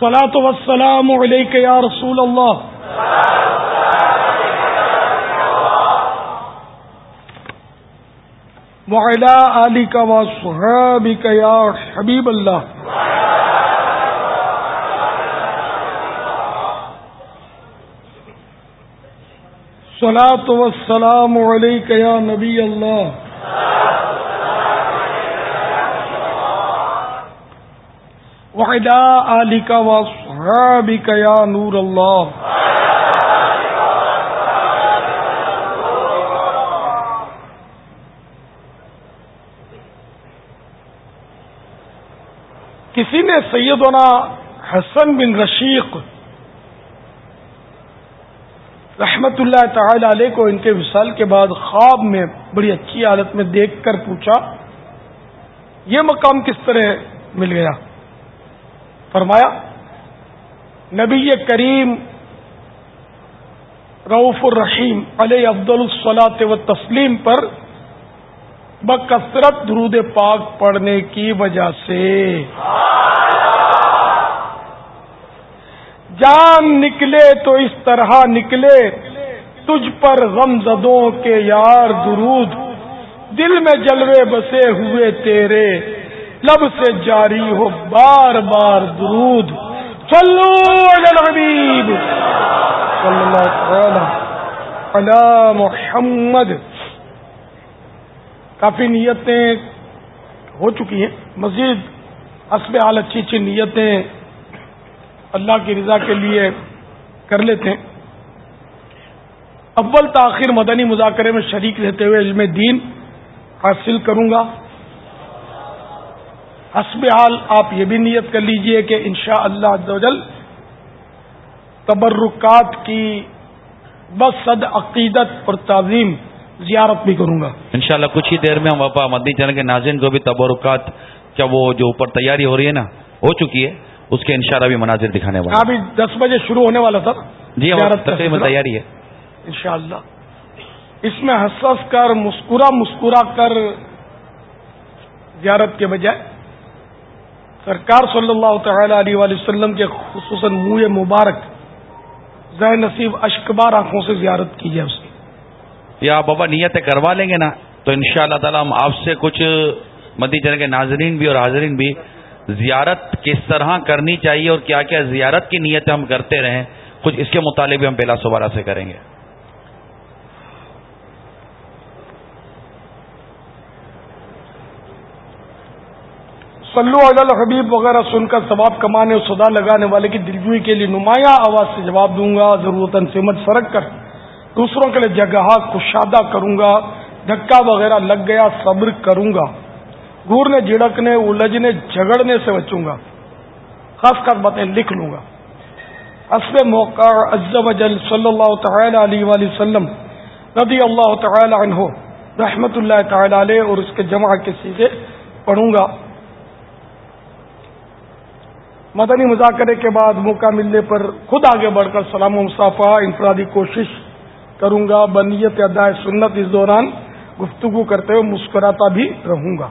صلاة والسلام عليك يا رسول الله. وعلى آلك وصحابك يا حبيب الله. صلاة والسلام عليك يا نبي الله. وعلى آلك وصحابك يا نور الله. کسی نے سیدنا حسن بن رشیق رحمت اللہ تعالی علیہ کو ان کے وصال کے بعد خواب میں بڑی اچھی حالت میں دیکھ کر پوچھا، یہ مقام کس طرح مل گیا؟ فرمایا، نبی کریم رعف الرحیم علیہ افضل الصلاط و تسلیم پر بکثرت درود پاک پڑھنے کی وجہ سے جان نکلے تو اس طرح نکلے، تجھ پر غم زدوں کے یار درود، دل میں جلوے بسے ہوئے تیرے لب سے جاری ہو بار بار درود۔ چلو حبیب صلی اللہ علی محمد۔ کافی نیتیں ہو چکی ہیں۔ مزید حسب حال اچھی اچھی نیتیں اللہ کی رضا کے لیے کر لیتے ہیں۔ اول تاخیر مدنی مذاکرے میں شریک رہتے ہوئے علم دین حاصل کروں گا۔ حسب حال آپ یہ بھی نیت کر لیجیے کہ انشاء اللہ تبرکات کی بصد عقیدت اور تعظیم زیارت بھی کروں گا۔ انشاءاللہ کچھ ہی دیر میں ہم وفا مدنی چینل کے ناظرین کو بھی تبرکات کیا وہ جو اوپر تیاری ہو رہی ہے نا ہو چکی ہے اس کے انشاءاللہ بھی مناظر دکھانے والا ابھی دس بجے شروع ہونے والا تھا۔ جی میں تیاری ہے۔ انشاءاللہ۔ اس میں حسس کر مسکرا مسکرا کر زیارت کے بجائے سرکار صلی اللہ تعالی علیہ وسلم کے خصوصاً منہ مبارک ذہن نصیب اشکبار آنکھوں سے زیارت کی جائے اس کی۔ یا بابا نیتیں کروا لیں گے نا، تو ان شاء اللہ تعالیٰ ہم آپ سے کچھ مدی چل کے ناظرین بھی اور حاضرین بھی زیارت کس طرح کرنی چاہیے اور کیا کیا زیارت کی نیتیں ہم کرتے رہیں، کچھ اس کے مطالبے ہم پہلا سوارا سے کریں گے۔ سلو علی حبیب وغیرہ سن کر ثواب کمانے اور سدا لگانے والے کی دلجوئی کے لیے نمایاں آواز سے جواب دوں گا ضرورت سمت فرق کر۔ دوسروں کے لیے جگہ کشادہ کروں گا، دھکا وغیرہ لگ گیا، صبر کروں گا۔ گورنے جھڑکنے الجھنے جھگڑنے سے بچوں گا۔ خاص خاص باتیں لکھ لوں گا۔ حسب موقع جل صلی اللہ تعالی علیہ وآلہ وسلم رضی اللہ تعالی عنہ رحمت اللہ تعالی علیہ اور اس کے جمع کے سیدھے پڑھوں گا۔ مدنی مذاکرے کے بعد موقع ملنے پر خود آگے بڑھ کر سلام و مسافہ انفرادی کوشش کروں گا، بنیت ادائے سنت اس دوران گفتگو کرتے ہوئے مسکراتا بھی رہوں گا۔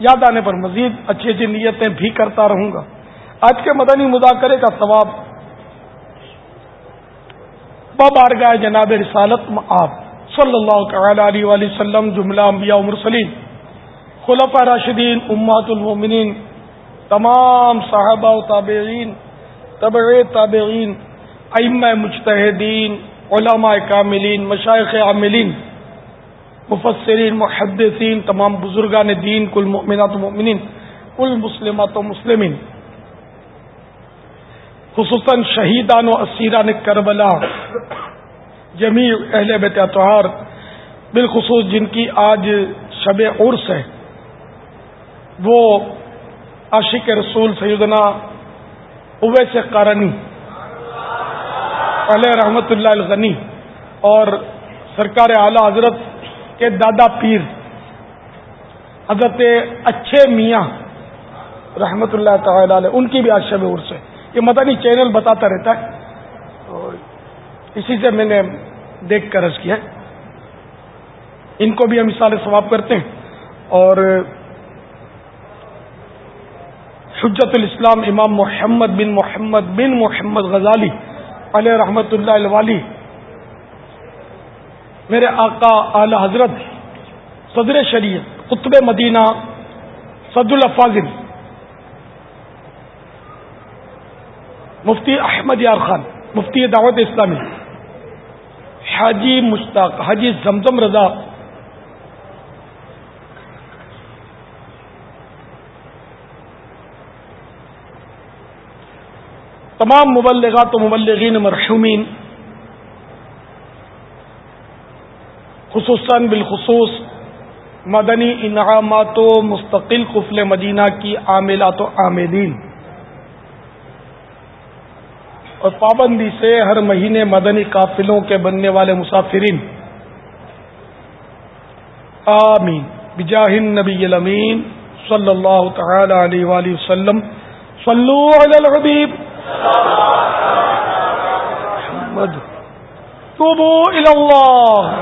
یاد آنے پر مزید اچھی اچھی نیتیں بھی کرتا رہوں گا۔ آج کے مدنی مذاکرے کا ثواب بار گائے جناب رسالت آپ صلی اللہ تعالی علیہ وسلم، جملہ انبیاء و مرسلین۔ خلفہ راشدین امات المومنین تمام صحابہ و تابعین طبع تابعین، ائمہ مجتہدین، علماء کاملین مشائق عاملین، مفسرین، محدثین، تمام بزرگان دین، کل مؤمنات و مؤمنین، کل مسلمات و مسلمین، خصوصاً شہیدان و اسیران کربلا، جمیع اہل بیت اطہار، بالخصوص جن کی آج شب عرس ہے۔ وہ عاشق رسول سیدنا اوے سے کارنی علیہ رحمت اللہ الغنی اور سرکار اعلی حضرت کے دادا پیر، حضرت اچھے میاں رحمت اللہ تعالی علیہ، ان کی بھی آج شب عرص ہے۔ یہ مدنی چینل بتاتا رہتا ہے۔ اور اسی سے میں نے دیکھ کر رض کیا ان کو بھی ہم مثال ثواب کرتے ہیں۔ اور حجت الاسلام امام محمد بن محمد بن محمد غزالی علیہ رحمت اللہ الوالی، میرے آقا اعلی حضرت صدر شریعت، قطب مدینہ صد الفاظل مفتی احمد یار خان، مفتی دعوت اسلامی، حاجی مشتاق، حاجی زمزم رضا تمام مبلغات و مبلغین مرحومین، خصوصاً بالخصوص مدنی انعامات و مستقل قفل مدینہ کی عاملات و عاملین۔ اور پابندی سے ہر مہینے مدنی قافلوں کے بننے والے مسافرین، آمین۔ بجاہ النبی الامین صلی اللہ تعالی علیہ وآلہ وسلم، صلو علی الحبیب۔ محمد توبو الى اللہ۔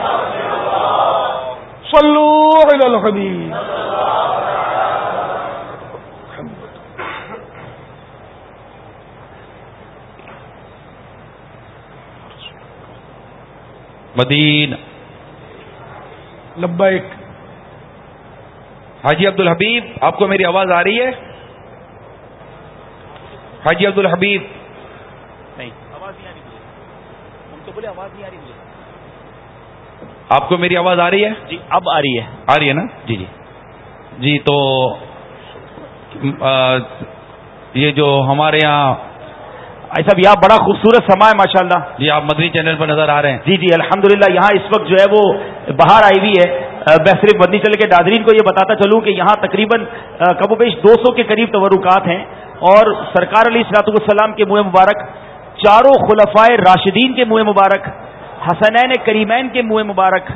صلو علی الحبیب۔ مدین۔ لبیک حاجی عبد الحبیب آپ کو میری آواز آ رہی ہے؟ حاجی عبد الحبیب نہیں. آواز نہیں آ رہی ہم تو بولے آواز نہیں آ رہی آپ کو میری آواز آ رہی ہے؟ جی اب آ رہی ہے. آ رہی ہے نا؟ جی جی. جی تو یہ جو ہمارے یہاں ایسا بھی آپ بڑا خوبصورت سما ہے ماشاء اللہ جی آپ مدنی چینل پر نظر آ رہے ہیں. جی جی الحمدللہ یہاں اس وقت جو ہے وہ باہر آئی ہوئی ہے. میں صرف مدنی چل کے ناظرین کو یہ بتاتا چلوں کہ یہاں تقریباً کم و بیش دو سو کے قریب تورکات ہیں. اور سرکار علی صلاحت السلام کے منہ مبارک چاروں خلفائے راشدین کے منہ مبارک حسنین کریمین کے منہ مبارک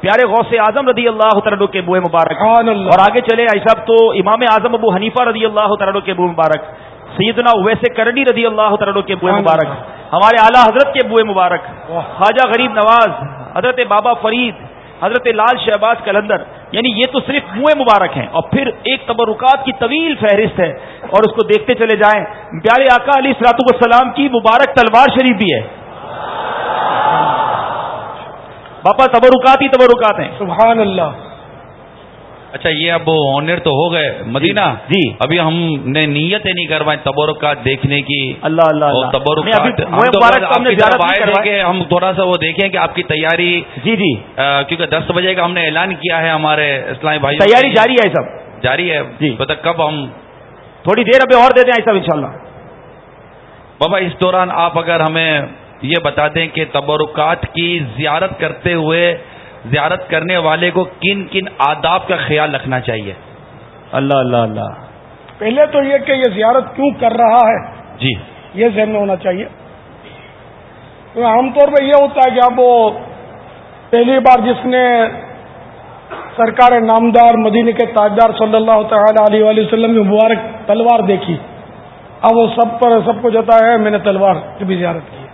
پیارے غوث اعظم رضی اللہ تعالیٰ کے منہ مبارک۔ اور آگے چلے صاحب تو امام اعظم ابو حنیفہ رضی اللہ تعالیٰ کے منہ مبارک سیدنا اویس کرنی رضی اللہ تعالیٰ کے منہ مبارک ہمارے اعلیٰ حضرت کے منہ مبارک خواجہ غریب نواز حضرت بابا فرید حضرت لال شہباز کلندر یعنی یہ تو صرف منہ مبارک ہیں، اور پھر ایک تبرکات کی طویل فہرست ہے، اور اس کو دیکھتے چلے جائیں، پیارے آقا علی سلاط السلام کی مبارک تلوار شریف بھی ہے۔ باپا، تبرکات ہی تبرکات ہیں۔ سبحان اللہ۔ اچھا یہ اب آنر تو ہو گئے مدینہ؟ جی ابھی ہم نے نیتیں نہیں کروائیں تبرکات دیکھنے کی۔ اللہ اللہ تبرکات ہم تھوڑا سا وہ دیکھیں کہ آپ کی تیاری جی جی۔ کیونکہ دس بجے کا ہم نے اعلان کیا ہے ہمارے اسلامی بھائی۔ تیاری جاری ہے سب۔ جاری ہے؟ جی۔ بتا کب ہم تھوڑی دیر ابھی اور دے دیں ایسا ان شاء اللہ بابا اس دوران آپ اگر ہمیں یہ بتا دیں کہ تبرکات کی زیارت کرتے ہوئے زیارت کرنے والے کو کن کن آداب کا خیال رکھنا چاہیے؟ اللہ اللہ اللہ۔ پہلے تو یہ کہ یہ زیارت کیوں کر رہا ہے؟ جی۔ یہ ذہن میں ہونا چاہیے۔ عام طور پہ یہ ہوتا ہے کہ اب وہ پہلی بار جس نے سرکار نامدار مدینہ کے تاجدار صلی اللہ تعالی علیہ وسلم کی مبارک تلوار دیکھی۔ اب وہ سب پر سب کو جتا ہے میں نے تلوار کی بھی زیارت کی۔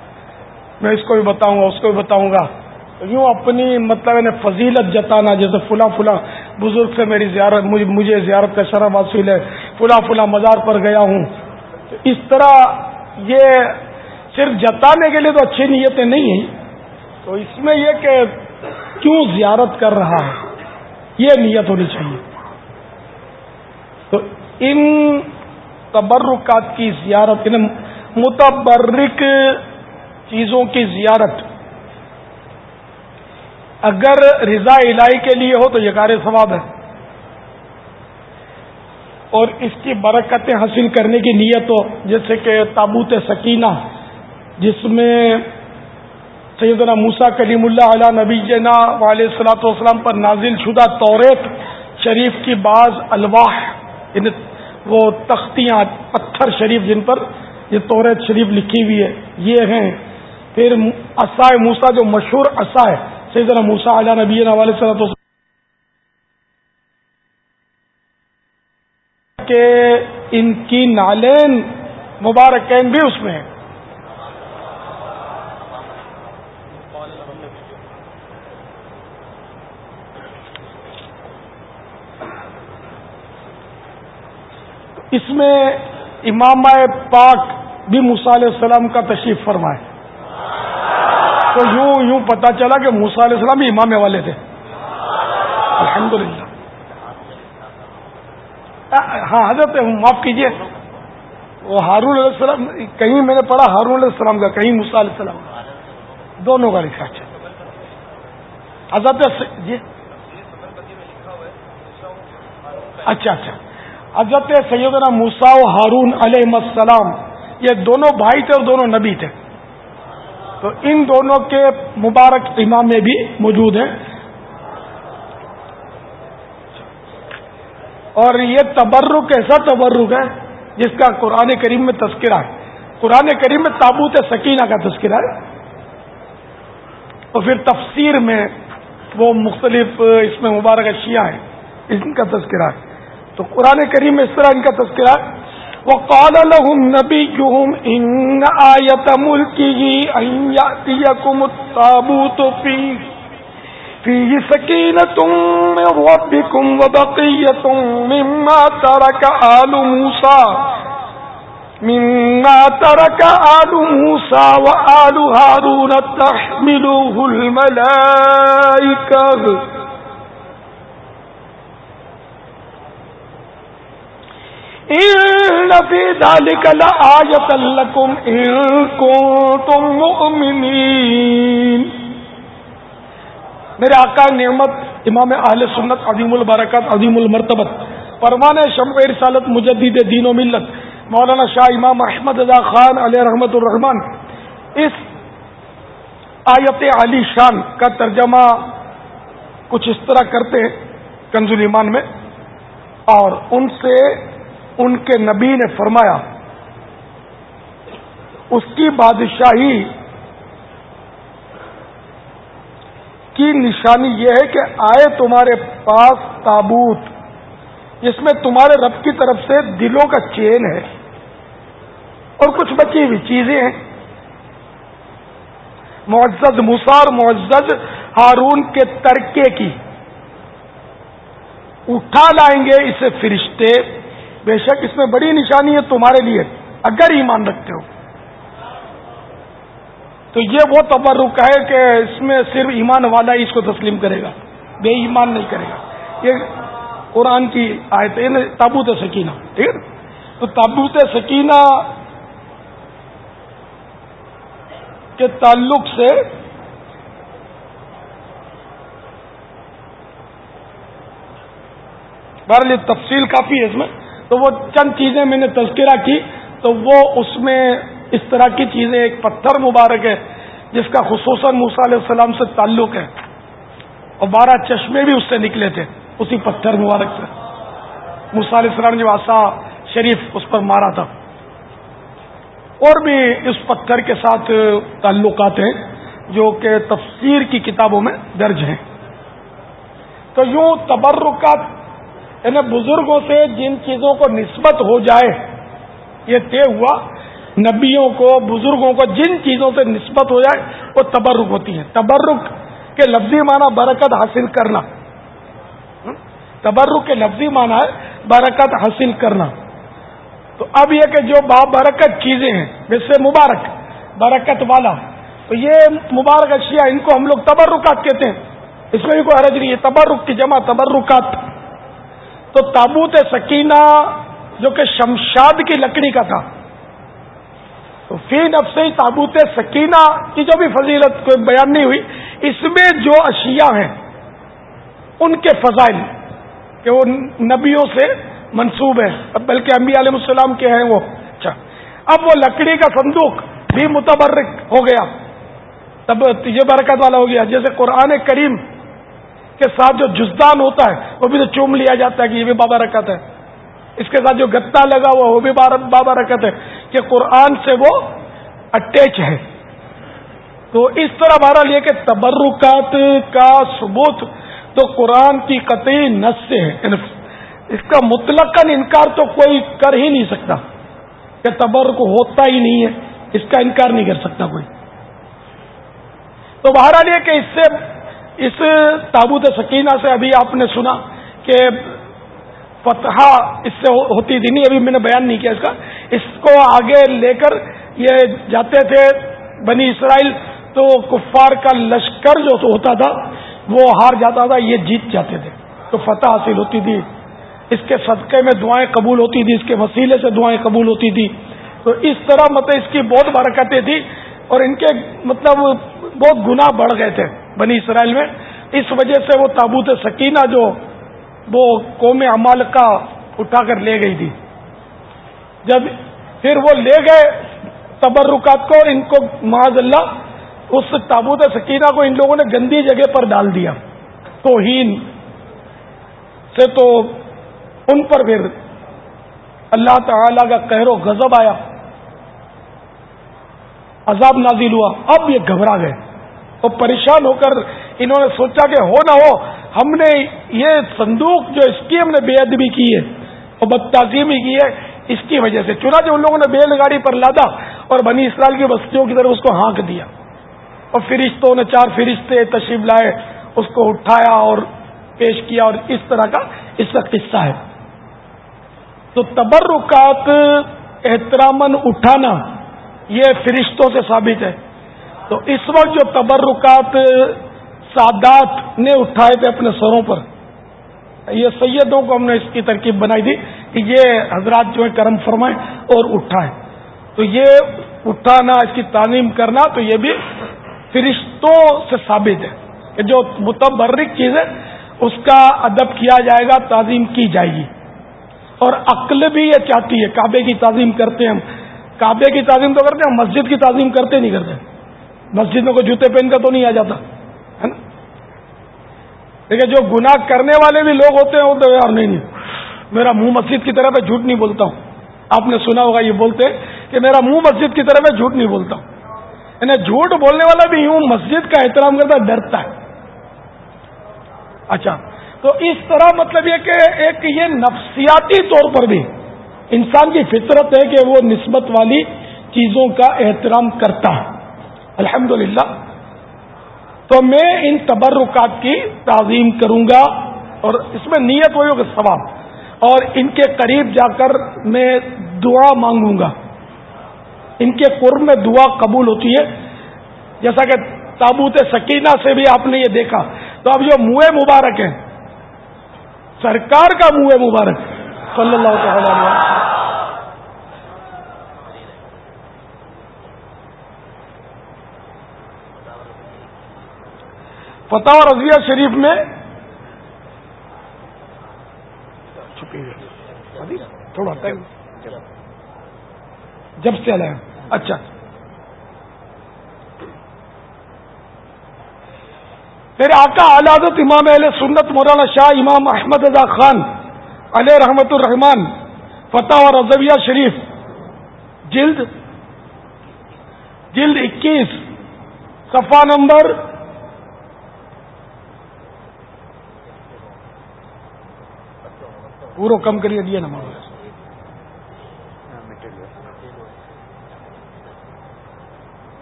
میں اس کو بھی بتاؤں گا اس کو بھی بتاؤں گا۔ یوں اپنی مطلب یعنی فضیلت جتانا، جیسے فلاں فلاں بزرگ سے میری زیارت مجھے زیارت کا شرف حاصل ہے، فلاں فلاں مزار پر گیا ہوں۔ اس طرح یہ صرف جتانے کے لیے تو اچھی نیتیں نہیں ہیں۔ تو اس میں یہ کہ کیوں زیارت کر رہا ہے؟ یہ نیت ہونی چاہیے۔ تو ان تبرکات کی زیارت یعنی متبرک چیزوں کی زیارت اگر رضا الہی کے لیے ہو تو یہ کار ثواب ہے۔ اور اس کی برکتیں حاصل کرنے کی نیت ہو، جیسے کہ تابوت سکینہ، جس میں سیدنا موسا کلیم اللہ علیہ نبی جنا علیہ السلاۃ والسلام پر نازل شدہ توریت شریف کی بعض الواح ان وہ تختیاں، پتھر شریف جن پر یہ توریت شریف لکھی ہوئی ہے، یہ ہیں۔ پھر اسائے موسا جو مشہور اصا ہے سیدنا موسا علیہ نبی والے صلاح کہ ان کی نالین مبارکین بھی اس میں ہیں اس میں امام پاک بھی علیہ السلام کا تشریف فرمائے۔ تو یوں یوں پتا چلا کہ علیہ السلام بھی امام والے تھے۔ الحمد للہ ہاں حضرت معاف کیجیے وہ ہارون علیہ السلام، کہیں میں نے پڑھا ہارون علیہ السلام کا، کہیں علیہ السلام کا۔ دونوں کا لکھا اچھا حضرت جی۔ اچھا اچھا۔ حضرت سیدنا موسا و ہارون علیہ السلام، یہ دونوں بھائی تھے اور دونوں نبی تھے۔ تو ان دونوں کے مبارک امام میں بھی موجود ہیں۔ اور یہ تبرک ایسا تبرک ہے جس کا قرآن کریم میں تذکرہ ہے۔ قرآن کریم میں تابوت سکینہ کا تذکرہ ہے۔ اور پھر تفسیر میں وہ مختلف اس میں مبارک اشیاء ہیں ان کا تذکرہ ہے۔ تو قرآن کریم میں اس طرح ان کا تذکرہ ہے۔ وقال لهم نبيهم إن آية ملكه أن يأتيكم الطابوت فيه فيه سكينة من ربكم وبقية مما ترك آل موسى، مما ترك آل موسى وآل هارون تحملوه الملائكة. میرے آقا نعمت امام اہل سنت عظیم البرکت عظیم المرتبت پروان شمع رسالت مجدد دین و ملت، مولانا شاہ امام احمد رضا خان علیہ رحمت الرحمان اس آیت علی شان کا ترجمہ کچھ اس طرح کرتے ہیں کنز ایمان میں، اور ان سے ان کے نبی نے فرمایا، اس کی بادشاہی کی نشانی یہ ہے کہ آئے تمہارے پاس تابوت، جس میں تمہارے رب کی طرف سے دلوں کا چین ہے اور کچھ بچی ہوئی چیزیں ہیں۔ معزز مسار معزز ہارون کے ترکے کی، اٹھا لائیں گے اسے فرشتے۔ بے شک اس میں بڑی نشانی ہے تمہارے لیے، اگر ایمان رکھتے ہو۔ تو یہ وہ تبرک ہے کہ اس میں صرف ایمان والا ہی اس کو تسلیم کرے گا، بے ایمان نہیں کرے گا۔ یہ قرآن کی آیت ہے تابوت سکینہ، ٹھیک ہے۔ تو تابوت سکینہ کے تعلق سے بہرحال تفصیل کافی ہے اس میں۔ تو وہ چند چیزیں میں نے تذکرہ کی، تو وہ اس میں اس طرح کی چیزیں، ایک پتھر مبارک ہے، جس کا خصوصاً موسا علیہ السلام سے تعلق ہے۔ اور بارہ چشمے بھی اس سے نکلے تھے، اسی پتھر مبارک سے۔ موسا علیہ السلام نے آسا شریف اس پر مارا تھا۔ اور بھی اس پتھر کے ساتھ تعلقات ہیں، جو کہ تفسیر کی کتابوں میں درج ہیں۔ تو یوں تبرکات یعنی بزرگوں سے جن چیزوں کو نسبت ہو جائے، یہ طے ہوا، نبیوں کو، بزرگوں کو جن چیزوں سے نسبت ہو جائے، وہ تبرک ہوتی ہے۔ تبرک کے لفظی معنی برکت حاصل کرنا۔ تبرک کے لفظی معنی ہے برکت حاصل کرنا۔ تو اب یہ کہ جو برکت چیزیں ہیں، جیسے مبارک، برکت والا۔ تو یہ مبارک اشیاء ان کو ہم لوگ تبرکات کہتے ہیں۔ اس میں بھی کوئی حرج نہیں ہے تبرک کی جمع تبرکات۔ تو تابوت سکینہ جو کہ شمشاد کی لکڑی کا تھا۔ تو فی نفسی تابوت سکینہ کی جو بھی فضیلت کوئی بیان نہیں ہوئی، اس میں جو اشیاء ہیں، ان کے فضائل کہ وہ نبیوں سے منسوب ہیں۔ بلکہ انبیاء علیہ السلام کے ہیں وہ۔ اچھا۔ اب وہ لکڑی کا صندوق بھی متبرک ہو گیا۔ تب یہ برکت والا ہو گیا۔ جیسے قرآن کریم کے ساتھ جو جزدان ہوتا ہے، وہ بھی تو چوم لیا جاتا ہے کہ یہ بھی بابا رکعت ہے۔ اس کے ساتھ جو گتا لگا ہوا وہ بھی بابا رکت ہے کہ قرآن سے وہ اٹیچ ہے۔ تو اس طرح بہرحال یہ کہ تبرکات کا ثبوت تو قرآن کی قطعی نس سے ہے۔ یعنی اس کا مطلق انکار تو کوئی کر ہی نہیں سکتا۔ کہ تبرک ہوتا ہی نہیں ہے، اس کا انکار نہیں کر سکتا کوئی۔ تو بہرحال یہ کہ اس سے اس تابوت سکینہ سے ابھی آپ نے سنا کہ فتح اس سے ہوتی تھی نہیں، ابھی میں نے بیان نہیں کیا اس کا۔ اس کو آگے لے کر یہ جاتے تھے بنی اسرائیل، تو کفار کا لشکر جو ہوتا تھا، وہ ہار جاتا تھا، یہ جیت جاتے تھے۔ تو فتح حاصل ہوتی تھی۔ اس کے صدقے میں دعائیں قبول ہوتی تھی، اس کے وسیلے سے دعائیں قبول ہوتی تھی۔ تو اس طرح مطلب اس کی بہت برکتیں تھی اور ان کے مطلب بہت گنا بڑھ گئے تھے۔ بنی اسرائیل میں۔ اس وجہ سے وہ تابوت سکینہ جو وہ قوم امال کا اٹھا کر لے گئی تھی۔ جب پھر وہ لے گئے تبرکات کو اور ان کو معاذ اللہ، اس تابوت سکینہ کو ان لوگوں نے گندی جگہ پر ڈال دیا۔ توہین سے تو ان پر پھر اللہ تعالی کا قہر و غضب آیا۔ عذاب نازل ہوا۔ اب یہ گھبرا گئے۔ اور پریشان ہو کر انہوں نے سوچا کہ ہو نہ ہو، ہم نے یہ صندوق جو اس کی ہم نے بے ادبی کی ہے اور بد تعظیمی کی ہے، اس کی وجہ سے چنا جو ان لوگوں نے بیل گاڑی پر لادا اور بنی اسرائیل کی بستیوں کی طرف اس کو ہانک دیا۔ اور فرشتوں نے چار فرشتے تشریف لائے، اس کو اٹھایا اور پیش کیا اور اس طرح کا اس کا قصہ ہے۔ تو تبرکات احترامن اٹھانا، یہ فرشتوں سے ثابت ہے۔ تو اس وقت جو تبرکات سادات نے اٹھائے تھے اپنے سروں پر، یہ سیدوں کو ہم نے اس کی ترکیب بنائی تھی کہ یہ حضرات جو ہے کرم فرمائیں اور اٹھائیں۔ تو یہ اٹھانا، اس کی تعلیم کرنا تو یہ بھی فرشتوں سے ثابت ہے کہ جو متبرک چیز ہے، اس کا ادب کیا جائے گا، تعظیم کی جائے گی۔ اور عقل بھی یہ چاہتی ہے، کعبے کی تعظیم کرتے ہیں ہم۔ کعبے کی تعظیم تو کرتے ہیں مسجد کی تعظیم کرتے نہیں کرتے۔ مسجد میں کوئی جوتے پہن کر تو نہیں آ جاتا، ہے نا؟ لیکن جو گناہ کرنے والے بھی لوگ ہوتے ہیں، وہ تو یار نہیں نہیں۔ میرا منہ مسجد کی طرف میں جھوٹ نہیں بولتا ہوں۔ آپ نے سنا ہوگا یہ بولتے کہ میرا منہ مسجد کی طرف میں جھوٹ نہیں بولتا ہوں۔ یعنی جھوٹ بولنے والا بھی یوں مسجد کا احترام کرتا ڈرتا ہے۔ اچھا تو اس طرح مطلب یہ کہ ایک یہ نفسیاتی طور پر بھی انسان کی فطرت ہے کہ وہ نسبت والی چیزوں کا احترام کرتا ہے۔ الحمد تو میں ان تبرکات کی تعظیم کروں گا اور اس میں نیت وہی ہوگا ثواب۔ اور ان کے قریب جا کر میں دعا مانگوں گا۔ ان کے قرب میں دعا قبول ہوتی ہے۔ جیسا کہ تابوت سکینہ سے بھی آپ نے یہ دیکھا۔ تو اب جو منہ مبارک ہیں سرکار کا منہ مبارک۔ صلی اللہ تعالی فتح رضویہ شریف میں تھوڑا ٹائم جب سے آیا اچھا۔ میرے آقا علادت امام اہل سنت مولانا شاہ امام احمد رضا خان علیہ رحمت الرحمان فتح اور رضویہ شریف، جلد جلد اکیس صفا نمبر پورو کم کریے دیا نمبر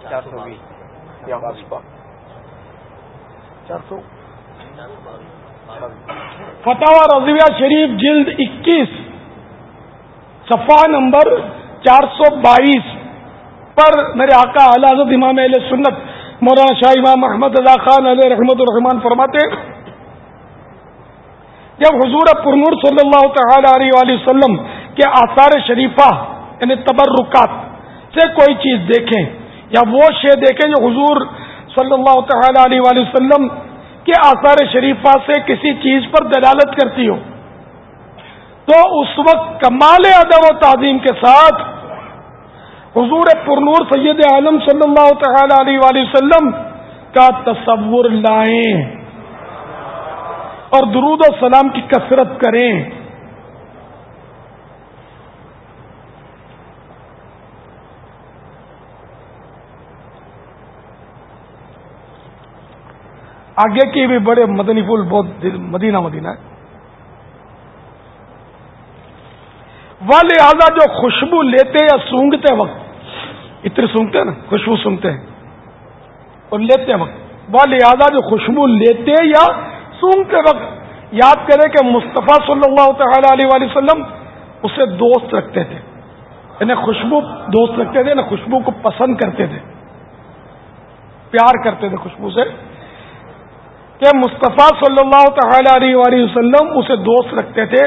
چار سو چار سو۔ فتح رضویہ شریف، جلد اکیس۔ صفحہ نمبر چار سو بائیس۔ پر میرے آقا حضرت امام علیہ سنت، مولانا شاہ امام محمد اللہ خان علیہ رحمت الرحمان فرماتے جب حضور پرنور صلی اللہ تعالی علیہ وآلہ وسلم کے آثار شریفہ یعنی تبرکات سے کوئی چیز دیکھیں، یا وہ شے دیکھیں جو حضور صلی اللہ تعالی علیہ وآلہ وسلم کے آثار شریفہ سے کسی چیز پر دلالت کرتی ہو، تو اس وقت کمال ادب و تعظیم کے ساتھ حضور پرنور سید عالم صلی اللہ تعالی علیہ وآلہ وسلم کا تصور لائیں۔ اور درود و سلام کی کثرت کریں۔ آگے کے بھی بڑے مدنی پھول بہت مدینہ مدینہ ہے۔ وہ لہذا جو خوشبو لیتے یا سونگتے وقت، اتنے سونگتے ہیں نا، خوشبو سونگتے ہیں۔ اور لیتے وقت وہ لہذا جو خوشبو لیتے یا سونگتے وقت یاد کرے کہ مصطفیٰ صلی اللہ تعالی علیہ وسلم اسے دوست رکھتے تھے۔ یعنی خوشبو دوست رکھتے تھے نا خوشبو کو پسند کرتے تھے۔ پیار کرتے تھے خوشبو سے۔ کہ مصطفیٰ صلی اللہ تعالی علیہ وسلم اسے دوست رکھتے تھے۔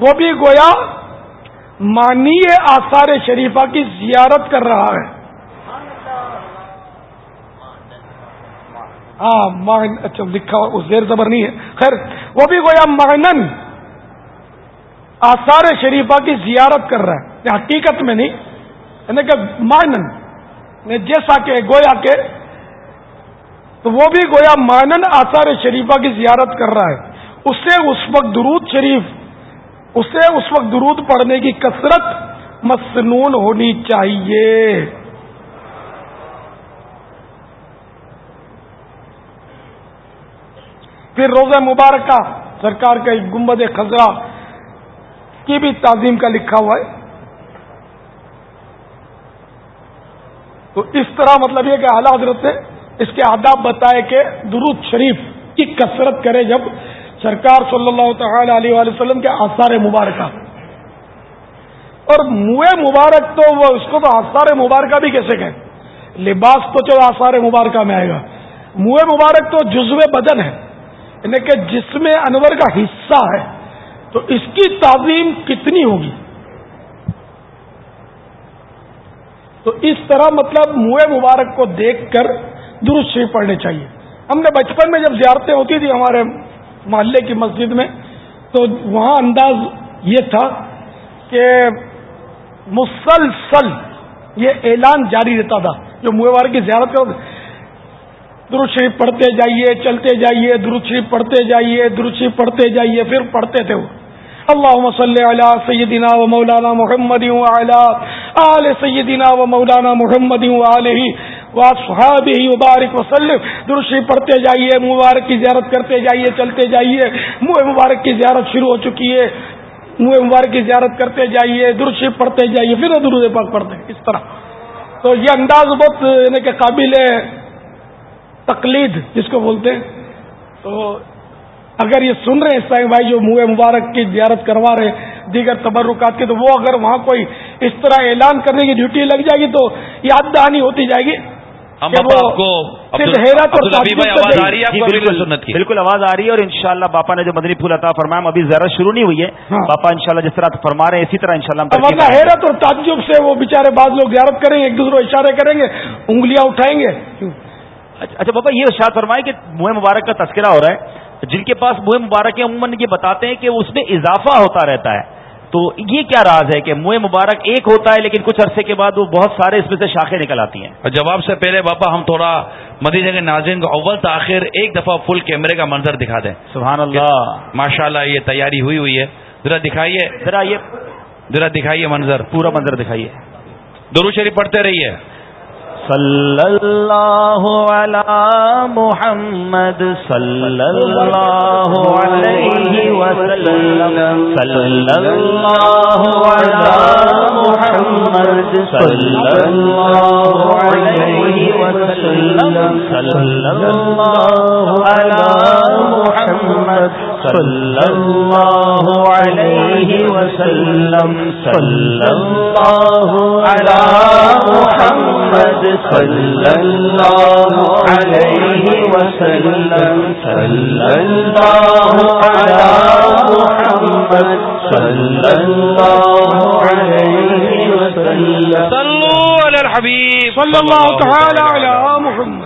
وہ بھی گویا مانی آثار شریفہ کی زیارت کر رہا ہے۔ ہاں اچھا لکھا زیر زبر نہیں ہے۔ خیر، وہ بھی گویا مانن آثار شریفہ کی زیارت کر رہا ہے۔ حقیقت میں نہیں یعنی کہ مانن یعنی جیسا کہ گویا کے تو وہ بھی گویا مانن آثار شریفہ کی زیارت کر رہا ہے۔ اس سے اس وقت درود شریف، اسے اس وقت درود پڑھنے کی کثرت مصنون ہونی چاہیے۔ پھر روزہ مبارکہ، سرکار کا ایک گمبد خزرہ، کی بھی تعظیم کا لکھا ہوا ہے۔ تو اس طرح مطلب یہ کہ اعلی حضرت نے اس کے آداب بتائے کہ درود شریف کی کثرت کرے جب سرکار صلی اللہ تعالی علیہ وسلم کے آثار مبارکہ۔ اور منہ مبارک تو وہ اس کو تو آثار مبارکہ بھی کیسے کہیں؟ لباس تو چلو آثار مبارکہ میں آئے گا۔ منہ مبارک تو جزو بدن ہے۔ یعنی کہ جسم انور کا حصہ ہے، تو اس کی تعظیم کتنی ہوگی؟ تو اس طرح مطلب منہ مبارک کو دیکھ کر درست شریف پڑھنے چاہیے۔ ہم نے بچپن میں جب زیارتیں ہوتی تھی ہمارے محلے کی مسجد میں، تو وہاں انداز یہ تھا کہ مسلسل یہ اعلان جاری رہتا تھا۔ جو موار کی زیارت کرو درود شریف پڑھتے جائیے، چلتے جائیے، درود شریف پڑھتے جائیے، درود شریف پڑھتے جائیے، پھر پڑھتے تھے وہ۔ اللہ صلی علی سیدنا و مولانا محمد آل سیدنا و مولانا محمد علیہ صحاب ہی مبارک وسلم۔ درشی پڑھتے جائیے، مبارک کی زیارت کرتے جائیے، چلتے جائیے۔ منہ مبارک کی زیارت شروع ہو چکی ہے۔ منہ مبارک کی زیارت کرتے جائیے درشی پڑھتے جائیے، پھر درود پاک پڑھتے اس طرح۔ تو یہ انداز بہت یعنی کہ قابل تقلید جس کو بولتے ہیں تو اگر یہ سن رہے ہیں سائیں بھائی جو منہ مبارک کی زیارت کروا رہے دیگر تبرکات کی تو وہ اگر وہاں کوئی اس طرح اعلان کرنے کی ڈیوٹی لگ جائے گی تو یاد دہانی ہوتی جائے گی بالکل آواز آ رہی ہے اور انشاءاللہ باپا نے جو مدنی پھول عطا فرمایا ابھی ذرا شروع نہیں ہوئی ہے۔ ہاں۔ باپا انشاءاللہ جس طرح فرما رہے ہیں اسی طرح انشاءاللہ حیرت اور تعجب سے وہ بےچارے بعض لوگ زیارت کریں گے ایک دوسرے اشارے کریں گے انگلیاں اٹھائیں گے۔ اچھا،, اچھا بابا یہ ارشاد فرمائے کہ منہ مبارک کا تذکرہ ہو رہا ہے۔ جن کے پاس منہ مبارک عموماً یہ بتاتے ہیں کہ اس میں اضافہ ہوتا رہتا ہے۔ تو یہ کیا راز ہے کہ منہ مبارک ایک ہوتا ہے لیکن کچھ عرصے کے بعد وہ بہت سارے اس میں سے شاخیں نکل آتی ہیں۔ جواب سے پہلے باپا ہم تھوڑا مدیجہ کے ناظرین کو اول تاخیر ایک دفعہ فل کیمرے کا منظر دکھا دیں۔ سبحان اللہ۔ ماشاء اللہ یہ تیاری ہوئی ہوئی ہے۔ ذرا دکھائیے۔ ذرا یہ ذرا دکھائیے منظر۔ پورا منظر دکھائیے۔ درو شریف پڑھتے رہیے۔ صلی اللہ علی محمد صلی اللہ علیہ وسلم. صلی اللہ علی محمد صلی اللہ علیہ وسلم. صلی اللہ علی محمد صلی اللہ علیہ وسلم. صلی اللہ علی محمد. صلی اللہ علیہ وسلم. صلی اللہ علی محمد صلی اللہ علیہ وسلم. صلو علی الحبیب صلی اللہ تعالی علی محمد.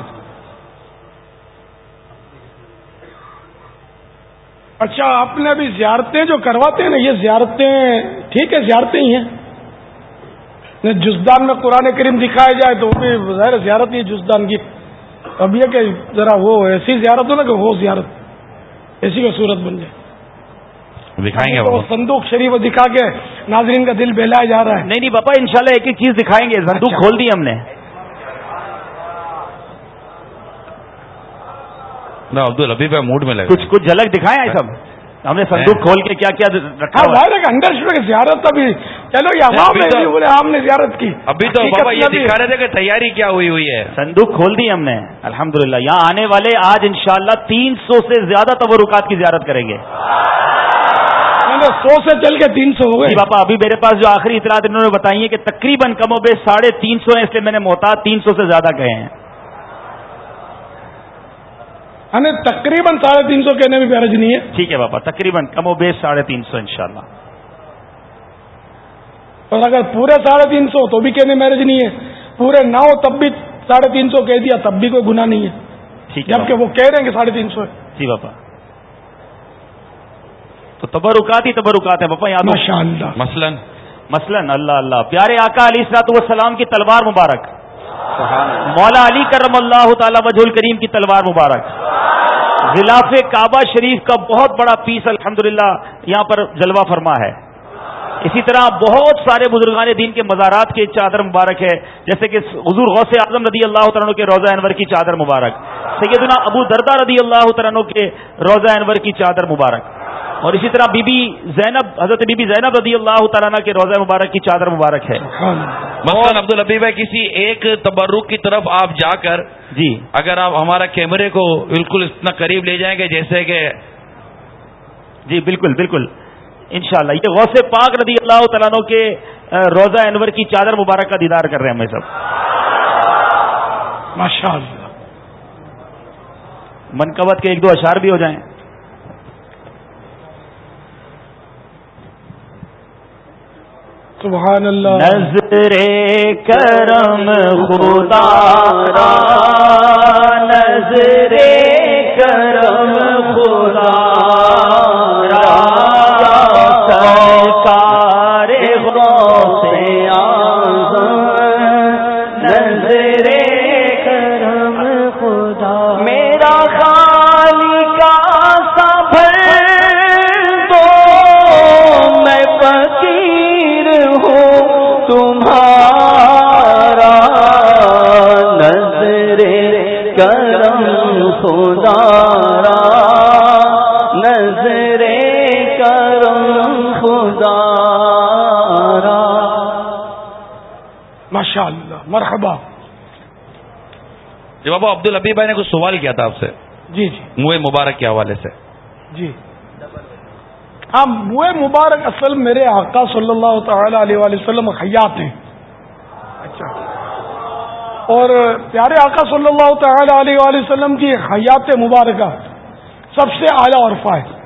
اچھا آپ نے ابھی زیارتیں جو کرواتے ہیں نا یہ زیارتیں ٹھیک ہے زیارتیں ہی ہیں۔ جزدان میں قرآن کریم دکھایا جائے تو وہ بھی ظاہر زیارت ہی جزدان کی۔ اب یہ کہ ذرا وہ ایسی زیارت ہو نا کہ وہ زیارت ایسی کا صورت بن جائے۔ دکھائیں گے وہ صندوق شریف دکھا کے ناظرین کا دل بہلایا جا رہا ہے۔ نہیں نہیں باپا انشاءاللہ ایک ایک چیز دکھائیں گے۔ صندوق اچھا۔ کھول دی ہم نے۔ عبد الحبیب موڈ میں لگا کچھ کچھ جھلک دکھائے ہیں سب؟ ہم نے صندوق کھول کے کیا کیا رکھا ہاں انڈر زیارت ابھی چلو یہ ہم نے زیارت کی۔ ابھی تو بابا یہ۔ دکھا رہے تھے کہ تیاری کیا ہوئی ہوئی ہے۔ صندوق کھول دی ہم نے۔ الحمدللہ۔ یہاں آنے والے آج انشاءاللہ تین سو سے زیادہ تبرکات کی زیارت کریں گے۔ سو سے چل کے تین سو ہو جی گئے باپا ابھی میرے پاس جو آخری اطلاعات انہوں نے بتائی ہے کہ تقریباً کم و بیش ساڑھے تین سو ہیں اس لیے میں نے محتاط تین سو سے زیادہ کہے ہیں۔ ہمیں تقریباً ساڑھے تین سو کہنے میں بھی نہیں ہے۔ ٹھیک ہے باپا تقریباً کم و بیش ساڑھے تین سو انشاءاللہ۔ اور اگر پورے ساڑھے تین سو تو بھی کہنے میں حرج نہیں ہے۔ پورے نہ ہو تب بھی ساڑھے تین سو کہہ دیا تب بھی کوئی گناہ نہیں ہے۔ ٹھیک ہے جبکہ۔ وہ کہہ رہے ہیں کہ ساڑھے تین سو ہے۔ جی باپا۔ تو تبرکات ہی تبرکات ہیں باپا یہاں مثلا۔ مثلا اللہ اللہ۔ پیارے آقا علی السلاط والسلام کی تلوار مبارک۔ مولا علی کرم اللہ تعالی وجہ الکریم کی تلوار مبارک۔ غلاف کعبہ شریف کا بہت بڑا پیس الحمدللہ یہاں پر جلوہ فرما ہے۔ اسی طرح بہت سارے بزرگان دین کے مزارات کی چادر مبارک ہے۔ جیسے کہ حضور غوث اعظم رضی اللہ تعالیٰ کے روزہ انور کی چادر مبارک۔ سیدنا ابو دردہ رضی اللہ تعالیٰ کے روزہ انور کی چادر مبارک۔ اور اسی طرح بی بی زینب حضرت بی بی زینب رضی اللہ تعالیٰ کے روزہ مبارک کی چادر مبارک ہے۔ سبحان اللہ۔ مثلا عبد الحبیب ہے کسی ایک تبرک کی طرف آپ جا کر جی۔ اگر آپ ہمارا کیمرے کو بالکل اتنا قریب لے جائیں گے جیسے کہ جی بالکل بالکل۔ انشاءاللہ یہ غوث پاک رضی اللہ تعالیٰ عنہ کے روزہ انور کی چادر مبارک کا دیدار کر رہے ہیں ہمیں سب۔ ماشاء اللہ منقبت کے ایک دو اشعار بھی ہو جائیں۔ سبحان اللہ. نظر کرم خدا نظر کرم مرحبا. جی بابا عبد الحبیب بھائی نے کچھ سوال کیا تھا آپ سے؟ جی جی۔ منہ مبارک کے حوالے سے۔ جی۔ ہاں منہ مبارک اصل میرے آقا صلی اللہ تعالی علیہ وسلم حیات ہیں۔ اچھا۔ اور پیارے آقا صلی اللہ تعالی علیہ وسلم کی حیات مبارکہ سب سے اعلیٰ عرفہ ہے۔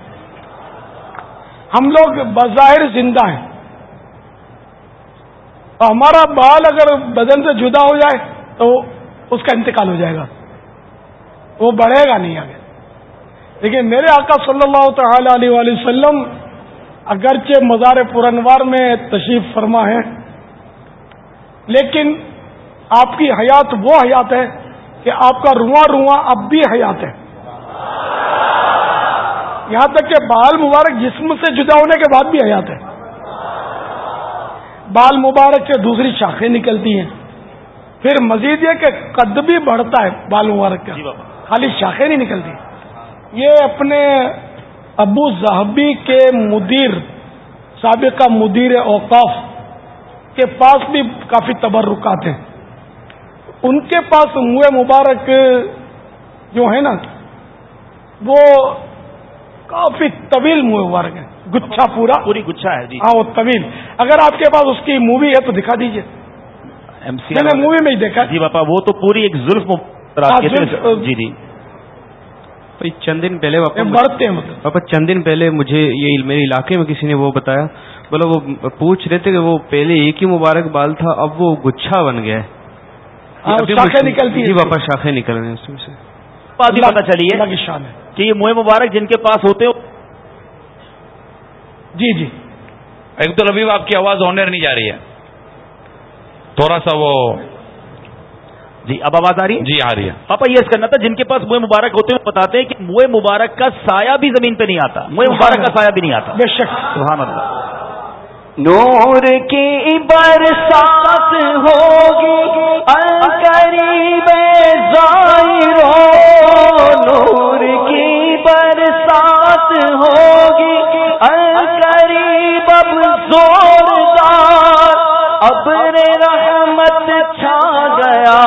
ہم لوگ بظاہر زندہ ہیں۔ اور ہمارا بال اگر بدن سے جدا ہو جائے تو اس کا انتقال ہو جائے گا۔ وہ بڑھے گا نہیں آگے۔ لیکن میرے آقا صلی اللہ تعالی علیہ وآلہ وسلم اگرچہ مزار پرنوار میں تشریف فرما ہے، لیکن آپ کی حیات وہ حیات ہے کہ آپ کا رواں رواں اب بھی حیات ہے۔ یہاں تک کہ بال مبارک جسم سے جدا ہونے کے بعد بھی حیات ہے۔ بال مبارک سے دوسری شاخیں نکلتی ہیں۔ پھر مزید یہ کہ قد بھی بڑھتا ہے بال مبارک کا۔ خالی شاخیں نہیں نکلتی۔ یہ اپنے ابو زہبی کے مدیر سابقہ مدیر اوقاف کے پاس بھی کافی تبرکات ہیں۔ ان کے پاس منہ مبارک جو ہے نا وہ کافی طویل مبارک ہے گچھا پورا۔ پوری گچھا ہے جی۔ ہاں وہ طویل۔ اگر آپ کے پاس اس کی مووی ہے تو دکھا دیجیے ایم سی میں نے مووی میں ہی دیکھا۔ جی باپا وہ تو پوری ایک زلف ہاں، جی جی۔ چند دن پہلے بڑھتے ہیں مطلب۔ پاپا چند دن پہلے مجھے یہ میرے علاقے میں کسی نے وہ بتایا۔ بولا وہ پوچھ رہے تھے کہ وہ پہلے ایک ہی مبارک بال تھا اب وہ گچھا بن گیا ہے۔ ہاں، شاخیں نکلتی ہیں۔ جی پاپا شاخیں نکل رہے ہیں اس میں سے۔ بات بھی پتا چلی ہے کہ یہ منہ مبارک جن کے پاس ہوتے ہو جی جی۔ عبد الحبیب آپ کی آواز آنر نہیں جا رہی ہے۔ تھوڑا سا وہ جی اب آواز آ رہی ہے؟ جی آ رہی ہے۔ پاپا یہ کرنا تھا جن کے پاس منہ مبارک ہوتے ہیں بتاتے ہیں کہ منہ مبارک کا سایہ بھی زمین پہ نہیں آتا۔ منہ مبارک کا سایہ بھی نہیں آتا۔ بے شک۔ سبحان اللہ۔ نور کی برسات ہوگی، القریب ظاہر ہو، نور ہوگی قریب اب زوردار ابر رحمت چھا گیا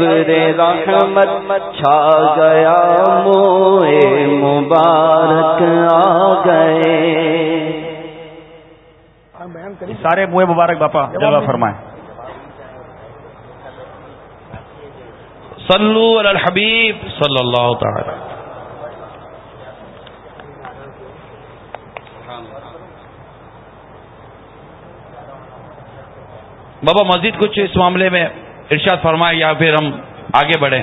ابر رحمت چھا گیا موئے مبارک آ گئے۔ سارے منہ مبارک باپا جگہ فرمائیں۔ صلو علی الحبیب صلی اللہ تعالی۔ بابا مسجد کچھ اس معاملے میں ارشاد فرمائے یا پھر ہم آگے بڑھیں۔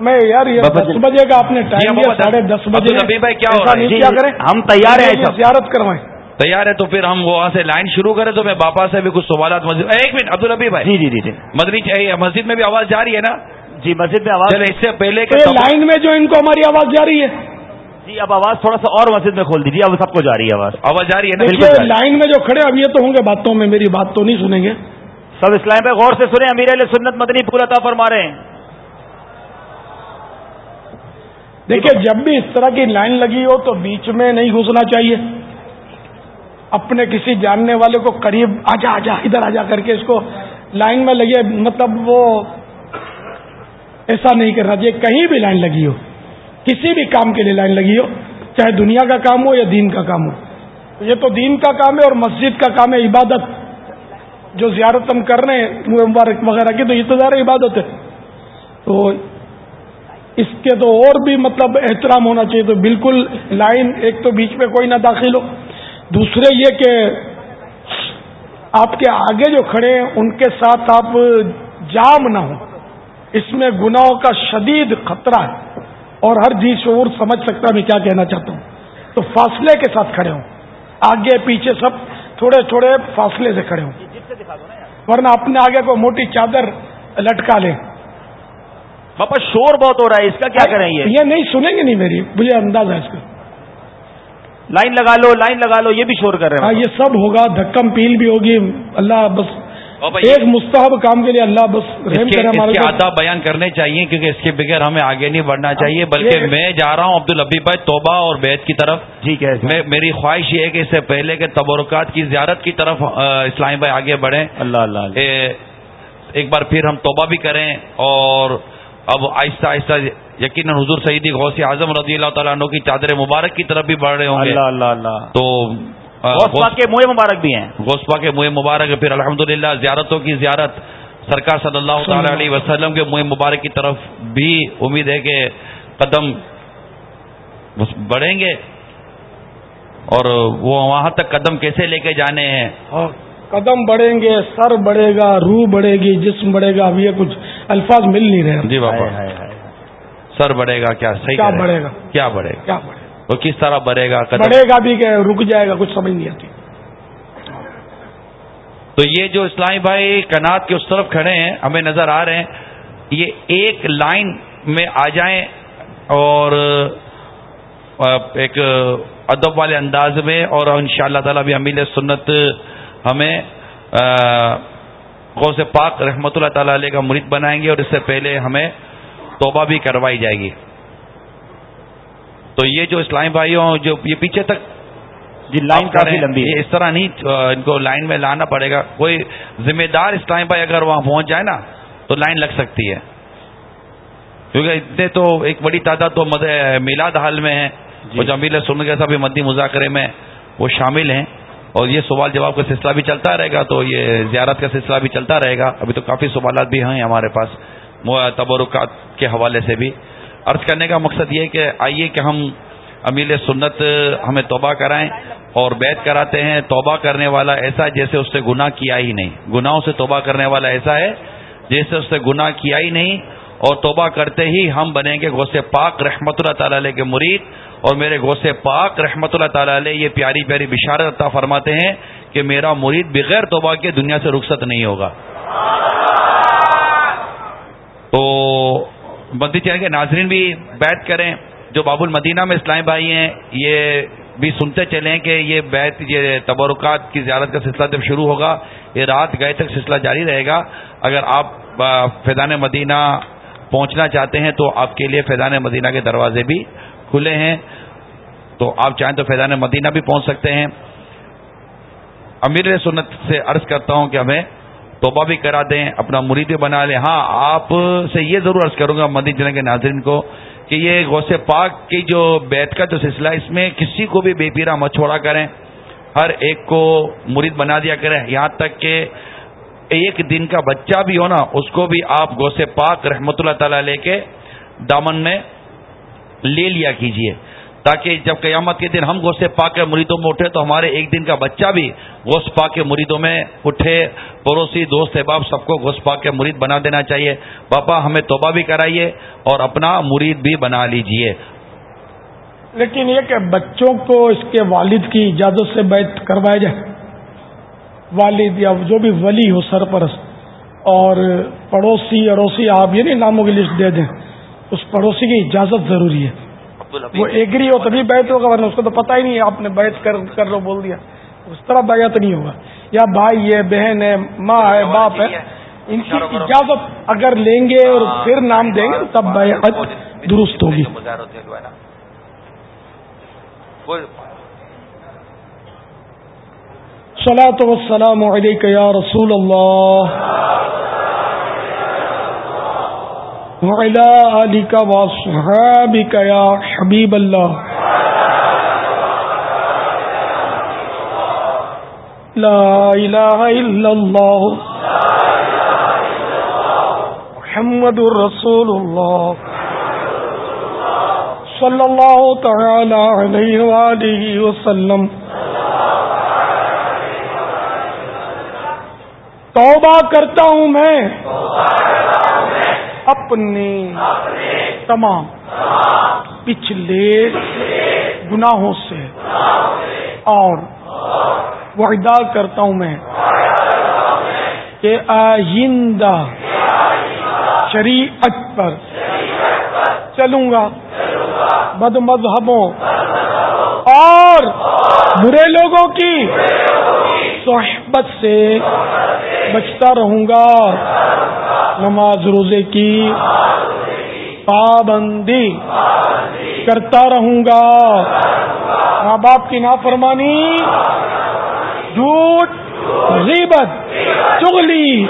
میں یار یہ دس بجے کا آپ نے جی، ٹائم دیا ساڑھے دس بجے۔ عبدالنبی بھائی کیا ہو رہا ہے؟ جی، ہم تیار ہیں سب۔ زیارت کروائیں۔ تیار ہے تو پھر ہم وہاں سے لائن شروع کریں تو میں باپا سے بھی کچھ سوالات مسجد ایک منٹ عبدالنبی بھائی۔ جی جی جی جی۔ مدنی چاہیے مسجد میں بھی آواز جا رہی ہے نا؟ جی مسجد میں آواز اس سے پہلے کہ لائن میں جو ان کو ہماری آواز جا رہی ہے۔ جی اب آواز تھوڑا سا اور مسجد میں کھول دیجیے اب سب کو جا رہی ہے آواز۔ آواز جا رہی ہے نا؟ لائن میں جو کھڑے اب یہ تو ہوں گے باتوں میں میری بات تو نہیں سنیں گے۔ سب اسلام پہ غور سے سنیں امیر علیہ سنت مدنی پورا عطا فرما رہے ہیں۔ دیکھیے جب بھی اس طرح کی لائن لگی ہو تو بیچ میں نہیں گھسنا چاہیے۔ اپنے کسی جاننے والے کو قریب آجا آجا ادھر آجا کر کے اس کو لائن میں لگے مطلب وہ ایسا نہیں کرنا چاہیے۔ کہیں بھی لائن لگی ہو کسی بھی کام کے لیے لائن لگی ہو چاہے دنیا کا کام ہو یا دین کا کام ہو۔ یہ تو دین کا کام ہے اور مسجد کا کام ہے عبادت۔ جو زیارت ہم کر رہے ہیں، مبارک وغیرہ کی، تو یہ تو ظاہر عبادت ہے۔ تو اس کے تو اور بھی مطلب احترام ہونا چاہیے۔ تو بالکل لائن ایک تو بیچ میں کوئی نہ داخل ہو۔ دوسرے یہ کہ آپ کے آگے جو کھڑے ہیں، ان کے ساتھ آپ جام نہ ہوں۔ اس میں گناہوں کا شدید خطرہ ہے۔ اور ہر جی شعور سمجھ سکتا میں کیا کہنا چاہتا ہوں۔ تو فاصلے کے ساتھ کھڑے ہوں۔ آگے پیچھے سب تھوڑے تھوڑے فاصلے سے کھڑے ہوں۔ ورنہ اپنے آگے کو موٹی چادر لٹکا لیں پاپا شور بہت ہو رہا ہے اس کا کیا کریں یہ؟ یہ نہیں سنیں گے نہیں میری مجھے اندازہ ہے اس کا۔ لائن لگا لو لائن لگا لو یہ بھی شور کر رہے ہاں ہیں یہ سب ہوگا دھکم پیل بھی ہوگی اللہ بس ایک مستحب کام کے لیے اللہ بس رحم کرے ہمارے۔ آداب بیان کرنے چاہیے کیونکہ اس کے بغیر ہمیں آگے نہیں بڑھنا چاہیے بلکہ یہ- میں جا رہا ہوں عبد الحبیب بھائی توبہ اور بیت کی طرف۔ کیسے میں میری خواہش یہ ہے کہ اس سے پہلے کے تبرکات کی زیارت کی طرف آ، اسلامی بھائی آگے بڑھیں۔ اللہ اللہ ایک بار پھر ہم توبہ بھی کریں اور اب آہستہ آہستہ یقیناً حضور سعیدی غوث اعظم رضی اللہ تعالیٰ عنہ کی چادر مبارک کی طرف بھی بڑھ رہے ہوں گے۔ اللہ اللہ اللہ۔ تو غوث پاک کے منہ مبارک بھی ہیں۔ گوسپا کے منہ مبارک پھر الحمدللہ زیارتوں کی زیارت سرکار صلی اللہ تعالی علیہ وسلم کے منہ مبارک کی طرف بھی امید ہے کہ قدم بس بڑھیں گے اور وہ وہاں تک قدم کیسے لے کے جانے ہیں۔ ہاں، قدم بڑھیں گے سر بڑھے گا روح بڑھے گی جسم بڑھے گا اب یہ کچھ الفاظ مل نہیں رہے۔ جی باپا ہائے ہائے ہائے۔ سر بڑھے گا کیا صحیح کیا؟ بڑھے گا؟ کیا بڑھے گا؟ کیا بڑھے گا؟ وہ کس طرح بڑھے گا بڑھے گا بھی کہ رک جائے گا کچھ سمجھ نہیں آتی۔ تو یہ جو اسلامی بھائی کنات کے اس طرف کھڑے ہیں ہمیں نظر آ رہے ہیں یہ ایک لائن میں آ جائیں اور ایک ادب والے انداز میں اور ان شاء اللہ تعالیٰ بھی امیل سنت ہمیں غوث پاک رحمۃ اللہ تعالی علیہ کا مرید بنائیں گے اور اس سے پہلے ہمیں توبہ بھی کروائی جائے گی۔ تو یہ جو اسلامی بھائیوں جو یہ پیچھے تک جی لائن کافی لمبی ہے۔ اس طرح نہیں ان کو لائن میں لانا پڑے گا۔ کوئی ذمہ دار اسلام بھائی اگر وہاں پہنچ جائے نا تو لائن لگ سکتی ہے۔ کیونکہ اتنے تو ایک بڑی تعداد تو میلاد حال میں ہے جی۔ وہ جمیل سننے کے ساتھ مدی مذاکرے میں وہ شامل ہیں۔ اور یہ سوال جواب کا سلسلہ بھی چلتا رہے گا تو یہ زیارت کا سلسلہ بھی چلتا رہے گا۔ ابھی تو کافی سوالات بھی ہیں ہمارے پاس تبرکات کے حوالے سے بھی۔ عرض کرنے کا مقصد یہ کہ آئیے کہ ہم امیل سنت ہمیں توبہ کرائیں اور بیت کراتے ہیں۔ توبہ کرنے والا ایسا جیسے اس سے گناہ کیا ہی نہیں۔ گناہوں سے توبہ کرنے والا ایسا ہے جیسے اس سے گناہ کیا ہی نہیں۔ اور توبہ کرتے ہی ہم بنیں گے غوث پاک رحمت اللہ تعالی علیہ کے مرید۔ اور میرے غوث پاک رحمت اللہ تعالی علیہ یہ پیاری پیاری بشارت عطا فرماتے ہیں کہ میرا مرید بغیر توبہ کے دنیا سے رخصت نہیں ہوگا۔ تو مدی چین کے ناظرین بھی بیٹھ کریں۔ جو باب المدینہ میں اسلام بھائی ہیں، یہ بھی سنتے چلیں کہ یہ بیت یہ تبرکات کی زیارت کا سلسلہ جب شروع ہوگا، یہ رات گئے تک سلسلہ جاری رہے گا۔ اگر آپ فیضان مدینہ پہنچنا چاہتے ہیں تو آپ کے لیے فیضان مدینہ کے دروازے بھی کھلے ہیں۔ تو آپ چاہیں تو فیضان مدینہ بھی پہنچ سکتے ہیں۔ امیر سنت سے عرض کرتا ہوں کہ ہمیں توبہ بھی کرا دیں، اپنا مرید بھی بنا لیں۔ ہاں آپ سے یہ ضرور عرض کروں گا مدین جنگ کے ناظرین کو کہ یہ غوث پاک کی جو بیت کا جو سلسلہ ہے، اس میں کسی کو بھی بے پیرا مت چھوڑا کریں۔ ہر ایک کو مرید بنا دیا کریں۔ یہاں تک کہ ایک دن کا بچہ بھی ہو نا اس کو بھی آپ غوث پاک رحمت اللہ تعالی لے کے دامن میں لے لیا کیجیے۔ تاکہ جب قیامت کے دن ہم غوث پاک کے مریدوں میں اٹھے تو ہمارے ایک دن کا بچہ بھی غوث پاک کے مریدوں میں اٹھے۔ پڑوسی، دوست، احباب سب کو غوث پاک کے مرید بنا دینا چاہیے۔ پاپا ہمیں توبہ بھی کرائیے اور اپنا مرید بھی بنا لیجیے۔ لیکن یہ کہ بچوں کو اس کے والد کی اجازت سے بیت کروایا جائے۔ والد یا جو بھی ولی ہو سرپرست اور پڑوسی، اڑوسی، آپ یہ نہیں ناموں کی لسٹ دے دیں۔ اس پڑوسی کی اجازت ضروری ہے۔ وہ ایگری ہو تبھی بیت ہوگا ورنہ اس کو تو پتہ ہی نہیں ہے آپ نے بیت کر لو بول دیا۔ اس طرح بیعت نہیں ہوگا۔ یا بھائی ہے بہن ہے ماں ہے باپ ہے ان کی اجازت اگر لیں گے اور پھر نام دیں گے تب بیعت درست ہوگی۔ سلا تو السلام علیکم یا رسول اللہ۔ وعلى آلك وصحابك يا حبيب الله. لا إله إلا الله. محمد رسول الله. صلى الله تعالى عليه وآله وسلم. توبہ کرتا ہوں میں. اپنے تمام پچھلے گناہوں سے اور وعدہ کرتا ہوں میں کہ آئندہ شریعت پر چلوں گا، بد مذہبوں اور برے لوگوں کی صحبت سے بچتا رہوں گا۔ نماز روزے کی پابندی کرتا رہوں گا۔ ماں باپ کی نافرمانی، جھوٹ، غیبت، چغلی،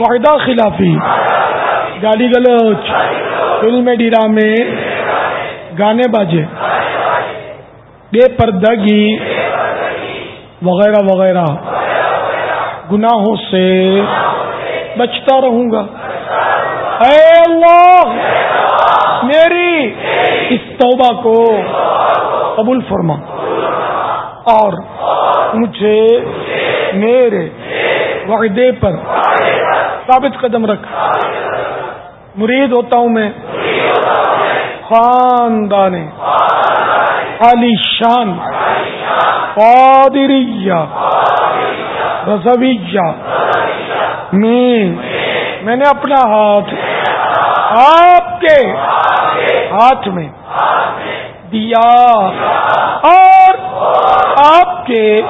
وحدہ خلافی۔ گالی گلوچ فلم ڈرامے، گانے باجے۔ بے پردگی، وغیرہ وغیرہ۔ گناہوں سے بچتا رہوں گا۔ اے اللہ، میری اس توبہ کو قبول فرما۔ اور مجھے میرے وعدے پر ثابت قدم رکھ۔ مرید ہوتا ہوں میں۔ خاندان علی شان، قادریہ۔ رضویہ۔ میں میں نے اپنا ہاتھ آپ کے ہاتھ میں دیا۔ اور آپ کے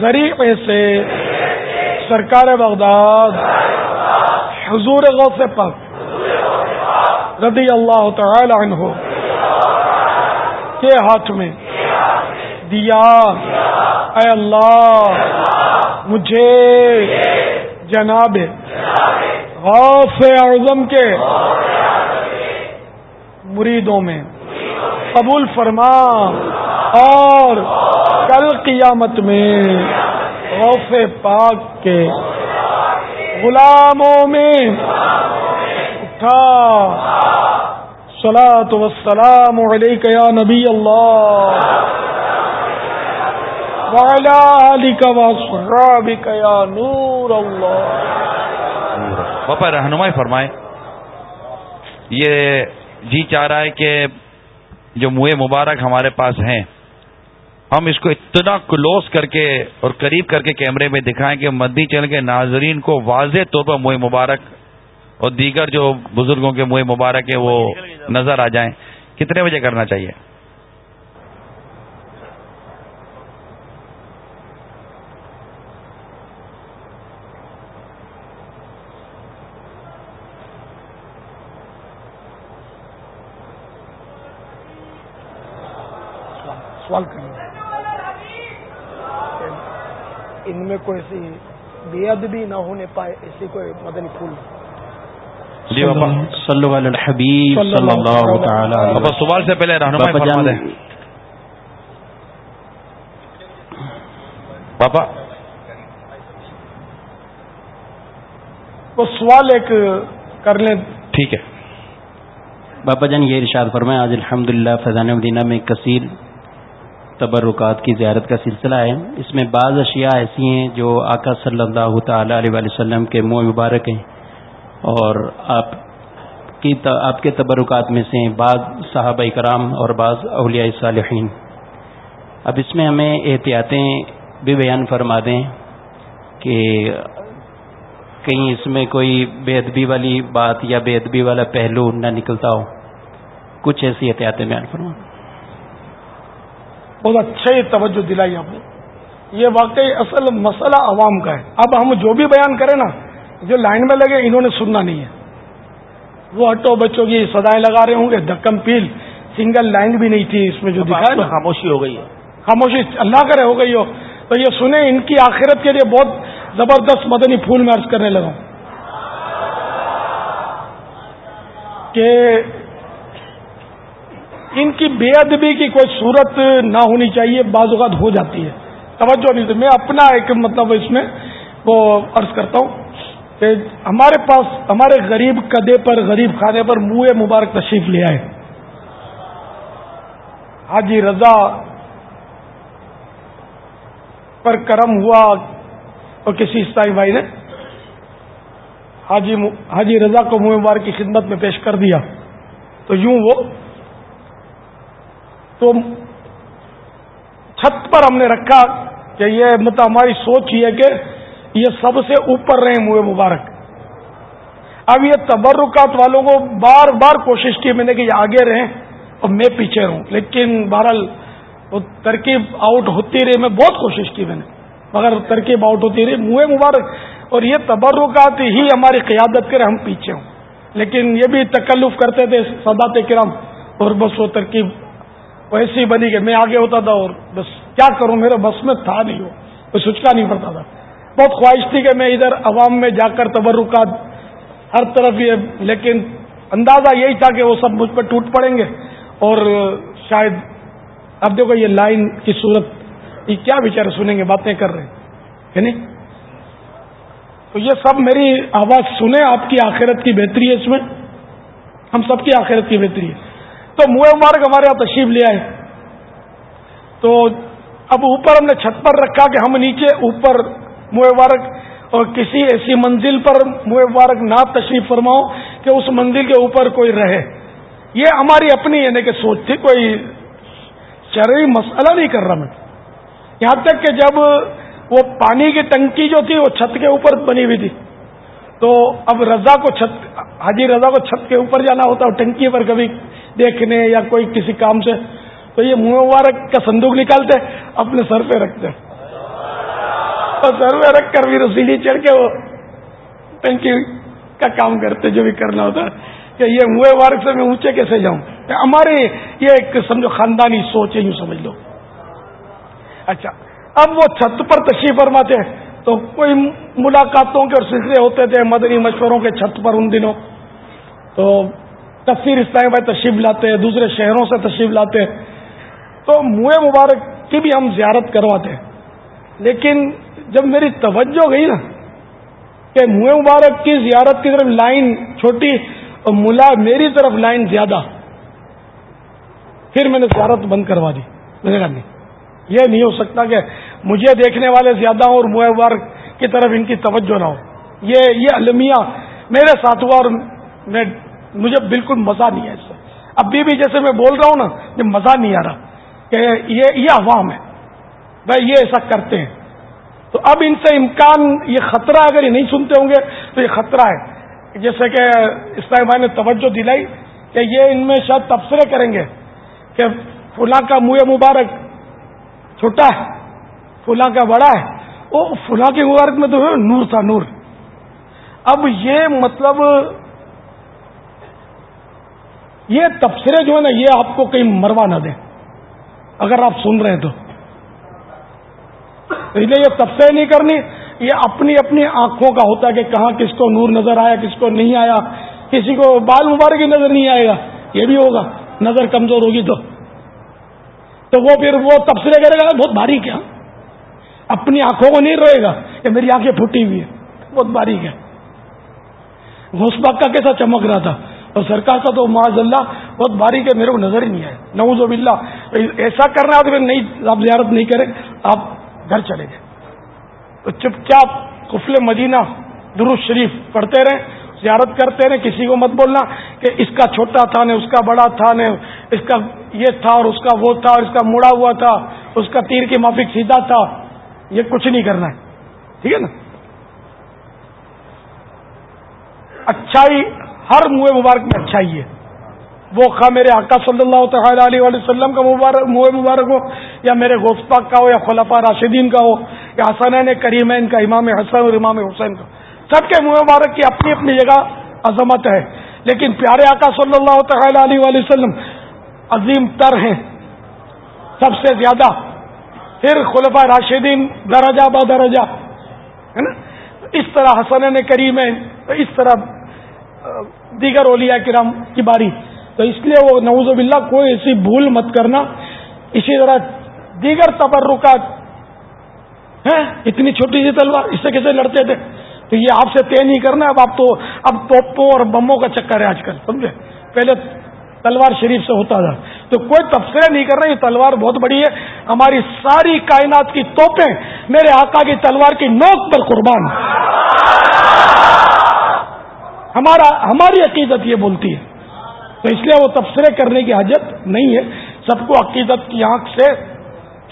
ذریعے سے سرکار بغداد حضور غوث پاک رضی اللہ تعالی عنہ کے ہاتھ میں دیا۔ اے اللہ مجھے جناب غوث اعظم کے مریدوں میں قبول فرما اور کل قیامت میں غوث پاک کے غلاموں میں اٹھا۔ سلا تو وسلام علیک یا نبی اللہ۔ نور باپا رہنمائی فرمائے یہ جی چاہ رہا ہے کہ جو منہ مبارک ہمارے پاس ہیں، ہم اس کو اتنا کلوز کر کے اور قریب کر کے کیمرے میں دکھائیں کہ مدی چل کے ناظرین کو واضح طور پر منہ مبارک اور دیگر جو بزرگوں کے منہ مبارک ہے وہ نظر آ جائیں۔ کتنے بجے کرنا چاہیے؟ سوال کریں ان میں کوئی ایسی بے ادبی نہ ہونے پائے ایسی کوئی مدنی پھول۔ بابا صلو علی الحبیب صلی اللہ تعالی بابا سوال سے پہلے رہنمائی فرما دیں بابا وہ سوال ایک کر لیں۔ ٹھیک ہے۔ باپا جان یہ ارشاد فرمائے آج الحمد للہ فیضان مدینہ میں کثیر تبرکات کی زیارت کا سلسلہ ہے۔ اس میں بعض اشیاء ایسی ہیں جو آقا صلی اللہ تعالی علیہ وسلم کے منہ مبارک ہیں۔ اور آپ کی آپ کے تبرکات میں سے بعض صحابہ کرام اور بعض اولیاء صالحین۔ اب اس میں ہمیں احتیاطیں بھی بیان فرما دیں کہ کہیں اس میں کوئی بے ادبی والی بات یا بے ادبی والا پہلو نہ نکلتا ہو۔ کچھ ایسی احتیاطیں بیان فرما۔ بہت اچھا ہی توجہ دلائی آپ نے۔ یہ واقعی اصل مسئلہ عوام کا ہے۔ اب ہم جو بھی بیان کریں نا جو لائن میں لگے انہوں نے سننا نہیں ہے۔ وہ ہٹو بچوں کی سدائیں لگا رہے ہوں گے۔ دکم پیل سنگل لائن بھی نہیں تھی اس میں جو دکھایا خاموشی ہو گئی ہے۔ خاموشی اللہ کرے ہو گئی ہو۔ تو یہ سنیں ان کی آخرت کے لیے بہت زبردست مدنی پھول میں عرض کرنے لگا کہ ان کی بے ادبی کی کوئی صورت نہ ہونی چاہیے، بعض اوقات ہو جاتی ہے۔ توجہ نہیں تو میں اپنا ایک مطلب اس میں وہ عرض کرتا ہوں کہ ہمارے پاس، ہمارے غریب کدے پر، غریب خانے پر منہ مبارک تشریف لے آئے۔ حاجی رضا پر کرم ہوا اور کسی عیسائی بھائی نے حاجی حاجی رضا کو منہ مبارک کی خدمت میں پیش کر دیا۔ تو یوں وہ تو چھت پر ہم نے رکھا کہ یہ مطلب ہماری سوچ ہی ہے کہ یہ سب سے اوپر رہے منہ مبارک۔ اب یہ تبرکات والوں کو بار بار کوشش کی میں نے کہ یہ آگے رہیں اور میں پیچھے رہوں۔ لیکن بہرحال وہ ترکیب آؤٹ ہوتی رہی، میں بہت کوشش کی میں نے۔ مگر ترکیب آؤٹ ہوتی رہی، منہ مبارک۔ اور یہ تبرکات ہی ہماری قیادت کرے ہم پیچھے ہوں۔ لیکن یہ بھی تکلف کرتے تھے سدات کرام اور بس وہ ترکیب ویسی بنی کہ میں آگے ہوتا تھا اور بس کیا کروں میرے بس میں تھا نہیں ہو کوئی سچکا نہیں پڑتا تھا۔ بہت خواہش تھی کہ میں ادھر عوام میں جا کر تبرکات ہر طرف یہ، لیکن اندازہ یہی تھا کہ وہ سب مجھ پہ ٹوٹ پڑیں گے۔ اور شاید اب دیکھو یہ لائن کی صورت، یہ کیا بیچارے سنیں گے، باتیں کر رہے ہیں، ہے نہیں؟ تو یہ سب میری آواز سنیں، آپ کی آخرت کی بہتری ہے اس میں۔ ہم سب کی آخرت کی بہتری ہے۔ تو منہ مبارک ہمارے یہاں تشریف لیا ہے تو اب اوپر ہم نے چھت پر رکھا کہ ہم نیچے اوپر منہ مبارک اور کسی ایسی منزل پر منہ مبارک نہ تشریف فرماؤ کہ اس منزل کے اوپر کوئی رہے۔ یہ ہماری اپنی یعنی کہ سوچ تھی، کوئی شرعی مسئلہ نہیں کر رہا میں۔ یہاں تک کہ جب وہ پانی کی ٹنکی جو تھی، وہ چھت کے اوپر بنی ہوئی تھی۔ تو اب رضا کو چھت، حاجی رضا کو چھت کے اوپر جانا ہوتا ہے ٹنکی پر کبھی دیکھنے یا کوئی کسی کام سے، تو یہ منہ مبارک کا صندوق نکالتے، اپنے سر پہ رکھتے۔ اور سر پہ رکھ کر پھر سیڑھی چڑھ کے وہ ٹنکی کا کام کرتے، جو بھی کرنا ہوتا۔ ہے کہ یہ منہ مبارک سے میں اونچے کیسے جاؤں؟ ہماری یہ ایک سمجھو خاندانی سوچ ہے، یوں سمجھ لو۔ اچھا اب وہ چھت پر تشریف فرماتے، تو کوئی ملاقاتوں کے اور سلسلے ہوتے تھے، مدنی مشوروں کے چھت پر ان دنوں۔ تو تفسیر اسلام بھائی تشریف لاتے ہیں، دوسرے شہروں سے تشریف لاتے ہیں۔ تو منہ مبارک کی بھی ہم زیارت کرواتے ہیں۔ لیکن جب میری توجہ گئی نا کہ منہ مبارک کی زیارت کی طرف لائن چھوٹی اور ملا میری طرف لائن زیادہ، پھر میں نے زیارت بند کروا دی۔ میں نے کہا نہیں، یہ نہیں ہو سکتا کہ مجھے دیکھنے والے زیادہ ہوں اور منہ مبارک کی طرف ان کی توجہ نہ ہو۔ یہ یہ المیہ میرے ساتھ ہوا اور میں مجھے بالکل مزہ نہیں ہے اس سے۔ ابھی بھی جیسے میں بول رہا ہوں نا یہ مزہ نہیں آ رہا کہ یہ یہ عوام ہے۔ بھائی یہ ایسا کرتے ہیں۔ تو اب ان سے امکان، یہ خطرہ اگر یہ نہیں سنتے ہوں گے تو یہ خطرہ ہے۔ جیسے کہ اسلام بھائی نے توجہ دلائی کہ یہ ان میں شاید تبصرے کریں گے کہ فلاں کا منہ مبارک چھوٹا ہے، فلاں کا بڑا ہے۔ وہ فلاں کے مبارک میں تو نور تھا، نور۔ اب یہ مطلب یہ تبصرے جو ہے نا، یہ آپ کو کہیں مروا نہ دیں۔ اگر آپ سن رہے ہیں تو۔ اس لیے یہ تفصیل نہیں کرنی، یہ اپنی اپنی آنکھوں کا ہوتا ہے کہ کہاں کس کو نور نظر آیا، کس کو نہیں آیا، کسی کو بال مبارک ہی نظر نہیں آئے گا۔ یہ بھی ہوگا، نظر کمزور ہوگی تو۔ تو وہ پھر وہ تبصرے کرے گا، بہت بھاری کیا اپنی آنکھوں کو نہیں روئے گا کہ میری آنکھیں پھٹی ہوئی ہے بہت باریک ہے گھوس باغ کا کیسا چمک رہا تھا۔ اور سرکار کا تو معاذ اللہ بہت باریک ہے میرے کو نظر ہی نہیں آئے۔ نوز و بلّہ ایسا کرنا تو پھر نہیں، آپ زیارت نہیں کریں، آپ گھر چلے گئے تو چپ چاپ کفل مدینہ درست شریف پڑھتے رہیں، زیارت کرتے رہے کسی کو مت بولنا کہ اس کا چھوٹا تھا نے اس کا بڑا تھا نے اس کا یہ تھا اور اس کا وہ تھا اور اس کا مڑا ہوا تھا، اس کا تیر کی مافک سیدھا تھا۔ یہ کچھ نہیں کرنا ہے۔ ٹھیک ہے نا؟ اچھائی ہر منہ مبارک میں اچھائی ہے۔ وہ خواہ میرے آقا صلی اللہ تعالی علیہ وسلم کا مبارک منہ مبارک ہو، یا میرے پاک کا ہو، یا خلفا راشدین کا ہو، یا حسنین کریمین کا امام حسن اور امام حسین کا۔ سب کے منہ مبارک کی اپنی اپنی جگہ عظمت ہے۔ لیکن پیارے آقا صلی اللہ تعالی علیہ وسلم عظیم تر ہیں۔ سب سے زیادہ پھر خلفہ راشدین درجہ با درجہ، ہے نا؟ اس طرح حسن کریم ہے اس طرح دیگر اولیاء کرام کی باری۔ تو اس لیے وہ نوز باللہ کوئی ایسی بھول مت کرنا۔ اسی طرح دیگر تبرکات، ہیں؟ اتنی چھوٹی سی تلوار، اس سے کیسے لڑتے تھے؟ تو یہ آپ سے طے نہیں کرنا، اب آپ تو، اب توپوں اور بموں کا چکر ہے آج کل، سمجھے؟ پہلے تلوار شریف سے ہوتا تھا۔ تو کوئی تبصرہ نہیں کر رہا، یہ تلوار بہت بڑی ہے۔ ہماری ساری کائنات کی توپیں میرے آقا کی تلوار کی نوک پر قربان۔ ہمارا، ہماری عقیدت یہ بولتی ہے۔ تو اس لیے وہ تبصرے کرنے کی حاجت نہیں ہے۔ سب کو عقیدت کی آنکھ سے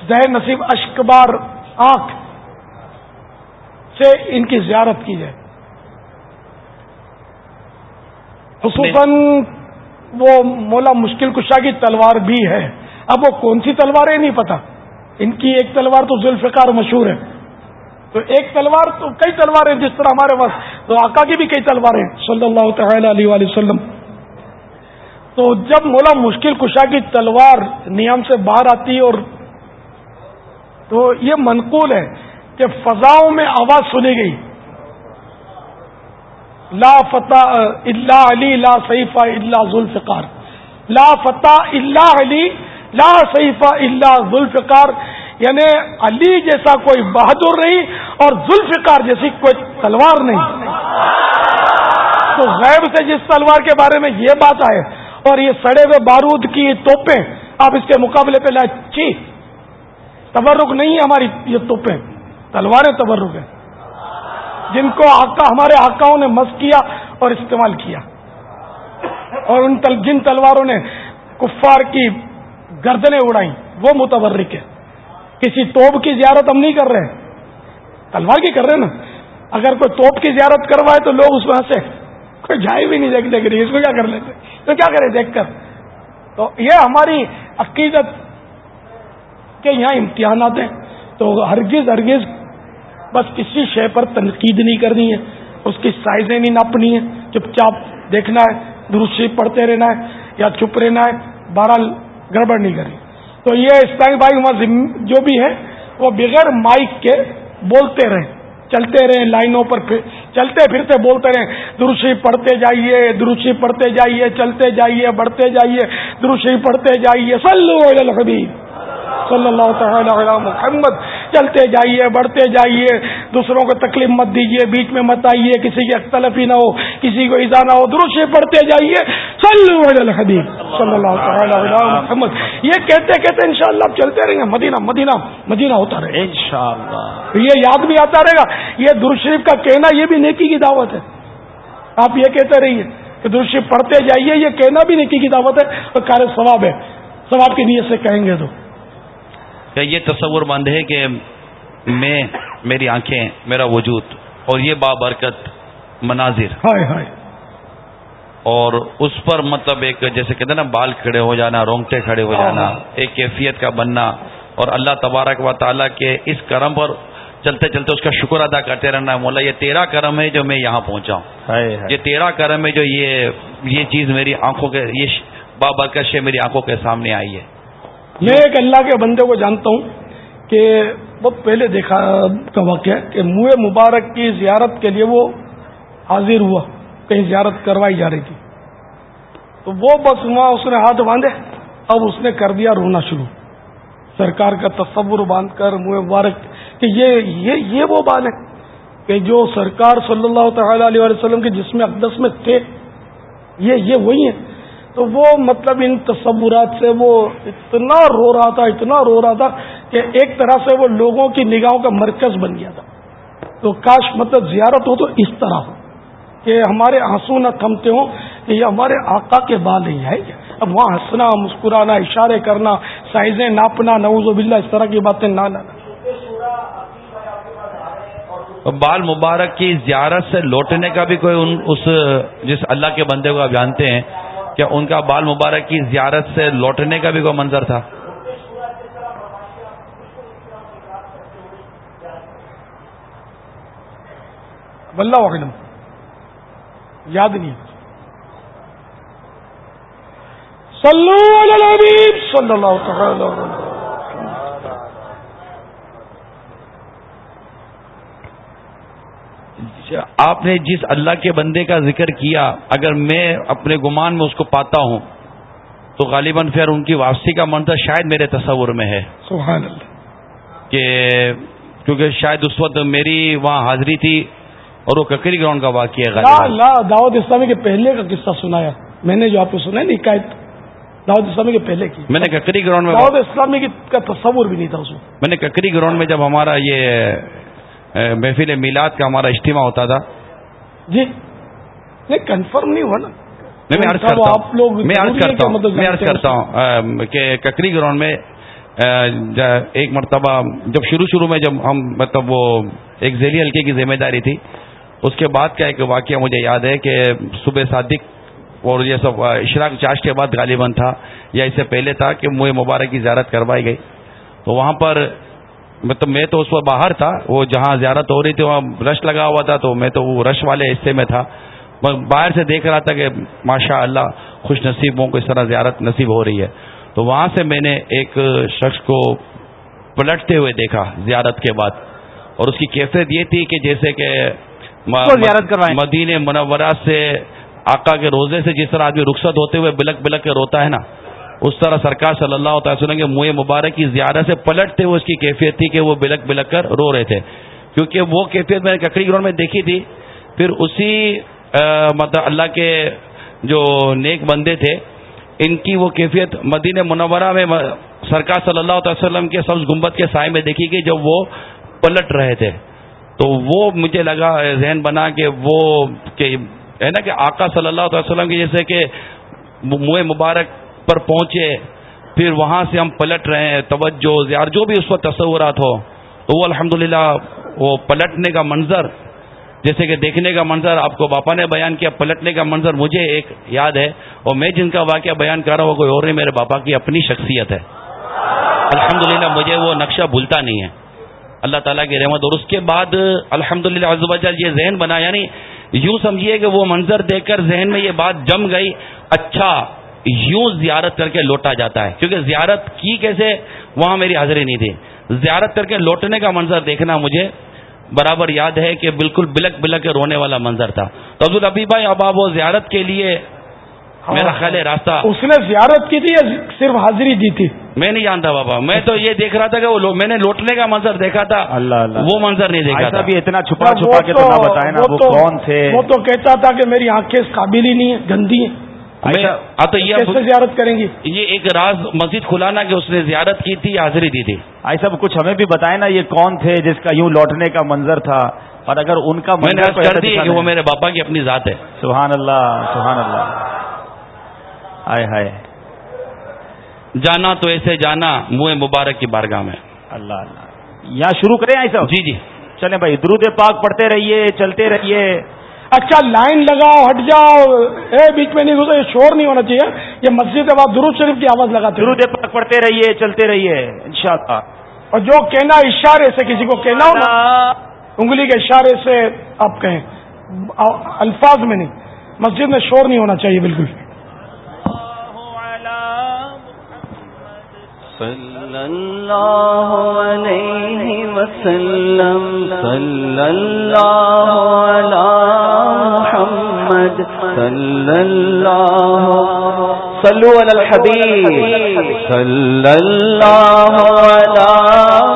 ذہن نصیب اشکبار آنکھ سے ان کی زیارت کی جائے۔ خصوصاً وہ مولا مشکل کشا کی تلوار بھی ہے۔ اب وہ کون سی تلوار ہے نہیں پتا۔ ان کی ایک تلوار تو ذوالفقار مشہور ہے۔ تو ایک تلوار تو کئی تلواریں جس طرح ہمارے پاس تو آقا کی بھی کئی تلوار ہیں، صلی اللہ تعالی علیہ وآلہ وسلم۔ تو جب مولا مشکل کشا کی تلوار نیام سے باہر آتی اور تو یہ منقول ہے کہ فضاؤں میں آواز سنی گئی۔ لا فتح اللہ علی، لا سیفہ اللہ ذوالفقار۔ لا فتح اللہ علی، لا سیفہ اللہ ذوالفقار۔ یعنی علی جیسا کوئی بہادر نہیں اور ذوالفقار جیسی کوئی تلوار نہیں۔ تو غیب سے جس تلوار کے بارے میں یہ بات آئے اور یہ سڑے ہوئے بارود کی توپیں آپ اس کے مقابلے پہ لائے چی تبرک نہیں ہے ہماری یہ توپیں، تلواریں تبرک ہیں۔ جن کو آقا، ہمارے آقاؤں نے مس کیا اور استعمال کیا۔ اور ان جن تلواروں نے کفار کی گردنیں اڑائی وہ متبرک ہے کسی توپ کی زیارت ہم نہیں کر رہے ہیں۔ تلوار کی کر رہے ہیں نا۔ اگر کوئی توپ کی زیارت کروائے تو لوگ اس میں ہنسے۔ کوئی جائے بھی نہیں دیکھ دیکھ رہی، اس کو کیا کر لیتے؟ تو کیا کرے دیکھ کر؟ تو یہ ہماری عقیدت کے یہاں امتحانات ہیں۔ تو ہرگز ہرگز بس کسی شے پر تنقید نہیں کرنی ہے۔ اس کی سائزیں نہیں ناپنی ہے چپ چاپ دیکھنا ہے، درست پڑھتے رہنا ہے یا چپ رہنا ہے۔ بہرحال گڑبڑ نہیں کرنی۔ تو یہ اسلامی بھائی وہاں جو بھی ہے وہ بغیر مائک کے بولتے رہیں، چلتے رہیں لائنوں پر چلتے پھرتے بولتے رہیں دروشی پڑھتے جائیے درشی پڑھتے جائیے، چلتے جائیے، بڑھتے جائیے دروشی پڑھتے جائیے سلو الحبیب۔ صلی اللہ تعالی علی محمد چلتے جائیے بڑھتے جائیے دوسروں کو تکلیف مت دیجیے بیچ میں مت آئیے کسی کی اختلفی نہ ہو کسی کو ایزا نہ ہو درست پڑھتے جائیے۔ صلی اللہ تعالی علی محمد۔ یہ کہتے کہتے انشاءاللہ شاء چلتے رہیں گے۔ مدینہ مدینہ مدینہ ہوتا رہے انشاءاللہ۔ یہ یاد بھی آتا رہے گا۔ یہ درشریف کا کہنا یہ بھی نیکی کی دعوت ہے۔ آپ یہ کہتے رہیے کہ درشریف پڑھتے جائیے یہ کہنا بھی نیکی کی دعوت ہے اور کار ثواب ہے۔ ثواب کی نیت سے کہیں گے تو۔ کیا یہ تصور مند ہے کہ میں میری آنکھیں میرا وجود اور یہ بابرکت مناظر ہائے ہائے۔ اور اس پر مطلب ایک جیسے کہتے ہیں نا بال کھڑے ہو جانا رونگٹے کھڑے ہو جانا ایک کیفیت کا بننا اور اللہ تبارک و تعالیٰ کے اس کرم پر چلتے چلتے اس کا شکر ادا کرتے رہنا مولا یہ تیرا کرم ہے جو میں یہاں پہنچا ہوں۔ یہ تیرا کرم ہے جو یہ یہ چیز میری آنکھوں کے یہ بابرکش ہے میری آنکھوں کے سامنے آئی ہے۔ میں ایک اللہ کے بندے کو جانتا ہوں کہ بہت پہلے دیکھا کا واقعہ کہ منہ مبارک کی زیارت کے لیے وہ حاضر ہوا، کہیں زیارت کروائی جا رہی تھی۔ تو وہ بس وہاں اس نے ہاتھ باندھے، اب اس نے کر دیا رونا شروع۔ سرکار کا تصور باندھ کر منہ مبارک، کہ یہ یہ یہ وہ بات ہے کہ جو سرکار صلی اللہ تعالی علیہ وسلم کے جسم اقدس میں تھے، یہ یہ وہی ہیں۔ تو وہ مطلب ان تصورات سے وہ اتنا رو رہا تھا، اتنا رو رہا تھا کہ ایک طرح سے وہ لوگوں کی نگاہوں کا مرکز بن گیا تھا۔ تو کاش مطلب زیارت ہو تو اس طرح ہو کہ ہمارے آنسو نہ تھمتے ہوں کہ یہ ہمارے آقا کے بال ہی ہے۔ اب وہاں ہنسنا، مسکرانا، اشارے کرنا، سائزیں ناپنا نوز و اس طرح کی باتیں نہ بال مبارک کی زیارت سے لوٹنے کا بھی کوئی ان، اس، جس اللہ کے بندے کو آپ جانتے ہیں کیا ان کا بال مبارک کی زیارت سے لوٹنے کا بھی کوئی منظر تھا؟ علم یاد نہیں صلو علی صلی اللہ تعالی آپ نے جس اللہ کے بندے کا ذکر کیا اگر میں اپنے گمان میں اس کو پاتا ہوں تو غالباً پھر ان کی واپسی کا منظر شاید میرے تصور میں ہے۔ سبحان اللہ۔ کہ کیونکہ شاید اس وقت میری وہاں حاضری تھی اور وہ ککری گراؤنڈ کا واقعہ ہے دعوت اسلامی کے پہلے کا قصہ سنایا میں نے جو آپ کو سنا ہے نکایت۔ دعوت اسلامی کے پہلے کی۔ میں نے ککری گراؤنڈ میں دعوت اسلامی کا تصور بھی نہیں تھا اس میں نے ککری گراؤنڈ میں جب ہمارا یہ محفل میلاد کا ہمارا اجتماع ہوتا تھا۔ جی۔ نہیں کنفرم نہیں ہوا نا۔ میں عرض کرتا ہوں۔ میں عرض کرتا ہوں میں عرض کرتا ہوں کہ ککری گراؤنڈ میں ایک مرتبہ جب شروع شروع میں جب ہم مطلب وہ ایک ذیلی ہلکے کی ذمہ داری تھی اس کے بعد کا ایک واقعہ مجھے یاد ہے کہ صبح صادق اور یہ سب اشراق چاش کے بعد غالباً تھا یا اس سے پہلے تھا کہ مجھے مبارک کی زیارت کروائی گئی۔ تو وہاں پر مطلب میں تو اس وقت باہر تھا وہ جہاں زیارت ہو رہی تھی وہاں رش لگا ہوا تھا تو میں تو وہ رش والے حصے میں تھا۔ باہر سے دیکھ رہا تھا کہ ماشاء اللہ خوش نصیبوں کو اس طرح زیارت نصیب ہو رہی ہے۔ تو وہاں سے میں نے ایک شخص کو پلٹتے ہوئے دیکھا زیارت کے بعد۔ اور اس کی کیفیت یہ تھی کہ جیسے کہ زیارت مدین منورہ سے آقا کے روزے سے جس طرح آدمی رخصت ہوتے ہوئے بلک بلک کے روتا ہے نا اس طرح سرکار صلی اللہ تعالی وسلم کے منہ مبارک کی زیارت سے پلٹتے ہوئے اس کی کیفیت تھی کہ وہ بلک بلک کر رو رہے تھے۔ کیونکہ وہ کیفیت میں نے ککڑی گراؤنڈ میں دیکھی تھی۔ پھر اسی مطلب اللہ کے جو نیک بندے تھے، ان کی وہ کیفیت مدین منورہ میں سرکار صلی اللہ تعالی وسلم کے سبز گنبد کے سائے میں دیکھی گئی جب وہ پلٹ رہے تھے۔ تو وہ مجھے لگا ذہن بنا کہ وہ کہ، ہے نا کہ آقا صلی اللہ تعالی وسلم کی جیسے کہ منہ مبارک پر پہنچے، پھر وہاں سے ہم پلٹ رہے ہیں، توجہ یار جو بھی اس وقت تصورات ہو، تو وہ الحمد وہ پلٹنے کا منظر، جیسے کہ دیکھنے کا منظر، آپ کو باپا نے بیان کیا، پلٹنے کا منظر مجھے ایک یاد ہے، اور میں جن کا واقعہ بیان کر رہا ہوں کوئی اور نہیں، میرے باپا کی اپنی شخصیت ہے۔ الحمد مجھے وہ نقشہ بھولتا نہیں ہے۔ اللہ تعالیٰ کی رحمت، اور اس کے بعد الحمد للہ یہ ذہن بنا یعنی یوں سمجھیے کہ وہ منظر دیکھ کر ذہن میں یہ بات جم گئی اچھا یوں زیارت کر کے لوٹا جاتا ہے۔ کیونکہ زیارت کی کیسے؟ وہاں میری حاضری نہیں تھی۔ زیارت کر کے لوٹنے کا منظر دیکھنا مجھے برابر یاد ہے کہ بالکل بلک بلک کے رونے والا منظر تھا۔ تو عبد الحبی بھائی اب آپ وہ زیارت کے لیے میرا ہاں۔ خیال ہے راستہ اس نے زیارت کی تھی یا صرف حاضری دی تھی؟ میں نہیں جانتا بابا۔ میں تو یہ دیکھ رہا تھا کہ وہ میں نے لوٹنے کا منظر دیکھا تھا۔ اللہ اللہ۔ وہ منظر نہیں دیکھا تھا۔ اتنا چھپا چھپا کے تو بتائے نا وہ کون تھے؟ وہ تو کہتا تھا کہ میری آنکھیں اس قابل ہی نہیں ہے گندی ہیں۔ تو یہ زیارت کریں گی؟ یہ ایک راز مسجد کھلانا کہ اس نے زیارت کی تھی حاضری دی تھی۔ آئی صاحب کچھ ہمیں بھی بتائے نا یہ کون تھے جس کا یوں لوٹنے کا منظر تھا؟ اور اگر ان کا میں نے کر دی کہ وہ میرے باپا کی اپنی ذات ہے۔ سبحان اللہ سبحان اللہ۔ آئے ہائے۔ جانا تو ایسے جانا منہ مبارک کی بارگاہ میں۔ اللہ اللہ۔ یہاں شروع کریں آئی صاحب؟ جی جی۔ چلیں بھائی درود پاک پڑھتے رہیے چلتے رہیے۔ اچھا لائن لگاؤ ہٹ جاؤ۔ اے بیچ میں نہیں گزرے شور نہیں ہونا چاہیے۔ یہ مسجد کے بعد درود شریف کی آواز لگاتے درود پاک پڑھتے رہیے چلتے رہیے انشاءاللہ۔ اور جو کہنا اشارے سے کسی کو کہنا ہو نا انگلی کے اشارے سے آپ کہیں۔ الفاظ میں نہیں۔ مسجد میں شور نہیں ہونا چاہیے بالکل۔ صلی اللہ علیہ وسلم صلی اللہ علی محمد صلی اللہ صلو علی الحبیب صلی اللہ علی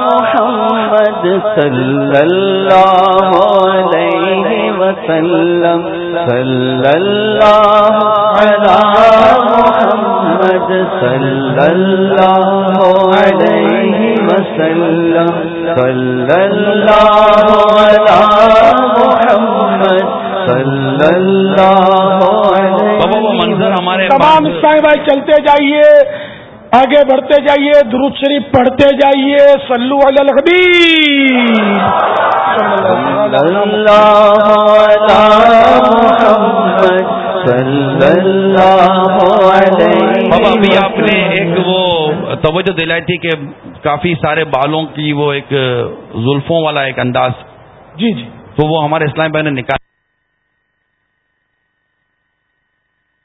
محمد صلی اللہ علیہ وسلم. صلی اللہ علی محمد صلی اللہ علیہ وسلم صلی اللہ علی محمد صلی بابا وہ منظر ہمارے تمام اسلائی بھائی چلتے جائیے آگے بڑھتے جائیے درود شریف پڑھتے جائیے۔ سلو بابا ابھی آپ نے ایک وہ توجہ دلائی تھی کہ کافی سارے بالوں کی وہ ایک زلفوں والا ایک انداز۔ جی جی۔ تو وہ ہمارے اسلام بھائی نے نکالا۔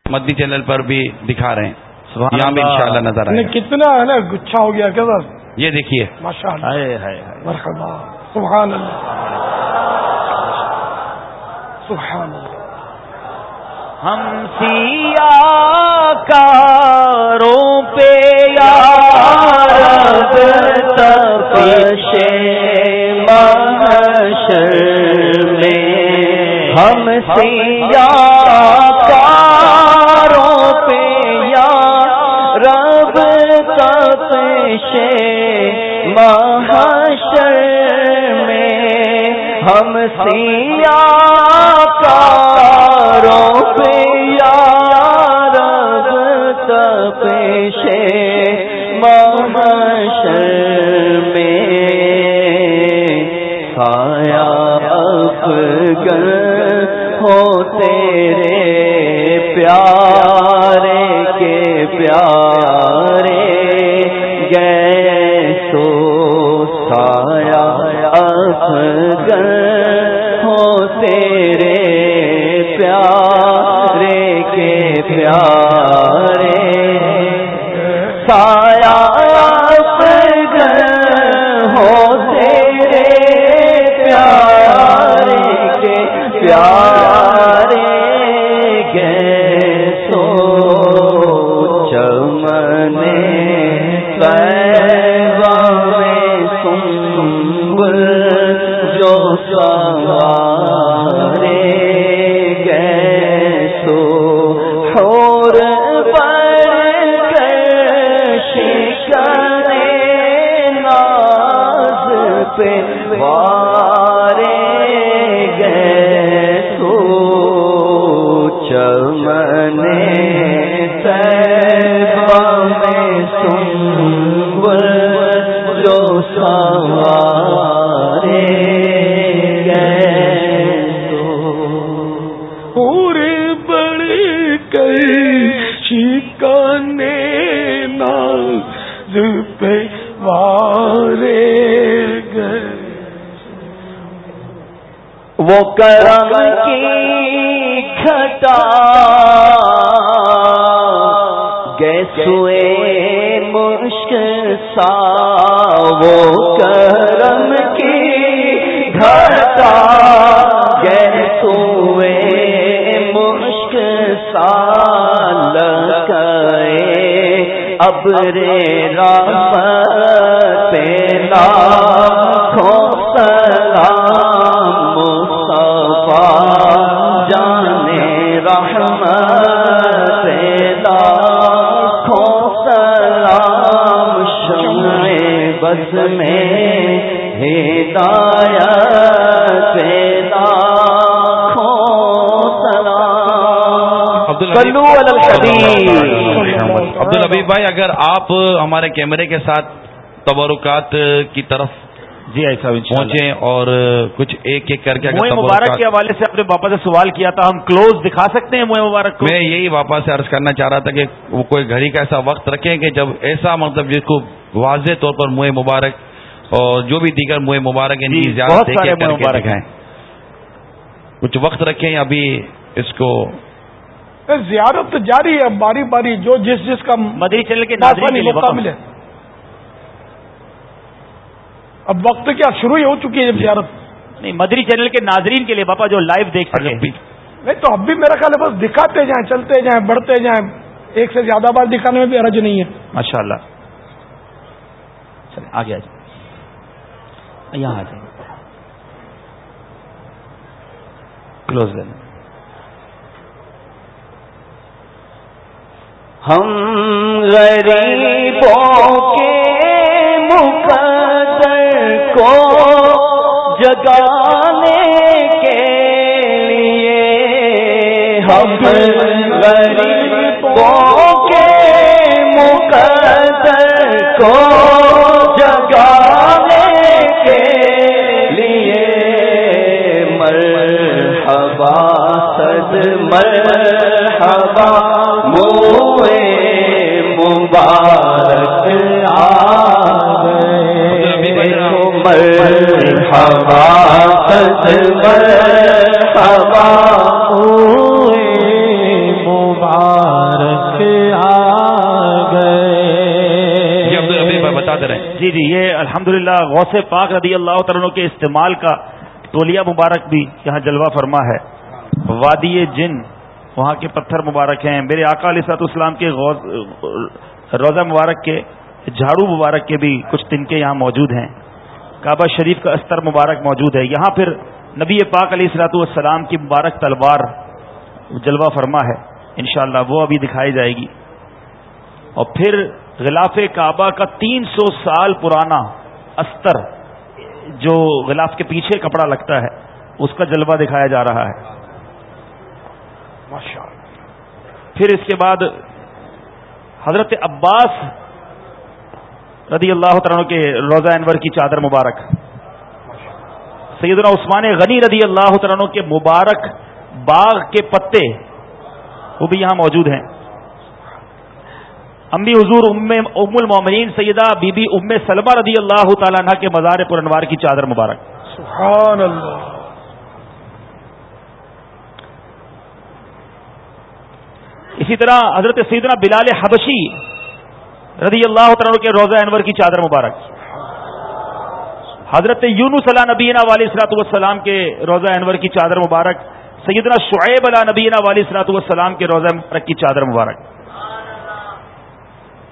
مدنی چینل پر بھی دکھا رہے ہیں۔ یہاں بھی انشاءاللہ نظر آئے کتنا ہے نا گچھا ہو گیا کیا سر؟ یہ دیکھیے۔ ماشاء اللہ مرحبا۔ سبحان اللہ۔ سبحان اللہ۔ ہم سیا کاروں پہ تپش محشر میں۔ ہم سیا تپش محشر میں ہم سیا افغن ہو تیرے پیارے کے پیارے۔ سارے وہ کرم کی کھٹا گیسوئے مشک سا وہ کرم کی گھٹا گیسوئے مشک سا اب رے رام پیلا کھو سلام مصطفیٰ بس میں ہدایت پیدا کھو سلام۔ عبد الحبیب الحبیب بھائی اگر آپ ہمارے کیمرے کے ساتھ تبرکات کی طرف جی ایسا پہنچے اور کچھ ایک ایک کر کے مبارک کے حوالے سے اپنے باپا سے سوال کیا تھا ہم کلوز دکھا سکتے ہیں منہ مبارک کو؟ میں یہی واپس سے عرض کرنا چاہ رہا تھا کہ وہ کوئی گھڑی کا ایسا وقت رکھیں کہ جب ایسا مطلب جس کو واضح طور پر منہ مبارک اور جو بھی دیگر منہ مبارک ان جی، کی بہت زیادہ سارے منہ مبارک دکھائیں کچھ وقت رکھیں ابھی اس کو زیارت تو جاری ہے باری باری جو جس جس کا مدری چینل کے آسانی ناظرین کے لیے موقع ملے۔ اب وقت کیا شروع ہی ہو چکی ہے جب زیارت۔ نہیں مدری چینل کے ناظرین کے لیے باپا جو لائیو دیکھ سکیں نہیں تو اب بھی میرا خیال ہے بس دکھاتے جائیں چلتے جائیں بڑھتے جائیں۔ ایک سے زیادہ بار دکھانے میں بھی حرج نہیں ہے۔ ماشاء اللہ چلے آگے آ جائیں یہاں آ جائیں کلوز لے لیں۔ ہم غریبوں کے مقدر کو جگانے کے لیے ہم غریبوں مرحبا، موئے مبارک آ گئے مرحبا صد مرحبا، موئے مبارک آ گئے یہ عبد الربی بھائی جی جی یہ الحمدللہ غوث پاک رضی اللہ تعالیٰ کے استعمال کا تولیہ مبارک بھی یہاں جلوہ فرما ہے۔ وادی جن، وہاں کے پتھر مبارک ہیں۔ میرے آقا علیہ سات اسلام کے روزہ مبارک کے، جھاڑو مبارک کے بھی کچھ تنکے یہاں موجود ہیں۔ کعبہ شریف کا استر مبارک موجود ہے۔ یہاں پھر نبی پاک علیہ السلاۃ والسلام کی مبارک تلوار جلوہ فرما ہے۔ انشاءاللہ وہ ابھی دکھائی جائے گی۔ اور پھر غلاف کعبہ کا تین سو سال پرانا استر جو غلاف کے پیچھے کپڑا لگتا ہے، اس کا جلوہ دکھایا جا رہا ہے۔ پھر اس کے بعد حضرت عباس رضی اللہ تعالیٰ کے روزہ انور کی چادر مبارک۔ سیدنا عثمان غنی رضی اللہ تعالیٰ کے مبارک باغ کے پتے وہ بھی یہاں موجود ہیں۔ امی حضور ام ام المومنین سیدہ بی بی ام سلمہ رضی اللہ تعالیٰ عنہ کے مزار پر انوار کی چادر مبارک۔ سبحان اللہ۔ اسی طرح حضرت سیدنا بلال حبشی رضی اللہ تعالیٰ کے روزہ انور کی چادر مبارک حضرت یونس علیہ نبینہ والی اصلاۃ والسلام کے روزہ انور کی چادر مبارک سیدنا شعیب علیہ نبینہ والی اصلاۃ والسلام کے روزہ مبارک کی چادر مبارک۔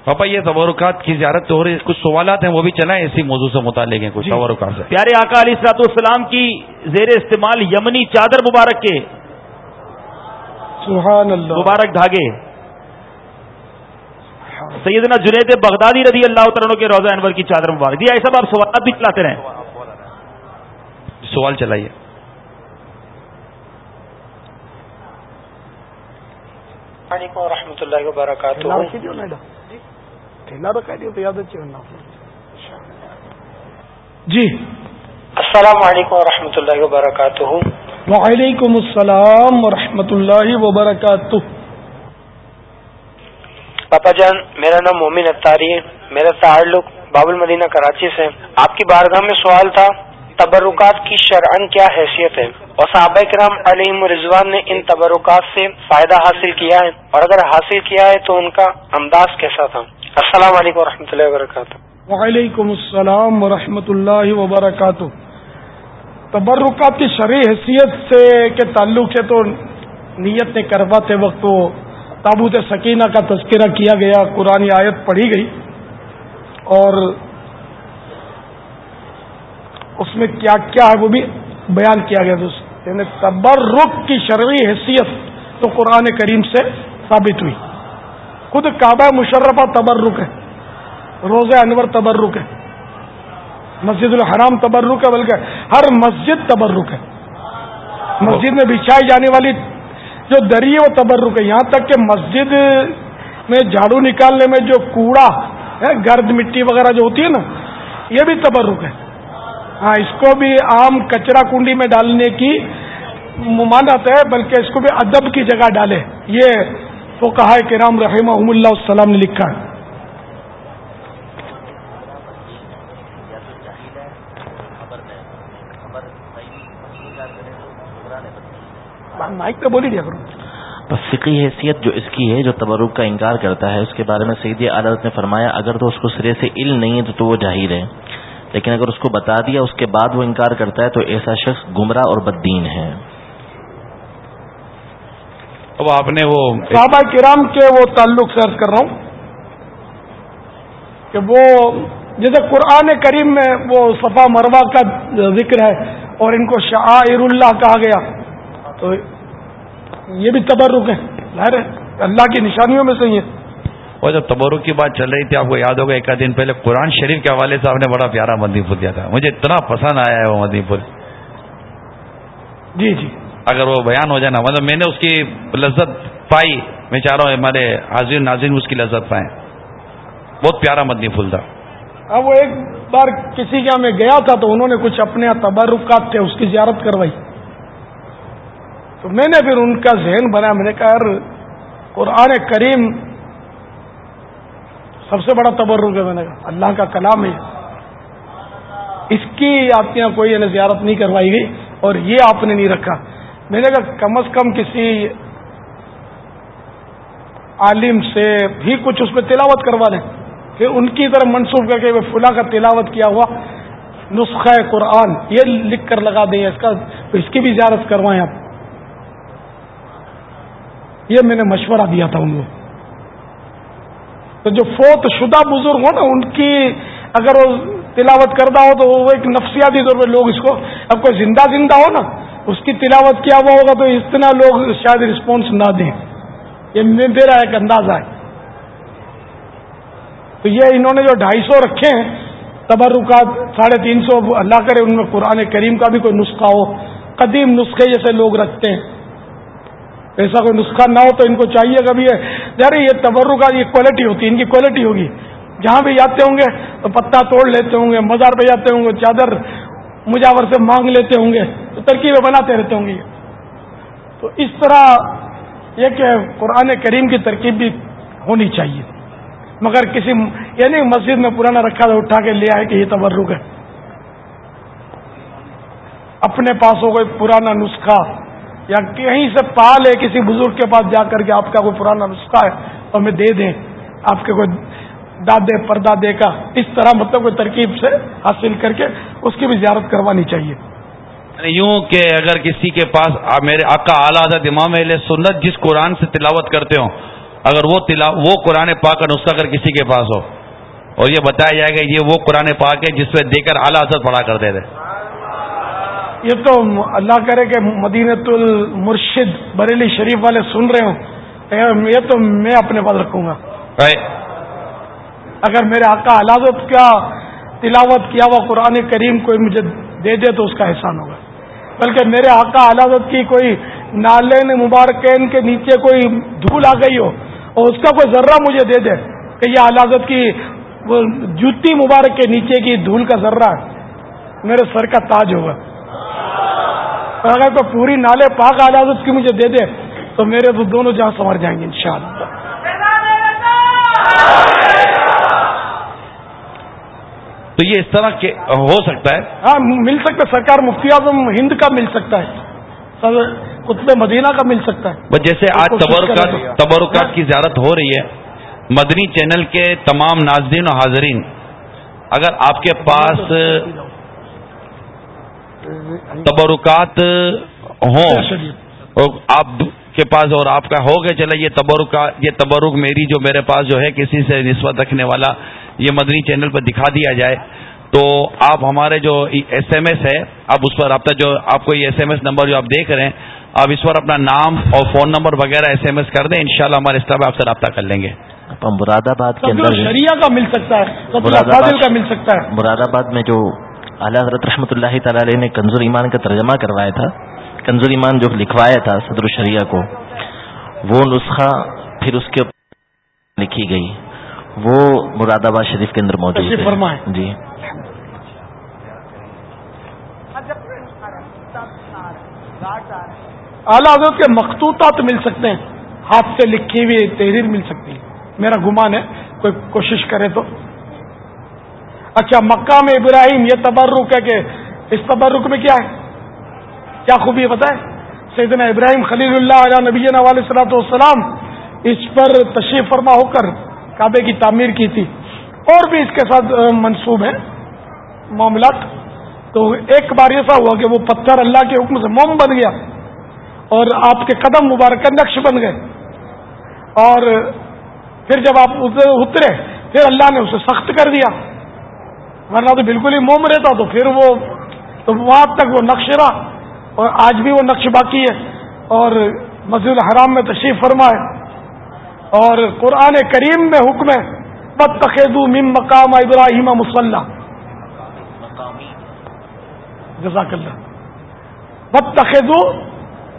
پاپا یہ تبرکات کی زیارت تو ہو رہی ہے کچھ سوالات ہیں وہ بھی چلائیں اسی موضوع سے متعلق ہیں کچھ تبرکات سے پیارے آقا علیہ اصلاۃ والسلام کی زیر استعمال یمنی چادر مبارک کے سبحان اللہ مبارک دھاگے. سیدنا جنید بغدادی رضی اللہ تعالیٰ کے روزہ انور کی چادر مبارک. جی ایسا آپ سوالات بھی چلاتے رہیں. سوال چلائیے. علیکم و رحمۃ اللہ وبرکاتہ. جی. السلام علیکم و رحمۃ اللہ وبرکاتہ. وعلیکم السلام ورحمۃ اللہ وبرکاتہ۔ پاپا جان میرا نام مومن اتاری ہے۔ میرا تعلق باب المدینہ کراچی سے۔ آپ کی بارگاہ میں سوال تھا تبرکات کی شرعن کیا حیثیت ہے؟ اور صحابہ کرام علیہ رضوان نے ان تبرکات سے فائدہ حاصل کیا ہے؟ اور اگر حاصل کیا ہے تو ان کا انداز کیسا تھا؟ السلام علیکم و اللہ وبرکاتہ۔ وعلیکم السلام ورحمۃ اللہ وبرکاتہ۔ تبرکات کی شرعی حیثیت سے کے تعلق سے تو نیت نے کرواتے وقت تو تابوت سکینہ کا تذکرہ کیا گیا، قرآن آیت پڑھی گئی اور اس میں کیا کیا ہے وہ بھی بیان کیا گیا۔ دوست یعنی تبرک کی شرعی حیثیت تو قرآن کریم سے ثابت ہوئی۔ خود کعبہ مشرفہ تبرک ہے، روزہ انور تبرک ہے۔ مسجد الحرام تبرک ہے بلکہ ہر مسجد تبرک ہے۔ مسجد میں بچھائی جانے والی جو دری ہے وہ تبرک ہے۔ یہاں تک کہ مسجد میں جھاڑو نکالنے میں جو کوڑا ہے، گرد مٹی وغیرہ جو ہوتی ہے نا، یہ بھی تبرک ہے۔ ہاں اس کو بھی عام کچرا کنڈی میں ڈالنے کی ممانت ہے، بلکہ اس کو بھی ادب کی جگہ ڈالے۔ یہ تو کہا کہ رام رحمہ اللہ السلام نے لکھا ہے۔ مائک پہ بولی دیا کروں بس فقی حیثیت جو اس کی ہے جو تبرک کا انکار کرتا ہے اس کے بارے میں سعید عدالت نے فرمایا اگر تو اس کو سرے سے علم نہیں ہے تو, تو وہ جاہر ہے۔ لیکن اگر اس کو بتا دیا اس کے بعد وہ انکار کرتا ہے تو ایسا شخص گمراہ اور بددین ہے۔ اب آپ نے وہ صحابہ کرام کے وہ تعلق سے عرض کر رہا ہوں کہ وہ جیسے قرآن کریم میں وہ صفا مروا کا ذکر ہے اور ان کو شاعر اللہ کہا گیا۔ تو یہ بھی تبرک ہے۔ ظاہر ہے اللہ کی نشانیوں میں سے ہی ہے اور جب تبرک کی بات چل رہی تھی آپ کو یاد ہوگا ایک دن پہلے قرآن شریف کے حوالے سے آپ نے بڑا پیارا مدنی پھول دیا تھا۔ مجھے اتنا پسند آیا ہے وہ مدنی پھول۔ جی جی۔ اگر وہ بیان ہو جائے نا مطلب میں نے اس کی لذت پائی۔ میں چاہ رہا ہوں ہمارے حاضر ناظرین اس کی لذت پائیں۔ بہت پیارا مدنی پھول تھا۔ اب وہ ایک بار کسی کے میں گیا تھا تو انہوں نے کچھ اپنے تبرکات تھے اس کی زیارت کروائی۔ تو میں نے پھر ان کا ذہن بنا، میں نے کہا قرآن کریم سب سے بڑا تبرک ہے۔ میں نے کہا، اللہ کا کلام ہے۔ اس کی آپ کے یہاں کوئی یعنی زیارت نہیں کروائی گئی اور یہ آپ نے نہیں رکھا۔ میں نے کہا، کم از کم کسی عالم سے بھی کچھ اس پہ تلاوت کروا لیں۔ کہ ان کی طرف منسوخ کر کے فلاں کا تلاوت کیا ہوا۔ نسخہ قرآن یہ لکھ کر لگا دیں۔ اس کا، اس کی بھی زیارت کروائیں آپ۔ یہ میں نے مشورہ دیا تھا ان کو تو جو فوت شدہ بزرگ ہو نا، ان کی اگر وہ تلاوت کردہ ہو تو وہ ایک نفسیاتی طور پہ لوگ اس کو، اب کوئی زندہ زندہ ہو نا، اس کی تلاوت کیا ہوا ہوگا تو اتنا لوگ شاید رسپانس نہ دیں۔ یہ میرا ایک اندازہ ہے۔ تو یہ انہوں نے جو ڈھائی سو رکھے ہیں، تبرکات ساڑھے تین سو، اللہ کرے ان میں قرآن کریم کا بھی کوئی نسخہ ہو، قدیم نسخے جیسے لوگ رکھتے ہیں۔ ایسا کوئی نسخہ نہ ہو تو ان کو چاہیے کبھی یار، یہ تبرو یہ کوالٹی ہوتی ہے، ان کی کوالٹی ہوگی۔ جہاں بھی جاتے ہوں گے تو پتا توڑ لیتے ہوں گے مزار پہ جاتے ہوں گے، چادر مجاور سے مانگ لیتے ہوں گے، تو ترکیبیں بناتے رہتے ہوں گے۔ تو اس طرح یہ کہ قرآن کریم کی ترکیب بھی ہونی چاہیے۔ مگر کسی یعنی مسجد میں پرانا رکھا تھا اٹھا کے لے آئے کہ یہ تبرک ہے۔ اپنے پاس ہو کوئی پرانا نسخہ۔ یا کہیں سے پال ہے کسی بزرگ کے پاس جا کر کے آپ کا کوئی پرانا نسخہ ہے تو ہمیں دے دیں، آپ کے کوئی دادے، پردادے کا اس طرح مطلب کوئی ترکیب سے حاصل کر کے اس کی بھی زیارت کروانی چاہیے۔ یعنی یوں کہ اگر کسی کے پاس میرے آقا اعلیٰ حضرت امام علیہ سنت جس قرآن سے تلاوت کرتے ہوں، اگر وہ تلا، وہ قرآن پاک کا نسخہ اگر کسی کے پاس ہو، اور یہ بتایا جائے گا یہ وہ قرآن پاک ہے جس پہ دے کر اعلیٰ حضرت پڑھا کرتے تھے یہ تو اللہ کرے کہ مدینت المرشد بریلی شریف والے سن رہے ہوں۔ یہ تو میں اپنے پاس رکھوں گا۔ اگر میرے آقا علازت کا تلاوت کیا ہوا قرآن کریم کوئی مجھے دے دے تو اس کا احسان ہوگا۔ بلکہ میرے آقا علازت کی کوئی نالین مبارکین کے نیچے کوئی دھول آ گئی ہو اور اس کا کوئی ذرہ مجھے دے دے کہ یہ علازت کی وہ جوتی مبارک کے نیچے کی دھول کا ذرہ ہے۔ میرے سر کا تاج ہوگا۔ اگر تو پوری نالے پاک عدالت کی مجھے دے دے تو میرے تو دونوں جہاں سنور جائیں گے انشاءاللہ۔ تو یہ اس طرح کے ہو سکتا ہے؟ ہاں مل سکتا ہے سرکار مفتی اعظم ہند کا مل سکتا ہے قطب مدینہ کا مل سکتا ہے۔ بس جیسے آج تبرکات تبرکات کی زیارت ہو رہی ہے مدنی چینل کے تمام ناظرین و حاضرین اگر آپ کے پاس تبرکات ہوں۔ آپ کے پاس اور آپ کا ہو گئے چلے یہ تبرک یہ تبرک میری جو میرے پاس جو ہے کسی سے نسبت رکھنے والا یہ مدنی چینل پر دکھا دیا جائے۔ تو آپ ہمارے جو ایس ایم ایس ہے آپ اس پر رابطہ جو آپ کو یہ ایس ایم ایس نمبر جو آپ دیکھ رہے ہیں آپ اس پر اپنا نام اور فون نمبر وغیرہ ایس ایم ایس کر دیں انشاءاللہ ہمارے اسٹاف آپ سے رابطہ کر لیں گے۔ مراد آباد کے اندر شریعہ کا مل سکتا ہے مل سکتا ہے۔ مراد آباد میں جو اعلیٰ حضرت رحمۃ اللہ تعالی علیہ نے کنزور ایمان کا ترجمہ کروایا تھا۔ کنزور ایمان جو لکھوایا تھا صدر الشریعہ کو وہ نسخہ پھر اس کے لکھی گئی۔ وہ مراد آباد شریف کے اندر موجود ہے۔ جی۔ اعلیٰ حضرت کے مخطوطات مل سکتے ہیں ہاتھ سے لکھی ہوئی تحریر مل سکتی ہے۔ میرا گمان ہے کوئی کوشش کرے تو۔ اچھا مقام ابراہیم، یہ تبرک ہے کہ اس تبرک میں کیا ہے؟ کیا خوبی ہے ہے؟ سیدنا ابراہیم خلیل اللہ علیہ نبی علیہ صلاحت والسلام اس پر تشریف فرما ہو کر کعبے کی تعمیر کی تھی۔ اور بھی اس کے ساتھ منصوب ہے معاملات۔ تو ایک بار ایسا ہوا کہ وہ پتھر اللہ کے حکم سے موم بن گیا اور آپ کے قدم مبارک کا نقش بن گئے۔ اور پھر جب آپ اترے، پھر اللہ نے اسے سخت کر دیا۔ ورنہ تو بالکل ہی موم رہتا تو پھر وہ تو وہاں تک وہ نقش رہا اور آج بھی وہ نقش باقی ہے اور مسجد الحرام میں تشریف فرما ہے اور قرآن کریم میں حکم ہے بد تخیدو مم مقام ابراہیم مسلح جزاک اللہ۔ بد تخیدو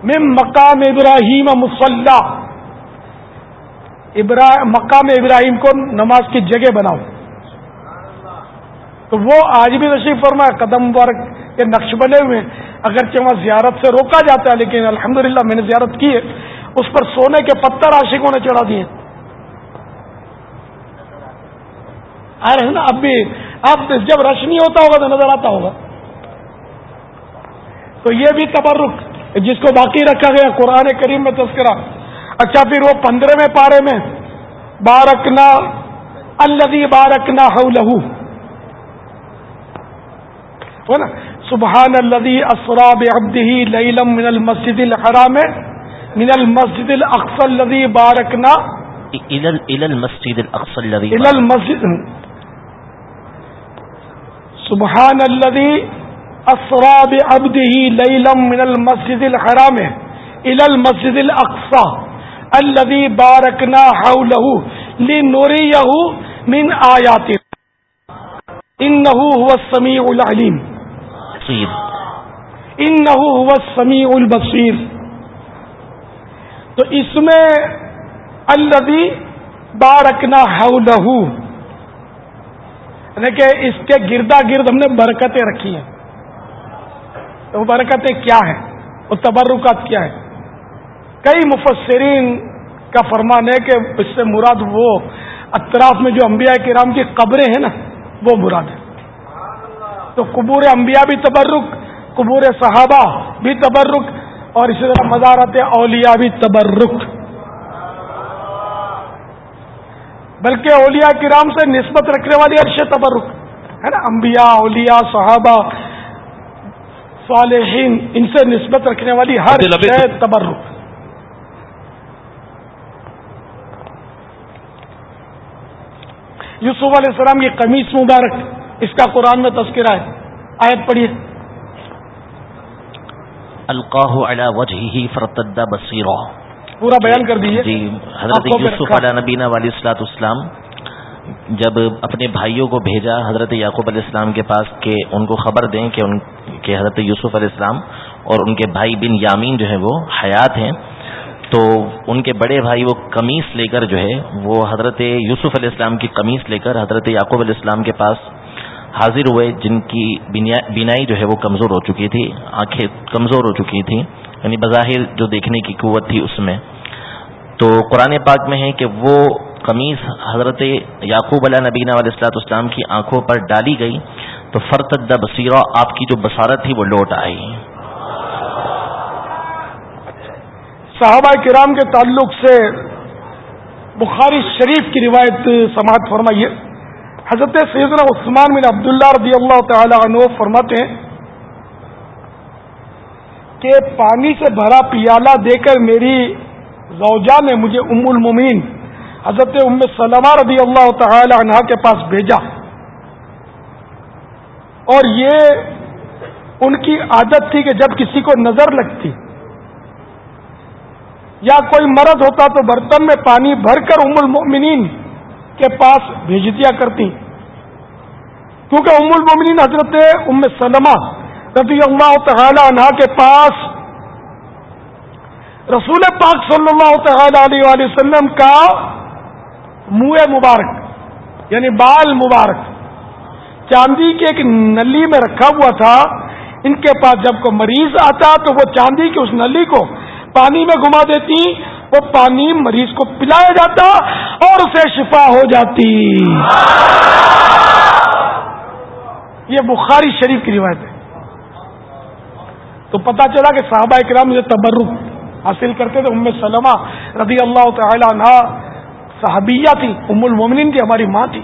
مم مقام ابراہیم مسلح مقام ابراہیم کو نماز کی جگہ بناؤ۔ تو وہ آج بھی نصیب فرما قدم مبارک کے نقش بنے ہوئے ہیں۔ اگرچہ وہاں زیارت سے روکا جاتا ہے، لیکن الحمدللہ میں نے زیارت کی ہے۔ اس پر سونے کے پتھر عاشقوں نے چڑھا دیے۔ ارے نا، اب بھی اب جب رش نہیں ہوتا ہوگا تو نظر آتا ہوگا۔ تو یہ بھی تبرک جس کو باقی رکھا گیا، قرآن کریم میں تذکرہ۔ اچھا پھر وہ پندرہویں پارے میں، بارکنا الدی بارکنا ہو لہو نا؟ سبحان الذي اسرا بعبده ليلا من المسجد الحرام من المسجد الاقصى الذي باركنا الى المسجد الاقصى الذي الى المسجد سبحان الذي اسرا بعبده ليلا من المسجد الحرام الى المسجد الاقصى الذي باركنا حوله لنريه من آياتنا انه هو السميع العليم البصیر۔ تو اس میں الدی بارکنا لہو یعنی کہ اس کے گردا گرد ہم نے برکتیں رکھی ہیں۔ تو وہ برکتیں کیا ہیں؟ وہ تبرکات کیا ہے کئی مفسرین کا فرمان ہے کہ اس سے مراد وہ اطراف میں جو انبیاء کرام کی قبریں ہیں نا وہ مراد ہے تو قبور انبیاء بھی تبرک قبور صحابہ بھی تبرک اور اسی طرح مزارت اولیاء بھی تبرک۔ بلکہ اولیاء کرام سے نسبت رکھنے والی عرش تبرک۔ ہے نا؟ انبیاء اولیاء صحابہ صالحین ان سے نسبت رکھنے والی ہر تبرک۔ یوسف علیہ السلام کی قمیص مبارک اس کا قرآن میں تذکرہ ہے۔ آیت پڑھیے۔ القاہ علی وجہی فرتد بصیرہ پورا بیان کر دیجیے جی حضرت یوسف علیہ نبینا علیہ السلاۃ اسلام جب اپنے بھائیوں کو بھیجا حضرت یعقوب علیہ السلام کے پاس کہ ان کو خبر دیں کہ ان کے حضرت یوسف علیہ السلام اور ان کے بھائی بن یامین جو ہے وہ حیات ہیں تو ان کے بڑے بھائی وہ قمیص لے کر جو ہے، وہ حضرت یوسف علیہ السلام کی قمیص لے کر حضرت یعقوب علیہ السلام کے پاس حاضر ہوئے، جن کی بینائی جو ہے وہ کمزور ہو چکی تھی، آنکھیں کمزور ہو چکی تھیں یعنی بظاہر جو دیکھنے کی قوت تھی اس میں۔ تو قرآن پاک میں ہے کہ وہ قمیص حضرت یعقوب علیہ نبینہ علیہ السلاۃ اسلام کی آنکھوں پر ڈالی گئی، تو فرتد بصیرہ آپ کی جو بصارت تھی وہ لوٹ آئی۔ صحابہ کرام کے تعلق سے بخاری شریف کی روایت سماعت فرمائیے۔ حضرت سیدنا عثمان بن عبداللہ رضی اللہ تعالی عنہ فرماتے ہیں کہ پانی سے بھرا پیالہ دے کر میری زوجہ نے مجھے ام المومین حضرت ام سلمہ رضی اللہ تعالی عنہ کے پاس بھیجا۔ اور یہ ان کی عادت تھی کہ جب کسی کو نظر لگتی یا کوئی مرض ہوتا تو برتن میں پانی بھر کر ام المؤمنین کے پاس بھیج دیا کرتی۔ کیونکہ ام المومنین حضرت ام سلمہ رضی اللہ تعالی عنہ کے پاس رسول پاک صلی اللہ تعالی علیہ وآلہ وسلم کا منہ مبارک یعنی بال مبارک، چاندی کے ایک نلی میں رکھا ہوا تھا۔ ان کے پاس جب کوئی مریض آتا تو وہ چاندی کی اس نلی کو پانی میں گھما دیتی، وہ پانی مریض کو پلایا جاتا اور اسے شفا ہو جاتی۔ یہ بخاری شریف کی روایت ہے۔ تو پتا چلا کہ صحابہ کرام مجھے تبرک حاصل کرتے تھے۔ ام سلمہ رضی اللہ تعالی عنہ صحابیہ تھی، ام المومنین کی ہماری ماں تھی۔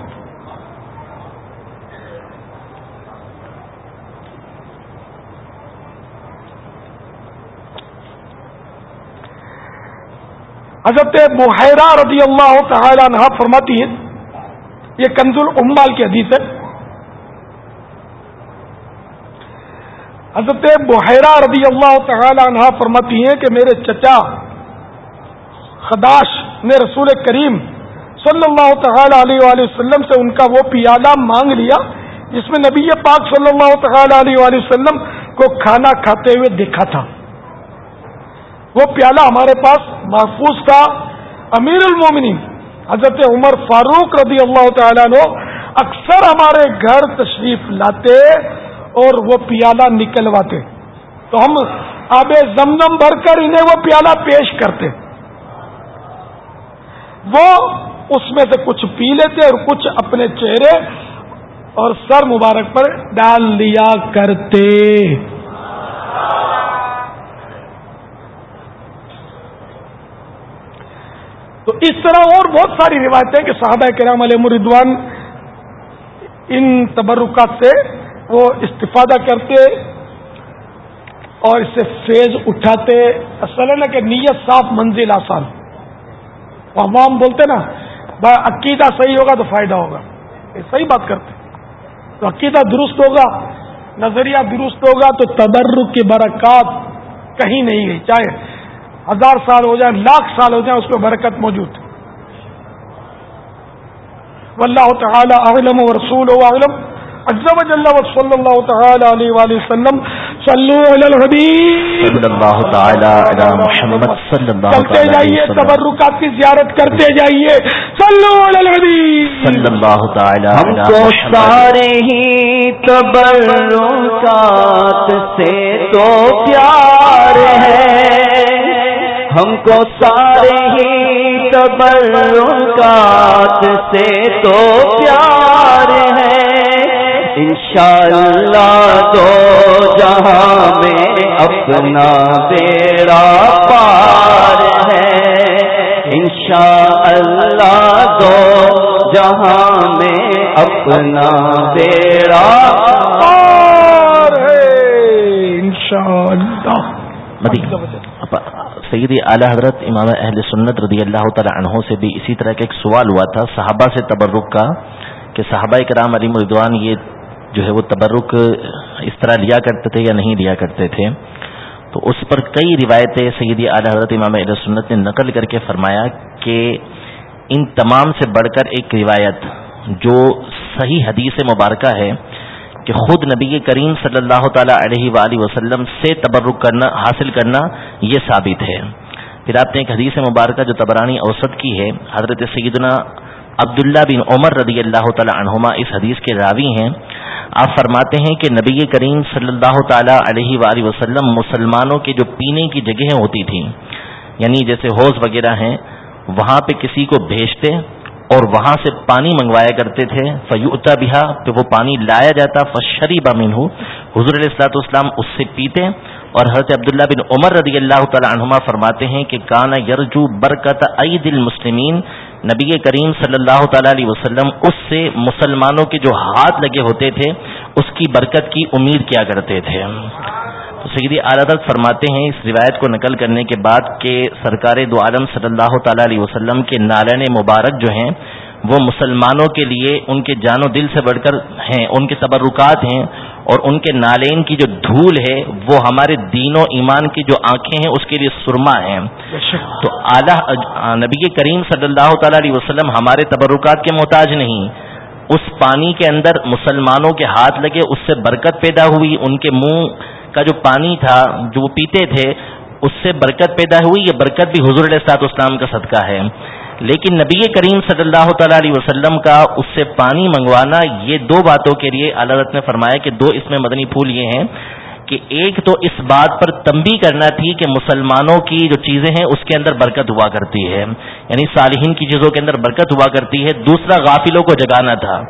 حضرت بحیرہ رضی اللہ تعالی عنہ فرماتی ہے یہ کنز العمال کی حدیث ہے۔ حضرت بحیرہ رضی اللہ تعالی عنہ فرماتی ہیں کہ میرے چچا خداش نے رسول کریم صلی اللہ تعالی علیہ وآلہ وسلم سے ان کا وہ پیالہ مانگ لیا، جس میں نبی پاک صلی اللہ تعالی علیہ وآلہ وسلم کو کھانا کھاتے ہوئے دیکھا تھا۔ وہ پیالہ ہمارے پاس محفوظ تھا۔ امیر المومنین حضرت عمر فاروق رضی اللہ تعالیٰ نے اکثر ہمارے گھر تشریف لاتے اور وہ پیالہ نکلواتے۔ تو ہم آب زمزم بھر کر انہیں وہ پیالہ پیش کرتے۔ وہ اس میں سے کچھ پی لیتے اور کچھ اپنے چہرے اور سر مبارک پر ڈال لیا کرتے۔ تو اس طرح اور بہت ساری روایتیں کہ صحابہ کرام علیہ مردوان ان تبرکات سے وہ استفادہ کرتے اور اس سے فیض اٹھاتے۔ اصل ہے نا کہ نیت صاف، منزل آسان۔ عوام بولتے نا بھائی عقیدہ صحیح ہوگا تو فائدہ ہوگا۔ یہ صحیح بات کرتے۔ تو عقیدہ درست ہوگا، نظریہ درست ہوگا تو تبرک کی برکات کہیں نہیں گئی۔ چاہے ہزار سال ہو جائے لاکھ سال ہو جائے اس میں برکت موجود واللہ تعالی اعلم و رسول اعلم عز و جل و صلی اللہ تعالی علیہ وآلہ وسلم۔ صلو علی الحبیب۔ صلی اللہ تعالی علی محمد صلی اللہ چلتے جائیے تبرکات کی زیارت کرتے جائیے۔ صلو علی الحبیب۔ صلی اللہ تعالی ہم کو سارے ہی تبرکات سے تو پیار ہے ہم کو سارے ہی تبرکات سے تو پیار ہے۔ انشاءاللہ دو جہاں میں اپنا بیڑا پار ہے۔ انشاءاللہ دو جہاں میں اپنا بیڑا پار ہے۔ انشاءاللہ۔ سیدی اعلی حضرت امام اہل سنت رضی اللہ تعالی عنہ سے بھی اسی طرح کا ایک سوال ہوا تھا صحابہ سے تبرک کا کہ صحابہ کرام علی مردوان یہ جو ہے وہ تبرک اس طرح لیا کرتے تھے یا نہیں لیا کرتے تھے؟ تو اس پر کئی روایتیں سیدی اعلی حضرت امام اہل سنت نے نقل کر کے فرمایا کہ ان تمام سے بڑھ کر ایک روایت جو صحیح حدیث مبارکہ ہے کہ خود نبی کریم صلی اللہ تعالی علیہ وآلہ وسلم سے تبرک کرنا، حاصل کرنا یہ ثابت ہے۔ پھر آپ نے ایک حدیث مبارکہ جو تبرانی اوسط کی ہے، حضرت سیدنا عبداللہ بن عمر رضی اللہ تعالی عنہما اس حدیث کے راوی ہیں۔ آپ فرماتے ہیں کہ نبی کریم صلی اللہ تعالی علیہ وآلہ وسلم مسلمانوں کے جو پینے کی جگہیں ہوتی تھیں یعنی جیسے حوض وغیرہ ہیں، وہاں پہ کسی کو بھیجتے اور وہاں سے پانی منگوایا کرتے تھے فیوتا بہا تو وہ پانی لایا جاتا فشری بامن حضور علیہ السلاط اسلام اس سے پیتے اور حضرت عبداللہ بن عمر رضی اللہ تعالی عنہما فرماتے ہیں کہ کانا یرجو برکت عید المسلمین۔ نبی کریم صلی اللہ تعالی علیہ وسلم اس سے مسلمانوں کے جو ہاتھ لگے ہوتے تھے، اس کی برکت کی امید کیا کرتے تھے۔ تو سیدی اعلیٰ فرماتے ہیں اس روایت کو نقل کرنے کے بعد کہ سرکار دو عالم صلی اللہ تعالی علیہ وسلم کے نالین مبارک جو ہیں، وہ مسلمانوں کے لیے ان کے جان و دل سے بڑھ کر ہیں، ان کے تبرکات ہیں اور ان کے نالین کی جو دھول ہے، وہ ہمارے دین و ایمان کی جو آنکھیں ہیں، اس کے لیے سرما ہیں۔ تو اعلیٰ نبی کریم صلی اللہ تعالی علیہ وسلم ہمارے تبرکات کے محتاج نہیں۔ اس پانی کے اندر مسلمانوں کے ہاتھ لگے، اس سے برکت پیدا ہوئی، ان کے منہ کا جو پانی تھا، جو وہ پیتے تھے، اس سے برکت پیدا ہوئی، یہ برکت بھی حضور علیہ سات اسلام کا صدقہ ہے۔ لیکن نبی کریم صلی اللہ تعالی علیہ وسلم کا اس سے پانی منگوانا، یہ دو باتوں کے لیے عدالت نے فرمایا کہ دو اس میں مدنی پھول یہ ہیں کہ ایک تو اس بات پر تمبی کرنا تھی کہ مسلمانوں کی جو چیزیں ہیں، اس کے اندر برکت ہوا کرتی ہے۔ یعنی صالحین کی چیزوں کے اندر برکت ہوا کرتی ہے۔ دوسرا، غافلوں کو جگانا تھا۔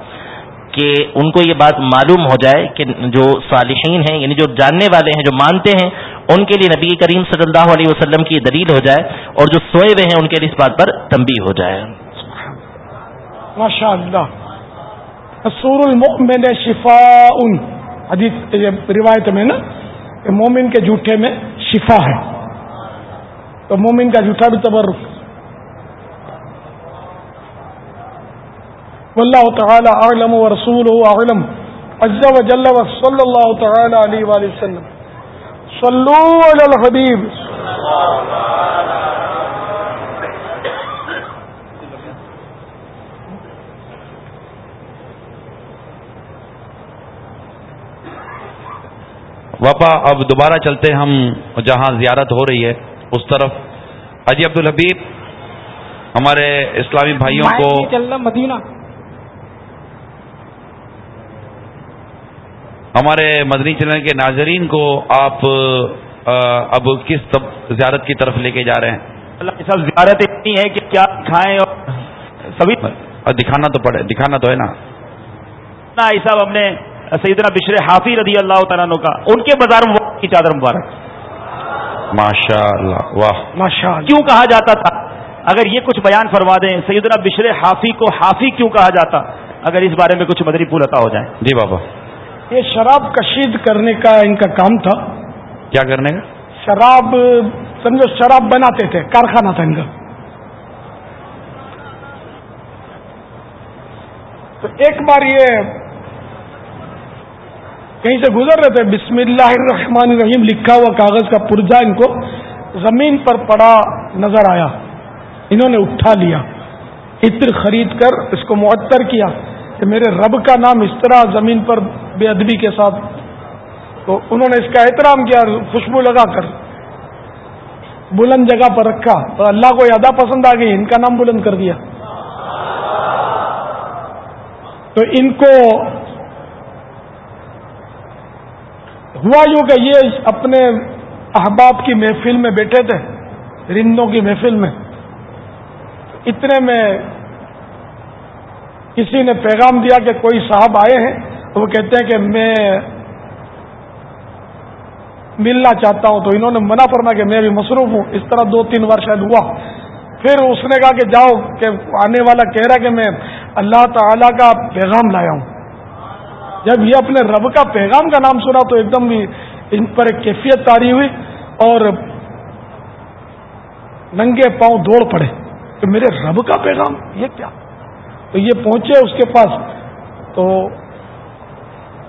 کہ ان کو یہ بات معلوم ہو جائے کہ جو صالحین ہیں یعنی جو جاننے والے ہیں، جو مانتے ہیں، ان کے لیے نبی کریم صلی اللہ علیہ وسلم کی دلیل ہو جائے اور جو سوئے ہوئے ہیں، ان کے لیے اس بات پر تمبی ہو جائے۔ ماشاء اللہ سور المؤمن شفا ان حدیث روایت میں نا، کہ مومن کے جھوٹے میں شفا ہے۔ تو مومن کا جھوٹا بھی تبرک۔ واللہ تعالی اعلم و رسول اعلم عز و جل و صلی اللہ تعالی علیہ وآلہ وسلم. صلو علی الحبیب. وپا اب دوبارہ چلتے ہم جہاں زیارت ہو رہی ہے اس طرف۔ حجی عبد الحبیب ہمارے اسلامی بھائیوں کو مدینہ۔ ہمارے مدنی چلنے کے ناظرین کو آپ اب کس زیارت کی طرف لے کے جا رہے ہیں؟ اللہ سب زیارت اتنی ہے کہ کیا کھائیں اور سبھی دکھانا تو پڑے دکھانا تو ہے نا۔ صاحب ہم نے سیدنا بشر حافی رضی اللہ تعالیٰ کا ان کے بازار میں کی چادر مبارک۔ ماشاء اللہ واہ۔ ماشاء کیوں کہا جاتا تھا؟ اگر یہ کچھ بیان فرما دیں سیدنا بشر حافی کو حافی کیوں کہا جاتا؟ اگر اس بارے میں کچھ مدری پھول عطا ہو جائے جی بابا۔ یہ شراب کشید کرنے کا ان کا کام تھا۔ کیا کرنے کا؟ شراب سمجھو شراب بناتے تھے کارخانہ تھا ان کا۔ تو ایک بار یہ کہیں سے گزر رہے تھے بسم اللہ الرحمن الرحیم لکھا ہوا کاغذ کا پرجا ان کو زمین پر پڑا نظر آیا۔ انہوں نے اٹھا لیا عطر خرید کر اس کو معطر کیا۔ کہ میرے رب کا نام اس طرح زمین پر بے ادبی کے ساتھ۔ تو انہوں نے اس کا احترام کیا، خوشبو لگا کر۔ بلند جگہ پر رکھا۔ تو اللہ کو یادہ پسند آ گئی، ان کا نام بلند کر دیا۔ تو ان کو ہوا یوں کہ یہ اپنے احباب کی محفل میں بیٹھے تھے، رندوں کی محفل میں۔ اتنے میں کسی نے پیغام دیا کہ کوئی صاحب آئے ہیں وہ کہتے ہیں کہ میں ملنا چاہتا ہوں۔ تو انہوں نے منع فرما کہ میں بھی مصروف ہوں۔ اس طرح دو تین بار شاید ہوا۔ پھر اس نے کہا کہ جاؤ، کہ آنے والا کہہ رہا کہ میں اللہ تعالی کا پیغام لایا ہوں۔ جب یہ اپنے رب کا پیغام کا نام سنا تو ایک دم ان پر ایک کیفیت تاری ہوئی اور ننگے پاؤں دوڑ پڑے کہ میرے رب کا پیغام، یہ کیا؟ تو یہ پہنچے اس کے پاس تو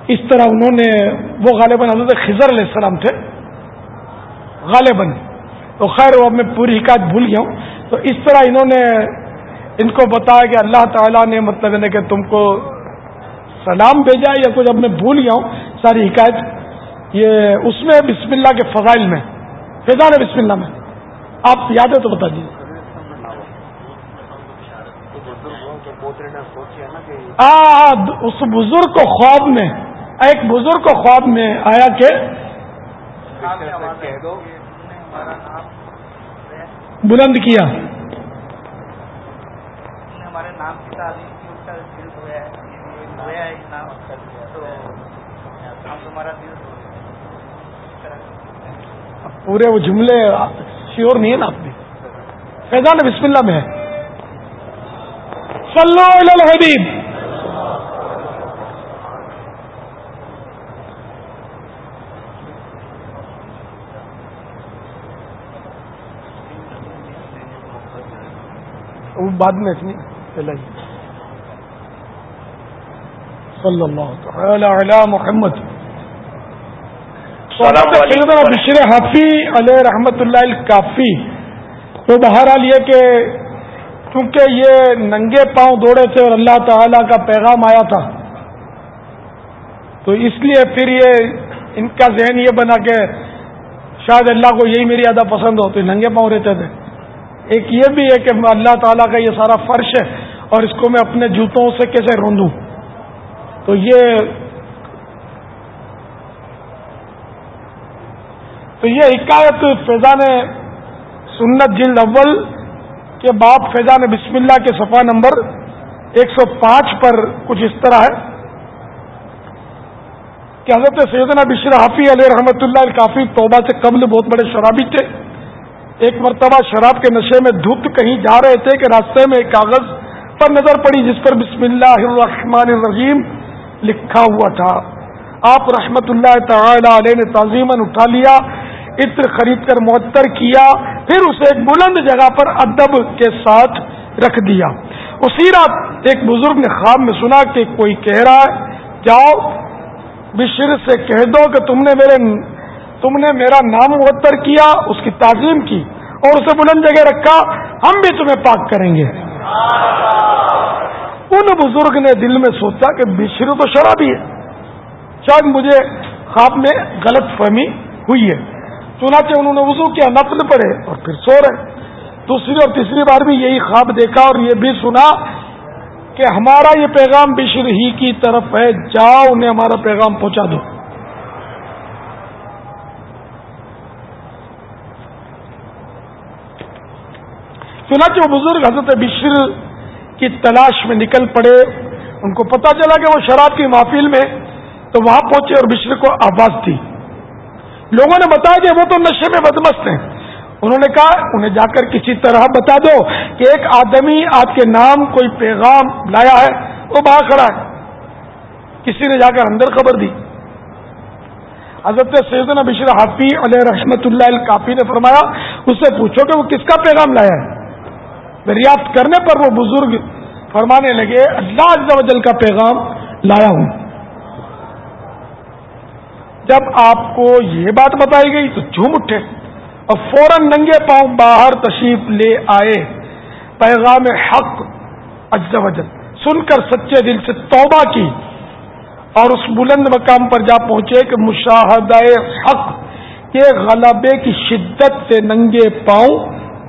اس طرح انہوں نے وہ غالباً حضرت خضر علیہ السلام تھے۔ غالباً۔ تو خیر وہ میں پوری حکایت بھول گیا ہوں۔ تو اس طرح انہوں نے ان کو بتایا کہ اللہ تعالیٰ نے مطلب یعنی کہ تم کو سلام بھیجا یا کچھ، اب میں بھول گیا ہوں ساری حکایت۔ یہ اس میں بسم اللہ کے فضائل میں فضان بسم اللہ میں۔ آپ یاد ہے تو بتا دیجیے اس بزرگ کو خواب میں، ایک بزرگ کو خواب میں آیا کہ بلند کیا۔ ہمارے نام کی پورے وہ جملے شیور نہیں ہے نا اپنی فیضان بسم اللہ میں ہے۔ صلو علی الحبیب۔ وہ بعد میں پہلے صلی اللہ تعالی علی محمد۔ بشر حافی علیہ رحمت اللہ کافی تو بہرحال یہ کہ کیونکہ یہ ننگے پاؤں دوڑے تھے اور اللہ تعالی کا پیغام آیا تھا تو اس لیے پھر یہ ان کا ذہن یہ بنا کہ شاید اللہ کو یہی میری ادا پسند ہو تو ننگے پاؤں رہتے تھے۔ ایک یہ بھی ہے کہ اللہ تعالیٰ کا یہ سارا فرش ہے اور اس کو میں اپنے جوتوں سے کیسے روندوں؟ تو یہ تو یہ حکایت فیضان سنت جلد اول کے بعد فیضان بسم اللہ کے صفحہ نمبر ایک سو پانچ پر کچھ اس طرح ہے کہ حضرت سیدنا بشر حافی علیہ رحمۃ اللہ کافی توبہ سے قبل بہت بڑے شرابی تھے۔ ایک مرتبہ شراب کے نشے میں دھوپ کہیں جا رہے تھے کہ راستے میں ایک کاغذ پر نظر پڑی جس پر بسم اللہ الرحمن الرحیم لکھا ہوا تھا۔ آپ رحمت اللہ تعالی علیہ نے تعظیمن اٹھا لیا، عطر خرید کر معطر کیا، پھر اسے ایک بلند جگہ پر ادب کے ساتھ رکھ دیا۔ اسی رات ایک بزرگ نے خواب میں سنا کہ کوئی کہہ رہا ہے، جاؤ، بشر سے کہہ دو کہ تم نے میرے تم نے میرا نام معطر کیا، اس کی تعظیم کی اور اسے بلند جگہ رکھا، ہم بھی تمہیں پاک کریں گے۔ ان بزرگ نے دل میں سوچا کہ بشر تو شرابی ہے۔ شاید مجھے خواب میں غلط فہمی ہوئی ہے۔ چنانچہ انہوں نے وضو کیا نفل پڑے اور پھر سو رہے۔ دوسری اور تیسری بار بھی یہی خواب دیکھا اور یہ بھی سنا کہ ہمارا یہ پیغام بشر ہی کی طرف ہے۔ جاؤ انہیں ہمارا پیغام پہنچا دو۔ چنانچہ وہ بزرگ حضرت بشر کی تلاش میں نکل پڑے، ان کو پتا چلا کہ وہ شراب کی محفل میں تو وہاں پہنچے اور بشر کو آواز دی۔ لوگوں نے بتایا کہ وہ تو نشے میں بدمست ہیں۔ انہوں نے کہا، انہیں جا کر کسی طرح بتا دو کہ ایک آدمی آپ کے نام کوئی پیغام لایا ہے، وہ باہر کھڑا ہے۔ کسی نے جا کر اندر خبر دی۔ حضرت سیدنا بشر حافی علیہ رحمت اللہ کافی نے فرمایا، اس سے پوچھو کہ وہ کس کا پیغام لایا ہے؟ دریافت کرنے پر وہ بزرگ فرمانے لگے، اللہ عز و جل کا پیغام لایا ہوں۔ جب آپ کو یہ بات بتائی گئی تو جھوم اٹھے اور فوراً ننگے پاؤں باہر تشریف لے آئے۔ پیغام حق وجل سن کر سچے دل سے توبہ کی اور اس بلند مقام پر جا پہنچے کہ مشاہدہ حق کے غلبے کی شدت سے ننگے پاؤں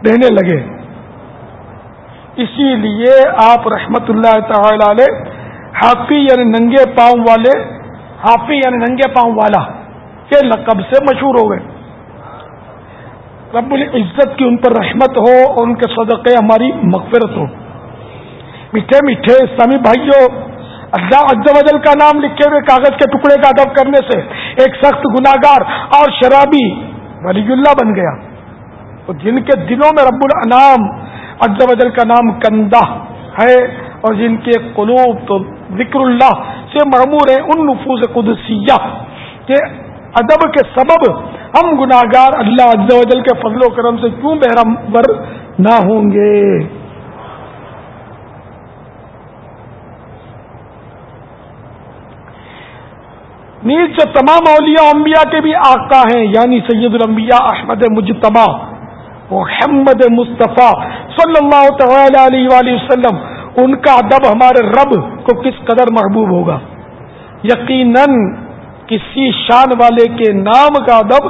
رہنے لگے۔ اسی لیے آپ رحمت اللہ تعالی علیہ حقی یعنی ننگے پاؤں والے حافی یعنی ننگے پاؤں والا کے لقب سے مشہور ہو گئے۔ رب العزت کی ان پر رحمت ہو اور ان کے صدقے ہماری مغفرت ہو۔ میٹھے میٹھے اسلامی بھائیوں اللہ عز و کا نام لکھے ہوئے کاغذ کے ٹکڑے کا ادب کرنے سے ایک سخت گناگار اور شرابی ولی اللہ بن گیا۔ تو جن کے دلوں میں رب الانام عز و جل کا نام کندہ ہے اور جن کے قلوب تو ذکر اللہ سے معمور ہیں، ان نفوذ قدسیہ۔ کے ادب کے سبب ہم گناگار اللہ عز و جل کے فضل و کرم سے کیوں بحرم ور نہ ہوں گے۔ نیز جو تمام اولیاء انبیاء کے بھی آقا ہیں یعنی سید الانبیاء احمد مجتبہ محمد مصطفیٰ صلی اللہ تعالی علیہ وآلہ وسلم، ان کا ادب ہمارے رب کو کس قدر محبوب ہوگا؟ یقیناً کسی شان والے کے نام کا ادب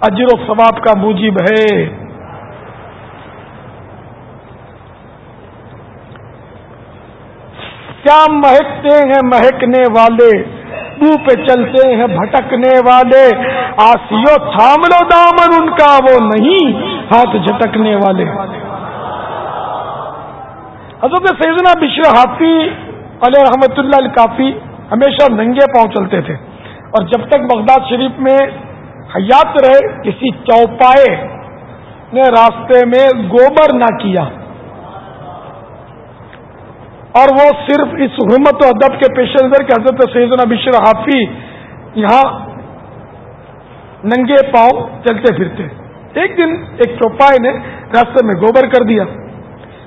اجر و ثواب کا موجب ہے۔ کیا مہکتے ہیں مہکنے والے؟ منہ پہ چلتے ہیں بھٹکنے والے۔ آسیو تھام لو دامن ان کا، وہ نہیں ہاتھ جھٹکنے والے۔ حضرت سیدنا بشر حافی علیہ رحمت اللہ کافی ہمیشہ ننگے پاؤں چلتے تھے۔ اور جب تک بغداد شریف میں حیات رہے، کسی چوپائے نے راستے میں گوبر نہ کیا۔ اور وہ صرف اس حرمت و ادب کے پیش نظر کے حضرت سیدنا بشر حافی یہاں ننگے پاؤں چلتے پھرتے۔ ایک دن ایک چوپائے نے راستے میں گوبر کر دیا۔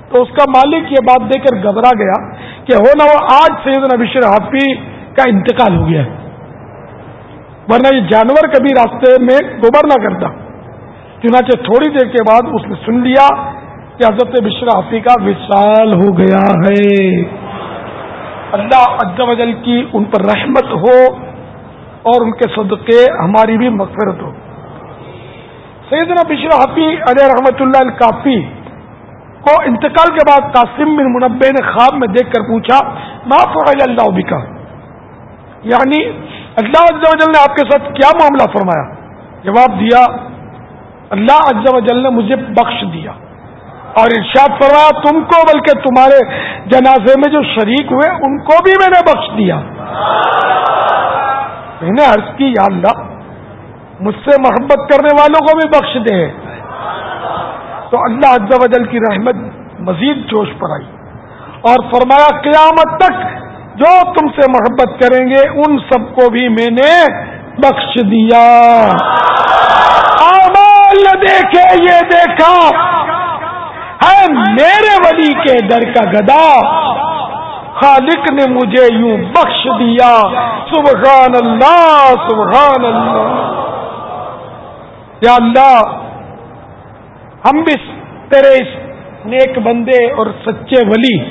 تو اس کا مالک یہ بات دے کر گھبرا گیا کہ ہو نہ وہ آج سیدنا بشر حافی کا انتقال ہو گیا ہے۔ ورنہ یہ جانور کبھی راستے میں گوبر نہ کرتا۔ چنانچہ تھوڑی دیر کے بعد اس نے سن لیا۔ کہ حضرت بشرا حفیع کا وشال ہو گیا ہے۔ اللہ عز و جل کی ان پر رحمت ہو اور ان کے صدقے ہماری بھی مغفرت ہو۔ سیدنا بشرا حفیع علیہ رحمت اللہ الکافی کو انتقال کے بعد قاسم بن منبع نے خواب میں دیکھ کر پوچھا معاف اللہ بکا یعنی اللہ عز و جل نے آپ کے ساتھ کیا معاملہ فرمایا؟ جواب دیا، اللہ عز و جل نے مجھے بخش دیا۔ اور ارشاد فرمایا، تم کو بلکہ تمہارے جنازے میں جو شریک ہوئے، ان کو بھی میں نے بخش دیا۔ میں نے عرض کی، یا اللہ، مجھ سے محبت کرنے والوں کو بھی بخش دے۔ تو اللہ عز و جل کی رحمت مزید جوش پر آئی۔ اور فرمایا، قیامت تک جو تم سے محبت کریں گے، ان سب کو بھی میں نے بخش دیا۔ آمال دیکھے، یہ دیکھا۔ ہے میرے ولی کے در کا گدا، خالق نے مجھے یوں بخش دیا۔ سبحان اللہ سبحان اللہ۔ یا اللہ، ہم بھی تیرے اس نیک بندے اور سچے ولی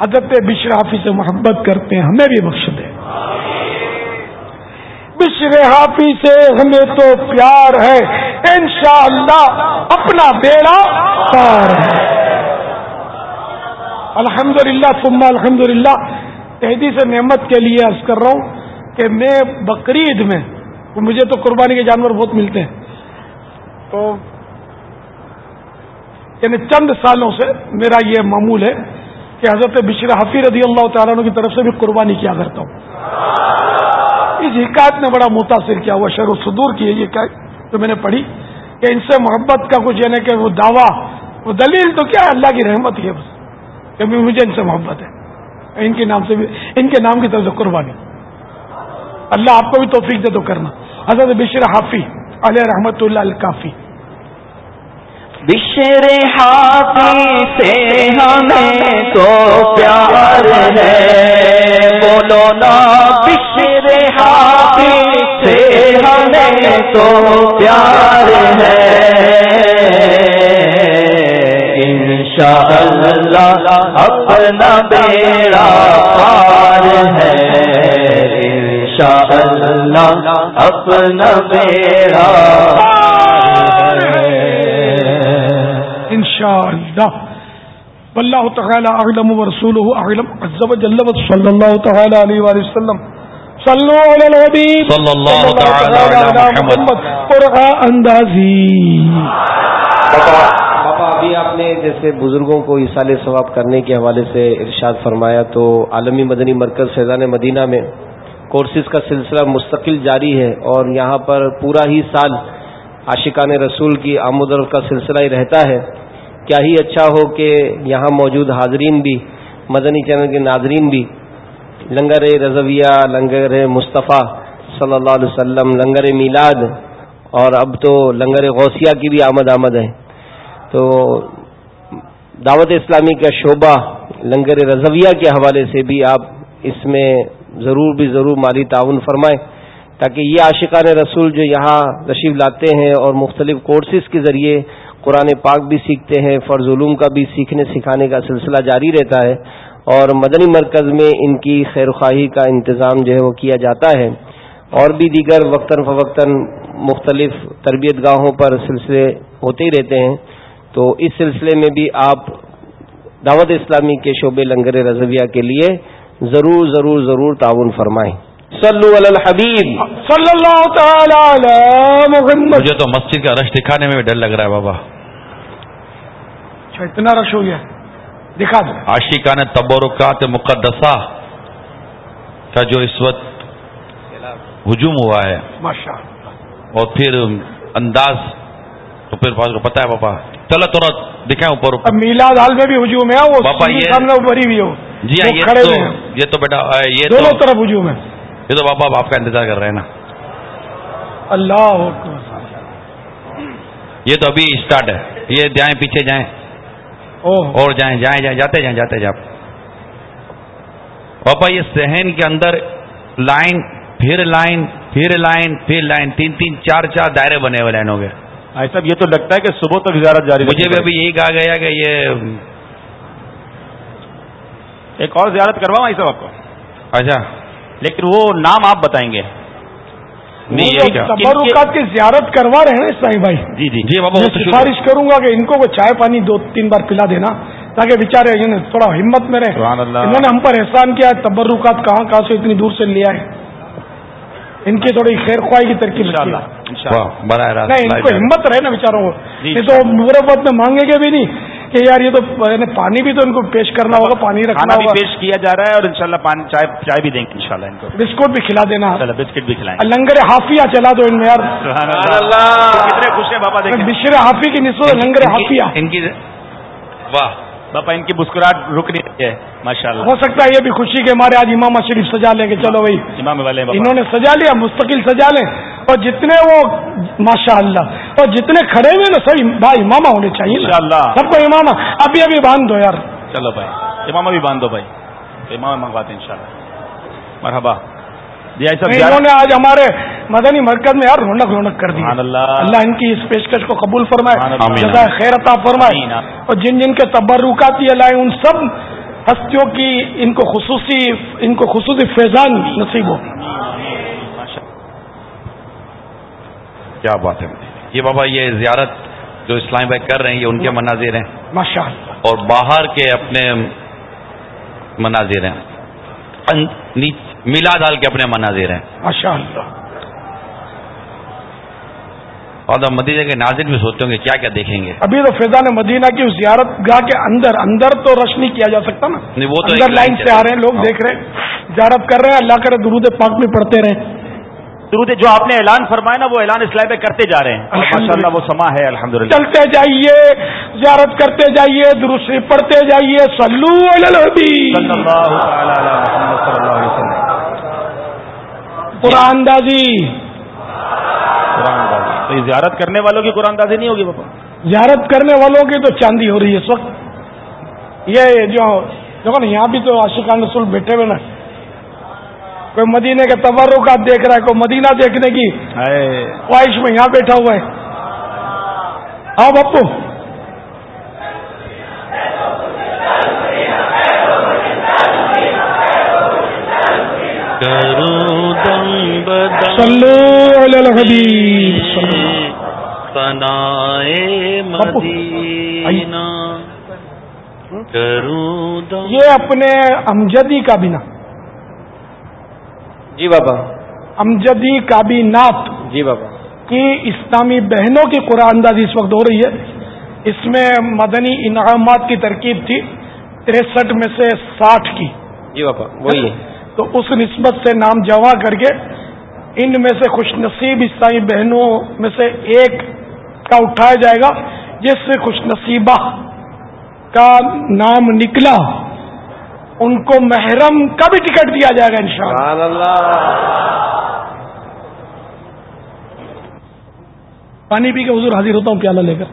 حضرت بشرافی سے محبت کرتے ہیں، ہمیں بھی بخش دے۔ بشر حافی سے ہمیں تو پیار ہے، انشاءاللہ اپنا بیڑا پار ہے۔ الحمد للہ تم الحمد للہ تحدی سے نعمت کے لیے عرض کر رہا ہوں کہ میں بقرعید میں مجھے تو قربانی کے جانور بہت ملتے ہیں۔ تو یعنی چند سالوں سے میرا یہ معمول ہے کہ حضرت بشر حفیظ رضی اللہ تعالیٰ عنہ کی طرف سے بھی قربانی کیا کرتا ہوں۔ اس حکایت نے بڑا متاثر کیا ہوا شر و صدور کی یہ جو میں نے پڑھی کہ ان سے محبت کا کچھ یعنی کہ وہ دعویٰ، وہ دلیل تو کیا اللہ کی رحمت ہے بس، کہ مجھے ان سے محبت ہے۔ ان کے نام سے بھی، ان کے نام کی طرف سے قربانی۔ اللہ آپ کو بھی توفیق دے تو کرنا۔ حضرت بشر حافی علیہ رحمت اللہ الکافی۔ بشر حافی سے ہمیں تو پیار ہے۔ بولو نا۔ تو پیار ہے۔ انشاء اللہ اپنا بیڑا پار ہے۔ انشاء اللہ اپنا بیڑا انشاءاللہ۔ واللہ تعالی اعلم ورسوله اعلم عز وجل صلی اللہ تعالی علیہ وآلہ وسلم۔ صلو علی النبی صلی اللہ تعالی علی محمد. قرآن اندازی. ابھی آپ نے جیسے بزرگوں کو اصال ثواب کرنے کے حوالے سے ارشاد فرمایا تو عالمی مدنی مرکز فیضان مدینہ میں کورسز کا سلسلہ مستقل جاری ہے اور یہاں پر پورا ہی سال عاشقان رسول کی آمد کا سلسلہ ہی رہتا ہے۔ کیا ہی اچھا ہو کہ یہاں موجود حاضرین بھی مدنی چینل کے ناظرین بھی لنگر رضویہ، لنگر مصطفیٰ صلی اللہ علیہ وسلم، لنگر میلاد اور اب تو لنگر غوثیہ کی بھی آمد آمد ہے۔ تو دعوت اسلامی کا شعبہ لنگر رضویہ کے حوالے سے بھی آپ اس میں ضرور بھی ضرور مالی تعاون فرمائیں تاکہ یہ عاشقان رسول جو یہاں تشریف لاتے ہیں اور مختلف کورسز کے ذریعے قرآن پاک بھی سیکھتے ہیں، فرض علوم کا بھی سیکھنے سکھانے کا سلسلہ جاری رہتا ہے اور مدنی مرکز میں ان کی خیر خواہی کا انتظام جو ہے وہ کیا جاتا ہے۔ اور بھی دیگر وقتاً فوقتاً مختلف تربیت گاہوں پر سلسلے ہوتے ہی رہتے ہیں۔ تو اس سلسلے میں بھی آپ دعوت اسلامی کے شعبے لنگر رضویہ کے لیے ضرور ضرور ضرور تعاون فرمائیں۔ صلو علی الحبیب۔ صلی اللہ تعالی علی محمد۔ مجھے تو مسجد کا رش دکھانے میں بھی ڈر لگ رہا ہے بابا۔ اچھا اتنا رش ہو گیا۔ دکھا دیں عاشقان تبرکات مقدسہ کا جو اس وقت ہجوم ہوا ہے۔ ماشاء اور پھر انداز تو پھر پتا ہے پاپا۔ چلو تھوڑا دکھائیں اوپر۔ میلاد حال میں بھی ہجوم ہے وہ پاپا یہ سامنے بھری ہوئی ہو جی ہاں یہ تو یہ تو بیٹا یہ دونوں طرف ہجوم ہے۔ یہ تو پاپا آپ کا انتظار کر رہے ہیں نا۔ اللہ یہ تو ابھی اسٹارٹ ہے۔ یہ جائیں پیچھے جائیں۔ اور جائیں جائیں جائیں جاتے جائیں جاتے جائیں پاپا یہ سہن کے اندر لائن پھر لائن پھر لائن پھر لائن تین تین چار چار دائرے بنے ہوئے لائنوں کے بھائی صاحب یہ تو لگتا ہے کہ صبح تک زیارت جاری مجھے بھی ابھی یہی کہا گیا کہ یہ ایک اور زیارت کرواؤں بھائی صاحب آپ کو؟ اچھا۔ لیکن وہ نام آپ بتائیں گے۔ تبرکات کی زیارت کروا رہے ہیں سائی بھائی۔ جی جی جی بابا سفارش کروں گا کہ ان کو چائے پانی دو تین بار پلا دینا تاکہ بےچارے تھوڑا ہمت میں رہے۔ انہوں نے ہم پر احسان کیا تبرکات کہاں کہاں سے اتنی دور سے لے آئے۔ ان کی تھوڑی خیر خواہی کی ترکیب نہیں ان کو ہمت رہے نا بےچاروں کو۔ جی، یہ تو مربت میں مانگے گے بھی نہیں۔ کہ یار یہ تو پانی بھی تو ان کو پیش کرنا ہوگا پانی رکھنا ہوگا۔ پیش کیا جا رہا ہے اور انشاءاللہ پانی چائے چائے بھی دیں گے انشاءاللہ ان کو۔ بسکٹ بھی کھلا دینا۔ بسکٹ بھی کھلائیں۔ لنگر حافیہ چلا دو ان میں یار۔ کتنے خوش ہیں بابا بشر حافی کی نسبت لنگر حافیہ۔ ان کی واہ۔ باپا ان کی مسکراہٹ رک نہیں رہی ہے۔ ماشاء اللہ ہو سکتا ہے یہ بھی خوشی کے ہمارے آج امام شریف سجا لیں گے چلو بھائی۔ امام والے انہوں نے سجا لیا مستقل سجا لیں۔ اور جتنے وہ ماشاء اللہ اور جتنے کھڑے ہوئے نا سب بھائی امامہ ہونے چاہیے سب کو امامہ ابھی ابھی باندھ دو یار۔ چلو بھائی امامہ بھی باندھ دو بھائی۔ امامہ منگواتے ان شاء اللہ مرحبا۔ انہوں نے آج ہمارے مدنی مرکز میں یار رونق رونق کر دی اللہ۔ ان کی اس پیشکش کو قبول فرمائے خیر عطا فرمائے۔ اور جن جن کے تبرکات یہ لائے ان سب ہستیوں کی ان کو خصوصی ان کو خصوصی فیضان نصیب ہو۔ کیا بات ہے۔ یہ بابا یہ زیارت جو اسلام بھائی کر رہے ہیں یہ ان کے مناظر ہیں۔ ماشاء اللہ اور باہر کے اپنے مناظر ہیں۔ ملا دال کے اپنے مناظر ہیں۔ ماشاء اللہ اور مدینہ کے ناظر بھی سوچتے ہوں گے کیا کیا دیکھیں گے۔ ابھی تو فیضان مدینہ کی زیارت گاہ کے اندر اندر تو رش نہیں کیا جا سکتا نا۔ وہ تو اندر لائن سے آ رہے ہیں لوگ دیکھ رہے ہیں۔ زیارت کر رہے ہیں اللہ کرے درود پاک بھی پڑھتے رہے درود جو آپ نے اعلان فرمایا نا وہ اعلان اسلام پہ کرتے جا رہے ہیں۔ ماشاء اللہ وہ سما ہے الحمد للہ چلتے جائیے زیارت کرتے جائیے درست پڑھتے جائیے۔ سلو قرآن اندازی۔ تو یہ زیارت کرنے والوں کی قرآن دازی نہیں ہوگی بابا زیارت کرنے والوں کی تو چاندی ہو رہی ہے اس وقت۔ یہ جو دیکھو نا یہاں بھی تو آشقان رسول بیٹھے ہوئے نا۔ کوئی مدینے کے تبرکات دیکھ رہا ہے کوئی مدینہ دیکھنے کی۔ خواہش میں یہاں بیٹھا ہوا ہے۔ ہاں بپو صلو علی الحبیب مدینہ یہ اپنے امجدی کابینہ۔ جی بابا۔ امجدی کابینات جی بابا۔ کی اسلامی بہنوں کی قرآن اندازی اس وقت ہو رہی ہے۔ اس میں مدنی انعامات کی ترکیب تھی تریسٹھ میں سے ساٹھ کی۔ جی بابا وہی تو اس نسبت سے نام جمع کر کے ان میں سے خوش نصیب عیسائی بہنوں میں سے ایک کا اٹھایا جائے گا جس سے خوش نصیبہ کا نام نکلا ان کو محرم کا بھی ٹکٹ دیا جائے گا انشاءاللہ۔ پانی پی کے حضور حاضر ہوتا ہوں پیالہ لے کر۔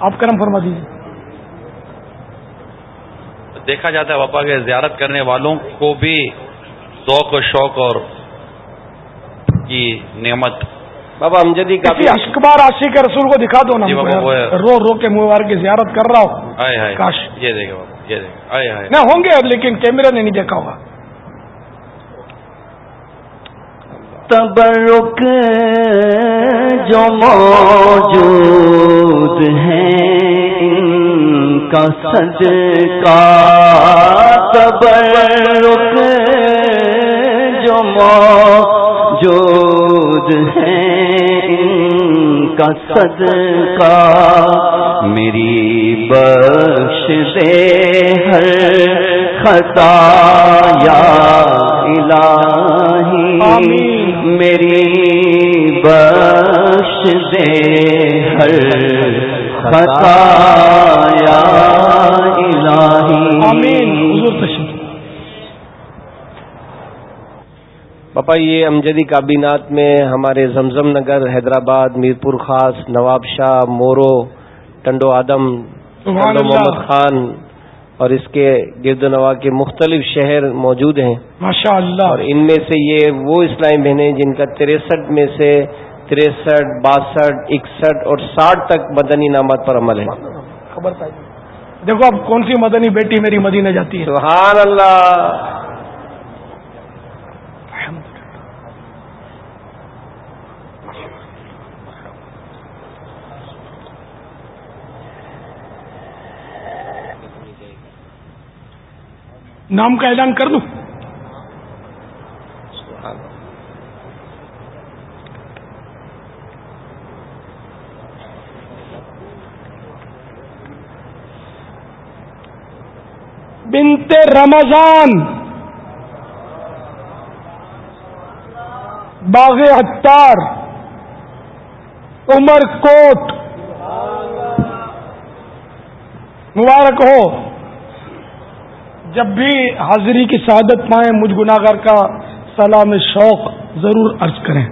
آپ کرم فرما دیجیے دیکھا جاتا ہے باپا کے زیارت کرنے والوں کو بھی ذوق و شوق اور کی نعمت۔ بابا امجدی کافی اشکبار آشی کے رسول کو دکھا دو نا جی رو رو کے منہ کی زیارت کر رہا ہوں۔ کاش۔ یہ دیکھے بابا یہ دیکھے نہ ہوں گے اب لیکن کیمرہ نے نہیں دیکھا ہوگا۔ تبرک جو موجود ہیں۔ کا صدقہ تبرک جو موجود ہے ان کا صدقہ میری بخش دے ہر خطا یا الہی میری بخش دے ہر خطایا پاپا یہ امجدی کابینات میں ہمارے زمزم نگر حیدرآباد میرپور خاص نواب شاہ مورو ٹنڈو آدم ٹنڈو محمد خان اور اس کے گرد نوا کے مختلف شہر موجود ہیں۔ ماشاء اللہ اور ان میں سے یہ وہ اسلامی بہنیں جن کا تریسٹھ میں سے تریسٹھ باسٹھ اکسٹھ اور ساٹھ تک مدنی نامات پر عمل ہے۔ خبر دیکھو اب کون سی مدنی بیٹی میری مدینہ جاتی ہے؟ سبحان اللہ۔ نام کا اعلان کر دوں رمضان باغ اختار، عمر کوٹ، مبارک ہو۔ جب بھی حاضری کی سعادت پائیں، مجھ گناگر کا سلام شوق ضرور عرض کریں۔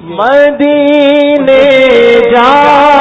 مدینے جا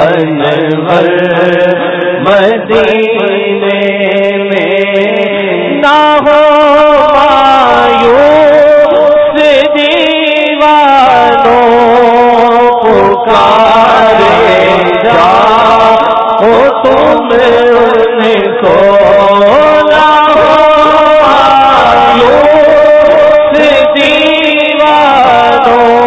انور مدینے میں۔ نہ ہو او تم کو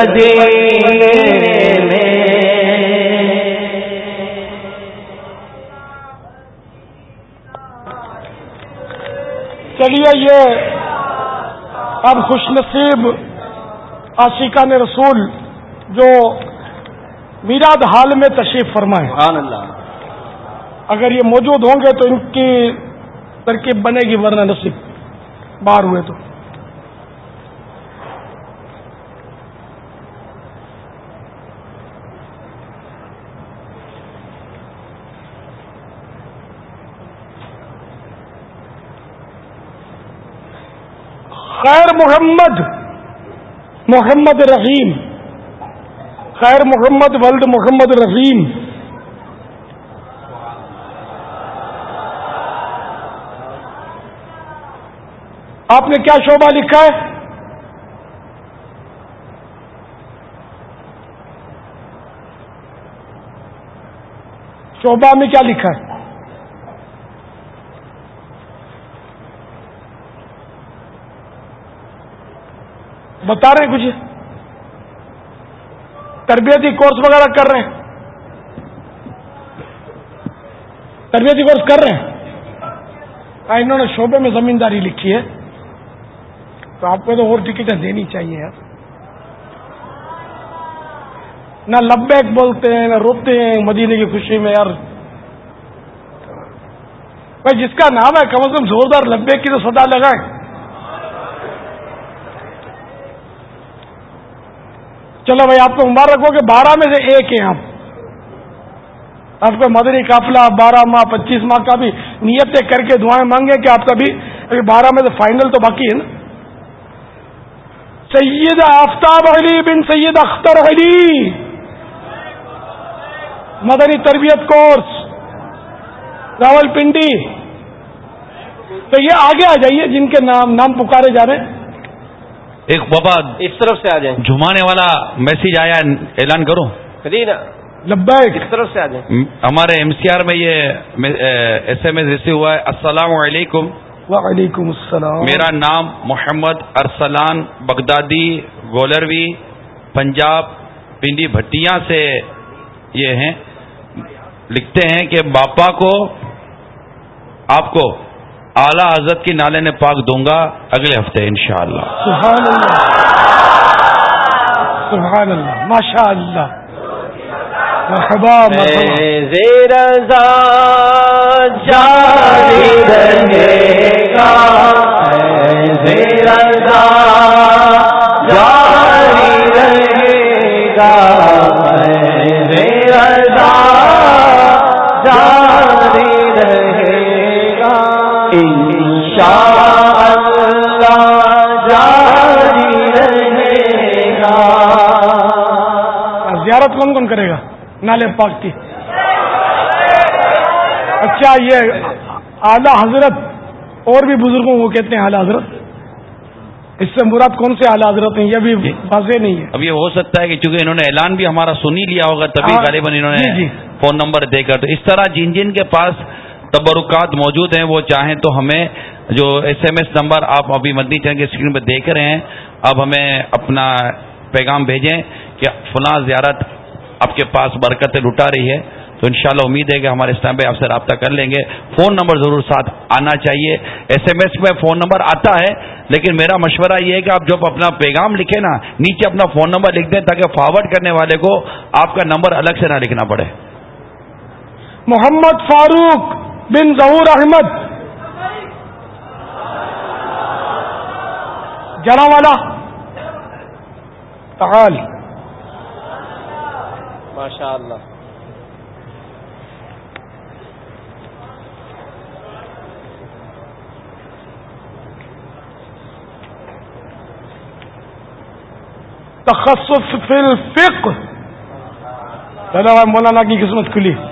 مدینے میں۔ چلیے یہ اب خوش نصیب عاشقان رسول جو میراد حال میں تشریف فرمائے۔ اگر یہ موجود ہوں گے تو ان کی ترکیب بنے گی ورنہ نصیب۔ باہر ہوئے تو۔ خیر محمد محمد رحیم، خیر محمد ولد محمد رحیم۔ آپ نے کیا شعبہ لکھا ہے؟ شعبہ میں کیا لکھا ہے؟ بتا رہے ہیں کچھ تربیتی کورس وغیرہ کر رہے ہیں تربیتی کورس کر رہے ہیں انہوں نے شعبے میں زمینداری لکھی ہے تو آپ کو تو اور ٹکٹیں دینی چاہیے یار۔ نہ لبیک بولتے ہیں، نہ روتے ہیں مدینے کی خوشی میں یار۔ بھائی، جس کا نام ہے، کم از کم زوردار لبیک کی تو سدا لگائیں۔ چلو بھائی، آپ کو مبارک ہو کہ بارہ میں سے ایک ہیں آپ آپ کو مدنی قافلہ، بارہ ماہ، پچیس ماہ کا بھی نیتیں کر کے دعائیں مانگے کہ آپ کا بھی بارہ میں سے فائنل تو باقی ہے نا۔ سید آفتاب علی بن سید اختر علی۔ مدنی تربیت کورس راول پنڈی تو یہ آگے آ جائیے، جن کے نام نام پکارے جا رہے ہیں۔ ایک بابا اس طرف سے آ جائیں۔ جھمانے والا میسج آیا اعلان کرو۔ لبیک۔ اس طرف سے آ جائیں۔ ہمارے ایم سی آر میں یہ ایس ایم ایس ریسیو ہوا ہے۔ السلام علیکم۔ وعلیکم السلام۔ میرا نام محمد ارسلان بغدادی گولروی پنجاب پنڈی بھٹیاں سے یہ ہیں۔ لکھتے ہیں کہ باپا کو آپ کو اعلی حضرت کی نالے نے پاک دوں گا اگلے ہفتے انشاءاللہ۔ سبحان اللہ۔ سبحان اللہ۔ ماشاء اللہ۔ مرحبا رضا جاری رہے گا۔ رضا جاری رہے گا۔ زیارت کون کون کرے گا؟ نالے پاک کی۔ اچھا یہ اعلی حضرت اور بھی بزرگوں کو کہتے ہیں اعلی حضرت۔ اس سے مراد کون سے اعلی حضرت ہیں؟ یہ بھی واضح نہیں ہے۔ اب یہ ہو سکتا ہے کہ چونکہ انہوں نے اعلان بھی ہمارا سنی لیا ہوگا تبھی ہاں، غالباً انہوں جی، نے جی۔ فون نمبر دے کر تو اس طرح جن جن کے پاس تبرکات موجود ہیں، وہ چاہیں تو ہمیں جو ایس ایم ایس نمبر آپ ابھی مدنی چینل کے اسکرین پہ دیکھ رہے ہیں اب ہمیں اپنا پیغام بھیجیں کہ فلاں زیارت آپ کے پاس برکتیں لٹا رہی ہے۔ تو انشاءاللہ امید ہے کہ ہمارے اس ٹائم پہ آپ سے رابطہ کر لیں گے۔ فون نمبر ضرور ساتھ آنا چاہیے۔ ایس ایم ایس میں فون نمبر آتا ہے، لیکن میرا مشورہ یہ ہے کہ آپ جب اپنا پیغام لکھیں نا، نیچے اپنا فون نمبر لکھ دیں تاکہ فارورڈ کرنے والے کو آپ کا نمبر الگ سے نہ لکھنا پڑے۔ محمد فاروق! بن ظہور احمد۔ جنا والا تعال۔ ماشاء اللہ تخصص فی الفقہ۔ مولانا کی قسمت کھلی۔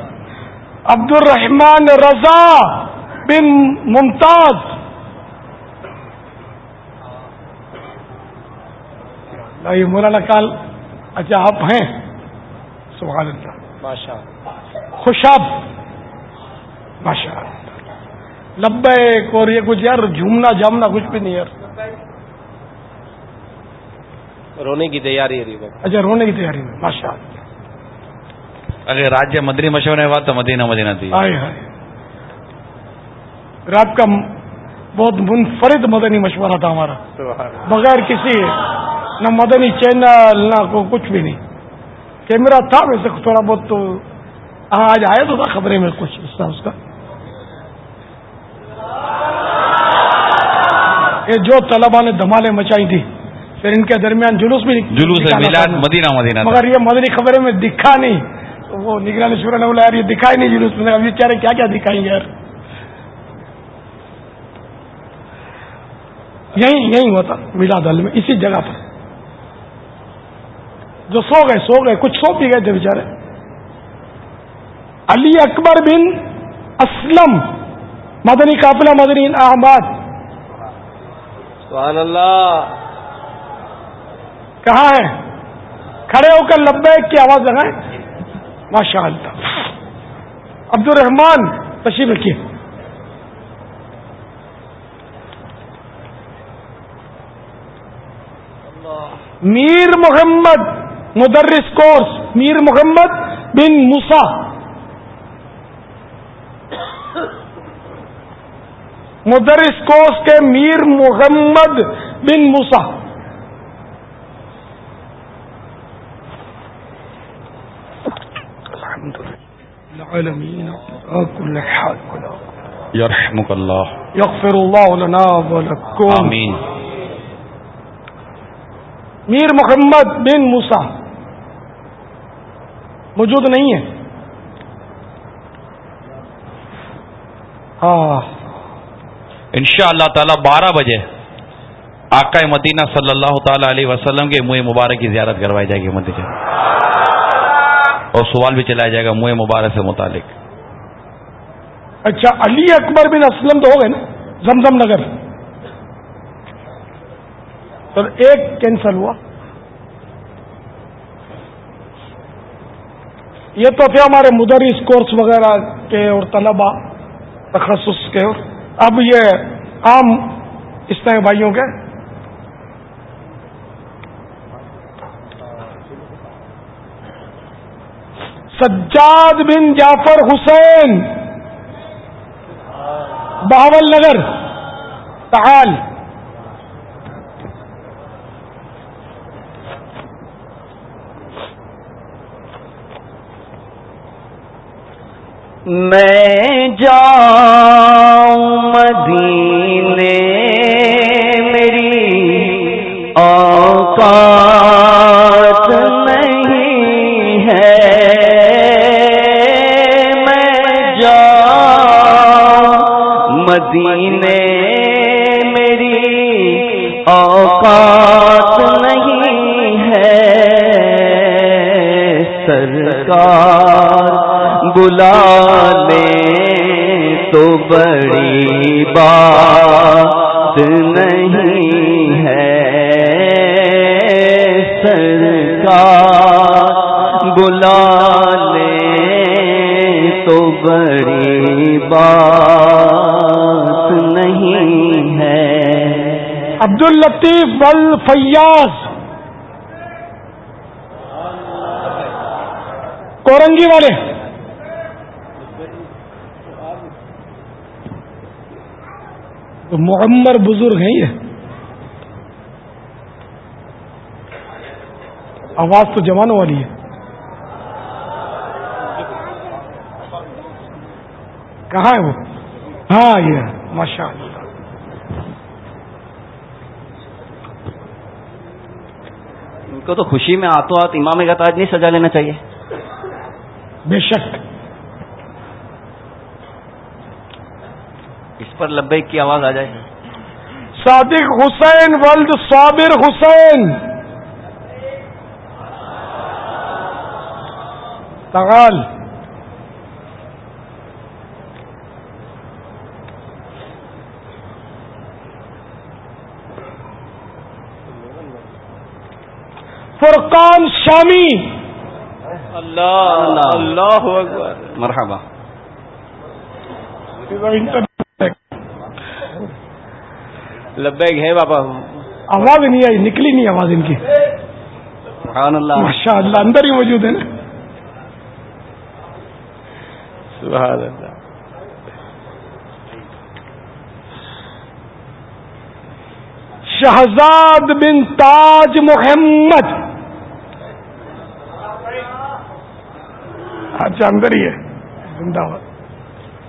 عبد الرحمان رضا بن ممتاز۔ یہ مولانا کال اچھا آپ ہیں؟ سبحان اللہ۔ ماشاء خوشاب۔ ماشاء اللہ۔ لبیک اور یہ کچھ یار جھومنا جامنا کچھ بھی نہیں یار۔ رونے کی تیاری ہے اچھا رونے کی تیاری میں ماشاء اللہ۔ اگر راجیہ مدری مشورے ہوا تو مدینہ مدینہ تھی۔ ہائے رات کا بہت منفرد مدنی مشورہ تھا ہمارا۔ بغیر کسی نہ مدنی چینل نہ کچھ بھی نہیں۔ کیمرہ تھا ویسے تھوڑا بہت تو۔ ہاں آج آیا تو تھا خبریں میں کچھ اس طرح اس کا۔ یہ جو طلبا نے دھمالیں مچائی تھی پھر ان کے درمیان جلوس بھی جلوس۔ مدینہ مدینہ۔ مگر یہ مدنی خبریں میں دکھا نہیں۔ وہ نگرانی شورا نے بولا یار یہ دکھائی نہیں جلوس میں اب یہ کہہ رہے کیا کیا دکھائیں گے یار؟ یہی یہی ہوا تھا میلاد حل میں اسی جگہ پر۔ جو سو گئے سو گئے کچھ سو بھی گئے تھے بیچارے۔ علی اکبر بن اسلم مدنی قافلہ مدنی احمد سبحان اللہ۔ کہاں ہے؟ کھڑے ہو کر لبیک کی آواز لگائیں۔ ماشاء اللہ. عبد الرحمان تشریف رکھیے. میر محمد مدرس کورس، میر محمد بن موسا مدرس کورس کے میر محمد بن موسا العالمين على كل حال. یرحمک اللہ يغفر الله لنا ولكم. میر محمد بن موسا موجود نہیں ہے. ہاں. ان شاء اللہ تعالی بارہ بجے آقا مدینہ صلی اللہ تعالی علیہ وسلم کے منہ مبارک کی زیارت کروائی جائے گی مدینہ. اور سوال بھی چلایا جائے گا، منہ مبارک سے متعلق۔ اچھا علی اکبر بن اسلم تو ہو گئے نا؟ زمزم نگر۔ تو ایک کینسل ہوا۔ یہ تو تھے ہمارے مدرس کورس وغیرہ کے اور طلبا تخصص کے اور۔ اب یہ عام اس طرح بھائیوں کے۔ سجاد بن جعفر حسین بہاول نگر تحال۔ میں جاؤں مدینے مدینے میری اوقات نہیں ہے۔ سرکار بلا تو بڑی بات نہیں ہے۔ سرکار بلا تو بڑی بات عبد الطیف بل کورنگی والے. تو معمر بزرگ ہیں یہ. آواز تو جوانوں والی ہے. کہاں ہے وہ؟ ہاں یہ ماشاء اللہ ان کو تو خوشی میں آتو آت امام کا تاج نہیں سجا لینا چاہیے۔ بے شک۔ اس پر لبیک کی آواز آ جائے۔ صادق حسین ولد صابر حسین۔ تغال۔ شامی اللہ اللہ مرحبا۔ لبیک ہے بابا آواز نہیں آئی نکلی نہیں آواز ان کی۔ سبحان اللہ۔ ماشاء اللہ اندر ہی موجود ہے نا۔ سبحان اللہ۔ شہزاد بن تاج محمد۔ اچھا اندر ہی ہے۔ زندہ۔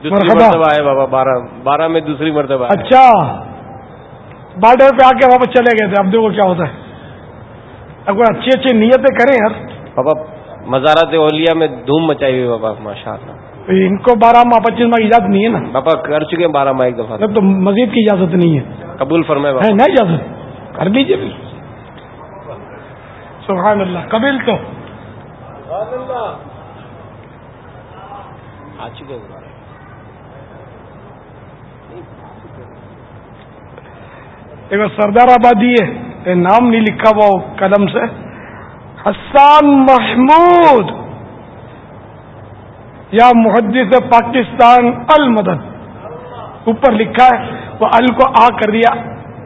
مرتبہ۔ ہے بابا بارہ بارہ میں دوسری مرتبہ۔ اچھا۔ بارڈر پہ آ کے واپس چلے گئے تھے۔ اب دیکھو کیا ہوتا ہے۔ اب کوئی اچھی اچھی نیتیں کریں یار۔ بابا مزارات اولیا میں دھوم مچائی ہوئی بابا ماشاء اللہ ان کو بارہ ماہ پچیس ماہ کی اجازت نہیں ہے نا۔ بابا کر چکے ہیں بارہ ماہ ایک دفعہ۔ تو مزید کی اجازت نہیں ہے۔ قبول فرمائے نا اجازت۔ کر دیجیے سبحان اللہ۔ قبل تو۔ آ چکے ہیں ایک سردار آبادی ہے نام نہیں لکھا ہوا وہ سے۔ حسان محمود۔ یا محدث پاکستان المدد۔ اوپر لکھا ہے، وہ ال کو آ کر دیا۔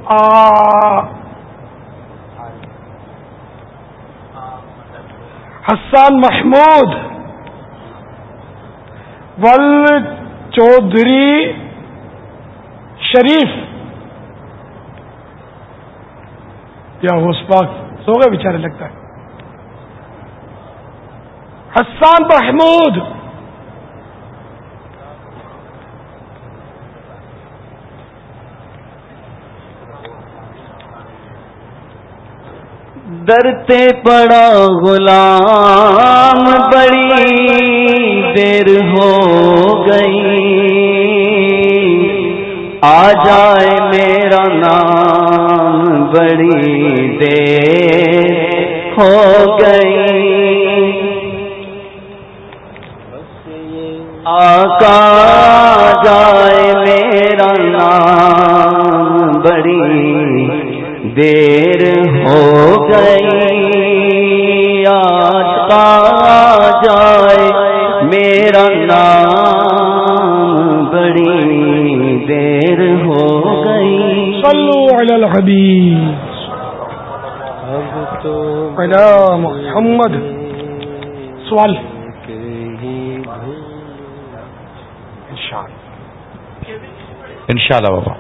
آ۔ حسان محمود۔ ول چودھری شریف۔ یا ہوس پاک سو گئے؟ بیچارے لگتا ہے۔ حسان محمود۔ درتے پڑا غلام بڑی دیر ہو گئی۔ آ جائے میرا نام بڑی دیر ہو گئی۔ آقا جائے میرا نام بڑی دیر ہو گئی آج کا جائے میرا نام بڑی دیر ہو گئی۔ صلو علی الحبیب۔ علی محمد سوال۔ انشاءاللہ بابا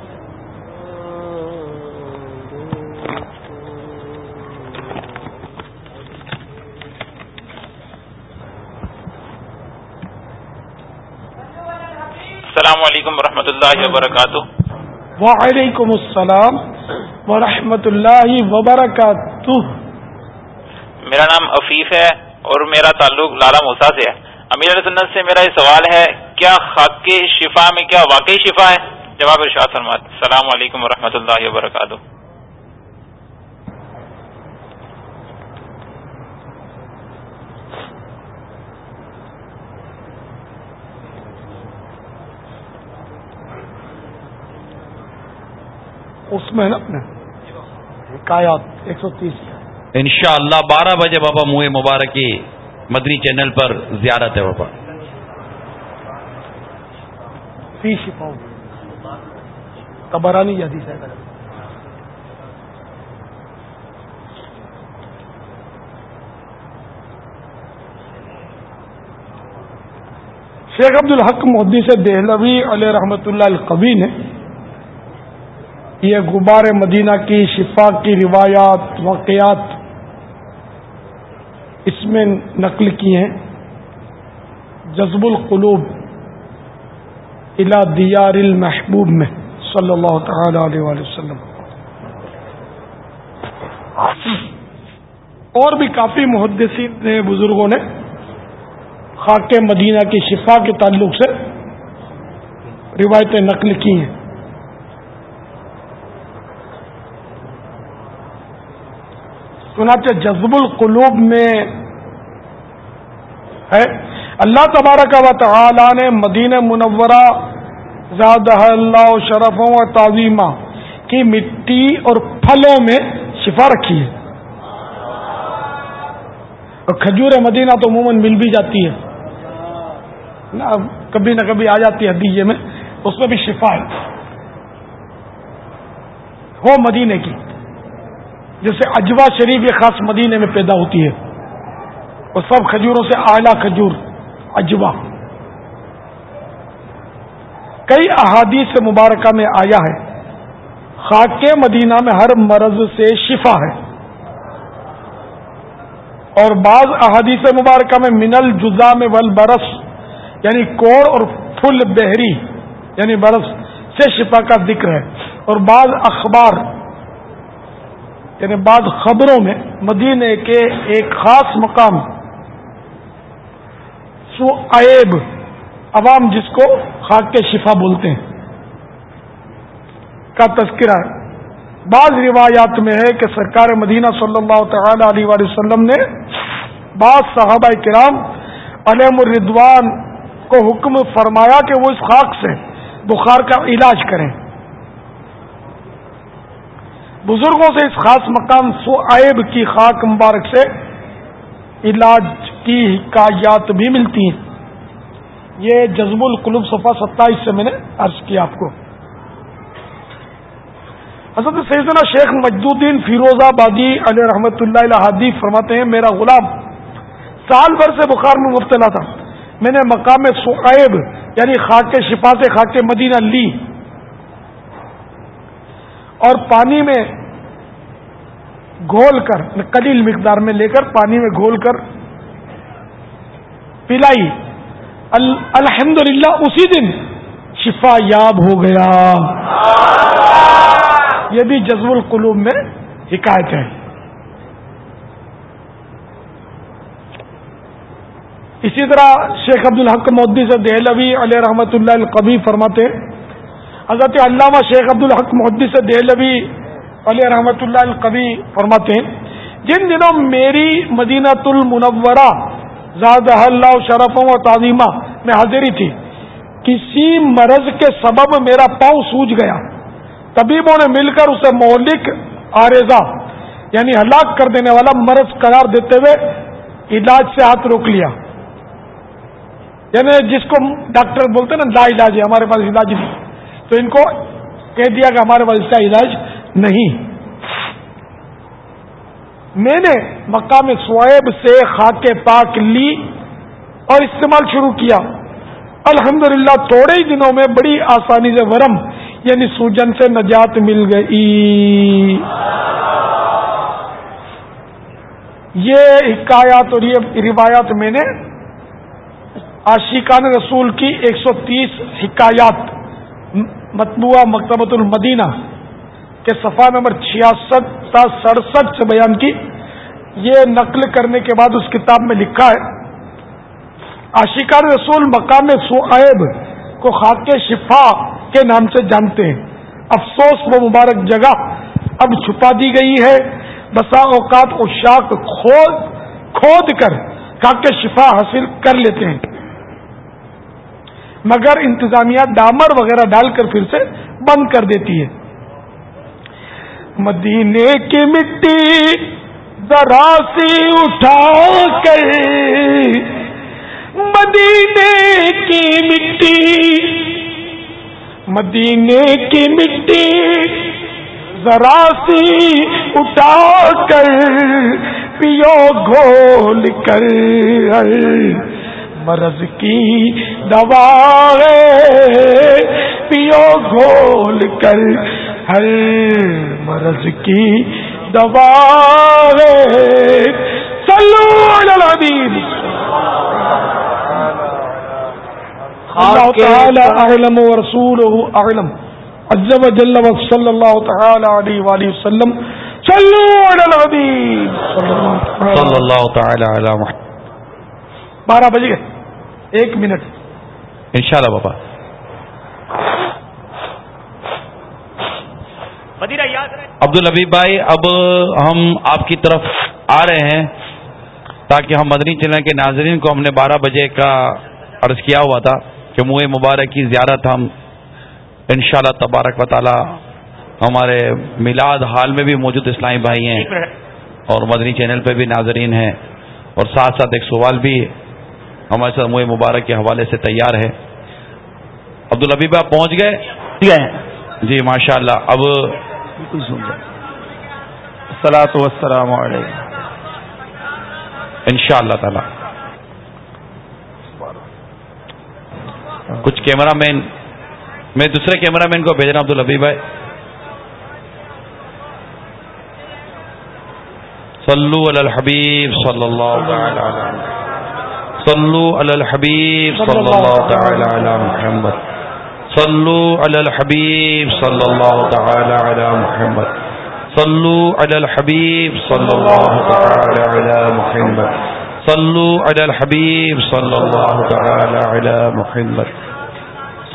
السلام علیکم ورحمۃ اللہ وبرکاتہ وعلیکم السلام ورحمۃ اللہ وبرکاتہ۔ میرا نام عفیف ہے اور میرا تعلق لالا موسا سے ہے۔ امیر سنت سے میرا یہ سوال ہے کیا خاک شفا میں کیا واقعی شفا ہے؟ جواب ارشاد فرمات السلام علیکم ورحمۃ اللہ وبرکاتہ۔ اس میں ایک سو تیس ان شاء اللہ بارہ بجے بابا منہ مبارک کی مدنی چینل پر زیارت ہے بابا۔ تبرانی حدیث ہے شیخ عبد الحق مودی سے دہلوی علیہ رحمۃ اللہ القبی نے یہ غبار مدینہ کی شفا کی روایات، واقعات اس میں نقل کی ہیں۔ جذب القلوب الا دیار المحبوب میں، صلی اللہ تعالی علیہ وآلہ وسلم۔ اور بھی کافی محدثین نے، بزرگوں نے خاک مدینہ کی شفا کے تعلق سے روایتیں نقل کی ہیں۔ چنانچہ جذب القلوب میں ہے۔ اللہ تبارک و تعالی نے مدینہ منورہ زیادہ اللہ و شرفوں و تعظیمہ کی مٹی اور پھلوں میں شفا رکھی ہے۔ اور کھجور مدینہ تو عموماً مل بھی جاتی ہے۔ نا کبھی نہ کبھی آ جاتی ہے دیجیے میں، اس میں بھی شفا ہے۔ ہو مدینے کی۔ جیسے اجوا شریف یہ خاص مدینے میں پیدا ہوتی ہے۔ اور سب کھجوروں سے اعلیٰ کھجور، اجوا۔ کئی احادیث مبارکہ میں آیا ہے۔ خاک مدینہ میں ہر مرض سے شفا ہے۔ اور بعض احادیث مبارکہ میں منل جزا میں ول برس یعنی کوڑ اور پھل بہری یعنی برس سے شفا کا ذکر ہے۔ اور بعض اخبار یعنی بعض خبروں میں مدینے کے ایک خاص مقام سو عیب، عوام جس کو خاک کے شفا بولتے ہیں، کا تذکرہ بعض روایات میں ہے کہ سرکار مدینہ صلی اللہ تعالی علیہ وسلم نے بعض صحابہ کرام علیم الردوان کو حکم فرمایا کہ وہ اس خاک سے بخار کا علاج کریں۔ بزرگوں سے اس خاص مقام سعیب کی خاک مبارک سے علاج کی حکایات بھی ملتی ہیں۔ یہ جزب القلوب صفحہ ستائیس سے میں نے عرض کیا آپ کو۔ حضرت سیدنا شیخ مجدودین فیروز آبادی علیہ رحمت اللہ الحادی فرماتے ہیں، میرا غلام سال بھر سے بخار میں مبتلا تھا۔ میں نے مقام سعیب یعنی خاک شفا سے خاک مدینہ لی۔ اور پانی میں گھول کر یعنی قلیل مقدار میں لے کر پانی میں گھول کر پلائی۔ الحمد اسی دن شفا یاب ہو گیا۔ یہ بھی جزب القلوب میں حکایت ہے۔ اسی طرح شیخ عبد الحق مودی سے دہلوی علیہ رحمت اللہ القبی فرماتے حضرت علامہ شیخ عبد الحق محدی سے دہلوی علیہ رحمۃ اللہ القبی فرماتے ہیں، جن دنوں میری مدینہ المنورہ زاد اللہ شرفوں و تعظیمہ میں حاضری تھی، کسی مرض کے سبب میرا پاؤں سوج گیا۔ طبیبوں نے مل کر اسے مولک آرزہ یعنی ہلاک کر دینے والا مرض قرار دیتے ہوئے علاج سے ہاتھ روک لیا۔ یعنی جس کو ڈاکٹر بولتے ہیں نا، لا علاج ہے، ہمارے پاس علاج نہیں۔ تو ان کو کہہ دیا کہ ہمارے پاس اس کا علاج نہیں۔ میں نے مقام سویب سے خاک پاک لی اور استعمال شروع کیا۔ الحمدللہ للہ تھوڑے ہی دنوں میں بڑی آسانی سے ورم یعنی سوجن سے نجات مل گئی۔ یہ حکایات اور یہ روایات میں نے عاشقان رسول کی ایک سو تیس حکایات مطبوعہ مکتبۃ المدینہ کے صفحہ نمبر چھیاسٹھ تا سڑسٹھ سے بیان کی۔ یہ نقل کرنے کے بعد اس کتاب میں لکھا ہے، عاشقان رسول مقام سعیب کو خاک شفا کے نام سے جانتے ہیں۔ افسوس وہ مبارک جگہ اب چھپا دی گئی ہے۔ بسا اوقات اشاک کھود کھود کر خاک شفا حاصل کر لیتے ہیں۔ مگر انتظامیہ ڈامر وغیرہ ڈال کر پھر سے بند کر دیتی ہے۔ مدینے کی مٹی ذرا سی اٹھا کر۔ مدینے کی مٹی، مدینے کی مٹی ذرا سی اٹھا کر، پیو گھول کر۔ مرض کی دوا پیو گھول کر ہر مرض کی دوا سلو اللہ تعالی اعلم و رسول اعلم۔ عزب جل و صلی اللہ تعالی علیہ وآلہ وسلم۔ صلو علی الحبیب صلی اللہ تعالی علی محمد۔ بارہ بج گئے ایک منٹ۔ انشاءاللہ بابا۔ عبد الحبیب بھائی اب ہم آپ کی طرف آ رہے ہیں تاکہ ہم مدنی چینل کے ناظرین کو ہم نے بارہ بجے کا عرض کیا ہوا تھا کہ منہ مبارک کی زیارت ہم انشاءاللہ تبارک و تعالی ہمارے میلاد حال میں بھی موجود اسلامی بھائی ہیں اور مدنی چینل پہ بھی ناظرین ہیں اور ساتھ ساتھ ایک سوال بھی ہمارے ساتھ منہ مبارک کے حوالے سے تیار ہے عبد الحبیب آپ پہنچ گئے؟ جی ماشاء اللہ اب سلاۃ وسلام علیکم ان شاء اللہ تعالی۔ کچھ کیمرہ مین میں دوسرے کیمرہ مین کو بھیج رہا ہوں عبد الحبیب بھائی۔ صلو علی الحبیب صلی اللہ تعالی صلو علی الحبیب صلی اللہ تعالی علی محمد. صلو علی الحبیب صلی اللہ تعالی علی محمد. صلو علی الحبیب صلی اللہ تعالی علی محمد. صلو علی الحبیب صلی اللہ تعالی علی محمد.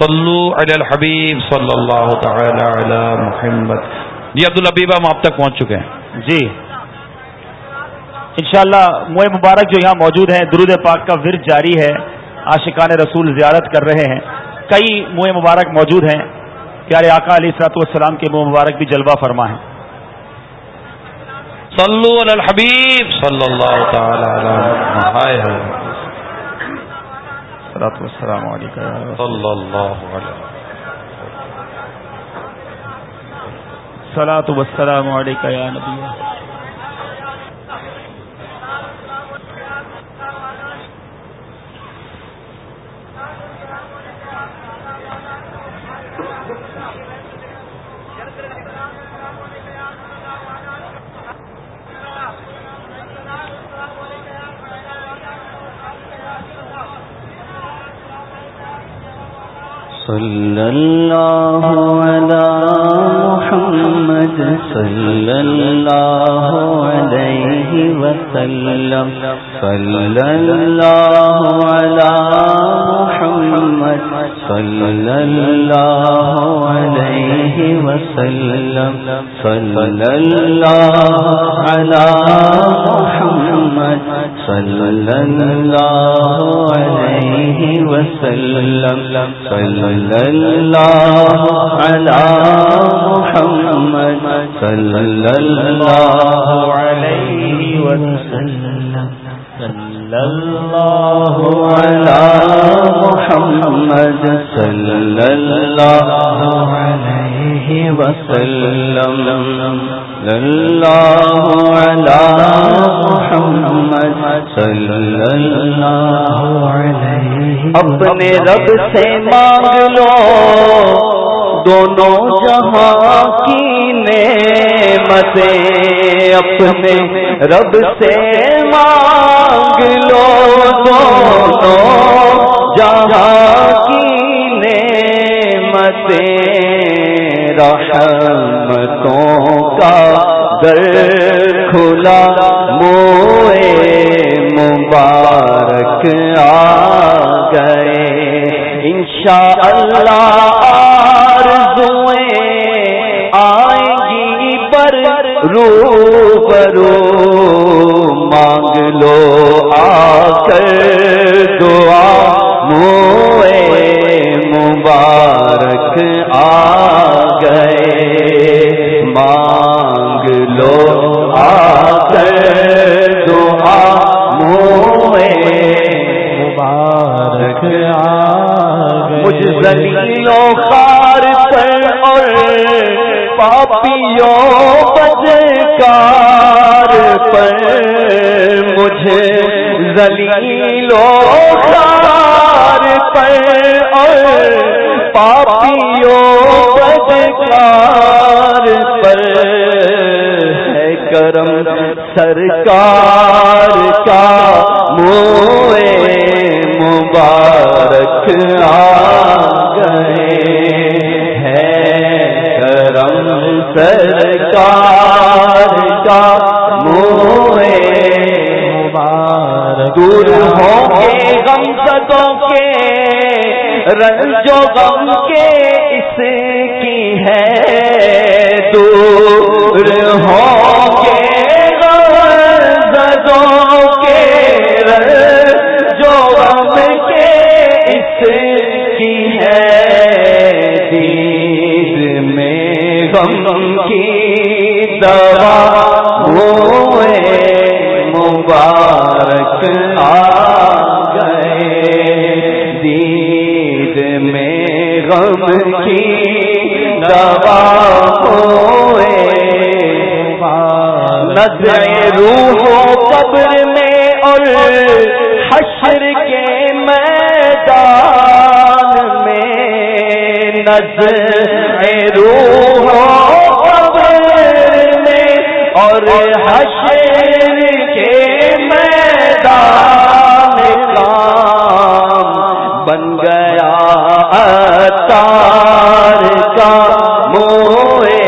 صلو علی الحبیب صلی اللہ تعالی علی محمد. جی عبدالحبیب ہم آپ تک پہنچ چکے ہیں. جی. انشاءاللہ موئے مبارک جو یہاں موجود ہیں درود پاک کا ورد جاری ہے عاشقان رسول زیارت کر رہے ہیں۔ کئی موئے مبارک موجود ہیں۔ پیارے آقا علیہ السلاط والسلام کے منہ مبارک بھی جلوہ فرما ہے۔ صلو علی الحبیب صلی اللہ تعالی علیہ والسلام علیکم۔ صلی اللہ علیہ صلاۃ والسلام علیکم یا نبی۔ صلى الله على محمد صلى الله عليه وسلم صلى الله على محمد صلى وسلم محمد وسلم صلى الله على محمد صلی اللہ علیہ وسلم صلی اللہ على محمد صلی اللہ علیہ وسلم. على محمد صلى الله عليه اپنے رب سے مانگ لو. دونوں جہاں کی نعمتیں اپنے رب سے مانگ لو. دونوں جہاں کی نعمتیں رحمتوں کا در کھلا، موئے مبارک آ گئے۔ انشاء اللہ آرزویں آئیں گی پر رو برو مانگ لو آ کر دعا۔ موئے زلیلوں خار پر اور پاپیوں بدکار پر مجھے زلیلوں خار پر اور پاپیوں بدکار پر ہے کرم سرکار کا موئے مبارک آ گئے سرکار کا موئے دور ہو کے غم سدوں کے رنجو غم کے، اس کی ہے ہوئے مبارک آ گئے۔ دید میں غم کی دوا ہوئے۔ نظر روح قبر میں اور حشر کے میدان میں۔ نظر روح اور حشر کے میدان کام بن گیا تار کا موئے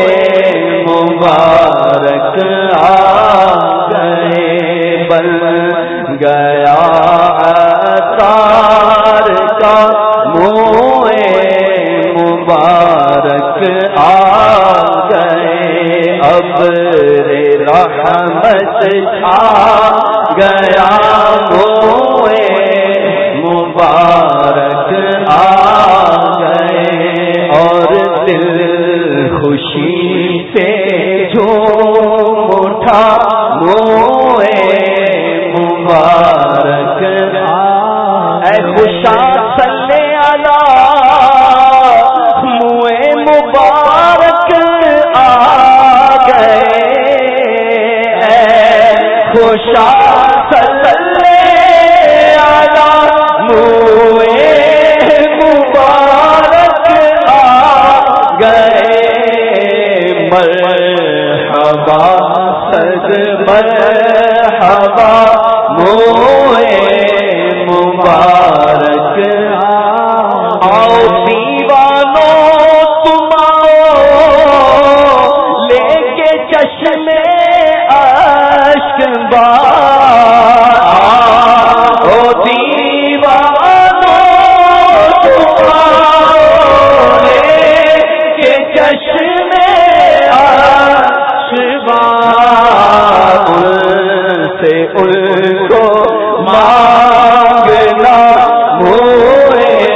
مبارک آ گئے، بن گیا تار کا موئے مبارک آ گئے۔ اب رے رحمت آ گیا ہو مرحبا سد مرحبا مو ان سے ان کو مانگنا موئے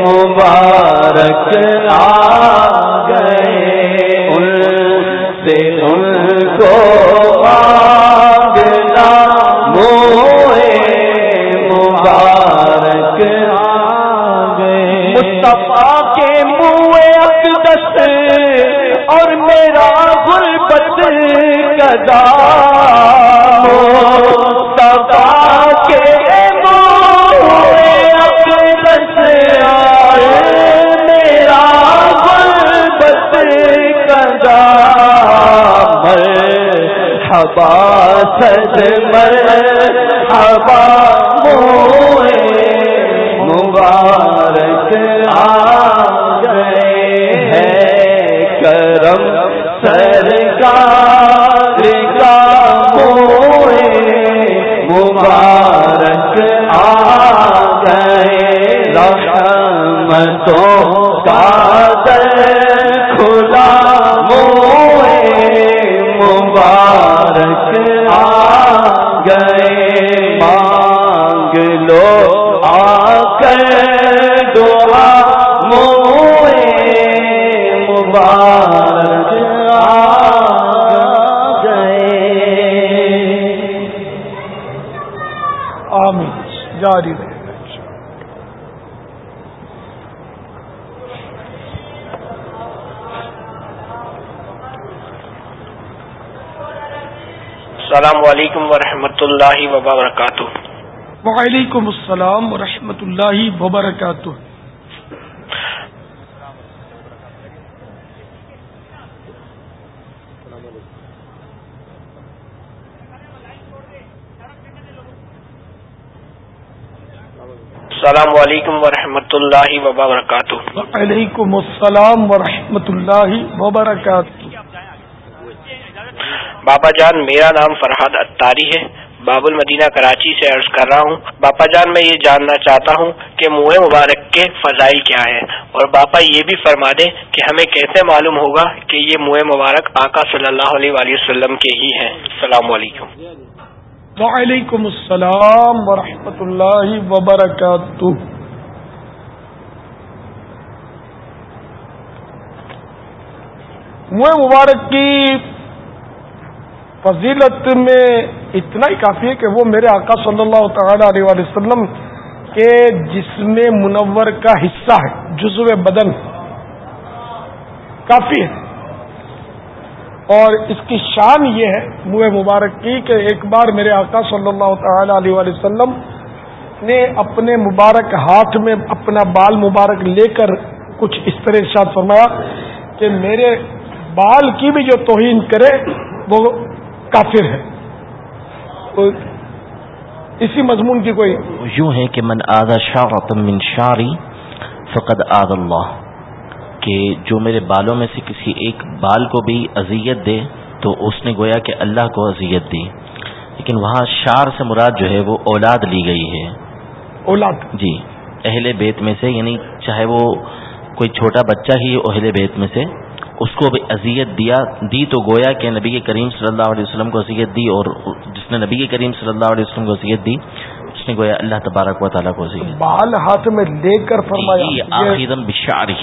مبارک آ گئے۔ ان سے ان کو مانگنا موئے مبارک آ گئے۔ مصطفیٰ کے منہ اقدس اور میرا غربت کدا مصطفیٰ کے منہ اقدس میرا سد موئے مبارک السلام علیکم ورحمۃ اللہ وبرکاتہ۔ وعلیکم السلام ورحمۃ اللہ وبرکاتہ۔ السلام علیکم ورحمۃ اللہ وبرکاتہ۔ وعلیکم السلام ورحمۃ اللہ وبرکاتہ۔ باپا جان، میرا نام فرحاد اتاری ہے۔ باب المدینہ کراچی سے عرض کر رہا ہوں۔ باپا جان، میں یہ جاننا چاہتا ہوں کہ منہ مبارک کے فضائل کیا ہیں۔ اور باپا یہ بھی فرما دیں کہ ہمیں کیسے معلوم ہوگا کہ یہ منہ مبارک آقا صلی اللہ علیہ وآلہ وسلم کے ہی ہیں۔ السلام علیکم۔ وعلیکم السلام ورحمۃ اللہ وبرکاتہ۔ منہ مبارک کی فضیلت میں اتنا ہی کافی ہے کہ وہ میرے آقا صلی اللہ تعالی علیہ وآلہ وسلم کے جسم منور کا حصہ ہے، جزو بدن۔ کافی ہے۔ اور اس کی شان یہ ہے منہ مبارک کی، کہ ایک بار میرے آقا صلی اللہ تعالی علیہ وآلہ وسلم نے اپنے مبارک ہاتھ میں اپنا بال مبارک لے کر کچھ اس طرح ارشاد فرمایا کہ میرے بال کی بھی جو توہین کرے، وہ کافر ہے۔ اسی مضمون کی کوئی یوں ہے کہ من آدھا شارت من شاری فقد آد اللہ کہ جو میرے بالوں میں سے کسی ایک بال کو بھی اذیت دے تو اس نے گویا کہ اللہ کو اذیت دی۔ لیکن وہاں شار سے مراد جو ہے وہ اولاد لی گئی ہے۔ اولاد۔ جی اہل بیت میں سے یعنی چاہے وہ کوئی چھوٹا بچہ ہی اہل بیت میں سے اس کو بھی اذیت دیا دی تو گویا کہ نبی کریم صلی اللہ علیہ وسلم کو اذیت دی اور جس نے نبی کریم صلی اللہ علیہ وسلم کو اذیت دی اس نے گویا اللہ تبارک و تعالیٰ کو اذیت بال ہاتھ میں لے کر فرمایا۔ بشاری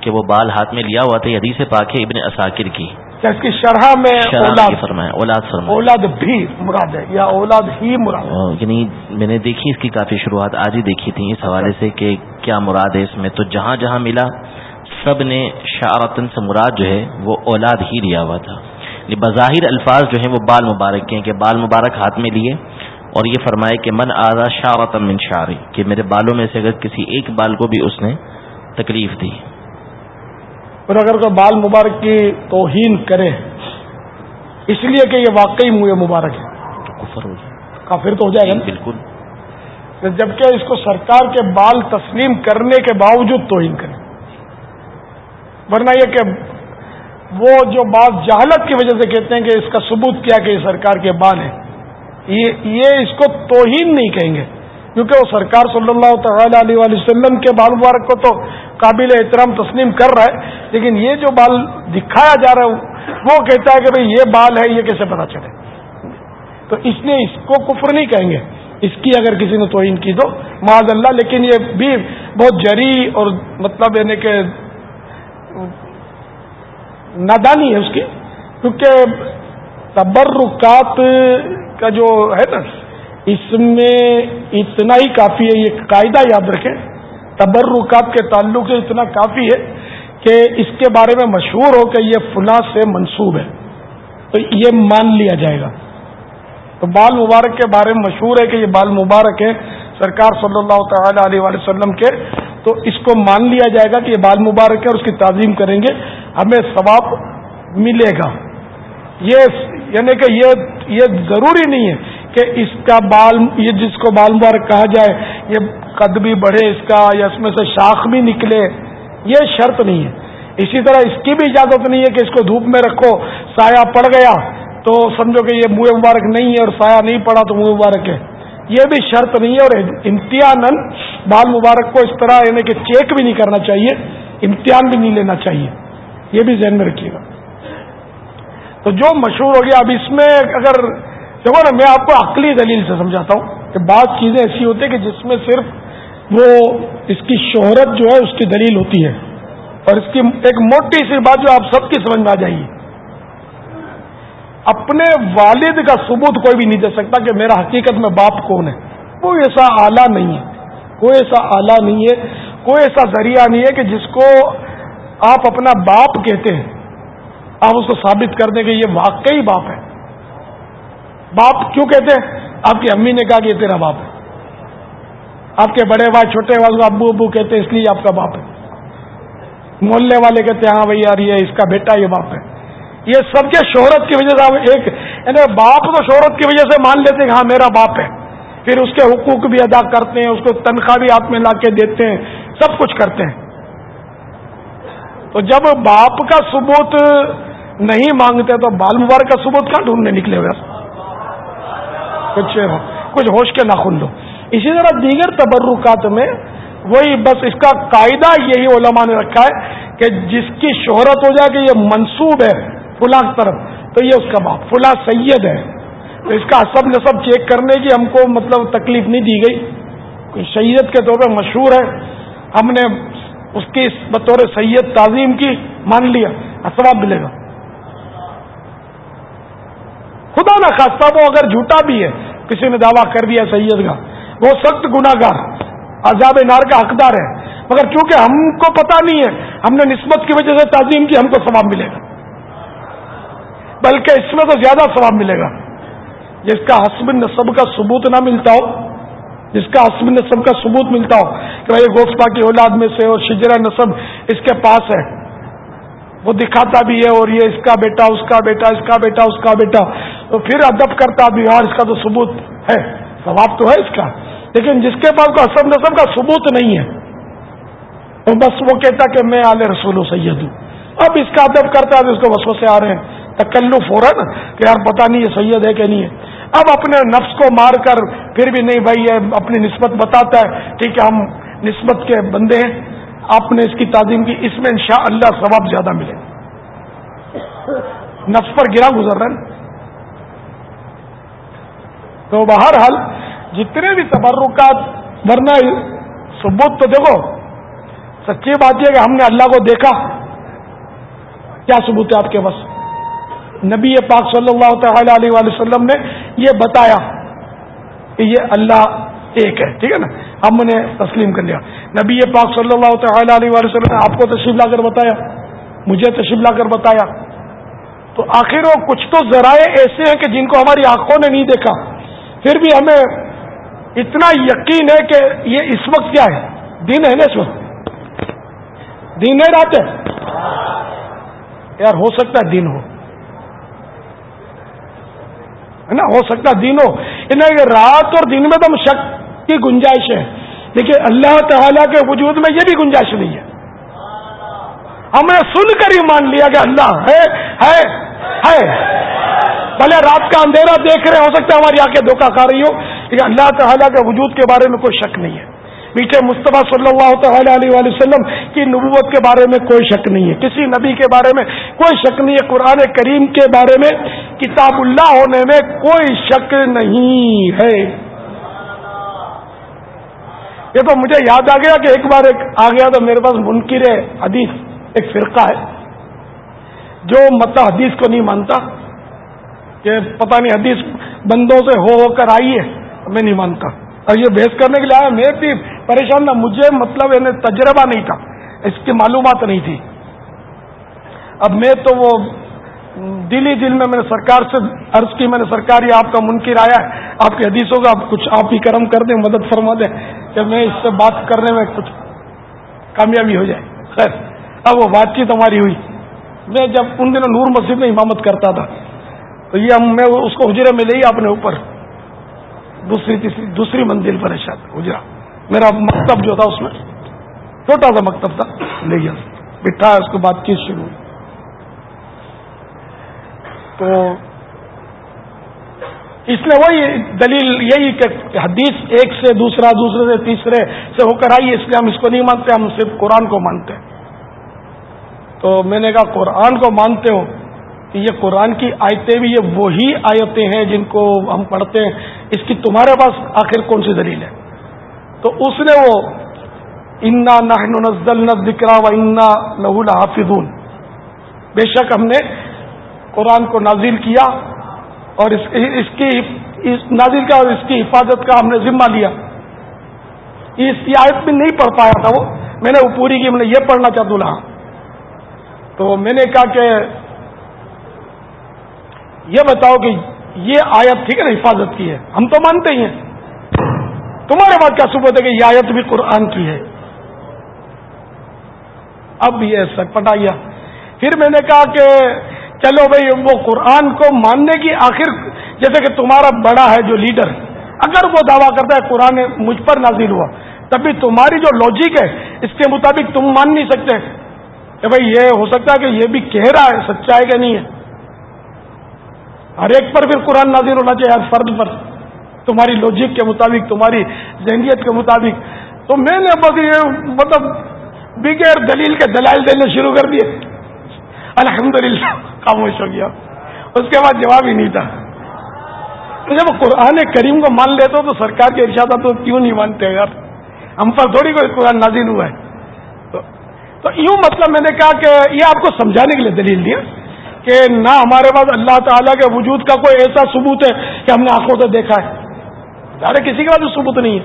کہ وہ بال ہاتھ میں لیا ہوا تھا یہ حدیث پاک ہے ابن اساکر کی۔ اس کی شرح میں اولاد فرمایا اولاد فرمایا۔ اولاد بھی مراد ہے یا اولاد ہی مراد یعنی میں نے دیکھی اس کی کافی شروعات آج ہی دیکھی تھی اس حوالے سے کہ کیا مراد ہے اس میں۔ تو جہاں جہاں ملا سب نے شعرتن سے مراد جو ہے وہ اولاد ہی لیا ہوا تھا۔ بظاہر الفاظ جو ہیں وہ بال مبارک کے ہیں کہ بال مبارک ہاتھ میں لیے اور یہ فرمائے کہ من آدھا شارت من شاری کہ میرے بالوں میں سے اگر کسی ایک بال کو بھی اس نے تکلیف دی۔ اور اگر کوئی بال مبارک کی توہین کرے اس لیے کہ یہ واقعی منہ مبارک ہے۔ کفر ہو جائے۔ کافر تو ہو جائے گا بالکل۔ جبکہ اس کو سرکار کے بال تسلیم کرنے کے باوجود توہین کرے۔ ورنہ یہ کہ وہ جو بعض جہالت کی وجہ سے کہتے ہیں کہ اس کا ثبوت کیا کہ یہ سرکار کے بال ہیں، یہ اس کو توہین نہیں کہیں گے۔ کیونکہ وہ سرکار صلی اللہ تعالی علیہ وسلم کے بال مبارک کو تو قابل احترام تسلیم کر رہا ہے، لیکن یہ جو بال دکھایا جا رہا ہے، وہ کہتا ہے کہ بھئی یہ بال ہے، یہ کیسے پتا چلے؟ تو اس لیے اس کو کفر نہیں کہیں گے۔ اس کی اگر کسی نے توہین کی تو، معاذ اللہ، لیکن یہ بھی بہت جری اور مطلب یعنی کہ نادانی ہے اس کی، کیونکہ تبرکات کا جو ہے نا، اس میں اتنا ہی کافی ہے، یہ قاعدہ یاد رکھیں۔ تبرکات کے تعلق سے اتنا کافی ہے کہ اس کے بارے میں مشہور ہو کہ یہ فلاں سے منسوب ہے۔ تو یہ مان لیا جائے گا۔ تو بال مبارک کے بارے میں مشہور ہے کہ یہ بال مبارک ہے۔ سرکار صلی اللہ تعالی علیہ وسلم کے تو اس کو مان لیا جائے گا کہ یہ بال مبارک ہے اور اس کی تعظیم کریں گے، ہمیں ثواب ملے گا۔ یہ یعنی کہ یہ یہ ضروری نہیں ہے کہ اس کا بال یہ جس کو بال مبارک کہا جائے، یہ قد بھی بڑھے اس کا یا اس میں سے شاخ بھی نکلے، یہ شرط نہیں ہے۔ اسی طرح اس کی بھی اجازت نہیں ہے کہ اس کو دھوپ میں رکھو، سایہ پڑ گیا تو سمجھو کہ یہ منہ مبارک نہیں ہے اور سایہ نہیں پڑا تو منہ مبارک ہے۔ یہ بھی شرط نہیں ہے اور امتحان بال مبارک کو اس طرح یعنی کہ چیک بھی نہیں کرنا چاہیے، امتحان بھی نہیں لینا چاہیے۔ یہ بھی ذہن میں رکھیے گا۔ تو جو مشہور ہو گیا، اب اس میں اگر دیکھو نا، میں آپ کو عقلی دلیل سے سمجھاتا ہوں کہ بعض چیزیں ایسی ہوتی ہیں کہ جس میں صرف وہ اس کی شہرت جو ہے، اس کی دلیل ہوتی ہے۔ اور اس کی ایک موٹی سی بات جو آپ سب کی سمجھ میں آ جائے گی۔ اپنے والد کا ثبوت کوئی بھی نہیں دے سکتا کہ میرا حقیقت میں باپ کون ہے۔ کوئی ایسا آلہ نہیں ہے۔ کوئی ایسا آلہ نہیں ہے۔ کوئی ایسا ذریعہ نہیں ہے کہ جس کو آپ اپنا باپ کہتے ہیں۔ آپ اس کو ثابت کر دیں کہ یہ واقعی باپ ہے۔ باپ کیوں کہتے ہیں؟ آپ کی امی نے کہا کہ یہ تیرا باپ ہے۔ آپ کے بڑے بھائی، چھوٹے بھائی کو ابو ابو کہتے ہیں، اس لیے آپ کا باپ ہے۔ محلے والے کہتے ہیں ہاں بھائی یار، یہ اس کا بیٹا یہ باپ ہے۔ یہ سب کے شہرت کی وجہ سے ایک یعنی باپ تو شہرت کی وجہ سے مان لیتے ہیں کہ ہاں میرا باپ ہے۔ پھر اس کے حقوق بھی ادا کرتے ہیں، اس کو تنخواہ بھی ہاتھ میں لا کے دیتے ہیں، سب کچھ کرتے ہیں۔ تو جب باپ کا ثبوت نہیں مانگتے تو بال مبارک کا ثبوت کہاں ڈھونڈنے نکلے ہوئے؟ کچھ کچھ ہوش کے ناخن دو۔ اسی طرح دیگر تبرکات میں وہی بس اس کا قاعدہ یہی علماء نے رکھا ہے کہ جس کی شہرت ہو جائے کہ یہ منصوب ہے فلاں طرف، تو یہ اس کا باپ، فلاں سید ہے۔ تو اس کا سب نصب چیک کرنے کی ہم کو مطلب تکلیف نہیں دی گئی۔ کوئی سید کے طور پہ مشہور ہے۔ ہم نے اس کی بطور سید تعظیم کی مان لیا اسباب ملے گا۔ خدا نہ خاصہ وہ اگر جھوٹا بھی ہے، کسی نے دعویٰ کر دیا سید کا، وہ سخت گناگار عذاب نار کا حقدار ہے۔ مگر چونکہ ہم کو پتا نہیں ہے، ہم نے نسبت کی وجہ سے تعظیم کی، ہم کو ثواب ملے گا۔ بلکہ اس میں تو زیادہ ثواب ملے گا۔ جس کا حسب نصب کا ثبوت نہ ملتا ہو، جس کا حسب نصب کا ثبوت ملتا ہو، کہ بھائی گوشپا کی اولاد میں سے اور شجرا نصب اس کے پاس ہے، وہ دکھاتا بھی ہے اور یہ اس کا بیٹا، اس کا بیٹا، اس کا بیٹا، اس کا بیٹا، تو پھر ادب کرتا بھی اور اس کا تو ثبوت ہے۔ ثواب تو ہے اس کا، لیکن جس کے پاس کو حسب نصب کا ثبوت نہیں ہے، تو بس وہ کہتا کہ میں آل رسول سید ہوں۔ اب اس کا ادب کرتا ہے تو اس کو وسو سے آ رہے ہیں۔ تکلف ہو رہا نا کہ یار پتا نہیں یہ سید ہے کہ نہیں ہے۔ اب اپنے نفس کو مار کر پھر بھی نہیں بھائی یہ اپنی نسبت بتاتا ہے ٹھیک ہے ہم نسبت کے بندے ہیں۔ آپ نے اس کی تعظیم کی، اس میں انشاء اللہ ثواب زیادہ ملے۔ نفس پر گرا گزر رہا ہے۔ تو بہرحال جتنے بھی تبرکات ورنہ ثبوت تو دیکھو، سچی بات یہ کہ ہم نے اللہ کو دیکھا۔ کیا ثبوت ہے آپ کے بس نبی پاک صلی اللہ تعالی علیہ وسلم نے یہ بتایا کہ یہ اللہ ایک ہے، ٹھیک ہے نا؟ ہم نے تسلیم کر لیا۔ نبی پاک صلی اللہ تعالی علیہ وسلم نے آپ کو تشریف لا کر بتایا، مجھے تشریف لا کر بتایا۔ تو آخر وہ کچھ تو ذرائع ایسے ہیں کہ جن کو ہماری آنکھوں نے نہیں دیکھا۔ پھر بھی ہمیں اتنا یقین ہے کہ یہ اس وقت کیا ہے؟ دن ہے نا اس وقت؟ دن ہے رات ہے۔ یار ہو سکتا ہے دن ہو۔ ہے نا ہو سکتا دن ہو۔ رات اور دن میں تو شک کی گنجائش ہے۔ لیکن اللہ تعالیٰ کے وجود میں یہ بھی گنجائش نہیں ہے۔ ہم نے سن کر ہی مان لیا کہ اللہ ہے ہے ہے۔ بھلے رات کا اندھیرا دیکھ رہے ہو سکتا ہے ہماری آنکھیں دھوکہ کھا رہی ہو لیکن اللہ تعالیٰ کے وجود کے بارے میں کوئی شک نہیں ہے۔ میٹھے مصطفیٰ صلی اللہ تعالی علیہ وسلم کی نبوت کے بارے میں کوئی شک نہیں ہے۔ کسی نبی کے بارے میں کوئی شک نہیں ہے۔ قرآن کریم کے بارے میں کتاب اللہ ہونے میں کوئی شک نہیں ہے۔ یہ تو مجھے یاد آ گیا کہ ایک بار ایک آ گیا تو میرے پاس منکر حدیث ایک فرقہ ہے، جو مطلب حدیث کو نہیں مانتا، کہ پتہ نہیں حدیث بندوں سے ہو ہو کر آئی ہے، میں نہیں مانتا۔ اور یہ بحث کرنے کے لیے آیا، میں بھی پریشان تھا، مجھے مطلب یعنی تجربہ نہیں تھا، اس کی معلومات نہیں تھی۔ اب میں تو وہ دل ہی دل میں میں نے سرکار سے عرض کی، میں نے سرکار یہ آپ کا منکر آیا ہے، آپ کی حدیث ہوگا کچھ آپ ہی کرم کر دیں، مدد فرما دیں، کہ میں اس سے بات کرنے میں کچھ کامیابی ہو جائے۔ خیر، اب وہ بات چیت ہماری ہوئی۔ میں جب ان دنوں نور مسجد میں امامت کرتا تھا، تو یہ ہم، میں اس کو حجرے میں لے اپنے اوپر دوسری تیسری دوسری منزل پر ہے شاید میرا مکتب جو تھا اس میں، چھوٹا سا مکتب تھا، لے گیا۔ بٹھا، اس کو بات چیت شروع تو اس نے وہی دلیل یہی کہ حدیث ایک سے دوسرا، دوسرے سے تیسرے سے ہو کر آئی، اس لیے ہم اس کو نہیں مانتے، ہم صرف قرآن کو مانتے ہیں۔ تو میں نے کہا، قرآن کو مانتے ہو یہ قرآن کی آیتیں بھی یہ وہی آیتیں ہیں جن کو ہم پڑھتے ہیں۔ اس کی تمہارے پاس آخر کون سی دلیل ہے؟ تو اس نے وہ انا نزل ذکرا و انا لہ الحافظون بے شک ہم نے قرآن کو نازل کیا اور اس اس کی نازل کا اور اس کی حفاظت کا ہم نے ذمہ لیا۔ اس کی آیت میں نہیں پڑھ پایا تھا وہ۔ میں نے وہ پوری کی، میں نے یہ پڑھنا چاہتا ہوں۔ تو میں نے کہا کہ یہ بتاؤ کہ یہ آیت ٹھیک ہے نا حفاظت کی ہے؟ ہم تو مانتے ہی ہیں۔ تمہارے بات کیا ثبوت ہے کہ یہ آیت بھی قرآن کی ہے؟ اب یہ سر پٹایا پھر میں نے کہا کہ چلو بھائی، وہ قرآن کو ماننے کی آخر جیسے کہ تمہارا بڑا ہے جو لیڈر، اگر وہ دعویٰ کرتا ہے قرآن مجھ پر نازل ہوا، تب بھی تمہاری جو لاجک ہے، اس کے مطابق تم مان نہیں سکتے۔ کہ بھائی، یہ ہو سکتا ہے کہ یہ بھی کہہ رہا ہے سچا ہے کہ نہیں ہے۔ ہر ایک پر پھر قرآن نازل ہونا چاہیے، ہر فرد پر۔ تمہاری لوجک کے مطابق، تمہاری ذہنیت کے مطابق۔ تو میں نے بس یہ مطلب بغیر دلیل کے دلائل دینے شروع کر دیے۔ الحمدللہ، خاموش ہو گیا۔ اس کے بعد جواب ہی نہیں تھا۔ جب قرآن کریم کو مان لیتے تو سرکار کے ارشادہ تو کیوں نہیں مانتے یار؟ ہم پر تھوڑی کوئی قرآن نازل ہوا ہے۔ تو یوں مطلب میں نے کہا کہ یہ آپ کو سمجھانے کے لیے دلیل دیا۔ کہ نہ ہمارے پاس اللہ تعالیٰ کے وجود کا کوئی ایسا ثبوت ہے کہ ہم نے آنکھوں سے دیکھا ہے۔ ظاہر کسی کا بھی ثبوت نہیں ہے۔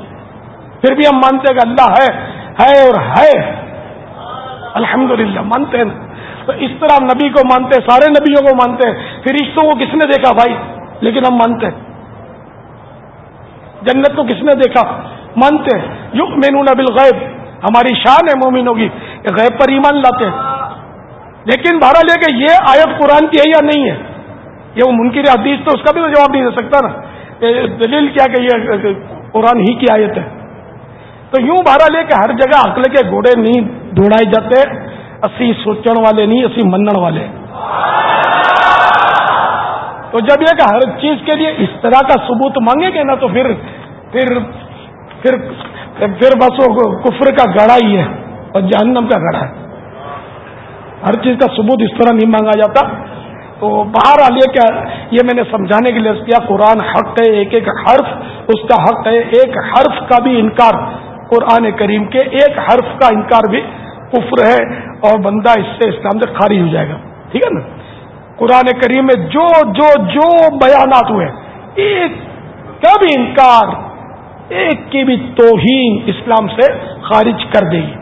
پھر بھی ہم مانتے ہیں کہ اللہ ہے ہے اور ہے۔ الحمدللہ، مانتے ہیں تو اس طرح ہم نبی کو مانتے ہیں، سارے نبیوں کو مانتے ہیں۔ پھر رشتوں کو کس نے دیکھا بھائی؟ لیکن ہم مانتے ہیں۔ جنت کو کس نے دیکھا؟ مانتے ہیں۔ یق مینون بالغیب، ہماری شان ہے مومن ہوگی کہ غیب پر ایمان لاتے ہیں۔ لیکن بہرحال لے کہ یہ آیت قرآن کی ہے یا نہیں ہے؟ یہ وہ منکر حدیث تو اس کا بھی تو جواب نہیں دے سکتا نا۔ دلیل کیا کہ یہ قرآن ہی کی آیت ہے۔ تو یوں بہرحال لے کہ ہر جگہ عقل کے گھوڑے نہیں دوڑائے جاتے، اسی سوچن والے نہیں، اسی منن والے۔ تو جب یہ کہ ہر چیز کے لیے اس طرح کا ثبوت مانگے گے نا تو پھر پھر پھر پھر بس وہ کفر کا گڑا ہی ہے اور جہنم کا گڑا ہے ہر چیز کا ثبوت اس طرح نہیں مانگا جاتا۔ تو باہر آ لیا کیا یہ میں نے سمجھانے کے لیے کیا، قرآن حق ہے، ایک ایک حرف، اس کا حق ہے، ایک حرف کا بھی انکار۔ قرآن کریم کے ایک حرف کا انکار بھی کفر ہے اور بندہ اس سے اسلام سے خارج ہو جائے گا۔ ٹھیک ہے نا؟ قرآن کریم میں جو جو جو بیانات ہوئے، ایک کا بھی انکار، ایک کی بھی توہین اسلام سے خارج کر دے گی۔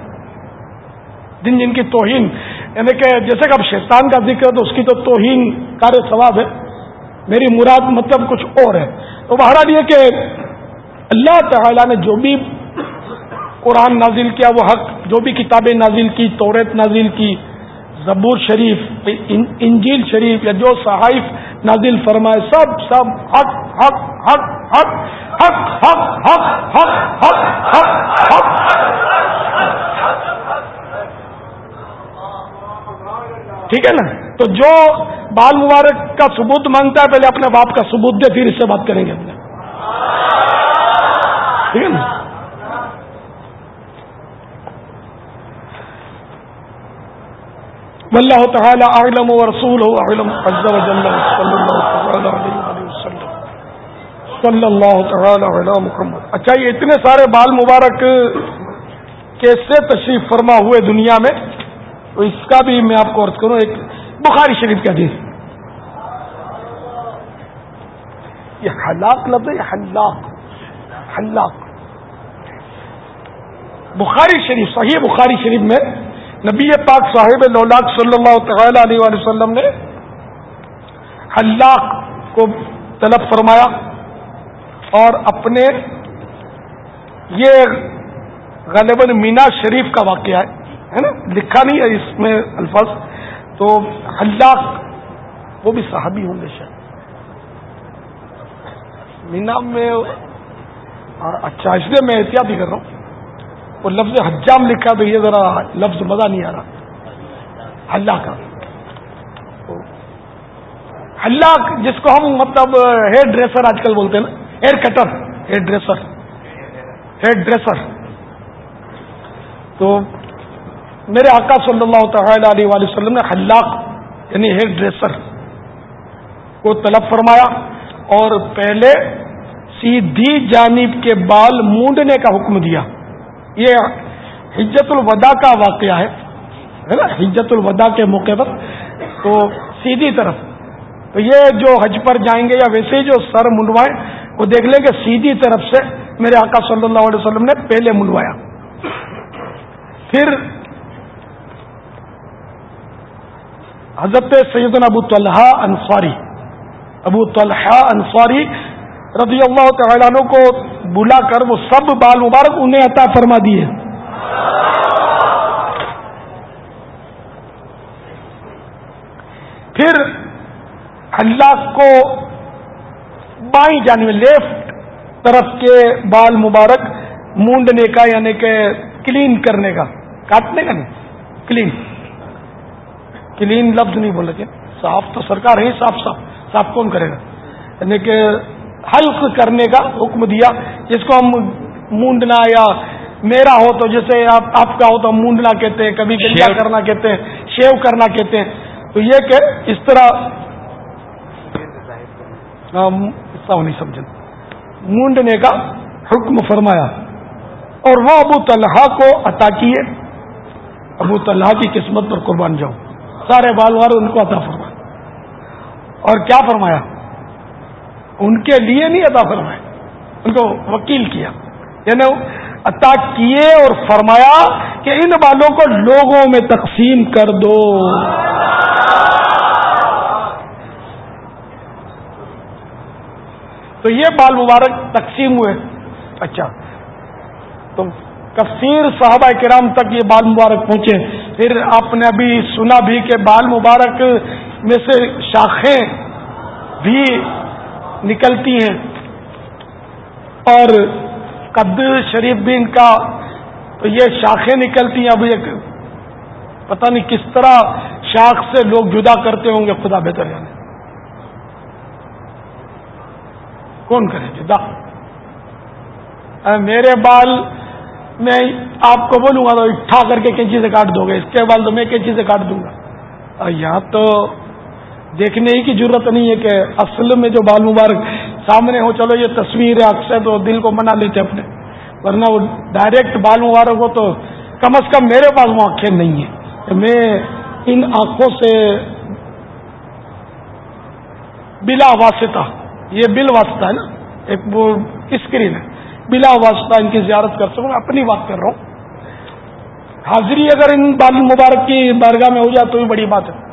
جن جن کی توہین یعنی کہ جیسے کہ اب شیطان کا ذکر ہے تو اس کی تو توہین کار ثواب ہے میری مراد مطلب کچھ اور ہے تو بہرحال یہ کہ اللہ تعالیٰ نے جو بھی قرآن نازل کیا وہ حق جو بھی کتابیں نازل کی توریت نازل کی زبور شریف انجیل شریف یا جو صحائف نازل فرمائے سب سب حق حق حق حق حق حق حق حق حق حق ٹھیک ہے نا؟ تو جو بال مبارک کا ثبوت مانگتا ہے، پہلے اپنے باپ کا ثبوت دے، پھر اس سے بات کریں گے اپنے۔ ٹھیک ہے نا؟ واللہ تعالی اعلم ورسولہ اعلم، عز و جل صلی اللہ تعالی علیہ وسلم۔ صلی اللہ تعالی علی محمد۔ اچھا یہ اتنے سارے بال مبارک کیسے تشریف فرما ہوئے دنیا میں؟ تو اس کا بھی میں آپ کو عرض کروں، ایک بخاری شریف کا حدیث۔ یہ ہلاک لفظ ہے ہلاک ہلاک بخاری شریف، صحیح بخاری شریف میں نبی پاک صاحب لولاک صلی اللہ تعالی علیہ وآلہ وسلم نے ہلاک کو طلب فرمایا اور اپنے یہ غالباً مینا شریف کا واقعہ ہے۔ نا؟ لکھا نہیں ہے اس میں الفاظ۔ تو ہلاک وہ بھی صحابی ہوں گے شاید۔ مینا میں اچھا اس لیے میں احتیاط ہی کر رہا ہوں۔ وہ لفظ حجام لکھا تو یہ ذرا لفظ مزہ نہیں آ رہا۔ اللہ کا اللہ جس کو ہم مطلب ہیئر ڈریسر آج کل بولتے ہیں نا۔ Hair cutter hairdresser. Hair dresser. تو میرے آقا صلی اللہ تعالی علیہ وسلم نے حلاق یعنی ہیئر ڈریسر کو طلب فرمایا اور پہلے سیدھی جانب کے بال مونڈنے کا حکم دیا۔ یہ حجت الوداع کا واقعہ ہے نا؟ حجت الوداع کے موقع پر۔ تو سیدھی طرف۔ تو یہ جو حج پر جائیں گے یا ویسے ہی جو سر منڈوائے وہ دیکھ لیں کہ سیدھی طرف سے میرے آقا صلی اللہ علیہ وسلم نے پہلے منڈوایا۔ پھر حضرت سیدنا ابو طلحہ انصاری، ابو طلحہ انصاری رضی اللہ تعالیٰ عنہ کو بلا کر وہ سب بال مبارک انہیں عطا فرما دیے۔ پھر اللہ کو بائیں جانب لیفٹ طرف کے بال مبارک مونڈنے کا یعنی کہ کلین کرنے کا، کاٹنے کا نہیں، کلین۔ کلین لفظ نہیں بولے تھے صاف تو سرکار ہے صاف صاف صاف کون کرے گا؟ یعنی کہ حلق کرنے کا حکم دیا جس کو ہم مونڈنا یا میرا ہو تو جیسے آپ آپ کا ہو تو مونڈنا کہتے ہیں کبھی گنجا کرنا کہتے ہیں شیو کرنا کہتے ہیں۔ تو یہ کہ اس طرح نہیں سمجھ مونڈنے کا حکم فرمایا۔ اور وہ ابو طلحہ کو عطا کیے۔ ابو طلحہ کی قسمت پر قربان جاؤ۔ سارے بال وار ان کو عطا فرمایا اور کیا فرمایا؟ ان کے لیے نہیں عطا فرمایا۔ ان کو وکیل کیا۔ یعنی عطا کیے اور فرمایا کہ ان بالوں کو لوگوں میں تقسیم کر دو۔ تو یہ بال مبارک تقسیم ہوئے۔ اچھا۔ تو کثیر صحابہ کرام تک یہ بال مبارک پہنچے۔ پھر آپ نے ابھی سنا بھی کہ بال مبارک میں سے شاخیں بھی نکلتی ہیں۔ اور قد شریف بھی ان کا تو یہ شاخیں نکلتی ہیں۔ اب ایک پتہ نہیں کس طرح شاخ سے لوگ جدا کرتے ہوں گے، خدا بہتر جانے۔ کون کرے جدا؟ میرے بال میں آپ کو بولوں گا تو اٹھا کر کے کینچی سے کاٹ دو گے، اس کے بال تو میں کینچی سے کاٹ دوں گا۔ یہاں تو دیکھنے ہی کی ضرورت نہیں ہے کہ اصل میں جو بال مبارک سامنے ہو، چلو یہ تصویر ہے، اکثر تو دل کو منا لیتے اپنے۔ ورنہ وہ ڈائریکٹ بال مبارک ہو تو کم از کم میرے پاس وہ آنکھیں نہیں ہیں۔ میں ان آنکھوں سے بلا واسطہ، یہ بل واسطہ ہے نا، ایک وہ اسکرین ہے۔ بلا واسطہ ان کی زیارت کر سکوں میں اپنی بات کر رہا ہوں۔ حاضری اگر ان بال مبارک کی بارگاہ میں ہو جائے تو بھی بڑی بات ہے۔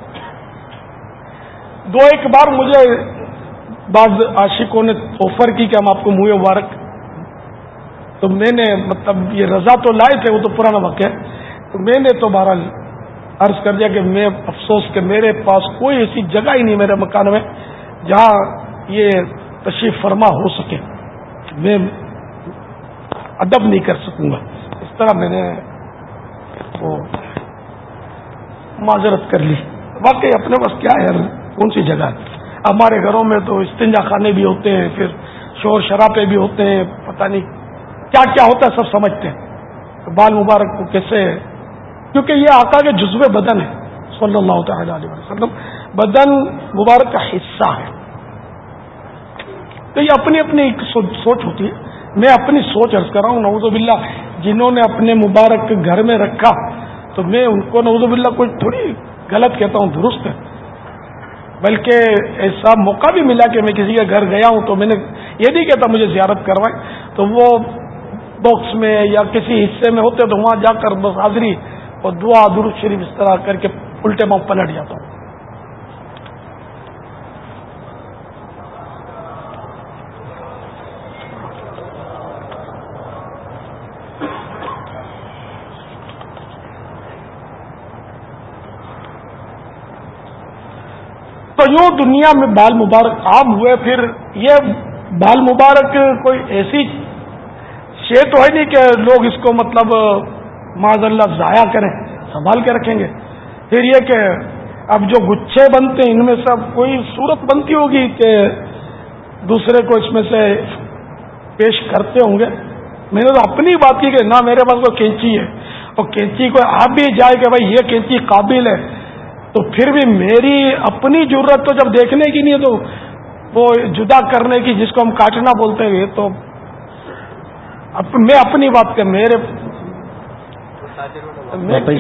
دو ایک بار مجھے بعض عاشقوں نے آفر کی کہ ہم آپ کو منہ مبارک۔ تو میں نے مطلب یہ رضا تو لائے تھے، وہ تو پرانا واقعہ ہے۔ تو میں نے تو بہرحال عرض کر دیا کہ میں افسوس کہ میرے پاس کوئی ایسی جگہ ہی نہیں میرے مکان میں جہاں یہ تشریف فرما ہو سکے۔ میں ادب نہیں کر سکوں گا۔ اس طرح میں نے وہ معذرت کر لی۔ واقعی اپنے پاس کیا ہے؟ کون سی جگہ؟ ہمارے گھروں میں تو استنجا خانے بھی ہوتے ہیں، پھر شور شرابے بھی ہوتے ہیں، پتہ نہیں کیا کیا ہوتا ہے، سب سمجھتے ہیں۔ بال مبارک کو کیسے؟ کیونکہ یہ آقا کے جزو بدن ہے، صلی اللہ تعالی علیہ وسلم۔ بدن مبارک کا حصہ ہے۔ تو یہ اپنی اپنی ایک سوچ ہوتی ہے۔ میں اپنی سوچ عرض کر رہا ہوں نوز باللہ، جنہوں نے اپنے مبارک گھر میں رکھا، تو میں ان کو نوز باللہ کوئی تھوڑی غلط کہتا ہوں، درست ہے۔ بلکہ ایسا موقع بھی ملا کہ میں کسی کے گھر گیا ہوں، تو میں نے یہ نہیں کہتا مجھے زیارت کروائیں۔ تو وہ باکس میں یا کسی حصے میں ہوتے تو وہاں جا کر بس حاضری اور دعا درست شریف اس طرح کر کے الٹے پاؤں پلٹ جاتا ہوں۔ یوں دنیا میں بال مبارک عام ہوئے، پھر یہ بال مبارک کوئی ایسی یہ تو ہے نہیں کہ لوگ اس کو مطلب معذ اللہ ضائع کریں، سنبھال کے رکھیں گے۔ پھر یہ کہ اب جو گچھے بنتے ہیں، ان میں سے اب کوئی صورت بنتی ہوگی کہ دوسرے کو اس میں سے پیش کرتے ہوں گے۔ میں نے تو اپنی بات کی کہ نہ میرے پاس کوئی کینچی ہے۔ اور کینچی کو آپ بھی جائے کہ بھائی یہ کینچی قابل ہے۔ تو پھر بھی میری اپنی ضرورت تو جب دیکھنے کی نہیں ہے تو وہ جدا کرنے کی جس کو ہم کاٹنا بولتے ہیں تو میں اپنی بات کر میرے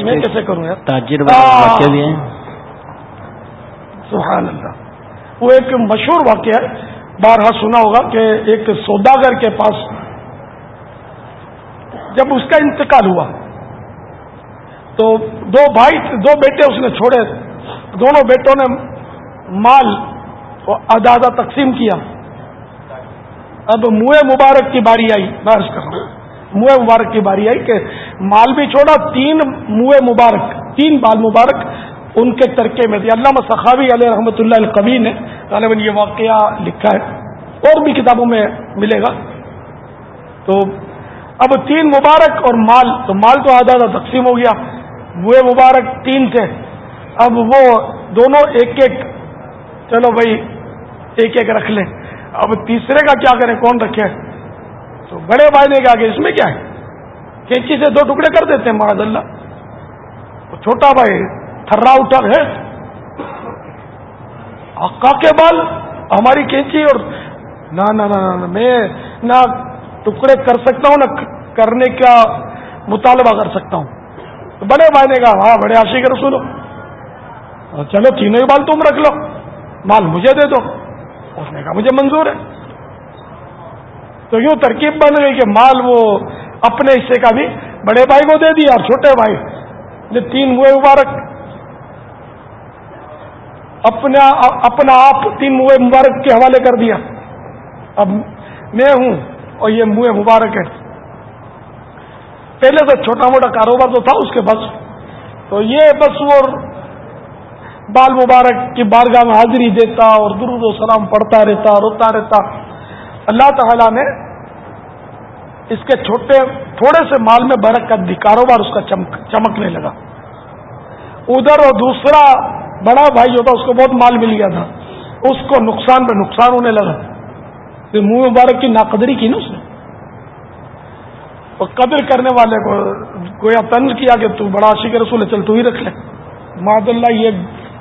میں کیسے کروں سبحان اللہ وہ ایک مشہور واقعہ ہے۔ بارہ سنا ہوگا کہ ایک سوداگر کے پاس جب اس کا انتقال ہوا تو دو بھائی دو بیٹے اس نے چھوڑے۔ دونوں بیٹوں نے مال آدھا تقسیم کیا۔ اب منہ مبارک کی باری آئی۔ میں کر رہا ہوں منہ مبارک کی باری آئی کہ مال بھی چھوڑا، تین منہ مبارک، تین بال مبارک ان کے ترکے میں تھے۔ علامہ سخاوی علیہ رحمۃ اللہ القبی نے غالباً یہ واقعہ لکھا ہے، اور بھی کتابوں میں ملے گا۔ تو اب تین مبارک اور مال، تو مال تو آدھا آدھا تقسیم ہو گیا۔ وہ مبارک تین تھے۔ اب وہ دونوں ایک ایک، چلو بھائی، ایک ایک رکھ لیں۔ اب تیسرے کا کیا کریں؟ کون رکھے؟ تو بڑے بھائی نے کہا کہ اس میں کیا ہے؟ کینچی سے دو ٹکڑے کر دیتے ہیں معاذ اللہ چھوٹا بھائی، تھرا اٹھا، ہے۔ آقا کے بال، ہماری کینچی اور نہ میں نہ ٹکڑے کر سکتا ہوں، نہ کرنے کا مطالبہ کر سکتا ہوں۔ بڑے بھائی نے کہا ہاں بڑے آشی کے رسول ہو چلو تینوں ہی بال تم رکھ لو۔ مال مجھے دے دو۔ اس نے کہا، مجھے منظور ہے۔ تو یوں ترکیب بن گئی کہ مال وہ اپنے حصے کا بھی بڑے بھائی کو دے دیا اور چھوٹے بھائی۔ نے تین ہوئے مبارک۔ اپنا اپنا آپ تین منہ مبارک کے حوالے کر دیا۔ اب میں ہوں اور یہ منہ مبارک ہے پہلے تو چھوٹا موٹا کاروبار تو تھا، اس کے بس تو یہ بس وہ بال مبارک کی بارگاہ میں حاضری دیتا اور درود و سلام پڑھتا رہتا، روتا رہتا۔ اللہ تعالیٰ نے اس کے چھوٹے، تھوڑے سے مال میں برکت دی، کاروبار اس کا چمکنے لگا۔ ادھر اور دوسرا بڑا بھائی ہوتا اس کو بہت مال مل گیا تھا۔ اس کو نقصان پہ نقصان ہونے لگا۔ پھر منہ مبارک کی ناقدری کی نا اس نے۔ اور قدر کرنے والے کو، گویا تنج کیا کہ تو بڑا عاشق رسول ہے، چل تو ہی رکھ لے۔ معد اللہ، یہ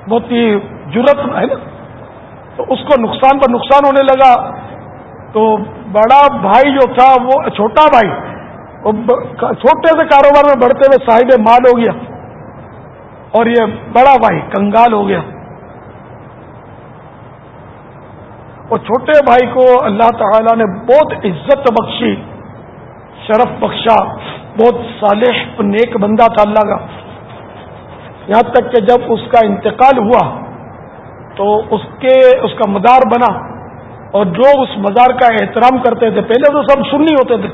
بہت ہی جرت ہے نا؟ تو اس کو نقصان پر نقصان ہونے لگا۔ تو بڑا بھائی جو تھا وہ، چھوٹا بھائی، وہ چھوٹے سے کاروبار میں بڑھتے ہوئے صاحب مال ہو گیا۔ اور یہ بڑا بھائی کنگال ہو گیا۔ اور چھوٹے بھائی کو اللہ تعالی نے بہت عزت بخشی، شرف بخشا، بہت صالح، نیک بندہ تھا اللہ کا۔ یہاں تک کہ جب اس کا انتقال ہوا تو اس کے اس کا مدار بنا اور جو اس مزار کا احترام کرتے تھے۔ پہلے تو سب سننی ہوتے تھے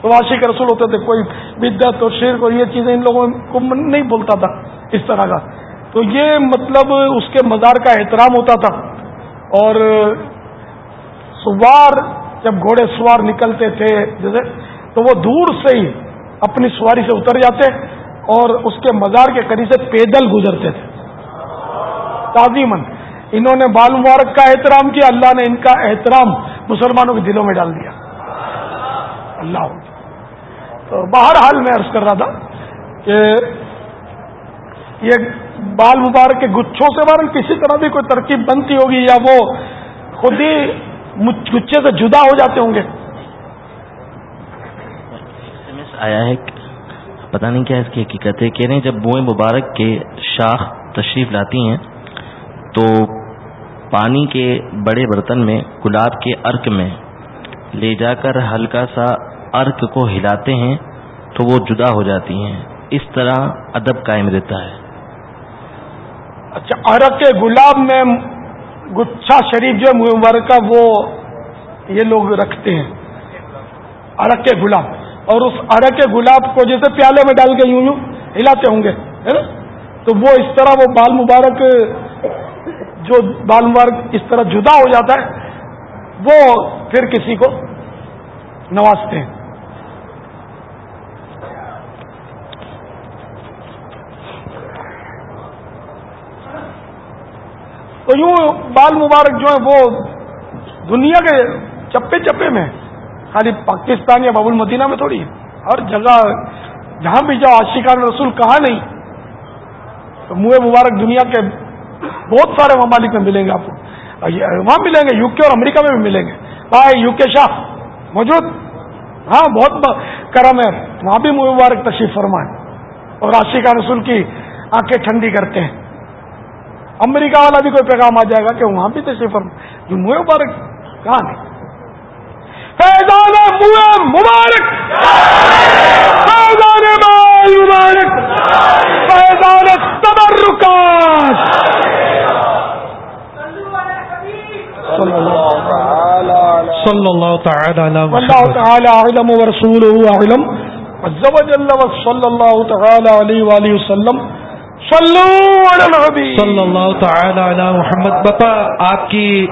تو عاشق رسول ہوتے تھے، کوئی بدت اور شیر کو یہ چیزیں ان لوگوں کو نہیں بولتا تھا اس طرح کا۔ تو یہ مطلب اس کے مزار کا احترام ہوتا تھا۔ اور سوار جب گھوڑے سوار نکلتے تھے، جیسے تو وہ دور سے ہی اپنی سواری سے اتر جاتے۔ اور اس کے مزار کے قریب سے پیدل گزرتے تھے۔ تعظیمن انہوں نے بال مبارک کا احترام کیا۔ اللہ نے ان کا احترام مسلمانوں کے دلوں میں ڈال دیا۔ اللہ تو بہرحال میں عرض کر رہا تھا کہ یہ بال مبارک کے گچھوں سے بار کسی طرح بھی کوئی ترکیب بنتی ہوگی یا وہ خود ہی گچھے سے جدا ہو جاتے ہوں گے؟ آیا ہے پتہ نہیں کیا اس کی حقیقت ہے کہہ رہے ہیں جب بوئے مبارک کے شاخ تشریف لاتی ہیں، تو پانی کے بڑے برتن میں، گلاب کے ارک میں لے جا کر ہلکا سا ارک کو ہلاتے ہیں، تو وہ جدا ہو جاتی ہیں۔ اس طرح ادب قائم رہتا ہے۔ اچھا ارک گلاب میں گچھا شریف جو مبارکہ وہ یہ لوگ رکھتے ہیں۔ ارک گلاب۔ اور اس ارک گلاب کو جیسے پیالے میں ڈال کے یوں یوں ہلاتے ہوں گے تو وہ اس طرح وہ بال مبارک، جو بال مبارک اس طرح جدا ہو جاتا ہے، وہ پھر کسی کو نوازتے ہیں۔ تو یوں بال مبارک جو ہے وہ دنیا کے چپے چپے میں ہیں۔ خالی پاکستان یا بابل مدینہ میں تھوڑی ہے۔ ہر جگہ جہاں بھی جاؤ آشیقان رسول کہاں نہیں؟ تو منہ مبارک دنیا کے بہت سارے ممالک میں ملیں گے آپ کو۔ وہاں ملیں گے، یو کے اور امریکہ میں بھی ملیں گے۔ بھائی، یو کے شاہ موجود؟ ہاں بہت کرم ہے۔ وہاں بھی منہ مبارک تشریف فرمائے اور آشیقان رسول کی آنکھیں ٹھنڈی کرتے ہیں۔ امریکہ والا بھی کوئی پیغام آ جائے گا کہ وہاں بھی تشریف فرمائے جو منہ مبارک کہاں نہیں؟ فیضان منہ مبارک۔ فیضان مبارک۔ فیضان تبرکات۔ صلی اللہ تعالی اللہ تعالی علم ورسوله علم عز وجل وصلی اللہ تعالی علیہ وآلہ وسلم. صلو علی النبی صلی اللہ تعالی علی محمد. بپا آپ کی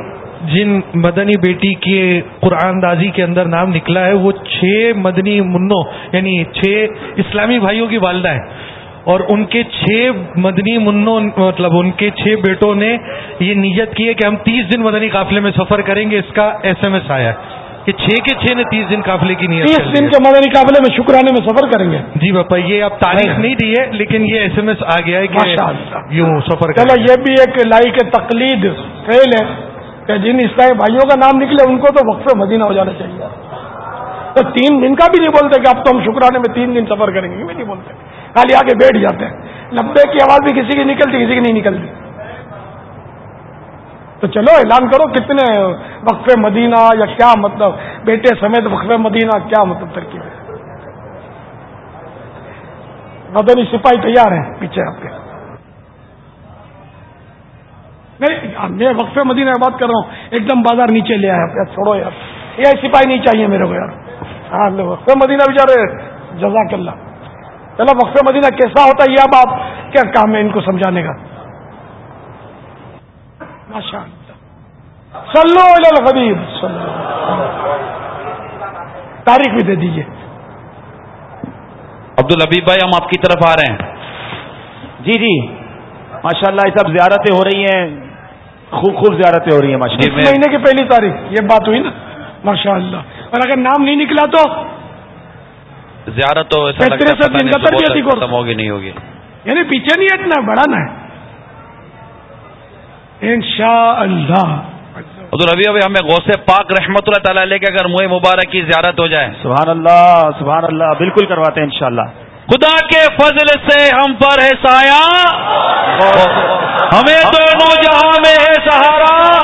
جن مدنی بیٹی کے قرآن دازی کے اندر نام نکلا ہے وہ چھ مدنی منوں یعنی چھ اسلامی بھائیوں کی والدہ ہیں۔ اور ان کے چھ مدنی منوں مطلب ان کے چھ بیٹوں نے یہ نیت کی ہے کہ ہم تیس دن مدنی قافلے میں سفر کریں گے اس کا ایس ایم ایس آیا ہے۔ کہ چھ کے چھ نے تیس دن قافلے کی نیت تیس دن کے مدنی قافلے میں شکرانے میں سفر کریں گے۔ جی باپا یہ اب تاریخ نہیں۔ دی ہے لیکن یہ ایس ایم ایس آ گیا ہے کہ یوں سفر یہ بھی ایک لائی کے تقلید فیل ہے۔ کہ جن عیسائی بھائیوں کا نام نکلے ان کو تو وقف مدینہ ہو جانا چاہیے۔ تو تین دن کا بھی نہیں بولتے کہ اب تو ہم شکرانے میں تین دن سفر کریں گے، یہ بھی نہیں بولتے۔ خالی آگے بیٹھ جاتے ہیں۔ لبے کی آواز بھی کسی کی نکلتی، کسی کی نہیں نکلتی۔ تو چلو، اعلان کرو کتنے وقف مدینہ یا کیا مطلب۔ بیٹے سمیت وقف مدینہ، کیا مطلب ترکیب ہے؟ مدنی سپاہی تیار ہیں پیچھے آپ کے۔ میں وقف مدینہ کی بات کر رہا ہوں۔ ایک دم بازار نیچے لے آیا۔ چھوڑو یار۔ یہ سپاہی نہیں چاہیے میرے کو یار۔ ہاں وقف مدینہ بچارے جزاک اللہ چلو وقف مدینہ کیسا ہوتا ہے یہ اب آپ کیا کام ہے ان کو سمجھانے کا؟ ماشاء اللہ تاریخ بھی دے دیجیے عبد الحبیب بھائی ہم آپ کی طرف آ رہے ہیں۔ جی جی۔ ماشاء اللہ یہ سب زیارتیں ہو رہی ہیں۔ خوب خوب زیارتیں ہو رہی ہیں ماشاء اللہ مہینے کی پہلی تاریخ یہ بات ہوئی نا؟ ماشاء اللہ اور اگر نام نہیں نکلا تو؟ زیارت تو ایسا لگتا ہے ختم ہوگی نہیں ہوگی۔ یعنی پیچھے نہیں ہٹنا بڑھانا ہے۔ ان شاء اللہ ابھی ابھی ہمیں غوث پاک رحمت اللہ تعالیٰ لے کے اگر منہ مبارک کی زیارت ہو جائے۔ سبحان اللہ سبحان اللہ بالکل کرواتے ہیں انشاءاللہ۔ خدا کے فضل سے ہم پر ہے سایہ۔ ہمیں دونوں جہاں میں ہے سہارا۔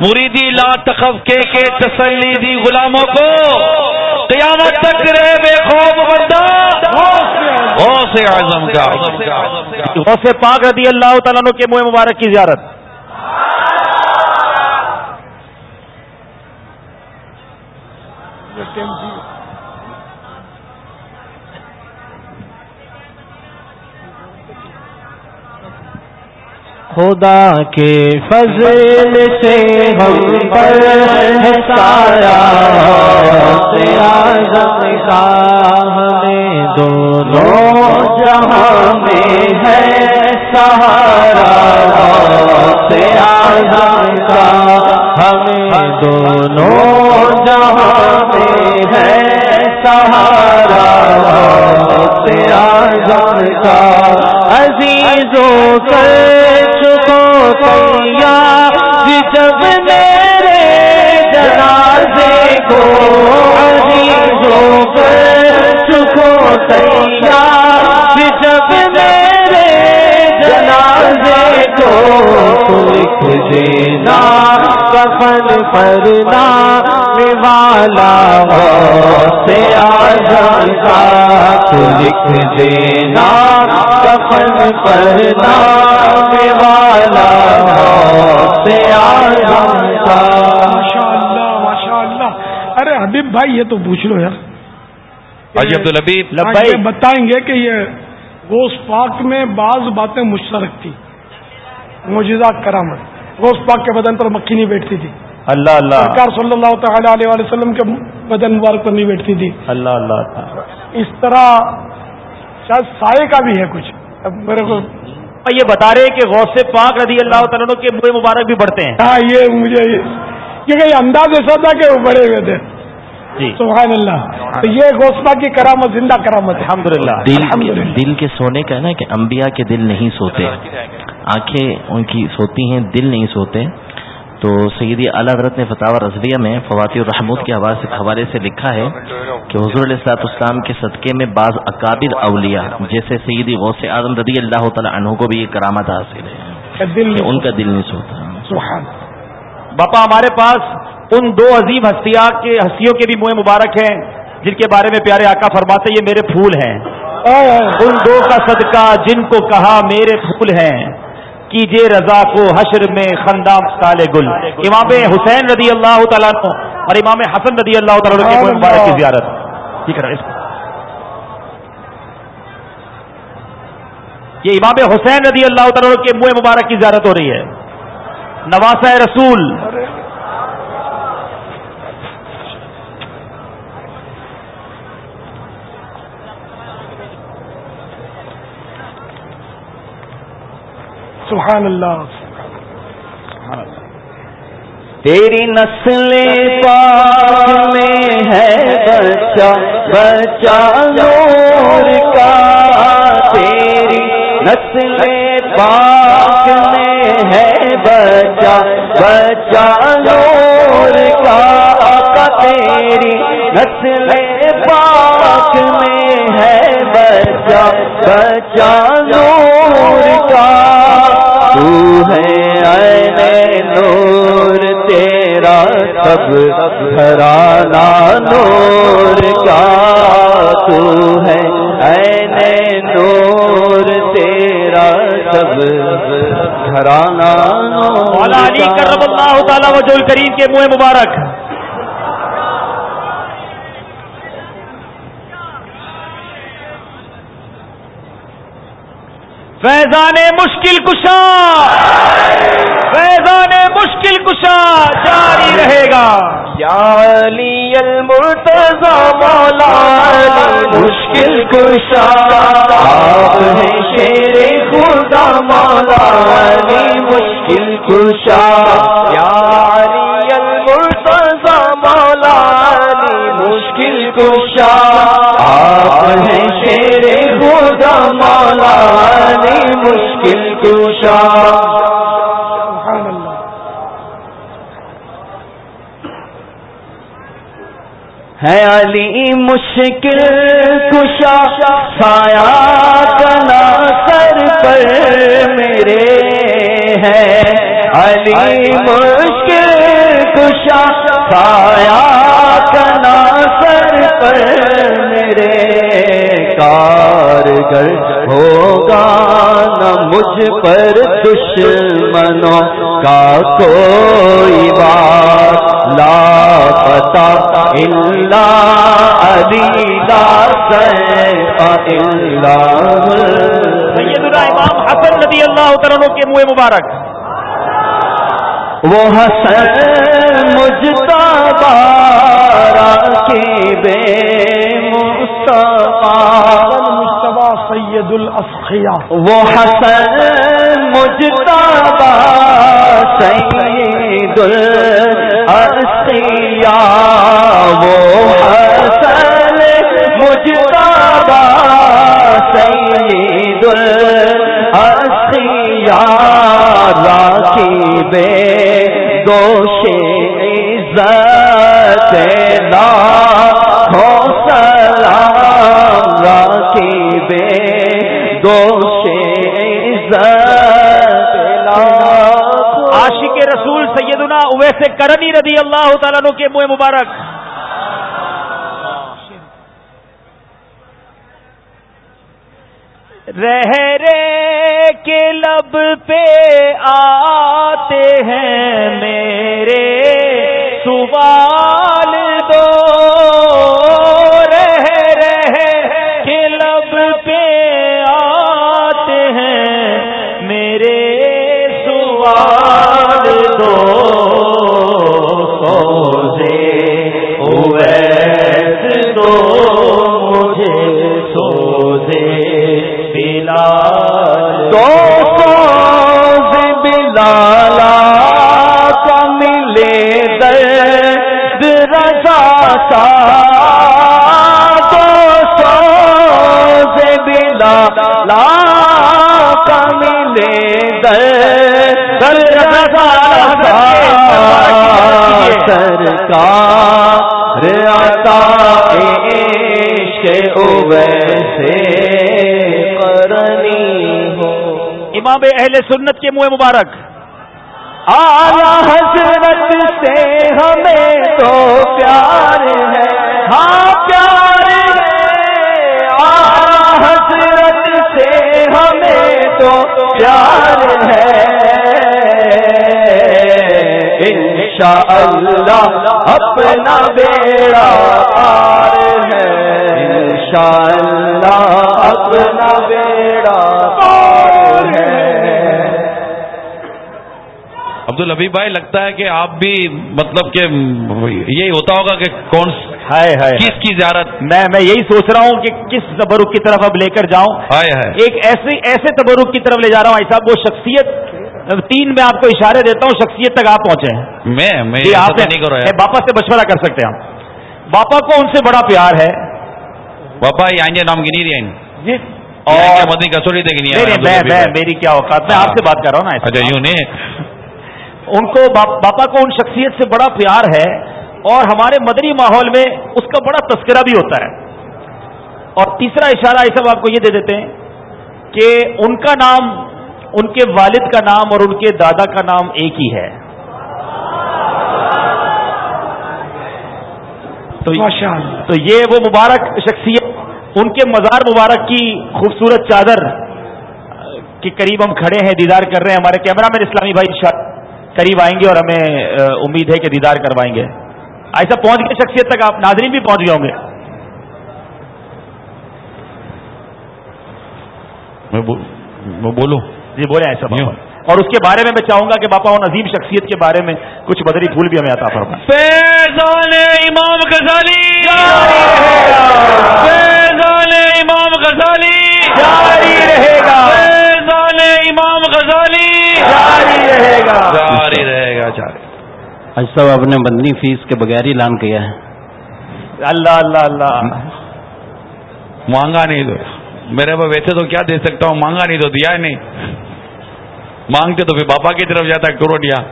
مریدی لا تخف کے کے تسلی دی غلاموں کو۔ قیامت تک رہے بے خوف بندہ۔ غوث اعظم کا۔ غوث پاک رضی اللہ تعالیٰ کے منہ مبارک کی زیارت۔ خدا کے فضل سے ہم پر ہے سارا کا ہمیں دونوں جہاں میں ہے سہارا آزم کا ہمیں دونوں جہاں میں ہے سہارا آزم کا عزیزوں کر جی جب میرے جنازے کو عزیزوں کر چکو تیار جی جب میرے جنازے کو لکھ دینا، کفن پرنا والا سے آزان کا لکھ دینا، کفن پرنا ارے حبیب بھائی یہ تو پوچھ لو یار۔ حاجی عبد الحبیب یہ بتائیں گے کہ یہ گوشت پاک میں بعض باتیں مشترک تھی موجودہ کرامت۔ گوشت پاک کے بدن پر مکھی نہیں بیٹھتی تھی۔ اللہ اللہ۔ سرکار صلی اللہ تعالی علیہ وسلم کے بدن مبارک پر نہیں بیٹھتی تھی۔ اللہ اللہ۔ اس طرح شاید سائے کا بھی ہے کچھ۔ میرے کو یہ بتا رہے کہ غوث پاک رضی اللہ تعالیٰ کے منہ مبارک بھی بڑھتے ہیں۔ ہاں یہ مجھے کیونکہ انداز ایسا تھا کہ وہ بڑے ہوئے تھے۔ جی۔ سبحان اللہ۔ تو یہ گوسپا کی کرامت زندہ کرامت الحمد للہ دل دل کے سونے کا ہے نا کہ انبیاء کے دل نہیں سوتے۔ آنکھیں ان کی سوتی ہیں دل نہیں سوتے۔ تو سیدی اعلیٰ حضرت نے فتح رضویہ میں فواتی الرحمود کے حوالے سے لکھا ہے کہ حضور علیہ السلاط اسلام کے صدقے میں بعض اکابر اولیاء جیسے سیدی غوث اعظم رضی اللہ تعالیٰ عنہ کو بھی یہ کرامت حاصل ہے کہ ان کا دل نہیں سوتا باپا ہمارے پاس ان دو عظیم ہستیاں کے ہستیوں کے بھی منہ مبارک ہیں جن کے بارے میں پیارے آقا فرماتے یہ میرے پھول ہیں۔ ان دو کا صدقہ جن کو کہا میرے پھول ہیں۔ کیجے رضا کو حشر میں خندام کال گل۔ امام حسین رضی اللہ تعالیٰ اور امام حسن رضی اللہ تعالیٰ کے مبارک کی زیارت۔ ٹھیک ہے یہ امام حسین رضی اللہ تعالیٰ کے منہ مبارک کی زیارت ہو رہی ہے۔ نواسا رسول سبحان اللہ. تیری نسل پاک میں ہے بچہ بچہ نور کا۔ تیری نسل پاک میں ہے بچہ بچہ نور کا۔ تیری نسل پاک میں ہے بچہ بچہ نور تو ہے نور تیرا سب گھرانا نور کا تو ہے نور تیرا سب گھرانا علی کرم اللہ تعالیٰ وجہ کریم کے منہ مبارک۔ فیضان مشکل کشا۔ فیضان مشکل کشا، جاری رہے گا۔ یا علی المرتضی مولا علی مشکل کشا۔ آپ ہیں شیر خدا مولا علی مشکل کشا۔ یا علی المرتضی مولا علی مشکل کشا۔ آپ ہیں شیر علی مشکل کشا ہے علی مشکل کشا سایہ کنا سر پر میرے ہے۔ علی مشکل کشا سایہ کنا سر پر میرے کارگر ہوگا نہ مجھ پر دشمنوں کا کوئی بات لا پتا علی لا سیدنا امام حسن رضی اللہ کے منہ مبارک۔ وہ حسن مجتبا کے بے مصطفیٰ سید الاسخیا وہ حسن مجتبا سید الاسخیا وہ حسن مجتبا سید الاسخیا راکی بے گوشے عزت لا، ہو سلام راکی بے دوش عزت لا۔ عاشق رسول سیدنا اویس کرنی رضی اللہ تعالیٰ کے منہ مبارک۔ رہ رے کے لب پہ آتے ہیں میرے صبح سرکار عطا عشق ویسے کرنی ہو۔ امام اہل سنت کے منہ مبارک۔ آلہ حضرت سے ہمیں تو پیار ہے۔ ہاں پیار ہے۔ آلہ حضرت سے ہمیں تو پیار ہے۔ انشاءاللہ اپنا بیڑا پار ہے۔ انشاءاللہ اپنا بیڑا پار عبد الحبیب بھائی لگتا ہے کہ آپ بھی مطلب کہ یہی ہوتا ہوگا کہ کون ہائے ہائے کس کی زیارت؟ میں میں یہی سوچ رہا ہوں کہ کس تبرک کی طرف اب لے کر جاؤں۔ ہائے ہائے۔ ایک ایسے ایسے تبرک کی طرف لے جا رہا ہوں۔ ایسا وہ شخصیت تین میں آپ کو اشارے دیتا ہوں شخصیت تک آپ پہنچے ہیں۔ میں میں جی باپا سے مشورہ کر سکتے ہیں ہم۔ باپا کو ان سے بڑا پیار ہے۔ باپا یہ آئیں گے نام گنی رہی جی۔ اور مدنی کسوری تک نہیں میری کیا اوقات میں آپ سے بات کر رہا ہوں نا۔ اچھا یوں نہیں۔ ان کو باپا کو ان شخصیت سے بڑا پیار ہے اور ہمارے مدنی ماحول میں اس کا بڑا تذکرہ بھی ہوتا ہے۔ اور تیسرا اشارہ ایسا آپ کو یہ دے دیتے ہیں کہ ان کا نام ان کے والد کا نام اور ان کے دادا کا نام ایک ہی ہے۔ تو تو یہ وہ مبارک شخصیت ان کے مزار مبارک کی خوبصورت چادر کے قریب ہم کھڑے ہیں دیدار کر رہے ہیں ہمارے کیمرہ مین اسلامی بھائی قریب آئیں گے اور ہمیں امید ہے کہ دیدار کروائیں گے۔ ایسا پہنچ گئے شخصیت تک آپ ناظرین بھی پہنچ گئے ہوں گے۔ میں بولوں؟ جی بولے ایسا اور اس کے بارے میں میں چاہوں گا کہ باپا ان عظیم شخصیت کے بارے میں کچھ بدری پھول بھی ہمیں عطا فرمائیں۔ فیضان امام غزالی۔ فیضان امام غزالی۔ جاری رہے گا۔ فیضان امام غزالی۔ جاری رہے گا جاری رہے گا جاری آج صاحب آپ نے بندنی فیس کے بغیر ہی اعلان کیا ہے۔ اللہ اللہ اللہ۔ مانگا نہیں تو۔ میرے پاس ویسے تو کیا دے سکتا ہوں؟ مانگا نہیں تو دیا ہی نہیں۔ مانگتے تو پھر باپا کی طرف جاتا ہے کروڑیا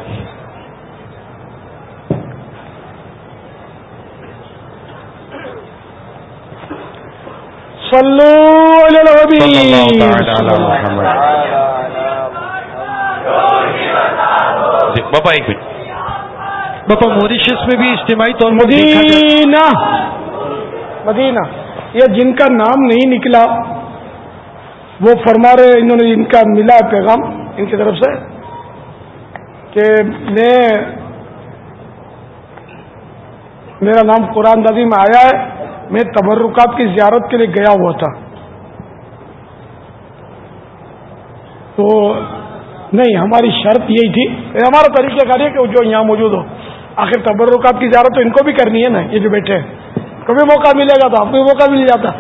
باپا ایک منٹ۔ باپا موریشس میں بھی اجتماعی طور پر مدینہ۔ مدینہ۔ یہ جن کا نام نہیں نکلا، وہ فرما رہے انہوں نے ان کا ملا پیغام ان کی طرف سے کہ میں میرا نام قرآن دادی میں آیا ہے، میں تبرکات کی زیارت کے لیے گیا ہوا تھا۔ تو نہیں، ہماری شرط یہی تھی۔ ہمارا طریقہ کار ہے کہ جو یہاں موجود ہو۔ آخر تبرکات کی زیارت تو ان کو بھی کرنی ہے نا، یہ جو بیٹھے ہیں۔ کبھی موقع ملے گا تو آپ کو موقع مل جاتا۔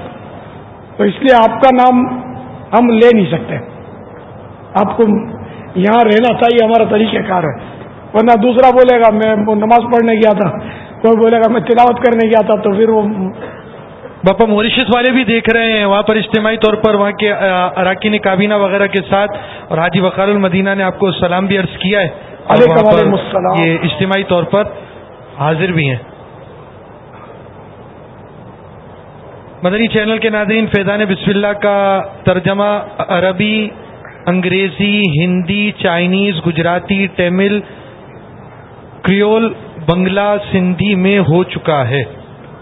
تو اس لیے آپ کا نام ہم لے نہیں سکتے۔ آپ کو یہاں رہنا چاہیے ہمارا طریقہ کار ہے۔ ورنہ دوسرا بولے گا، میں نماز پڑھنے گیا تھا۔ کوئی بولے گا، میں تلاوت کرنے گیا تھا، تو پھر وہ باپا موریشس والے بھی دیکھ رہے ہیں، وہاں پر اجتماعی طور پر وہاں کے اراکین کابینہ وغیرہ کے ساتھ، اور حاجی وقار المدینہ نے آپ کو سلام بھی عرض کیا ہے۔ یہ اجتماعی طور پر حاضر بھی ہیں۔ مدنی چینل کے ناظرین فیضان بسم اللہ کا ترجمہ عربی انگریزی ہندی چائنیز گجراتی تمل کریول بنگلہ سندھی میں ہو چکا ہے۔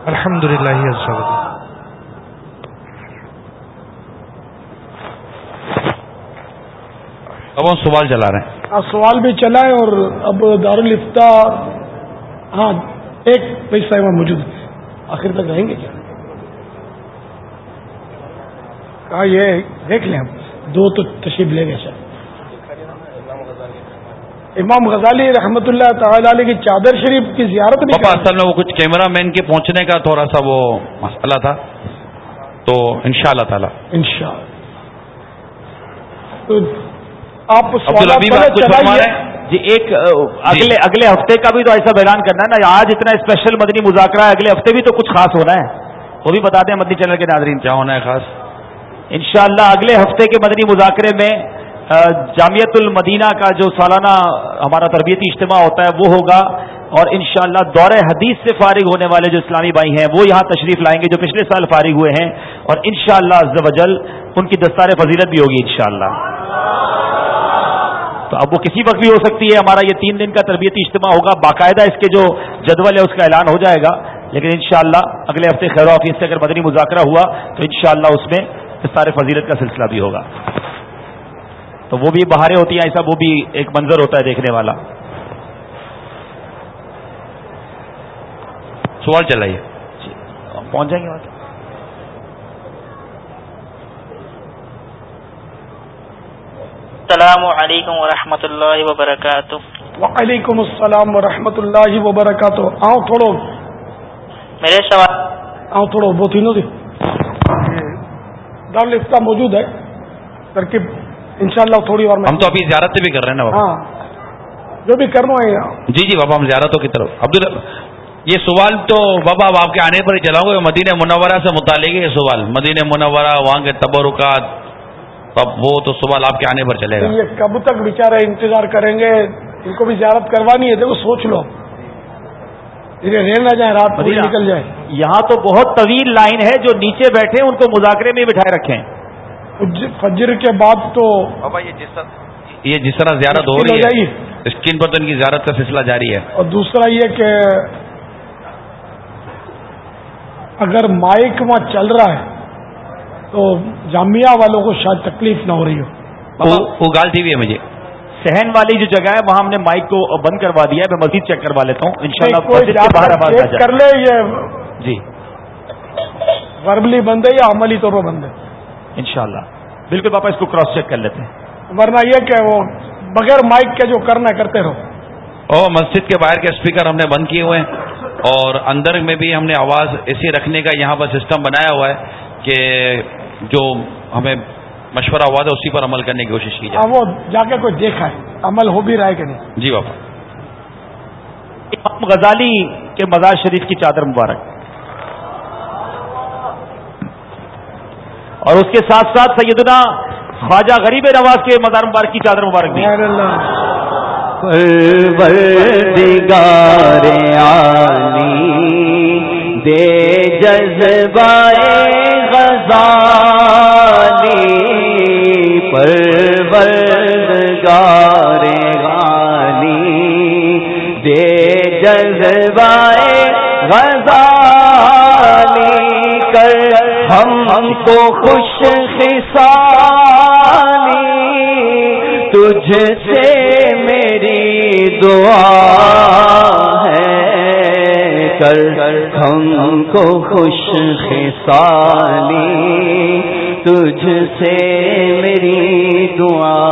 الحمد للہ اب ہم سوال چلا رہے ہیں۔ سوال بھی چلا ہے اور اب دارالفتا ہاں ایک پیسہ وہاں موجود آخر تک رہیں گے کیا؟ کہا یہ دیکھ لیں دو تو تشریف لے گئے سر۔ امام غزالی رحمت اللہ تعالی علیہ کی چادر شریف کی زیارت نہیں پاپا اصل میں وہ کچھ کیمرہ مین کے پہنچنے کا تھوڑا سا وہ مسئلہ تھا۔ تو ان شاء اللہ تعالی۔ ان شاء اللہ آپ جی ایک اگلے اگلے ہفتے کا بھی تو ایسا اعلان کرنا ہے نا آج اتنا اسپیشل مدنی مذاکرہ ہے اگلے ہفتے بھی تو کچھ خاص ہونا ہے۔ وہ بھی بتا دیں مدنی چینل کے ناظرین۔ کیا ہونا ہے خاص؟ انشاءاللہ اگلے ہفتے کے مدنی مذاکرے میں جامعت المدینہ کا جو سالانہ ہمارا تربیتی اجتماع ہوتا ہے وہ ہوگا۔ اور انشاءاللہ اللہ دور حدیث سے فارغ ہونے والے جو اسلامی بھائی ہیں وہ یہاں تشریف لائیں گے جو پچھلے سال فارغ ہوئے ہیں۔ اور انشاءاللہ شاء اللہ ان کی دستار فضیلت بھی ہوگی انشاءاللہ۔ تو اب وہ کسی وقت بھی ہو سکتی ہے ہمارا یہ تین دن کا تربیتی اجتماع ہوگا باقاعدہ اس کے جو جدول ہے اس کا اعلان ہو جائے گا۔ لیکن انشاءاللہ اگلے ہفتے خیر و آفیس سے اگر مدنی مذاکرہ ہوا تو انشاءاللہ اس میں سارے فضیلت کا سلسلہ بھی ہوگا۔ تو وہ بھی بہاریں ہوتی ہیں ایسا وہ بھی ایک منظر ہوتا ہے دیکھنے والا۔ سوال چلائیے جی، پہنچ جائیں گے السلام علیکم ورحمۃ اللہ وبرکاتہ۔ وعلیکم السلام ورحمۃ اللہ وبرکاتہ۔ آؤ تھوڑو۔ میرے سوال آؤ تھوڑو وہ تینوں دی دارالفتہ موجود ہے۔ ترکیب انشاءاللہ تھوڑی اور ہم تو ابھی زیارت بھی کر رہے ہیں نا ہاں۔ جو بھی کرنا ہے۔ جی جی بابا ہم زیارتوں کی طرف۔ عبد یہ سوال تو بابا اب آپ کے آنے پر ہی چلاؤں گے۔ مدینہ منورہ سے متعلق یہ سوال۔ مدینہ منورہ وہاں کے تبرکات اب وہ تو سوال آپ کے آنے پر چلے گا۔ یہ کب تک بےچارے انتظار کریں گے؟ ان کو بھی زیارت کروانی ہے دیکھو سوچ لو۔ نہ جائے رات پوری نکل جائے یہاں تو بہت طویل لائن ہے جو نیچے بیٹھے ان کو مذاکرے میں بٹھائے رکھے فجر کے بعد تو یہ جس طرح زیارت ہو رہی ہے اسکرین پر تو ان کی زیارت کا سلسلہ جاری ہے۔ اور دوسرا یہ کہ اگر مائک وہاں چل رہا ہے تو جامعہ والوں کو شاید تکلیف نہ ہو رہی ہو۔ وہ گال ٹی وی ہے مجھے۔ سہن والی جو جگہ ہے وہاں ہم نے مائک کو بند کروا دیا ہے۔ میں مزید چیک کروا لیتا ہوں۔ ان شاء اللہ کر لے یہ جی۔ وربلی بند ہے یا عملی طور پر بند ہے؟ انشاءاللہ۔ بالکل پاپا اس کو کراس چیک کر لیتے ہیں۔ ورنہ یہ کہ وہ بغیر مائک کے جو کرنا ہے کرتے رہو۔ او مسجد کے باہر کے اسپیکر ہم نے بند کیے ہوئے ہیں۔ اور اندر میں بھی ہم نے آواز ایسی رکھنے کا یہاں پر سسٹم بنایا ہوا ہے کہ جو ہمیں مشورہ ہوا تھا اسی پر عمل کرنے کی کوشش کی جائے۔ ہاں، وہ جا کے کوئی دیکھا ہے۔ عمل ہو بھی رہا ہے کہ نہیں؟ جی بابا امام غزالی کے مزار شریف کی چادر مبارک۔ اور اس کے ساتھ ساتھ سیدنا خواجہ غریب نواز کے مزار مبارک کی چادر مبارک بھی۔ دے جذبائے پر پروردگار غانی دے جذبائے غزالی کر ہم ہم کو خوش خسانی تجھ سے میری دعا کر ہم کو خوش خسانی تجھ سے میری دعا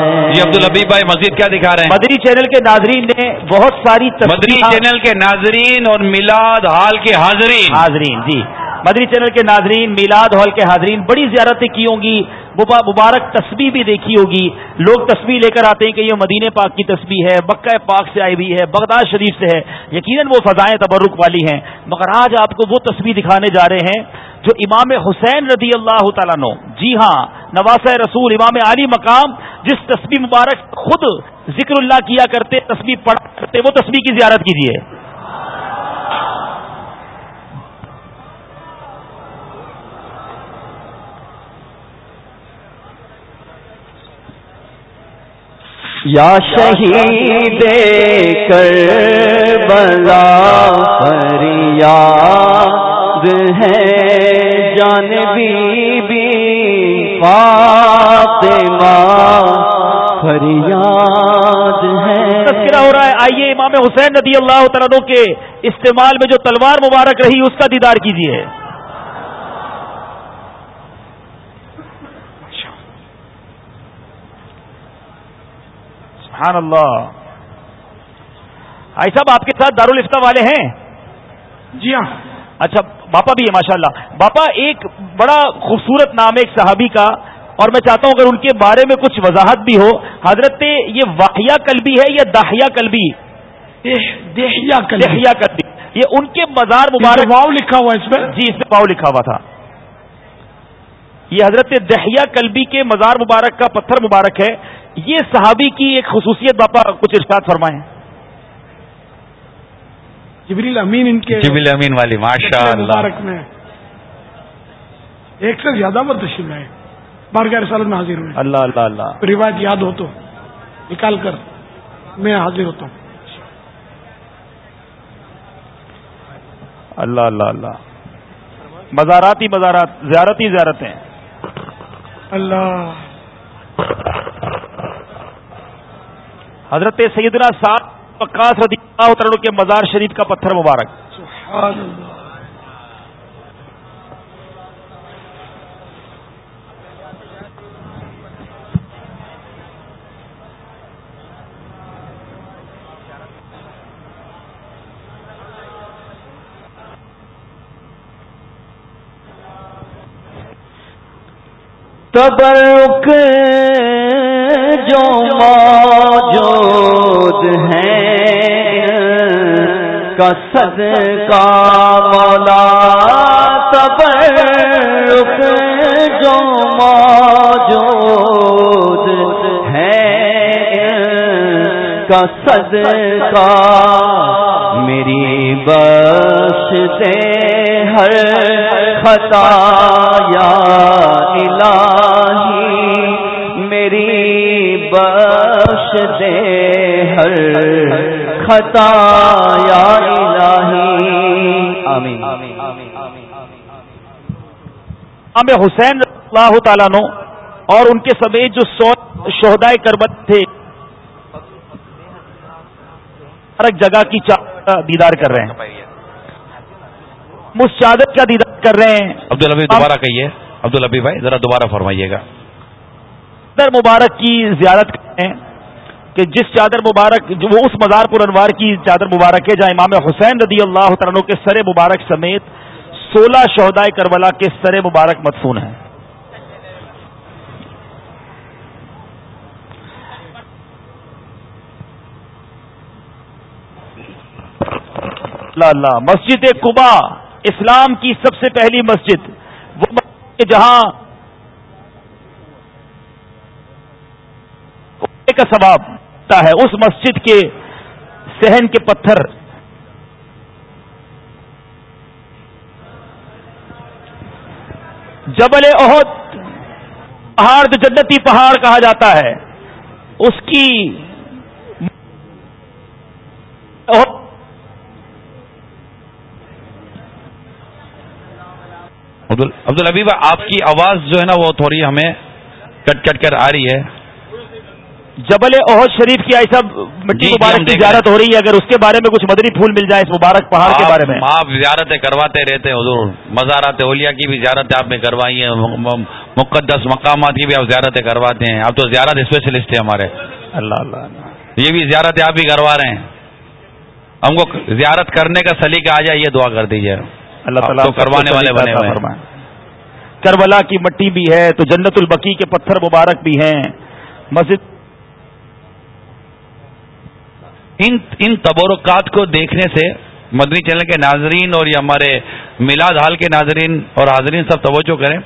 ہے۔ جی عبد الحبیب بھائی مزید کیا دکھا رہے ہیں؟ مدری چینل کے ناظرین نے بہت ساری مدری چینل کے ناظرین اور میلاد ہال کے حاضرین۔ حاضرین جی۔ مدری چینل کے ناظرین، میلاد ہال کے حاضرین، بڑی زیارتیں کی ہوں گی مبارک تسبیح بھی دیکھی ہوگی۔ لوگ تسبیح لے کر آتے ہیں کہ یہ مدینہ پاک کی تسبیح ہے بکہ پاک سے آئی ہوئی ہے، بغداد شریف سے ہے۔ یقیناً وہ فضائیں تبرک والی ہیں۔ مگر آج آپ کو وہ تسبیح دکھانے جا رہے ہیں جو امام حسین رضی اللہ تعالیٰ نو جی ہاں نواز رسول، امام علی مقام، جس تسبیح مبارک خود ذکر اللہ کیا کرتے، تسبیح پڑھا کرتے، وہ تسبیح کی زیارت کیجیے یا شہید کر بلا فریاد ہے جان بی بی فاطمہ فریاد ہے تذکرہ ہو رہا ہے۔ آئیے امام حسین ندی اللہ تعالیٰ کے استعمال میں جو تلوار مبارک رہی اس کا دیدار کیجیے سبحان اللہ آئی صاحب آپ کے ساتھ دارالفتہ والے ہیں؟ جی ہاں۔ اچھا باپا بھی ہے ماشاء اللہ باپا ایک بڑا خوبصورت نام ہے ایک صحابی کا اور میں چاہتا ہوں اگر ان کے بارے میں کچھ وضاحت بھی ہو حضرت یہ واحیہ کلبی ہے یا داہیا کلبی دہیا کلبی یہ ان کے مزار مبارک واؤ لکھا ہوا اس میں؟ جی اس میں واؤ لکھا ہوا تھا۔ یہ حضرت دہیا کلبی کے مزار مبارک کا پتھر مبارک ہے۔ یہ صحابی کی ایک خصوصیت باپا کچھ ارشاد فرمائیں۔ جبریل امین ان کے جبریل امین والی ماشاء اللہ۔ میں۔ ایک سے زیادہ تشریف ہے بارگاہ رسالت میں حاضر ہوئے۔ اللہ اللہ اللہ۔ روایت یاد ہو تو نکال کر میں حاضر ہوتا ہوں۔ اللہ اللہ اللہ۔ مزارات ہی مزارات زیارت ہی زیارتیں۔ اللہ۔ حضرت سیدنا صاحب وقاص رضی اللہ عنہ کے مزار شریف کا پتھر مبارک۔ سبحان اللہ تبرک جو ہیں کسد کا مولا تبرک جو موجود ہیں کسد کا میری بس دے ہر خطا یا الہی۔ میری بخش دے ہر خطا یا الہی۔ آمین۔ امام حسین اللہ تعالیٰ نو اور ان کے سمیت جو سو شہدائے کربت تھے جگہ کی دیدار کر رہے ہیں۔ چادر کا دیدار کر رہے ہیں۔ عبد الحبی دوبارہ کہیے۔ عبد الحبی بھائی ذرا دوبارہ فرمائیے گا۔ چادر مبارک کی زیارت کریں کہ جس چادر مبارک جو وہ اس مزار پر انوار کی چادر مبارک ہے جہاں امام حسین رضی اللہ تعالیٰ کے سر مبارک سمیت سولہ شہدائے کربلا کے سر مبارک مدفون ہیں۔ اللہ اللہ مسجد کبا اسلام کی سب سے پہلی مسجد۔ وہ مسجد جہاں کا ثواب۔ ہے اس مسجد کے سہن کے پتھر۔ جبل عہد پہاڑ جو جنتی پہاڑ کہا جاتا ہے، اس کی عبد الحبیب آپ کی آواز جو ہے نا وہ تھوڑی ہمیں کٹ کٹ کر آ رہی ہے۔ جبل عہد شریف کی ایسا مٹی جی، مبارک کی زیارت ہو رہی ہے۔ اگر اس کے بارے میں کچھ مدنی پھول مل جائے اس مبارک پہاڑ کے بارے میں۔ آپ زیارتیں کرواتے رہتے ہیں حضور۔ مزارات اولیا کی بھی زیارتیں آپ نے کروائی ہیں مقدس مقامات کی بھی آپ زیارتیں کرواتے ہیں۔ آپ تو زیارت اسپیشلسٹ ہیں ہمارے۔ اللہ اللہ یہ بھی زیارتیں آپ بھی کروا رہے ہیں۔ ہم کو زیارت کرنے کا سلیقہ آ جائے یہ دعا کر دیجیے اللہ تعالیٰ کروانے والے بنے ہوئے۔ کربلا کی مٹی بھی ہے تو جنت البقی کے پتھر مبارک بھی ہیں۔ مسجد ان ان تبرکات کو دیکھنے سے مدنی چینل کے ناظرین اور یہ ہمارے میلاد حال کے ناظرین اور حاضرین سب توجہ کریں۔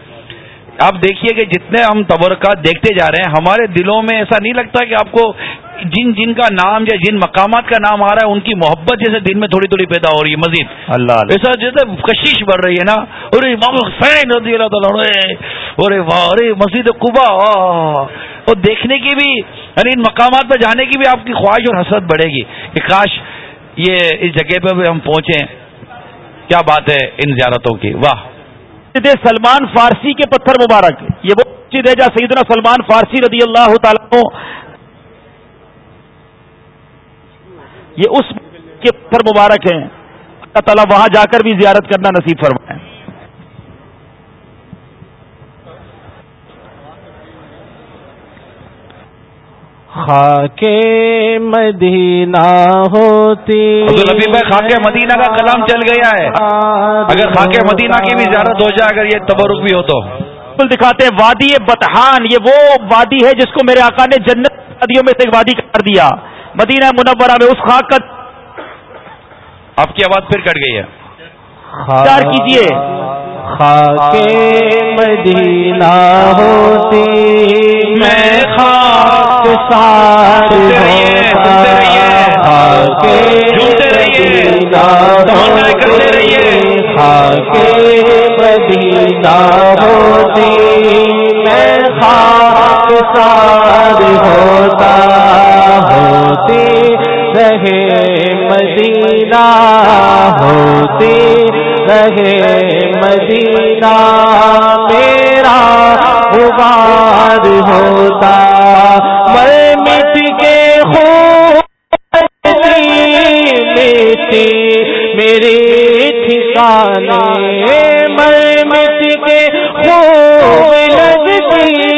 آپ دیکھیے کہ جتنے ہم تبرکات دیکھتے جا رہے ہیں ہمارے دلوں میں ایسا نہیں لگتا کہ آپ کو جن جن کا نام یا جن مقامات کا نام آ رہا ہے ان کی محبت جیسے دن میں تھوڑی تھوڑی پیدا ہو رہی ہے مزید۔ اللہ ایسا جیسے کشش بڑھ رہی ہے نا۔ ارے حسین رضی اللہ تعالیٰ ارے واہ ارے مسجد قبا اور دیکھنے کی بھی یعنی ان مقامات پہ جانے کی بھی آپ کی خواہش اور حسرت بڑھے گی کہ کاش یہ اس جگہ پہ بھی ہم پہنچے کیا بات ہے ان زیارتوں کی؟ واہ۔ سلمان فارسی کے پتھر مبارک۔ یہ وہ مسجد ہے جہاں سیدنا سلمان فارسی رضی اللہ تعالیٰ یہ اس کے پتھر مبارک ہیں۔ اللہ تعالیٰ وہاں جا کر بھی زیارت کرنا نصیب فرمائے۔ خاک مدینہ ہوتی خاک مدینہ کا کلام چل گیا ہے۔ اگر خاک مدینہ کی بھی زیارت ہو جائے اگر یہ تبرک بھی ہو تو۔ بالکل دکھاتے ہیں وادی بتحان یہ وہ وادی ہے جس کو میرے آقا نے جنت وادیوں میں سے ایک وادی کر دیا۔ مدینہ منورہ میں اس خاک کا آپ کی آواز پھر کٹ گئی ہے۔ چار کیجیے خاک مدینہ ہوتی۔ میں خاک سار خاک مدینہ ہوتی۔ خاک مدینہ ہوتی۔ میں خاک سار ہوتا۔ ہوتی۔ رہے مدینہ ہوتی۔ رہے مدینہ میرا غبار ہوتا۔ میں مٹ کے لیتی میرے ٹھکانے۔ میں مٹ کے خوب لگتی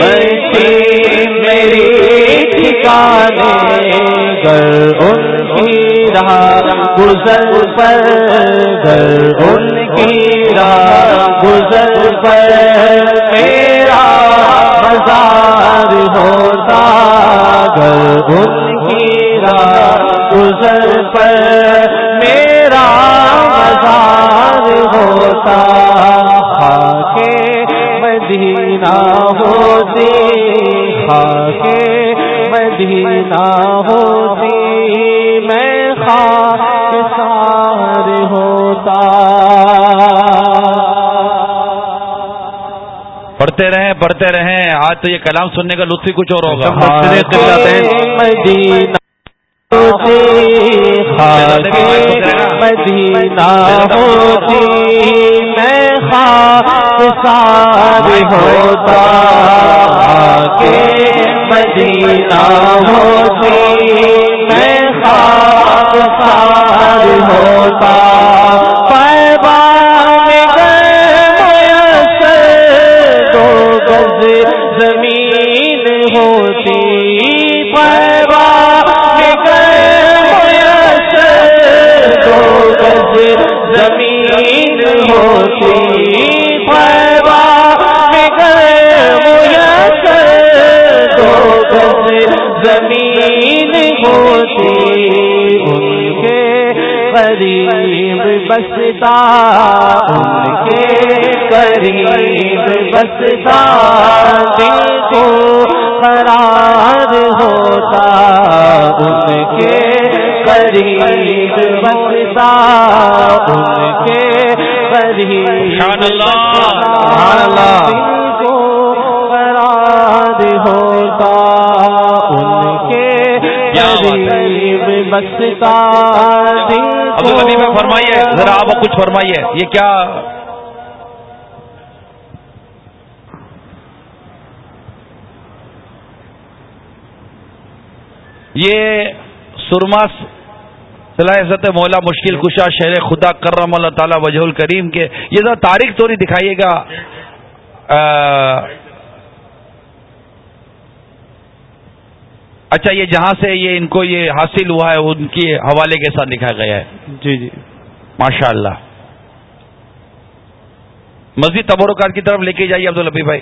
بچی میری ٹھکانے۔ گر ان کی راہ، گزر پر گر ان کی راہ، گزر پر میرا مزار ہوتا گر ان کی راہ، گزر پر میرا مزار ہوتا۔ خاک مدینہ ہوتی خاک مدینہ ہوتی میں خاک سار ہوتا۔ پڑھتے رہیں پڑھتے رہیں۔ آج تو یہ کلام سننے کا لطف ہی کچھ اور ہوگا۔ مدینہ خاک مدینہ ہوتی میں خاک سار ہوتا۔ خاک مدینہ ہوتی میں خاک سار ہوتا۔ قریب بستا ان کے قریب بستا دل کو قرار ہوتا ان کے قریب بستا ان کے قریب دل قریب بستا دل عبد الغنی میں فرمائیے ذرا آپ کچھ فرمائیے یہ کیا؟ یہ سرما صلاحیت مولا مشکل کشا شہر خدا کرم اللہ تعالی وجہ الکریم کے یہ ذرا تاریخ تو نہیں دکھائیے گا اچھا یہ جہاں سے یہ ان کو یہ حاصل ہوا ہے ان کے حوالے کے ساتھ لکھا گیا ہے۔ جی جی۔ ماشاء اللہ مسجد تبرکات کی طرف لے کے جائیے عبدالبی بھائی۔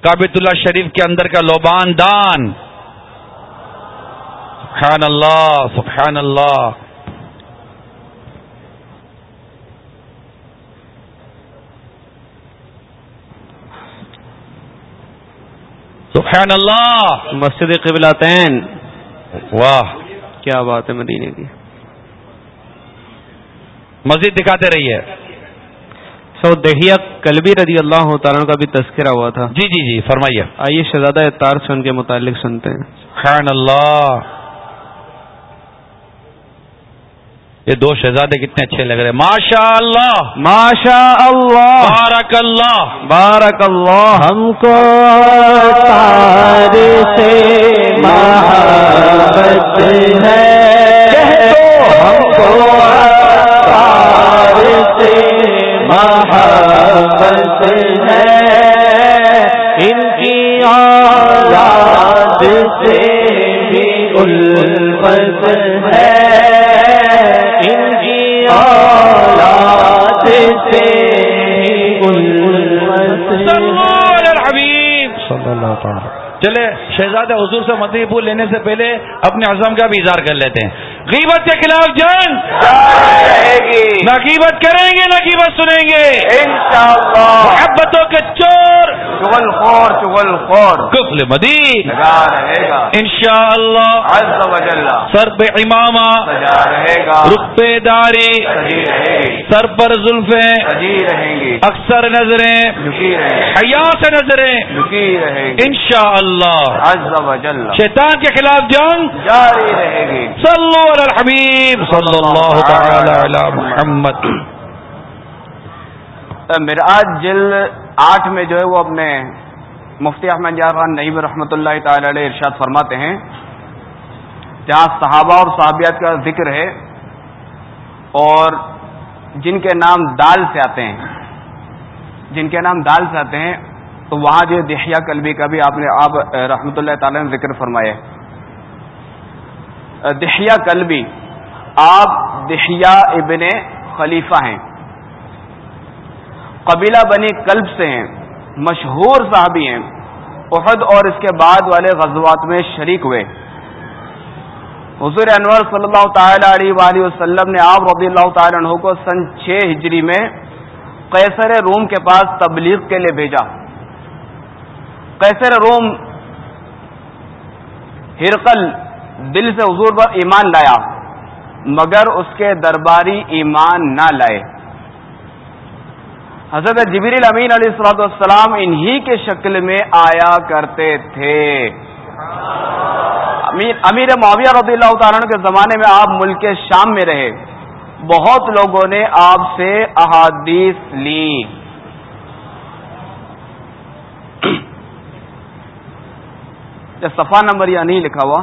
کابت اللہ شریف کے اندر کا لوبان دان۔ سبحان اللہ سبحان اللہ۔ سبحان اللہ مسجد قبلاتین واہ! کیا بات ہے مدینے کی۔ مسجد دکھاتے رہیے۔ سو دہیا کلبی رضی اللہ تعالیٰ کا بھی تذکرہ ہوا تھا۔ جی جی جی فرمائیے۔ آئیے شہزادہ تار سے ان کے متعلق سنتے ہیں۔ سبحان اللہ یہ دو شہزادے کتنے اچھے لگ رہے ہیں۔ ماشاء اللہ ماشاء اللہ بارک اللہ بارک اللہ ہم کو تار سے محبت ہے۔ ہم کو تار سے محبت ہے۔ ان کی اولاد سے بھی الفت ہے۔ چلے شہزاد حضور سے مطلب مدنی پھول لینے سے پہلے اپنے عزم کا بھی اظہار کر لیتے ہیں۔ غیبت کے خلاف جنگ! رہے گی۔ نہ غیبت کریں گے نہ غیبت سنیں گے۔ انشاءاللہ۔ محبتوں کے چور! چغل خور چغل خور۔ کفل مدی گا۔ انشاء اللہ سر پہ امامہ۔ گا۔ رخ پہ داری سجی رہے گی۔ سر پر زلفیں۔ سجی رہیں گی۔ اکثر نظریں۔ حیا سے نظریں۔ گی۔ انشاء اللہ شیطان کے خلاف جنگ! جاری رہے گی۔ صلو علی الحبیب صلی اللہ تعالی علی محمد. مراج جلد آٹھ میں جو ہے وہ اپنے مفتی احمد جار خان نعیم رحمۃ اللہ تعالی علیہ ارشاد فرماتے ہیں، جہاں صحابہ اور صحابیات کا ذکر ہے اور جن کے نام دال سے آتے ہیں، جن کے نام دال سے آتے ہیں، تو وہاں جو دہیا کلبی کا بھی آپ نے آپ رحمۃ اللہ تعالی نے ذکر فرمایا دہیا کلبی، آپ دہیا ابن خلیفہ ہیں۔ قبیلہ بنی کلب سے ہیں، مشہور صحابی ہیں۔ احد اور اس کے بعد والے غزوات میں شریک ہوئے۔ حضور انور صلی اللہ تعالی علیہ وآلہ وسلم نے آپ رضی اللہ تعالی عنہ کو سن چھ ہجری میں قیصر روم کے پاس تبلیغ کے لیے بھیجا۔ قیصر روم ہرقل دل سے حضور پر ایمان لایا، مگر اس کے درباری ایمان نہ لائے۔ حضرت جبیر امین علیہ السلاۃ والسلام انہی کے شکل میں آیا کرتے تھے۔ امیر معاویہ رضی اللہ تعالیٰ کے زمانے میں آپ ملک شام میں رہے۔ بہت لوگوں نے آپ سے احادیث لی۔ صفا نمبر یا نہیں لکھا ہوا۔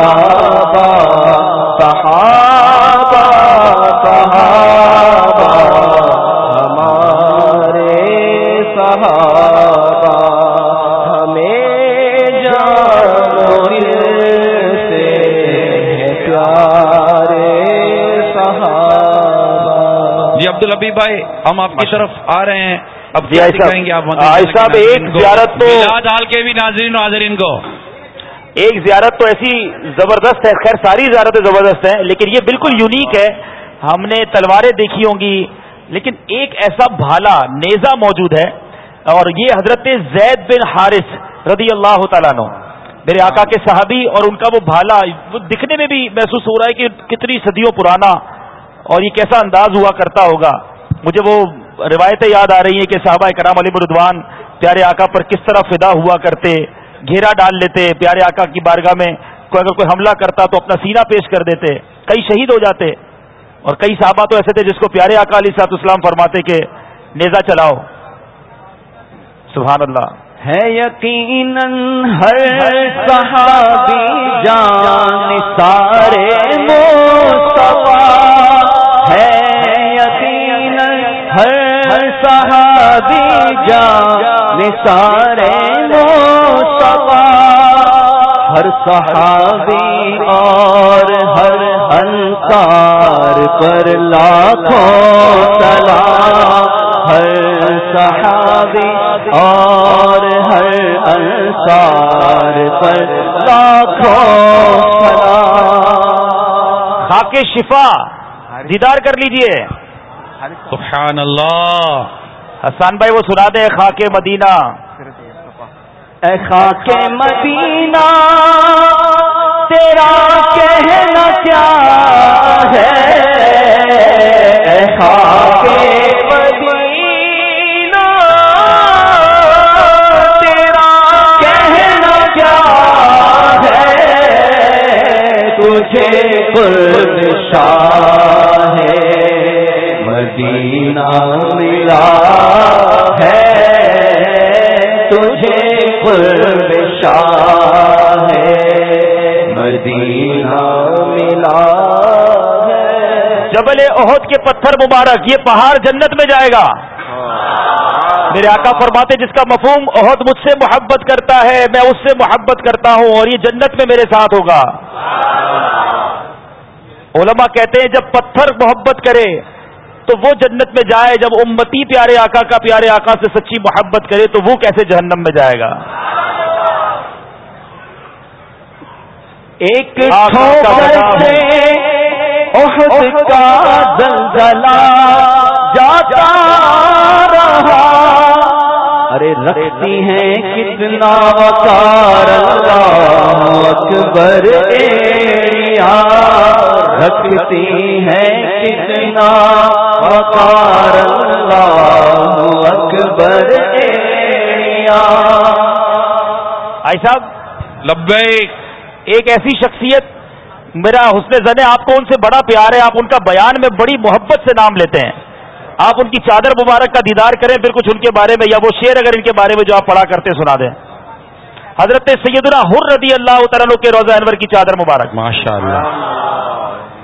بھائی ہم آپ کی طرف آ رہے ہیں۔ اب جی کہیں گے آپ صاحب ایک زیارت تو ڈال کے بھی ناظرین حاضرین کو۔ ایک زیارت تو ایسی زبردست ہے۔ خیر ساری زیارتیں زبردست ہیں لیکن یہ بالکل یونیک ہے۔ ہم نے تلواریں دیکھی ہوں گی لیکن ایک ایسا بھالا نیزا موجود ہے۔ اور یہ حضرت زید بن حارث رضی اللہ تعالیٰ نو میرے آقا کے صحابی اور ان کا وہ بھالا وہ دکھنے میں بھی محسوس ہو رہا ہے کہ کتنی صدیوں پرانا اور یہ کیسا انداز ہوا کرتا ہوگا۔ مجھے وہ روایتیں یاد آ رہی ہیں کہ صحابہ کرام علی مردوان پیارے آقا پر کس طرح فدا ہوا کرتے، گھیرا ڈال لیتے، پیارے آقا کی بارگاہ میں کوئی اگر کوئی حملہ کرتا تو اپنا سینہ پیش کر دیتے، کئی شہید ہو جاتے۔ اور کئی صحابہ تو ایسے تھے جس کو پیارے آقا علی سات اسلام فرماتے کہ نیزا چلاؤ۔ سبحان اللہ۔ ہے یقیناً ہر صحابی جان سارے سارے ہر صحابی اور ہر انسار پر لاکھوں سلام، ہر صحابی اور ہر انسار پر لاکھوں سلام۔ خاک شفا، دیدار کر لیجیے۔ سبحان اللہ۔ حسان بھائی، وہ سنا دے، خاک مدینہ۔ اے خاک مدینہ، تیرا کہنا کیا ہے؟ اے خاک مدینہ، تیرا کہنا کیا ہے؟ تجھے قرب شاہ ملا ہے، تجھے قرب شاہ مدینہ ملا جبل عہد کے پتھر مبارک، یہ پہاڑ جنت میں جائے گا۔ میرے آقا فرماتے جس کا مفہوم عہد مجھ سے محبت کرتا ہے، میں اس سے محبت کرتا ہوں اور یہ جنت میں میرے ساتھ ہوگا۔ علماء کہتے ہیں، جب پتھر محبت کرے تو وہ جنت میں جائے جب امتی پیارے آقا کا پیارے آقا سے سچی محبت کرے تو وہ کیسے جہنم میں جائے گا؟ ایک کا زلزلہ جاتا رہا۔ ارے رکھتی ہیں کتنا وقار اللہ اکبر رکھتی ہیں کتنا وقار اللہ اکبر آئی صاحب لبیک ایک ایسی شخصیت میرا حسن زن آپ کو ان سے بڑا پیار ہے آپ ان کا بیان میں بڑی محبت سے نام لیتے ہیں۔ آپ ان کی چادر مبارک کا دیدار کریں پھر کچھ ان کے بارے میں یا وہ شعر اگر ان کے بارے میں جو آپ پڑھا کرتے سنا دیں۔ حضرت سیدنا حر رضی اللہ تعالیٰ کے روزہ انور کی چادر مبارک۔ ماشاء اللہ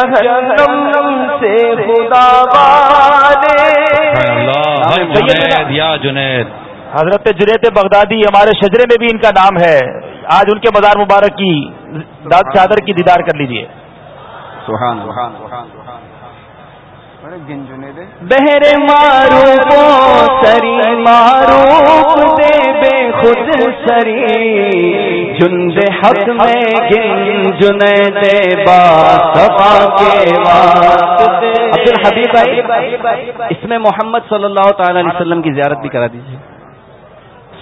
جہنم سے خدا والے۔ یا جنید۔ حضرت جنید بغدادی ہمارے شجرے میں بھی ان کا نام ہے۔ آج ان کے مزار مبارک کی چادر کی دیدار کر لیجیے سبحان سبحان سبحان بہر مارو سری مارو دے بے خود سری۔ جند حق میں گن جن دے با سبا کے عبد الحبیب اس میں محمد صلی اللہ تعالی علیہ وسلم کی زیارت بھی کرا دیجیے۔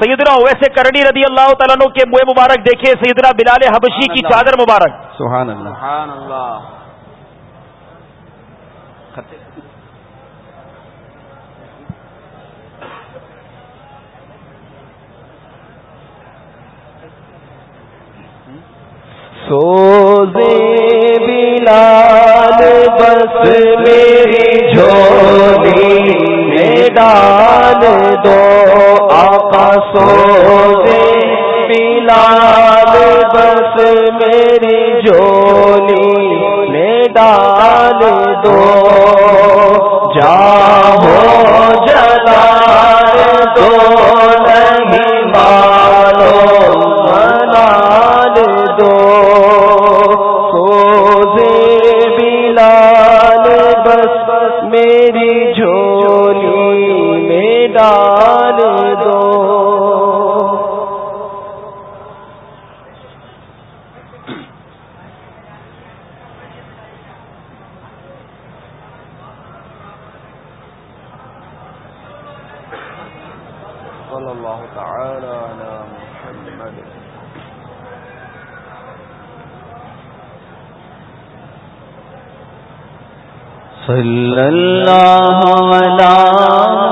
سیدنا ویسے کرنی رضی اللہ تعالیٰ کے منہ مبارک دیکھے سیدنا بلال حبشی کی چادر مبارک۔ سبحان اللہ سبحان اللہ۔ سوزے بلال، بس میری جھولی میں ڈال دو۔ آقا سوزے بلال، بس میری جھولی میں ڈال دو۔ جاؤ صلی اللہ علی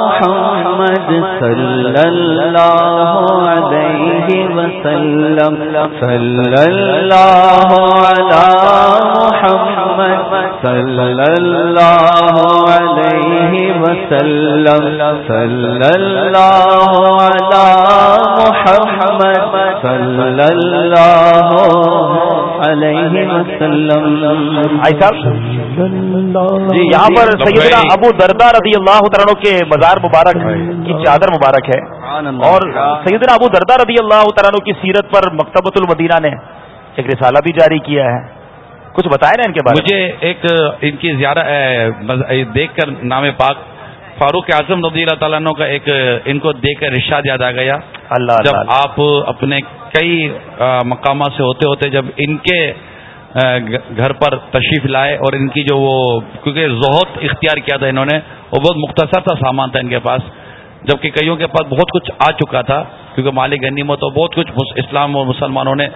محمد صلی اللہ علیہ وسلم. صلی اللہ علی محمد صلی اللہ علیہ وسلم. صلی اللہ علی محمد صلی اللہ علیہ وسلم. جی یہاں پر سیدنا ابو دردا رضی اللہ عنہ کے مزار مبارک کی چادر مبارک ہے۔ اور سیدنا ابو دردا رضی اللہ عنہ کی سیرت پر مکتبۃ المدینہ نے ایک رسالہ بھی جاری کیا ہے۔ کچھ بتائے نا ان کے بارے مجھے ایک ان کی زیادہ دیکھ کر نام پاک فاروق اعظم رضی اللہ تعالیٰ عنہ کا ایک ان کو دیکھ کر رشاد یاد آ گیا۔ اللہ جب آپ اپنے کئی مقامات سے ہوتے ہوتے جب ان کے گھر پر تشریف لائے اور ان کی جو وہ کیونکہ زہت اختیار کیا تھا انہوں نے وہ بہت مختصر سا سامان تھا ان کے پاس۔ جبکہ کئیوں کے پاس بہت کچھ آ چکا تھا کیونکہ مالی غنیمت اور بہت کچھ اسلام اور مسلمانوں نے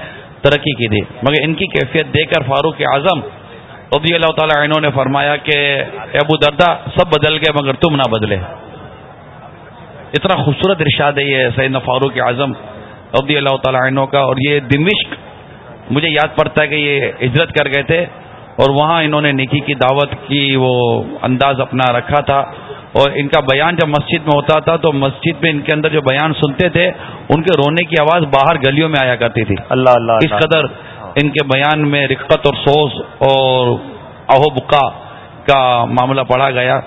ترقی کی تھی۔ مگر ان کی کیفیت دیکھ کر فاروق اعظم رضی اللہ تعالیٰ عنہ نے فرمایا کہ ابو دردا سب بدل گئے مگر تم نہ بدلے۔ اتنا خوبصورت ارشاد ہے یہ سیدنا فاروق اعظم رضی اللہ تعالیٰ عنہ کا اور یہ دمشق مجھے یاد پڑتا ہے کہ یہ ہجرت کر گئے تھے اور وہاں انہوں نے نکی کی دعوت کی وہ انداز اپنا رکھا تھا۔ اور ان کا بیان جب مسجد میں ہوتا تھا تو مسجد میں ان کے اندر جو بیان سنتے تھے ان کے رونے کی آواز باہر گلیوں میں آیا کرتی تھی۔ اللہ اللہ۔ اس قدر ان کے بیان میں رقت اور سوز اور اہو بکا کا معاملہ پڑھا گیا۔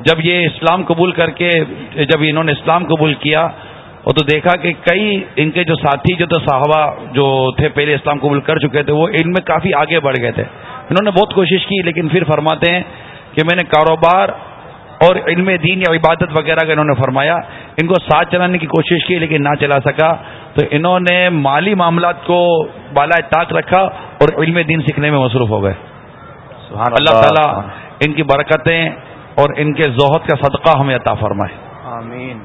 جب یہ اسلام قبول کر کے جب انہوں نے اسلام قبول کیا، وہ تو دیکھا کہ کئی ان کے جو ساتھی، جو تو صحابہ جو تھے، پہلے اسلام قبول کر چکے تھے، وہ ان میں کافی آگے بڑھ گئے تھے۔ انہوں نے بہت کوشش کی، لیکن پھر فرماتے ہیں کہ میں نے کاروبار اور علم دین یا عبادت وغیرہ کا انہوں نے فرمایا ان کو ساتھ چلانے کی کوشش کی لیکن نہ چلا سکا۔ تو انہوں نے مالی معاملات کو بالا طاق رکھا اور علم دین سیکھنے میں مصروف ہو گئے۔ اللہ تعالیٰ ان کی برکتیں اور ان کے ذوہت کا صدقہ ہمیں عطا فرمائے۔ آمین۔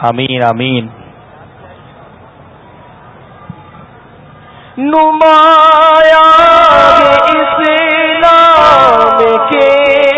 آمین آمین۔ نمایا اسلام کے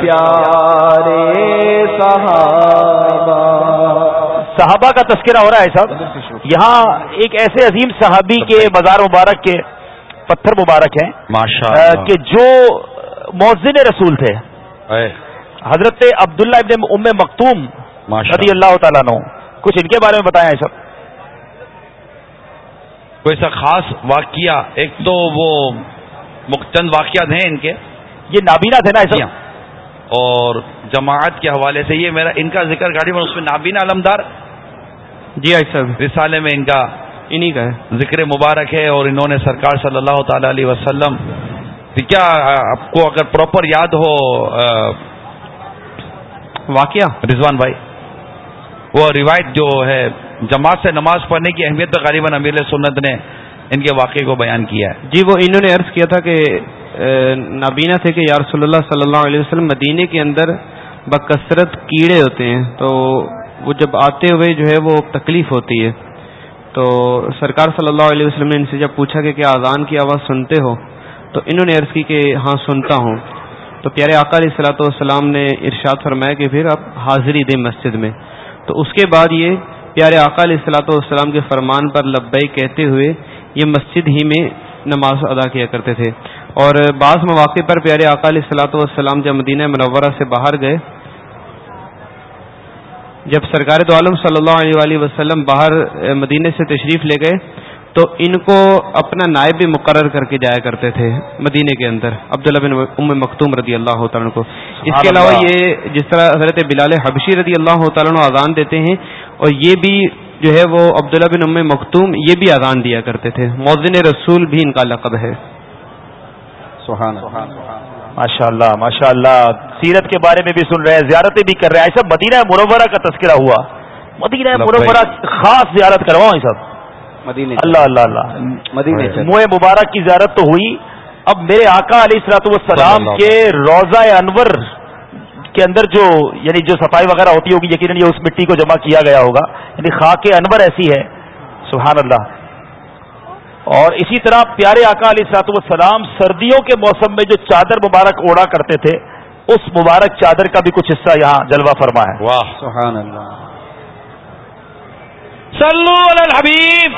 پیارے صحابہ۔ صحابہ کا تذکرہ ہو رہا ہے صاحب۔ یہاں ایک ایسے عظیم صحابی کے بازار مبارک کے پتھر مبارک ہیں ماشاء کہ جو مؤذن رسول تھے۔ حضرت عبداللہ ابن ام مختوم رضی اللہ تعالیٰ نو کچھ ان کے بارے میں بتایا ہے سب کوئی سا خاص واقعہ ایک تو وہ چند واقعات ہیں ان کے۔ یہ نابینا تھے نا ایسا اور جماعت کے حوالے سے یہ میرا ان کا ذکر گاڑی میں اس میں نابینا علمدار جی صاحب۔ رسالے میں ان کا انہی کا ہے۔ ذکر مبارک ہے اور انہوں نے سرکار صلی اللہ تعالی علیہ وسلم کیا آپ کو اگر پراپر یاد ہو واقعہ؟ رضوان بھائی وہ روایت جو ہے جماعت سے نماز پڑھنے کی اہمیت تو غالباً امیر سنت نے ان کے واقعے کو بیان کیا ہے۔ جی وہ انہوں نے عرض کیا تھا کہ نابینا تھے کہ یا رسول اللہ صلی اللہ علیہ وسلم مدینے کے اندر بکثرت کیڑے ہوتے ہیں، تو وہ جب آتے ہوئے جو ہے وہ تکلیف ہوتی ہے۔ تو سرکار صلی اللہ علیہ وسلم نے ان سے جب پوچھا کہ کیا اذان کی آواز سنتے ہو؟ تو انہوں نے عرض کی کہ ہاں سنتا ہوں۔ تو پیارے آقا علیہ السلاۃ والسلام نے ارشاد فرمایا کہ پھر آپ حاضری دیں مسجد میں۔ تو اس کے بعد یہ پیارے آقا علیہ السلاۃ والسلام کے فرمان پر لبئی کہتے ہوئے یہ مسجد ہی میں نماز ادا کیا کرتے تھے۔ اور بعض مواقع پر پیارے آقا علیہ السلاۃ والسلام جب مدینہ منورہ سے باہر گئے جب سرکار تو عالم صلی اللہ علیہ وسلم باہر مدینے سے تشریف لے گئے تو ان کو اپنا نائب بھی مقرر کر کے جایا کرتے تھے مدینے کے اندر۔ عبداللہ بن ام مختوم رضی اللہ تعالیٰ کو۔ اس کے علاوہ یہ جس طرح حضرت بلال حبشی رضی اللہ تعالیٰ اذان دیتے ہیں اور یہ بھی جو ہے وہ عبداللہ بن ام مختوم یہ بھی اذان دیا کرتے تھے۔ موزن رسول بھی ان کا لقب ہے۔ ماشاء اللہ۔ ماشاء اللہ۔ سیرت کے بارے میں بھی سن رہے ہیں زیارتیں بھی کر رہے ہیں۔ ایسا مدینہ مرورہ کا تذکرہ ہوا۔ مدینہ مرورہ خاص زیارت کرواؤں سب۔ مدینے اللہ اللہ اللہ۔ مدینے منہ مبارک کی زیارت تو ہوئی۔ اب میرے آقا علیہ السلاط والسلام کے روزہ انور کے اندر جو یعنی جو صفائی وغیرہ ہوتی ہوگی یقیناً یہ اس مٹی کو جمع کیا گیا ہوگا۔ یعنی خاک انور ایسی ہے۔ سبحان اللہ۔ اور اسی طرح پیارے آقا علیہ السلاط والسلام سردیوں کے موسم میں جو چادر مبارک اوڑا کرتے تھے اس مبارک چادر کا بھی کچھ حصہ یہاں جلوہ فرما ہے۔ واہ۔ سبحان اللہ۔ صلو علی الحبیب۔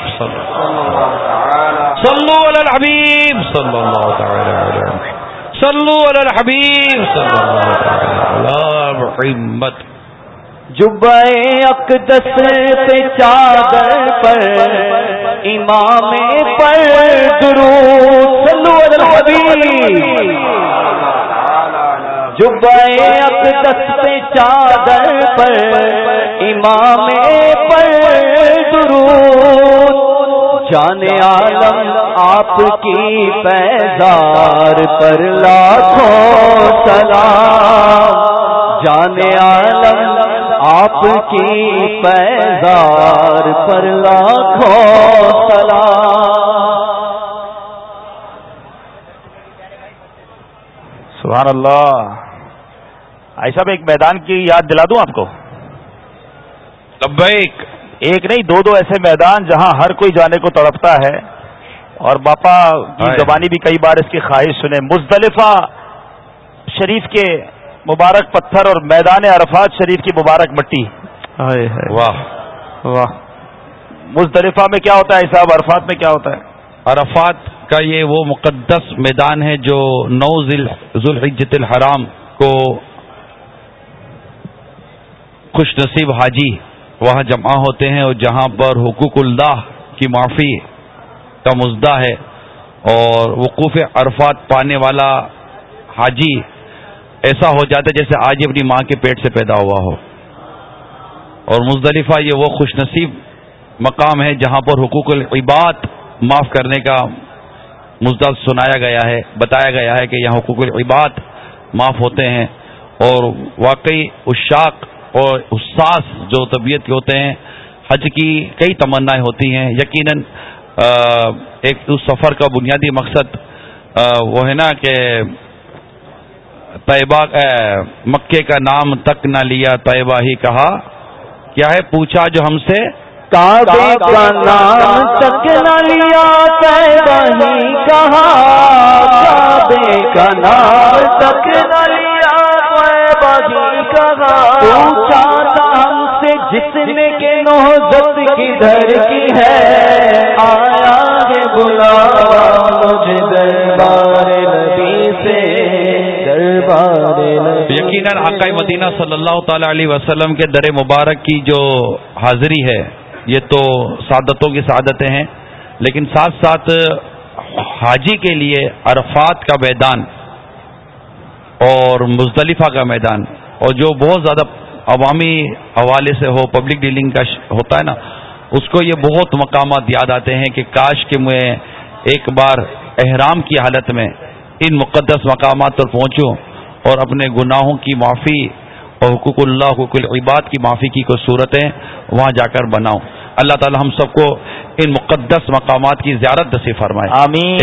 صلو علی الحبیب۔ صلی اللہ تعالی علیہ صلو علی الحبیب صلی اللہ محمد. جبے اقدس پہ چادر پر، امام پر درود صلو علی الحبیب. جبے اقدس پہ چادر پر، امام پر درود جان عالم آپ کی پیدار پر لاکھوں سلام۔ جان عالم آپ کی پیدار پر لاکھوں سبحان اللہ۔ ایسا میں ایک میدان کی یاد دلا دوں آپ کو؟ لبیک۔ ایک نہیں دو دو ایسے میدان جہاں ہر کوئی جانے کو تڑپتا ہے۔ اور باپا کی زبانی بھی کئی بار اس کی خواہش سنے مزدلفہ شریف کے مبارک پتھر اور میدان عرفات شریف کی مبارک مٹی۔ واہ۔ واہ۔ مزدلفہ میں کیا ہوتا ہے صاحب عرفات میں کیا ہوتا ہے؟ عرفات کا یہ وہ مقدس میدان ہے جو نو ذوالحجت الحرام کو خوش نصیب حاجی وہاں جمع ہوتے ہیں اور جہاں پر حقوق اللہ کی معافی کا مزدہ ہے اور وقوف عرفات پانے والا حاجی ایسا ہو جاتا ہے جیسے آج اپنی ماں کے پیٹ سے پیدا ہوا ہو۔ اور مزدلفہ یہ وہ خوش نصیب مقام ہے جہاں پر حقوق العباد معاف کرنے کا مزدہ سنایا گیا ہے، بتایا گیا ہے کہ یہاں حقوق العباد معاف ہوتے ہیں اور واقعی اشاق اور اساس جو طبیعت کے ہوتے ہیں حج کی کئی تمنائیں ہوتی ہیں۔ یقیناً ایک اس سفر کا بنیادی مقصد وہ ہے نا کہ طیبہ مکے کا نام تک نہ لیا طیبہ ہی کہا۔ کیا ہے؟ پوچھا جو ہم سے کعبے کا نام تک نہ لیا طیبہ ہی کہا۔ کعبے کا نام تک نہ لیا طیبہ ہی پوچھا تھا ہم سے جس کے نوزت کی دھر کی ہے۔ آیا ہے بلا مجھے دربار نبی سے۔ یقیناً آقا مدینہ صلی اللہ تعالی علیہ وسلم کے در مبارک کی جو حاضری ہے، یہ تو سعادتوں کی سعادتیں ہیں۔ لیکن ساتھ ساتھ حاجی کے لیے عرفات کا میدان اور مزدلفہ کا میدان اور جو بہت زیادہ عوامی حوالے سے ہو پبلک ڈیلنگ کا ہوتا ہے نا اس کو یہ بہت مقامات یاد آتے ہیں کہ کاش کہ میں ایک بار احرام کی حالت میں ان مقدس مقامات پر پہنچوں اور اپنے گناہوں کی معافی اور حقوق اللہ حقوق العباد کی معافی کی کوئی صورتیں وہاں جا کر بناؤں۔ اللہ تعالی ہم سب کو ان مقدس مقامات کی زیارت دسی فرمائے۔ آمین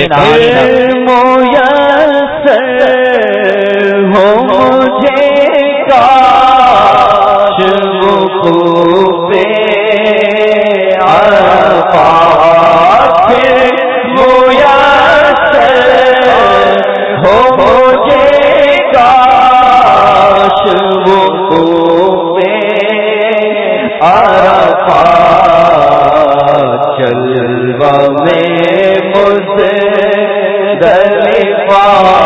کاش وہ پہ گویا ہو مجھے کاش وہ پہ عرفات چلوا میں مجھ دل پا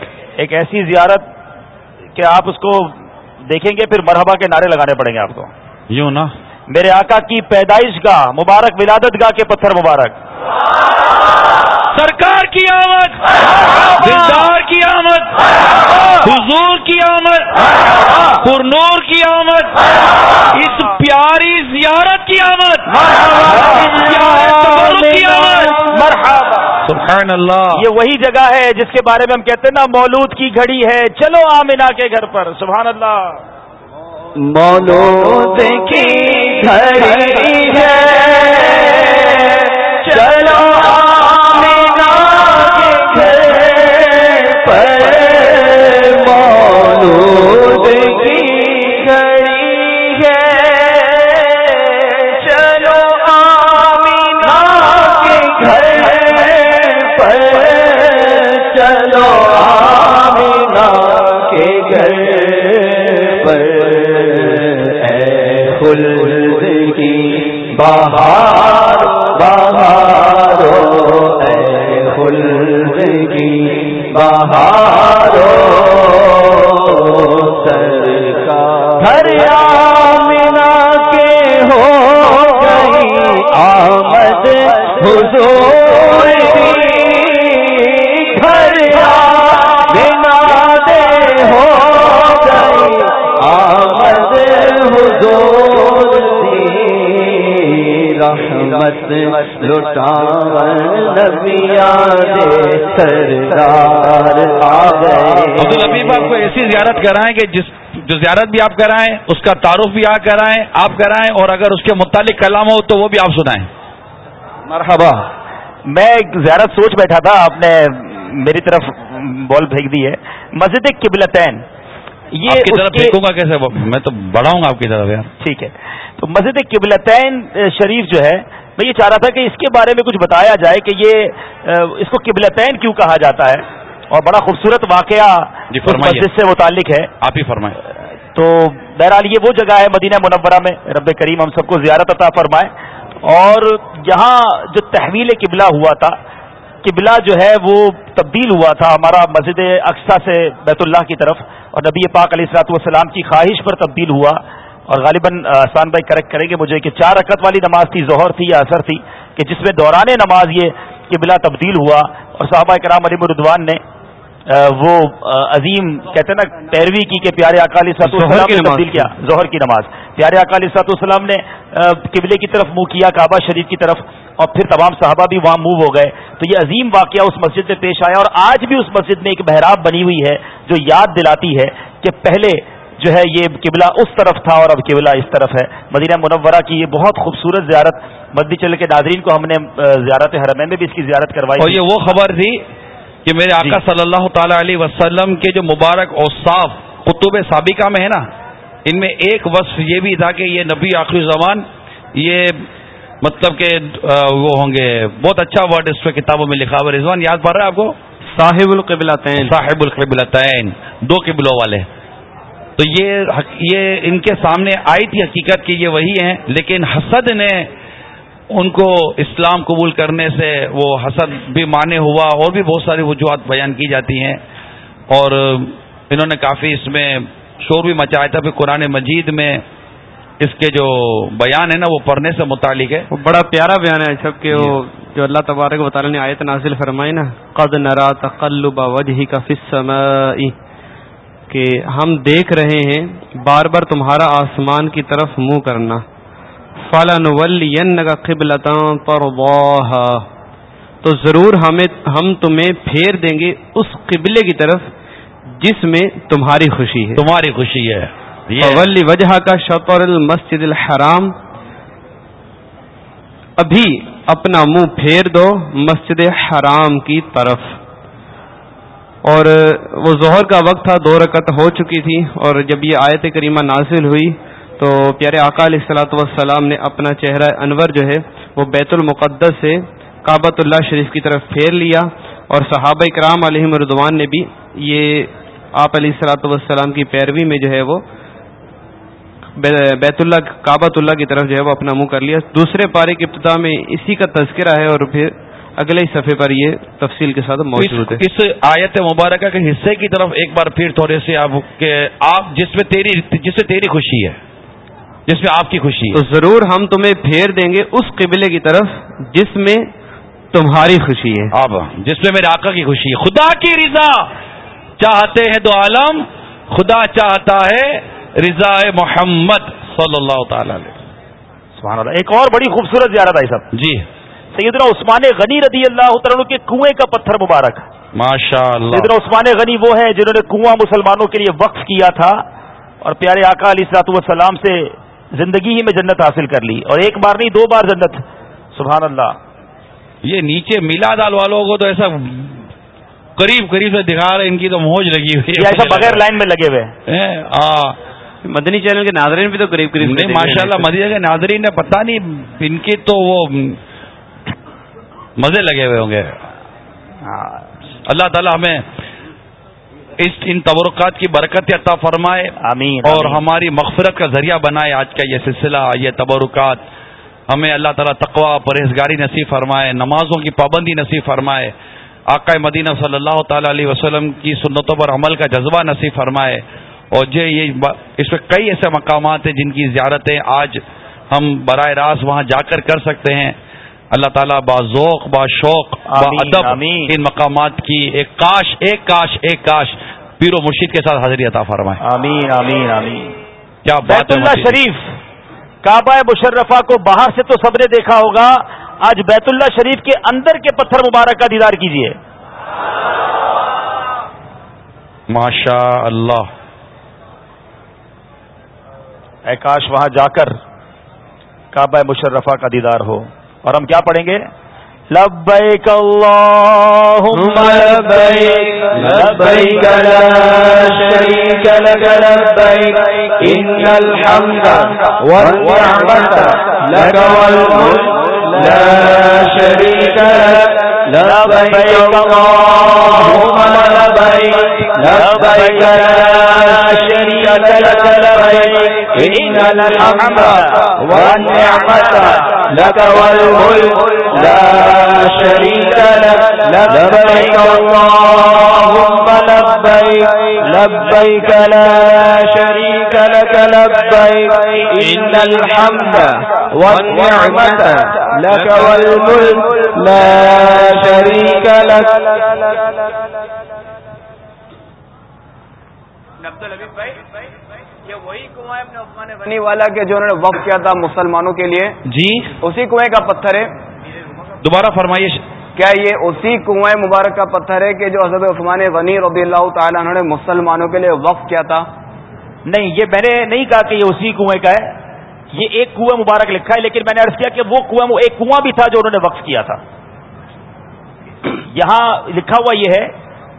ایسی زیارت کہ آپ اس کو دیکھیں گے پھر مرحبا کے نعرے لگانے پڑیں گے آپ کو یوں نا میرے آقا کی پیدائش گاہ مبارک ولادت گاہ کے پتھر مبارک سرکار کی آمد دلدار کی آمد حضور کی آمد پرنور کی آمد اس پیاری زیارت کی آمد کی آمد سبحان اللہ یہ وہی جگہ ہے جس کے بارے میں ہم کہتے ہیں نا مولود کی گھڑی ہے۔ چلو آمنا کے گھر پر۔ سبحان اللہ مولود کی گھڑی ہے۔ چلو چلو آمنا کے گھر پر اے خلد کی بہار بہارو اے خلد کی بہارو رحمت لٹا نبیا دے سردار آ گئے۔ عبد الحبیب آپ کو ایسی زیارت کرائیں کہ جس جو زیارت بھی آپ کرائیں اس کا تعارف بھی آپ کرائیں آپ کرائیں اور اگر اس کے متعلق کلام ہو تو وہ بھی آپ سنائیں۔ مرحبا۔ میں ایک زیارت سوچ بیٹھا تھا آپ نے میری طرف بال پھینک دی ہے۔ مسجد قبلتین۔ یہ آپ کی اس طرف کے- پھینکوں گا کیسے؟ میں تو بڑھاؤں گا آپ کی طرف یار۔ ٹھیک ہے۔ تو مسجد قبلتین شریف جو ہے میں یہ چاہ رہا تھا کہ اس کے بارے میں کچھ بتایا جائے کہ یہ اس کو قبلتین کیوں کہا جاتا ہے؟ اور بڑا خوبصورت واقعہ جی، فرمائیے۔ مسجد سے متعلق ہے۔ آپ ہی فرمائیں۔ تو بہرحال یہ وہ جگہ ہے مدینہ منورہ میں۔ رب کریم ہم سب کو زیارت عطا فرمائے۔ اور یہاں جو تحویل قبلہ ہوا تھا قبلہ جو ہے وہ تبدیل ہوا تھا ہمارا مسجد اقسا سے بیت اللہ کی طرف۔ اور نبی پاک علیہ السلاط والسلام کی خواہش پر تبدیل ہوا۔ اور غالباً آسان بھائی کریکٹ کریں گے مجھے کہ چار رکعت والی نماز تھی ظہر تھی یا اثر تھی کہ جس میں دوران نماز یہ قبلہ تبدیل ہوا۔ اور صحابہ کرام علی مردوان نے وہ عظیم کہتے ہیں نا پیروی کی کہ پیارے اکالی سات کی نے تبدیل کیا۔ ظہر کی نماز۔ پیارے اکالی سات السلام نے قبلے کی طرف منہ کیا کعبہ شریف کی طرف اور پھر تمام صحابہ بھی وہاں موو ہو گئے۔ تو یہ عظیم واقعہ اس مسجد میں پیش آیا اور آج بھی اس مسجد میں ایک محراب بنی ہوئی ہے جو یاد دلاتی ہے کہ پہلے جو ہے یہ قبلہ اس طرف تھا اور اب قبلہ اس طرف ہے۔ مدینہ منورہ کی یہ بہت خوبصورت زیارت مدی چل کے ناظرین کو ہم نے زیارت حرمین میں بھی اس کی زیارت کروائی اور۔ یہ وہ خبر تھی کہ میرے آقا جی۔ صلی اللہ تعالی علیہ وسلم کے جو مبارک اوصاف قطب سابقہ میں ہے نا ان میں ایک وصف یہ بھی تھا کہ یہ نبی آخری زمان یہ مطلب کہ وہ ہوں گے۔ بہت اچھا ورڈ اس پہ کتابوں میں لکھا ہوا رضوان یاد پڑ رہا ہے آپ کو؟ صاحب القبلتین۔ صاحب القبلتین دو قبلوں والے۔ تو یہ یہ ان کے سامنے آئی تھی حقیقت کہ یہ وہی ہیں لیکن حسد نے ان کو اسلام قبول کرنے سے وہ حسد بھی مانے ہوا اور بھی بہت ساری وجوہات بیان کی جاتی ہیں۔ اور انہوں نے کافی اس میں شور بھی مچایا تھا۔ پھر قرآن مجید میں اس کے جو بیان ہے نا وہ پڑھنے سے متعلق ہے۔ بڑا پیارا بیان ہے سب کے۔ وہ جو اللہ تبارک و تعالی نے آیت نازل فرمائی نا قد نرا تقلب وجہ کا السماء۔ کہ ہم دیکھ رہے ہیں بار بار تمہارا آسمان کی طرف منہ کرنا۔ کا قبلتا پر تو ضرور ہمیں ہم تمہیں پھیر دیں گے اس قبلے کی طرف جس میں تمہاری خوشی ہے۔ تمہاری خوشی ہے۔ یہ فولی وجہ کا شطر المسجد الحرام۔ ابھی اپنا منہ پھیر دو مسجد حرام کی طرف۔ اور وہ ظہر کا وقت تھا، دو رکعت ہو چکی تھی اور جب یہ آیت کریمہ نازل ہوئی تو پیارے آقا علیہ السلاۃ والسلام نے اپنا چہرہ انور جو ہے وہ بیت المقدس سے کعبۃ اللہ شریف کی طرف پھیر لیا اور صحابہ کرام علیہ مردوان نے بھی یہ آپ علیہ السلاۃ والسلام کی پیروی میں جو ہے وہ بیت اللہ، کعبۃ اللہ کی طرف جو ہے وہ اپنا منہ کر لیا۔ دوسرے پارے کی ابتدا میں اسی کا تذکرہ ہے اور پھر اگلے ہی صفحے پر یہ تفصیل کے ساتھ موجود ہے۔ اس آیت مبارکہ کے حصے کی طرف ایک بار پھر تھوڑے سے آپ کہ آپ جس میں تیری جس میں تیری خوشی ہے جس میں آپ کی خوشی ہے۔ تو ضرور ہم تمہیں پھیر دیں گے اس قبلے کی طرف جس میں تمہاری خوشی ہے۔ اب جس میں میرے آقا کی خوشی ہے۔ خدا کی رضا چاہتے ہیں دو عالم خدا چاہتا ہے رضا محمد صلی اللہ تعالی علیہ۔ سبحان اللہ۔ ایک اور بڑی خوبصورت زیارت آئی صاحب۔ جی۔ سیدنا عثمان غنی رضی اللہ تعالیٰ کے کنویں کا پتھر مبارک ماشاء اللہ سیدنا عثمان غنی وہ ہیں جنہوں نے کنواں مسلمانوں کے لیے وقف کیا تھا اور پیارے آقا علی سلاط والسلام سے زندگی ہی میں جنت حاصل کر لی۔ اور ایک بار نہیں دو بار جنت۔ سبحان اللہ۔ یہ نیچے میلا دال والوں کو تو ایسا قریب قریب سے دکھا رہے ان کی تو موج لگی ہوئی ہے۔ ایسا بغیر لائن میں لگے ہوئے۔ مدنی چینل کے ناظرین بھی تو قریب قریب ماشاء اللہ مدنی کے ناظرین نے پتا نہیں ان کی تو وہ مزے لگے ہوئے ہوں گے۔ اللہ تعالیٰ ہمیں اس ان تبرکات کی برکت عطا فرمائے آمین اور ہماری مغفرت کا ذریعہ بنائے آج کا یہ سلسلہ یہ تبرکات۔ ہمیں اللہ تعالیٰ تقوا پرہیزگاری نصیب فرمائے نمازوں کی پابندی نصیب فرمائے۔ آقا مدینہ صلی اللہ تعالی علیہ وسلم کی سنتوں پر عمل کا جذبہ نصیب فرمائے۔ اور جو یہ اس میں کئی ایسے مقامات ہیں جن کی زیارتیں آج ہم براہ راست وہاں جا کر کر سکتے ہیں۔ اللہ تعالیٰ با ذوق با شوق با ادب ان مقامات کی ایک کاش ایک کاش ایک کاش پیر و مرشید کے ساتھ حاضری عطا فرمائے۔ آمین آمین آمین۔ کیا بیت اللہ شریف کعبہ مشرفہ کو باہر سے تو سب نے دیکھا ہوگا آج بیت اللہ شریف کے اندر کے پتھر مبارک کا دیدار کیجیے ماشاء اللہ اے کاش وہاں جا کر کعبہ مشرفہ کا دیدار ہو۔ اور ہم کیا پڑھیں گے؟ لبیک اللہم لبیک لبیک لا شریک لک لبیک ان الحمد والنعمت لک والملک لا شریک لک لبیک اللہم لبیک لبیک لا شریک لک لبیک ان الحمد والنعمت لك والملك لا شريك لك. لبيك اللهم لبيك. لبيك لا شريك لك لبيك. إن الحمد والنعمة لك والملك لا شريك لك. اپنے عثمان غنی والا کے جو انہوں نے وقف کیا تھا مسلمانوں کے لیے؟ جی۔ اسی کنویں کا پتھر ہے۔ دوبارہ فرمائیے۔ کیا یہ اسی کنویں مبارک کا پتھر ہے کہ جو حضرت عثمان غنی رضی اللہ تعالیٰ انہوں نے مسلمانوں کے لیے وقف کیا تھا؟ نہیں یہ میں نے نہیں کہا کہ یہ اسی کنویں کا ہے۔ یہ ایک کنواں مبارک لکھا ہے لیکن میں نے عرض کیا کہ وہ کنواں ایک کنواں بھی تھا جو انہوں نے وقف کیا تھا۔ یہاں لکھا ہوا یہ ہے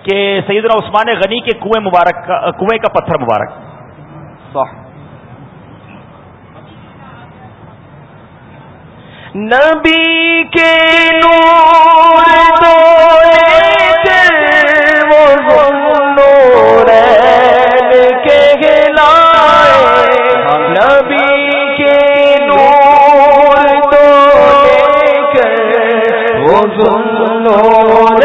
کہ سیدنا عثمان غنی کے کنویں مبارک کنویں کا پتھر مبارک۔ صح۔ نبی کے نور دو نور کے گلائے نبی کے نور دو وہ نور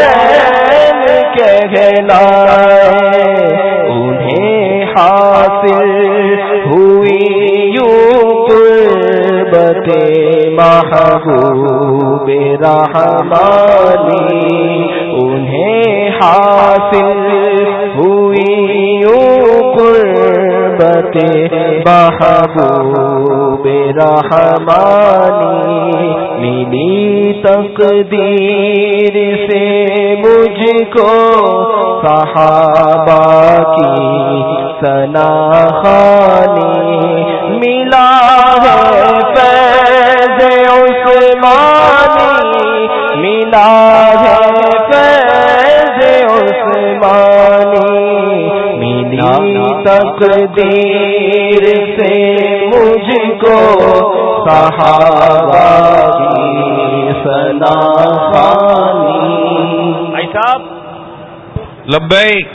کے گلائے انہیں حاصل قربتیں محبوب رحمانی انہیں حاصل ہوئی قربت محبوب رحمانی ملی تقدیر سے مجھ کو صحابہ کی سنا خانی ملا ہے۔ عثمانی ملا ہے فیض عثمانی ملی تقدیر سے مجھ کو صحابہ کی سنا بھائی صاحب لبیک۔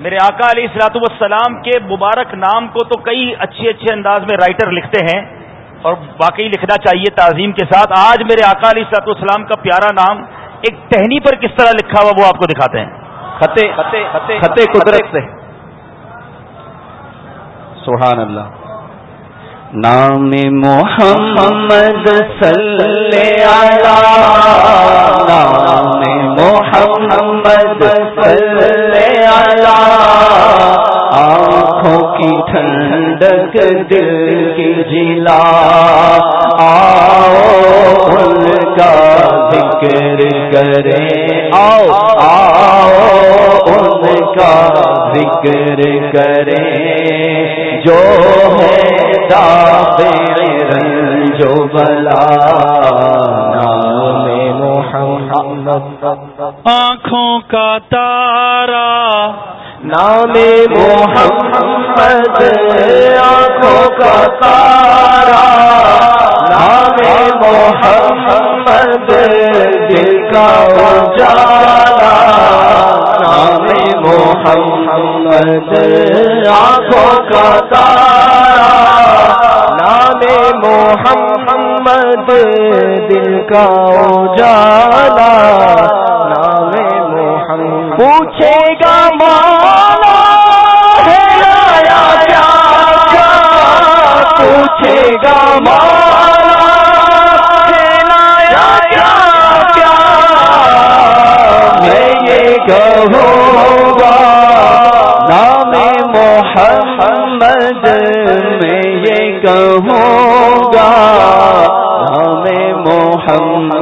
میرے آقا علیہ السلاط والسلام کے مبارک نام کو تو کئی اچھے اچھے انداز میں رائٹر لکھتے ہیں۔ اور واقعی لکھنا چاہیے تعظیم کے ساتھ۔ آج میرے اکالی سات اسلام کا پیارا نام ایک ٹہنی پر کس طرح لکھا ہوا وہ آپ کو دکھاتے ہیں۔ خطے قدرت سے۔ سبحان اللہ نام محمد صلی نام محمد صلی آنکھوں کی ٹھنڈک دل کی جلا۔ آؤ، ان کا ذکر کریں۔ آؤ آؤ، ان کا ذکر کریں۔ جو ہے جو بلا، نام آنکھوں کا تارا نام محمد، آنکھوں کا تارا نام محمد، دل کا اجالا نام محمد، آنکھوں کا تارا نام محمد، دل کا اجالا۔ نام محمد. پوچھے گا مانا ہے لایا کیا پوچھے گا مانا ہے لایا کیا میں یہ کہوں گا، نام محمد میں یہ کہوں گا، نام محمد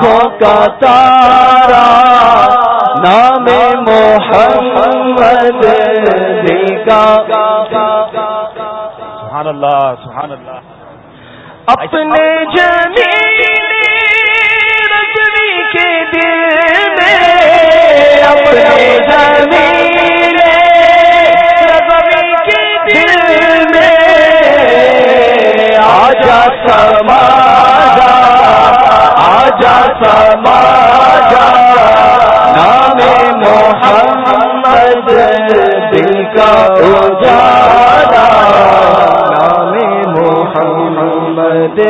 آنکھوں کا تارا، نام محمد دل کا سبحان اللہ سبحان اللہ اپنے جمی رجنی کے دل میں، اپنے جمی رجنی کے دل میں، آجا سماجا آجا سماجا نام محمد دل کا اجالا۔ نام محمد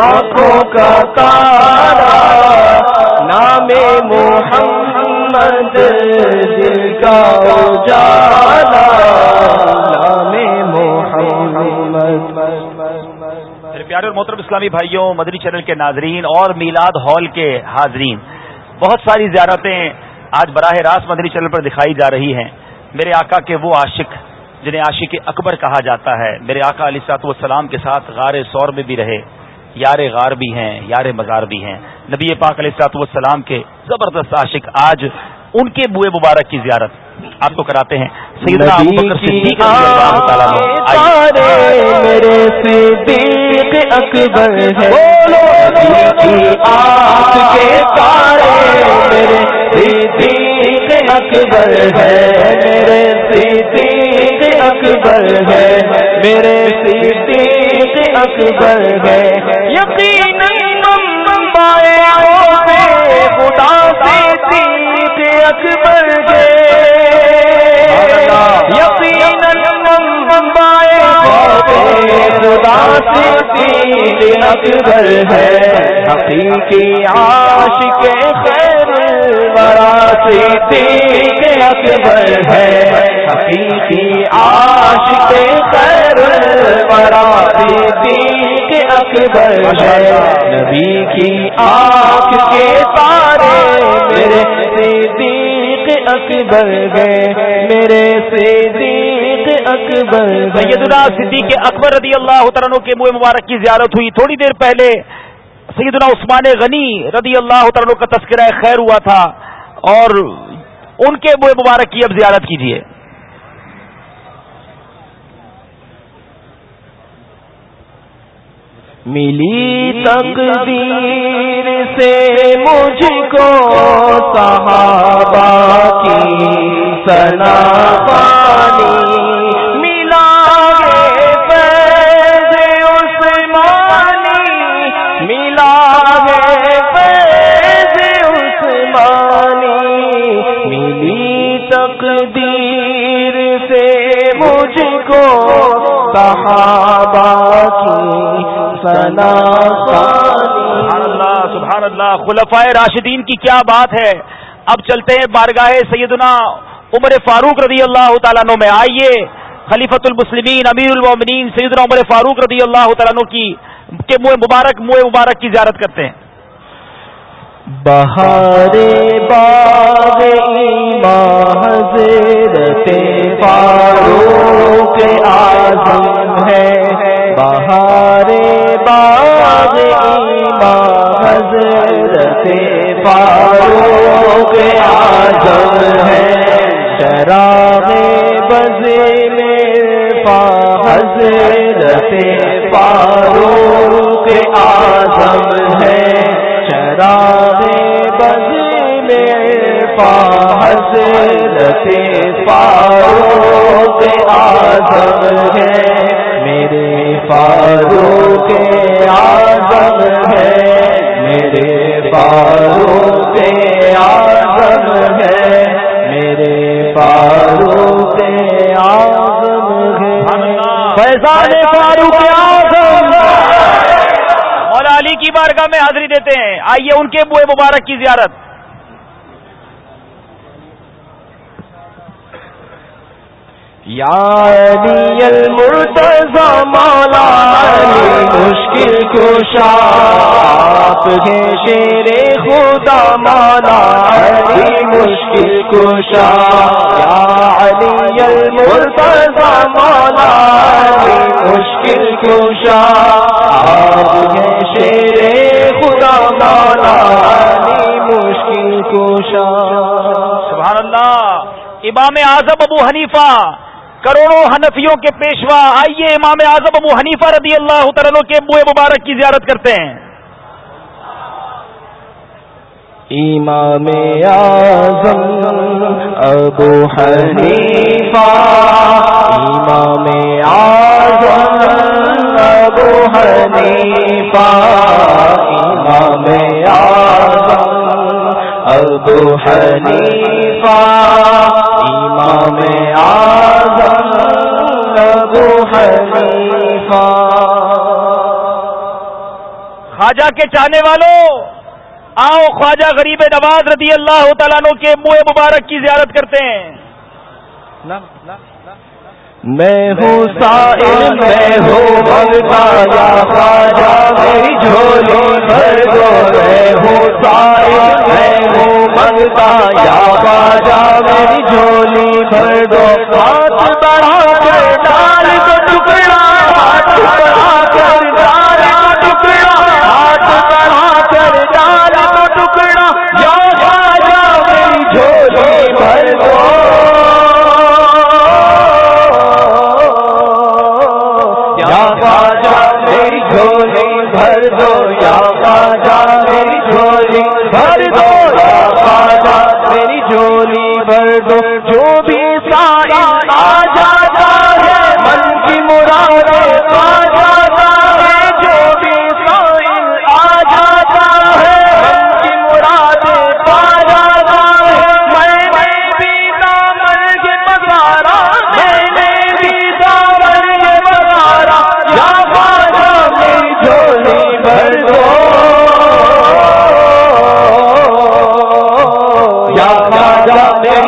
آنکھوں کا تارا نام محمد دل کا اجالا۔ پیارے اور محترم اسلامی بھائیوں مدری چینل کے ناظرین اور میلاد ہال کے حاضرین، بہت ساری زیارتیں آج براہ راست مدری چینل پر دکھائی جا رہی ہیں۔ میرے آقا کے وہ عاشق، جنہیں عاشق اکبر کہا جاتا ہے، میرے آقا علی سات والسلام کے ساتھ غار سور میں بھی رہے، یار غار بھی ہیں، یار مزار بھی ہیں۔ نبی پاک علیہ سات والسلام کے زبردست عاشق آج ان کے بوئے مبارک کی زیارت۔ آپ کو کراتے ہیں۔ سیدنا ابو بکر صدیق رضی اللہ تعالیٰ۔ میرے صدیق اکبر ہے۔ کی آنکھ کے تارے میرے صدیق اکبر ہے۔ میرے صدیق اکبر ہے۔ میرے صدیق اکبر ہے۔ بائے خدا صدیق اکبر ہے۔ خدا صدیق اکبر ہے۔ حقیقی عاشق خیر ورا صدیق اکبر ہے۔ حقیقی عاشق خیر ورا صدیق اکبر ہے۔ نبی کی آنکھ کے تارے میرے صدیق اکبر ہے۔ میرے صدیق سیدنا صدیق اکبر رضی اللہ تعالیٰ کے منہ مبارک کی زیارت ہوئی. تھوڑی دیر پہلے سیدنا عثمان غنی رضی اللہ تعالیٰ کا تذکرہ خیر ہوا تھا اور ان کے منہ مبارک کی اب زیارت کیجیے ملی تقدیر سے مجھ کو صحابہ کی سنا پانی صحابہ کی سنا سبحان اللہ سبحان اللہ. خلفائے راشدین کی کیا بات ہے؟ اب چلتے ہیں بارگاہ سیدنا عمر فاروق رضی اللہ تعالیٰ عنہ میں. آئیے، خلیفۃ المسلمین، امیر المومنین، سیدنا عمر فاروق رضی اللہ تعالیٰ عنہ کی کے منہ مبارک منہ مبارک کی زیارت کرتے ہیں. بہار باغ ایمان حضرت فاروق اعظم ہے۔ بہار باغ ایمان حضرت فاروق آزم ہے۔ چراغ بزے میں پا حضرت فاروق آزم ہے۔ چراغ بزے میں پا حضرت فاروق آزم ہے۔ میرے فاروق آزم ہے۔ میرے فاروق آزم ہے۔ میرے فاروق آزم ہے۔ فیضان فاروق اعظم۔ مولا علی کی بارگاہ میں حاضری دیتے ہیں۔ آئیے ان کے بوئے مبارک کی زیارت۔ یا علی المرتضی مولا علی مشکل کشا، آپ ہیں شیر خدا مولا علی مشکل کشا۔ یا علی المرتضی مولا علی مشکل کشا، آپ ہیں شیر امام اعظم ابو حنیفہ، کروڑوں حنفیوں کے پیشوا، آئیے امام اعظم ابو حنیفہ رضی اللہ تعالیٰ کے بوئے مبارک کی زیارت کرتے ہیں۔ امام اعظم ابو حنیفہ، امام اعظم ابو حنیفہ، امام اعظم ابو حنیفہ۔ امام اعظم ابو حنیفہ۔ خواجہ کے چاہنے والوں آؤ خواجہ غریب نواز رضی اللہ تعالیٰ عنہ کے منہ مبارک کی زیارت کرتے ہیں۔ میں ہوں سائل میں ہوں منگتا یا خواجہ میری جھولی بھر دو میں ہوں سائل میں منگتا یا باجا میری جھولی بھر دو ہاتھ بڑھا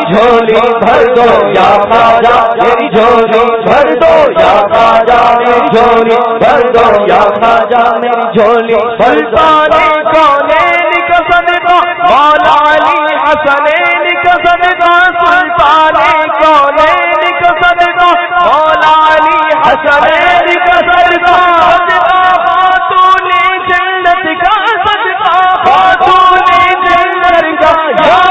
جھولی بھر دو یا خواجہ میری جھولی بھر دو یا خواجہ میری جھولی بھر دو یا خواجہ میری جھولی سلطان کونین کا صدقہ مولا علی حسنین کا صدقہ سلطان کونین کا صدقہ مولا علی حسنین کا صدقہ خاتون جنت کا صدقہ خاتون جنت کا یا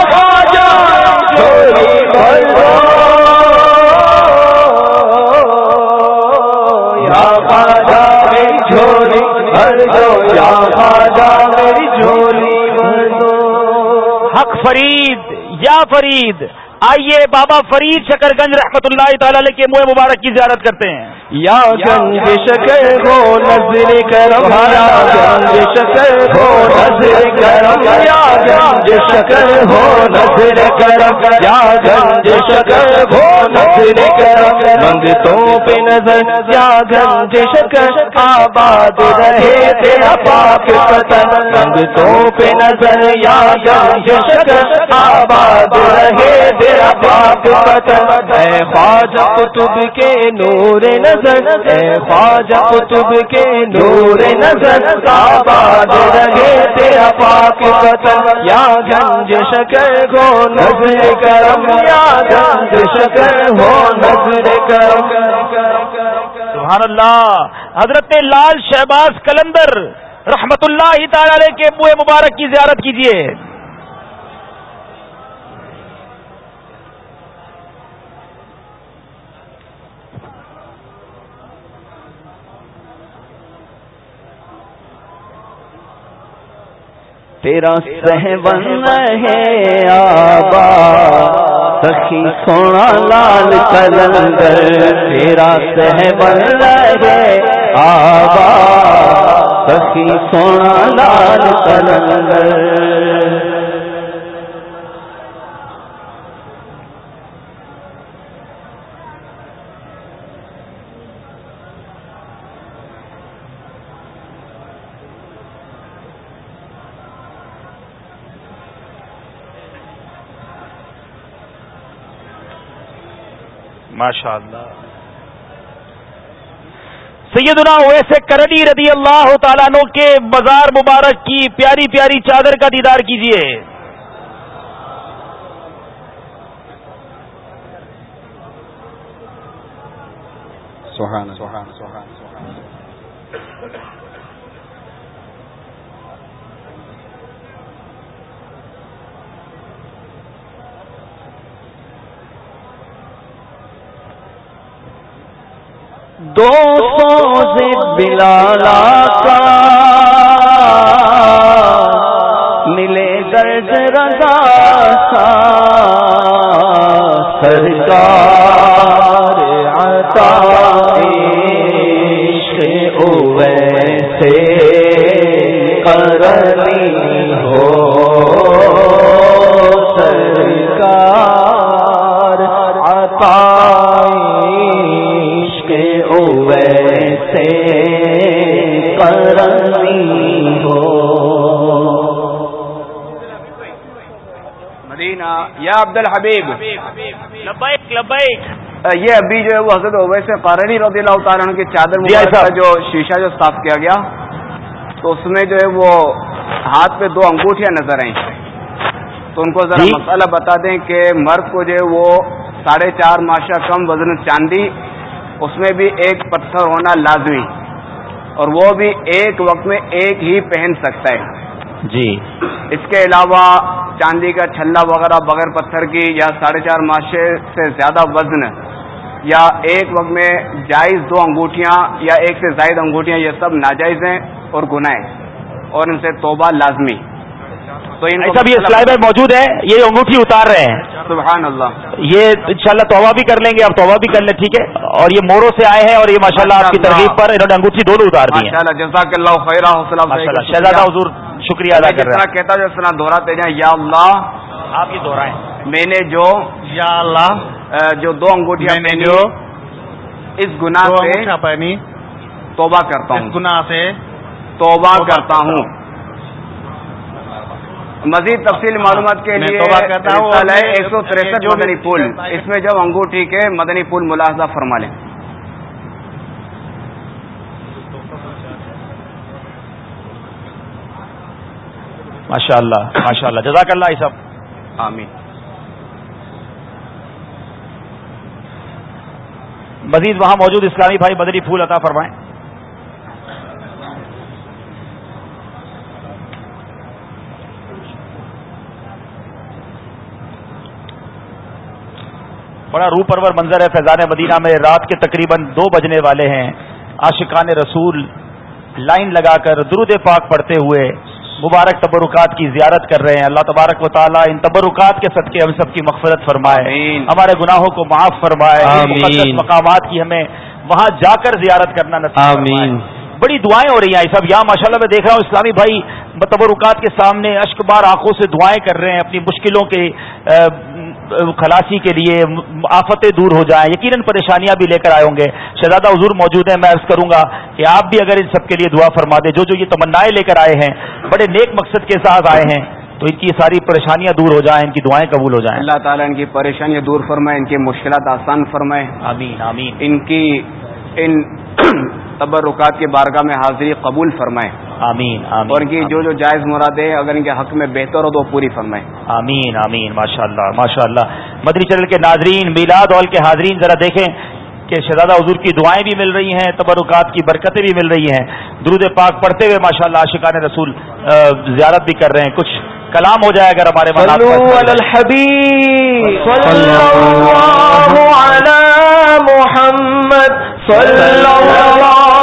فرید، یا فرید، آئیے بابا فرید شکر گنج رحمت اللہ تعالی کے منہ مبارک کی زیارت کرتے ہیں۔ یا گنج شکر ہو نظر کرم، یا گنج شکر ہو نظر کرم، یا گنج شکر ہو نظر کرم، یا گنج شکر ہو نظر کرم۔ منگتوں پہ نظر، یا گنج شکر آباد رہے، تیرا پاک پتن منگتوں پہ نظر، یا گنج شکر آباد رہے، تیرا پاک پتن اے خواجہ کتب کے نور نظر نظر اے خواجہ کتب کے نور نظر آباد رہے تیرا پاک پتن یا گنج شکر ہو نظر کرم، یا گنج شکر ہو نظر کرم۔ سبحان اللہ، حضرت لال شہباز کلندر رحمت اللہ تعالی کے بوئے مبارک کی زیارت کیجیے تیرا سہبن ہے آبا، سخی سونا لال کلندر تیرا سہبن ہے آبا، سخی سونا لال کلندر ماشاء اللہ سیدنا ویسے کرنی رضی اللہ تعالیٰ نو کے بازار مبارک کی پیاری پیاری چادر کا دیدار کیجیے سوہان سہان سوہان دو سوز بلالا کا ملے درد رضا سا سرکار عطا عبد الحبیب. لبیک لبیک. یہ ابھی جو ہے وہ حضرت اویس قارنی رضی اللہ تعالیٰ عنہ کی چادر جی، کا جو شیشہ جو صاف کیا گیا تو اس میں جو ہے وہ ہاتھ پہ دو انگوٹھیاں نظر آئیں۔ تو ان کو ذرا جی۔ مسئلہ بتا دیں کہ مرد کو جو ہے وہ ساڑھے چار ماشا کم وزن چاندی اس میں بھی ایک پتھر ہونا لازمی اور وہ بھی ایک وقت میں ایک ہی پہن سکتا ہے۔ جی۔ اس کے علاوہ چاندی کا چھلا وغیرہ بغیر پتھر کی یا ساڑھے چار ماشے سے زیادہ وزن یا ایک وقت میں جائز دو انگوٹھیاں یا ایک سے زائد انگوٹھیاں یہ سب ناجائز ہیں اور گناہ ہیں اور ان سے توبہ لازمی تو ان ایسا بھی اسلائی میں موجود ہے؟ یہ انگوٹھی اتار رہے ہیں۔ سبحان اللہ۔ یہ انشاءاللہ توبہ بھی کر لیں گے آپ توبہ بھی کر لیں ٹھیک ہے؟ اور یہ موروں سے آئے ہیں اور یہ ماشاءاللہ آپ کی ترغیب پر انہوں نے انگوٹھی دونوں اتار دی ہے شہزادہ حضور شکریہ ادا کر طرح کہتا جو اس طرح دہراتے جائیں یا اللہ آپ یہ دہرائیں میں نے جو یا اللہ جو دو انگوٹھیاں میں نے جو اس گناہ سے پہنی توبہ کرتا ہوں۔ گناہ سے توبہ کرتا ہوں۔ مزید تفصیل معلومات کے لیے ایک سو تریسٹھ مدنی پل۔ اس میں جب انگوٹھی کے مدنی پل ملاحظہ فرما لیں۔ ماشاء اللہ ماشاء اللہ جزاک اللہ آمین۔ مزید وہاں موجود اسلامی بھائی بدری پھول عطا فرمائیں۔ بڑا روح پرور منظر ہے فیضان مدینہ میں۔ رات کے تقریباً دو بجنے والے ہیں۔ عاشقان رسول لائن لگا کر درود پاک پڑھتے ہوئے مبارک تبرکات کی زیارت کر رہے ہیں۔ اللہ تبارک و تعالیٰ ان تبرکات کے صدقے ہم سب کی مغفرت فرمائے۔ ہمارے گناہوں کو معاف فرمائے۔ مقدس مقامات کی ہمیں وہاں جا کر زیارت کرنا نصیب آمین۔ بڑی دعائیں ہو رہی ہیں۔ سب یہاں ماشاء اللہ میں دیکھ رہا ہوں اسلامی بھائی تبرکات کے سامنے اشک بار آنکھوں سے دعائیں کر رہے ہیں اپنی مشکلوں کے خلاصی کے لیے آفتیں دور ہو جائیں یقیناً پریشانیاں بھی لے کر آئے ہوں گے۔ شہزادہ حضور موجود ہیں میں عرض کروں گا کہ آپ بھی اگر ان سب کے لیے دعا فرما دیں جو جو یہ تمنائیں لے کر آئے ہیں بڑے نیک مقصد کے ساتھ آئے ہیں تو ان کی ساری پریشانیاں دور ہو جائیں ان کی دعائیں قبول ہو جائیں۔ اللہ تعالیٰ ان کی پریشانیاں دور فرمائے ان کی مشکلات آسان فرمائے۔ آمین آمین۔ ان کی ان تبرکات کی بارگاہ میں حاضری قبول فرمائے۔ آمین اور ان آمین۔ کی جو جو جائز مرادیں اگر ان کے حق میں بہتر ہو تو پوری فرمائے آمین آمین ماشاء اللہ ماشاء اللہ مدنی چینل کے ناظرین میلاد اور کے حاضرین ذرا دیکھیں کہ شہزادہ حضور کی دعائیں بھی مل رہی ہیں تبرکات کی برکتیں بھی مل رہی ہیں۔ درود پاک پڑھتے ہوئے ماشاء اللہ عاشقان رسول زیارت بھی کر رہے ہیں۔ کچھ کلام ہو جائے اگر ہمارے محمد صلی اللہ علیہ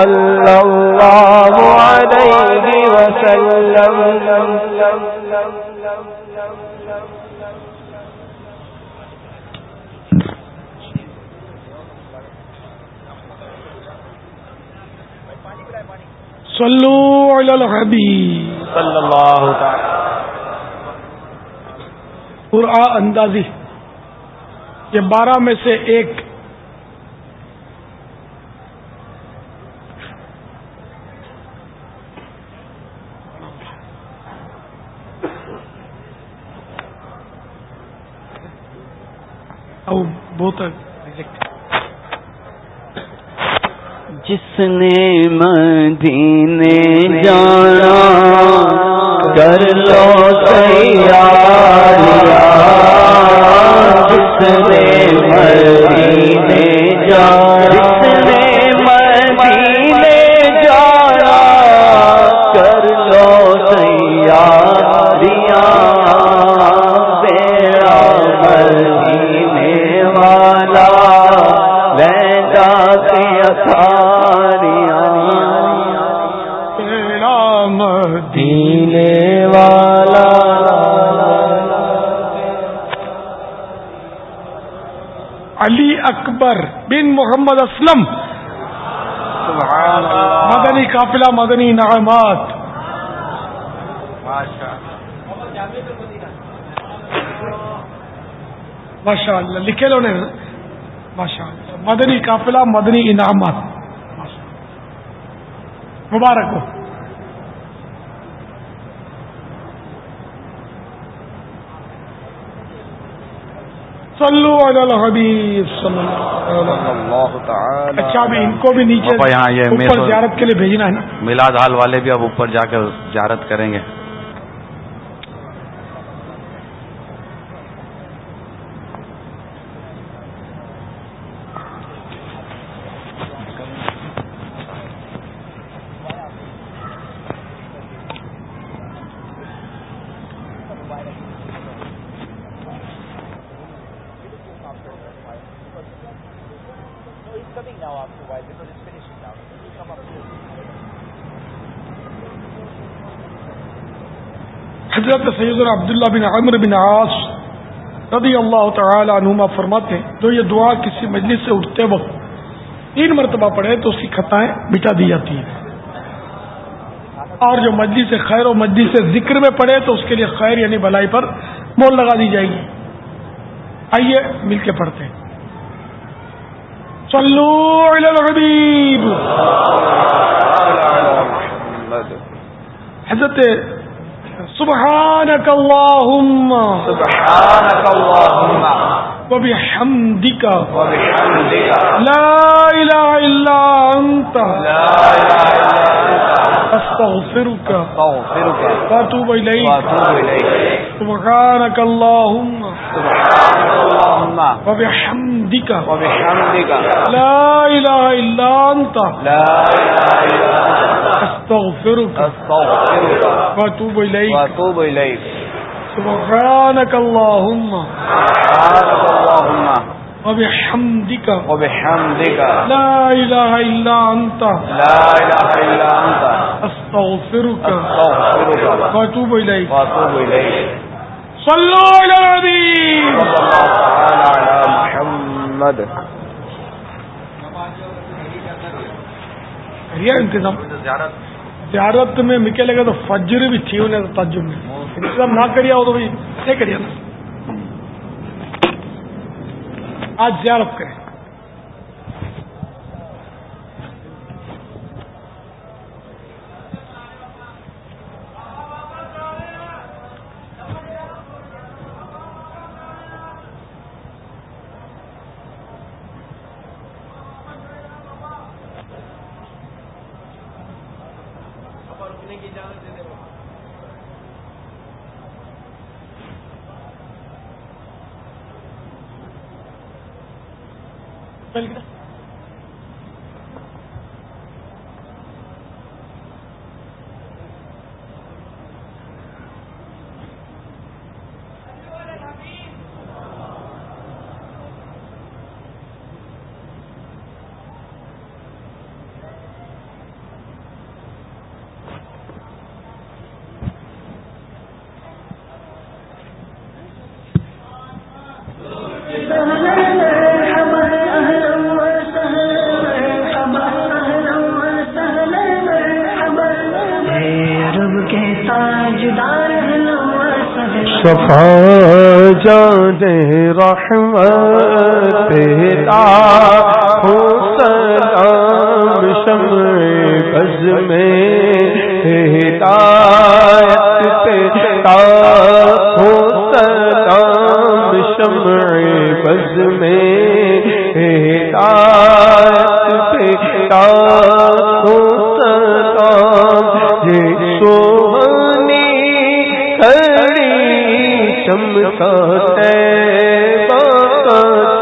صلى الله عليه وسلم. صلو علی الحبیب صلی اللہ تعالی قرآ اندازی یہ بارہ میں سے ایک او بہت جس نے مدینے جانا محمد اسلم. مدنی قافلہ مدنی نعمات ماشاء اللہ لکھے لو نے. ماشاء اللہ مدنی قافلہ مدنی انعامات. مبارک ہو. صلو علی الحبیب صلی اللہ تعالی اچھا ابھی ان کو بھی نیچے پاپا یہاں یہ اوپر زیارت کے لیے بھیجنا ہے نا؟ میلاد حال والے بھی اب اوپر جا کر زیارت کریں گے۔ حضرت سید عبداللہ بن عمر بن عاص رضی اللہ تعالی عنہما فرماتے ہیں، جو یہ دعا کسی مجلس سے اٹھتے وقت تین مرتبہ پڑھے تو اس کی خطائیں مٹا دی جاتی ہیں۔ اور جو مجلس خیر و مجلس سے ذکر میں پڑھے تو اس کے لیے خیر یعنی بلائی پر مول لگا دی جائے گی۔ آئیے مل کے پڑھتے ہیں۔ صلو علی الحبیب۔ حضرت سبحانك اللهم. سبحانك اللهم. وبحمدك. وبحمدك. لا إله إلا أنت. لا إله إلا أنت. أستغفرك. أستغفرك. وأتوب إليك. وأتوب إليك. سبحانك اللهم. سبحانك اللهم. وبحمدك. وبحمدك. لا إله إلا أنت. لا إله إلا أنت. أستغفرك. أستغفرك. وأتوب إليك. وأتوب إليك. سبحانك اللهم. سبحانك اللهم. وبحمدك. وبحمدك. لا إله إلا أنت. لا إله إلا أنت. أستغفرك. أستغفرك. وأتوب إليك. وأتوب إليك. صلوا على النبي. صلى الله تعالى على محمد. انتظام. زیارت میں مکے لگے تو فجر بھی تھی انہیں تجم میں۔ انتظام نہ کریا ہو تو بھائی نہیں کریے نا آج زیارت کریں۔ مصطفیٰ جان رحمت تیرا ہو سلام شمع بز میں۔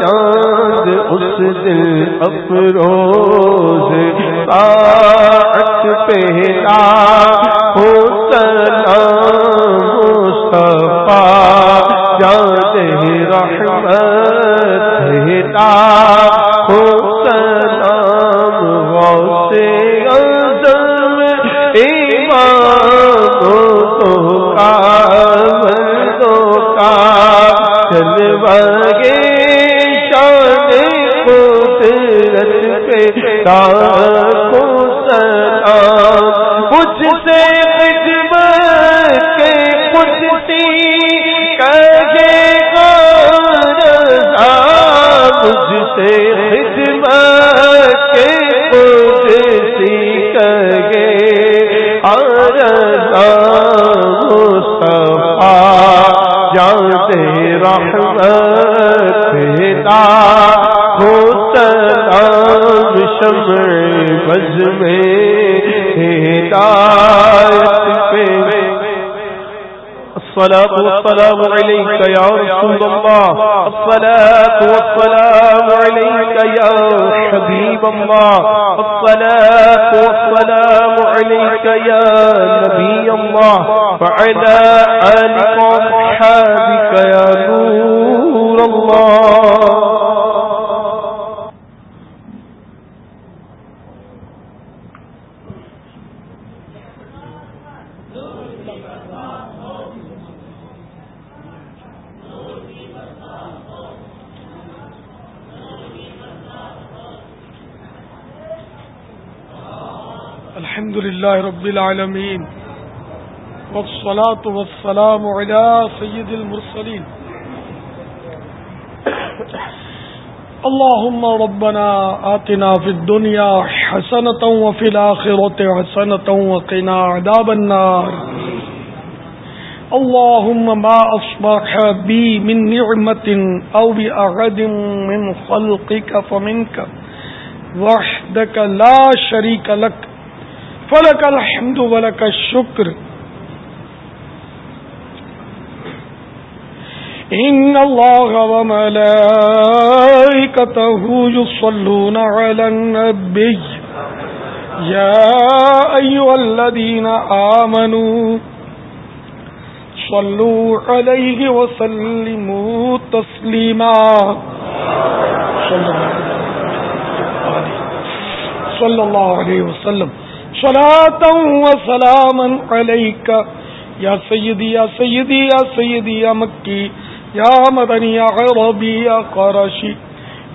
چاند اس دل افروز پہ الله. الصلاة والسلام عليك يا نبي الله. وعلى رب العالمين. والصلاة والسلام على سيد المرسلين. اللهم ربنا آتنا في الدنيا حسنة وفي الآخرة حسنة وقنا عذاب النار. اللهم ما أصبح بي من نعمة أو بأحد من خلقك فمنك. وحدك لا شريك لك. فلك الحمد ولك الشكر إن الله وملائكته يصلون على النبي يا أيها الذين آمنوا صلوا عليه وسلموا تسليما صلى الله عليه وسلم. صلاة وسلاما عليك. يا سيدي يا سيدي يا سيدي، يا مكي، يا مدني، يا عربي، يا قرشي،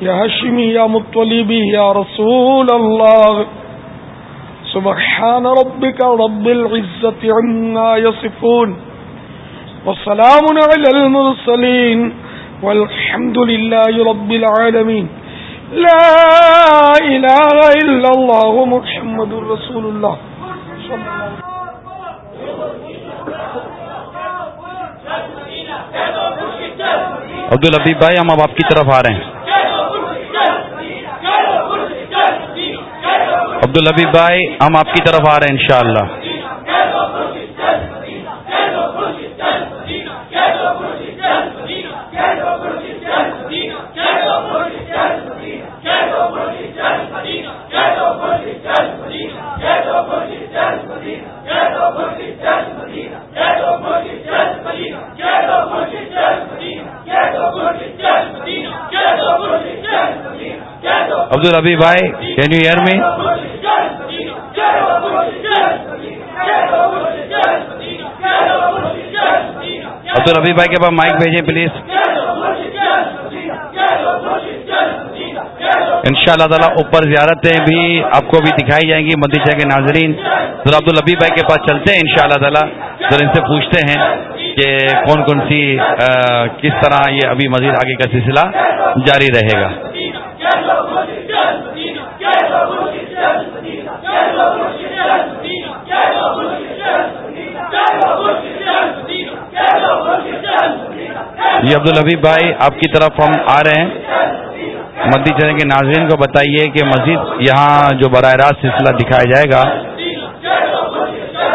يا هشمي يا مطلبي، يا رسول الله. سبحان ربك رب العزة عما يصفون. والسلام على المرسلين. والحمد لله رب العالمين. لا إله إلا الله محمد رسول الله. عبد الحبیب بھائی، ہم اب آپ کی طرف آ رہے ہیں۔ عبد الحبیب بھائی، ہم آپ کی طرف آ رہے ہیں انشاءاللہ۔ عبد الحبی بھائی کین یو ایئر میں عبد الحبی بھائی کے پاس مائک بھیجیں پلیز ان شاء اللہ تعالیٰ اوپر زیارتیں بھی آپ کو بھی دکھائی جائیں گی مدی شاہ کے ناظرین. ذرا عبد الحبی بھائی کے پاس چلتے ہیں ان شاء اللہ تعالیٰ. ذرا ان سے پوچھتے ہیں کہ کون کون سی کس طرح یہ ابھی مزید آگے کا سلسلہ جاری رہے گا۔ جی عبد الحبیب بھائی، آپ کی طرف ہم آ رہے ہیں۔ مدی چرن کے ناظرین کو بتائیے کہ مزید یہاں جو براہ راست سلسلہ دکھایا جائے گا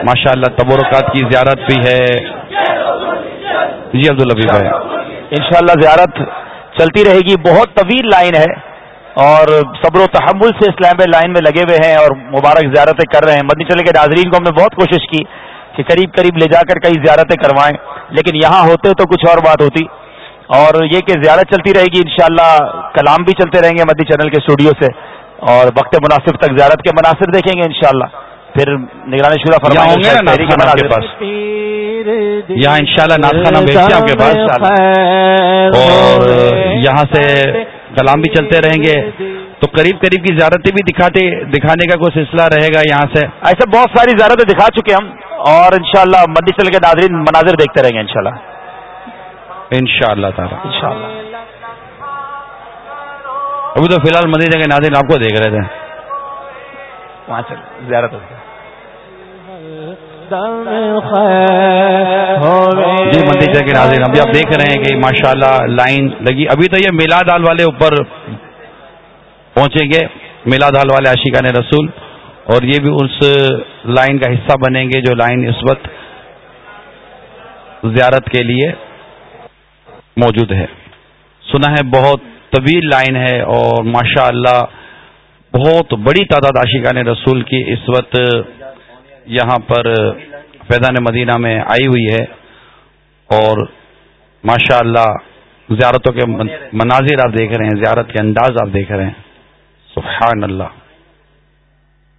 ماشاء اللہ تبرکات کی زیارت بھی ہے۔ جی عبد الحبیب بھائی۔ انشاءاللہ زیارت چلتی رہے گی۔ بہت طویل لائن ہے۔ اور صبر و تحمل سے اسلام لائن میں لگے ہوئے ہیں اور مبارک زیارتیں کر رہے ہیں۔ مدنی چلے کے ناظرین کو ہم نے بہت کوشش کی کہ قریب قریب لے جا کر کئی زیارتیں کروائیں لیکن یہاں ہوتے تو کچھ اور بات ہوتی۔ اور یہ کہ زیارت چلتی رہے گی انشاءاللہ کلام بھی چلتے رہیں گے مدی چینل کے اسٹوڈیو سے۔ اور وقت مناسب تک زیارت کے مناظر دیکھیں گے انشاءاللہ۔ پھر نگرانی شورا ہوں گے یہاں ان شاء اللہ ناشتہ بھیجتے ہیں آپ کے پاس اور یہاں سے کلام بھی چلتے رہیں گے۔ تو قریب قریب کی زیارتیں بھی دکھاتے دکھانے کا کوئی سلسلہ رہے گا یہاں سے۔ ایسے بہت ساری زیارتیں دکھا چکے ہم اور انشاءاللہ مدی چل کے ناظرین مناظر دیکھتے رہیں گے انشاءاللہ۔ ان شاء اللہ تعالیٰ ابھی تو فی الحال مدینہ کے ناظرین آپ کو دیکھ رہے تھے۔ وہاں چل زیارت جی مندر کے ناظرین ابھی آپ دیکھ رہے ہیں کہ ماشاء اللہ لائن لگی۔ ابھی تو یہ میلاد حال والے اوپر پہنچیں گے میلاد حال والے عاشقان رسول۔ اور یہ بھی اس لائن کا حصہ بنیں گے جو لائن اس وقت زیارت کے لیے موجود ہے۔ سنا ہے بہت طویل لائن ہے اور ماشاء اللہ بہت بڑی تعداد عاشقان رسول کی اس وقت یہاں پر فیضان مدینہ میں آئی ہوئی ہے اور ماشاء اللہ زیارتوں کے مناظر آپ دیکھ رہے ہیں، زیارت کے انداز آپ دیکھ رہے ہیں۔ سبحان اللہ۔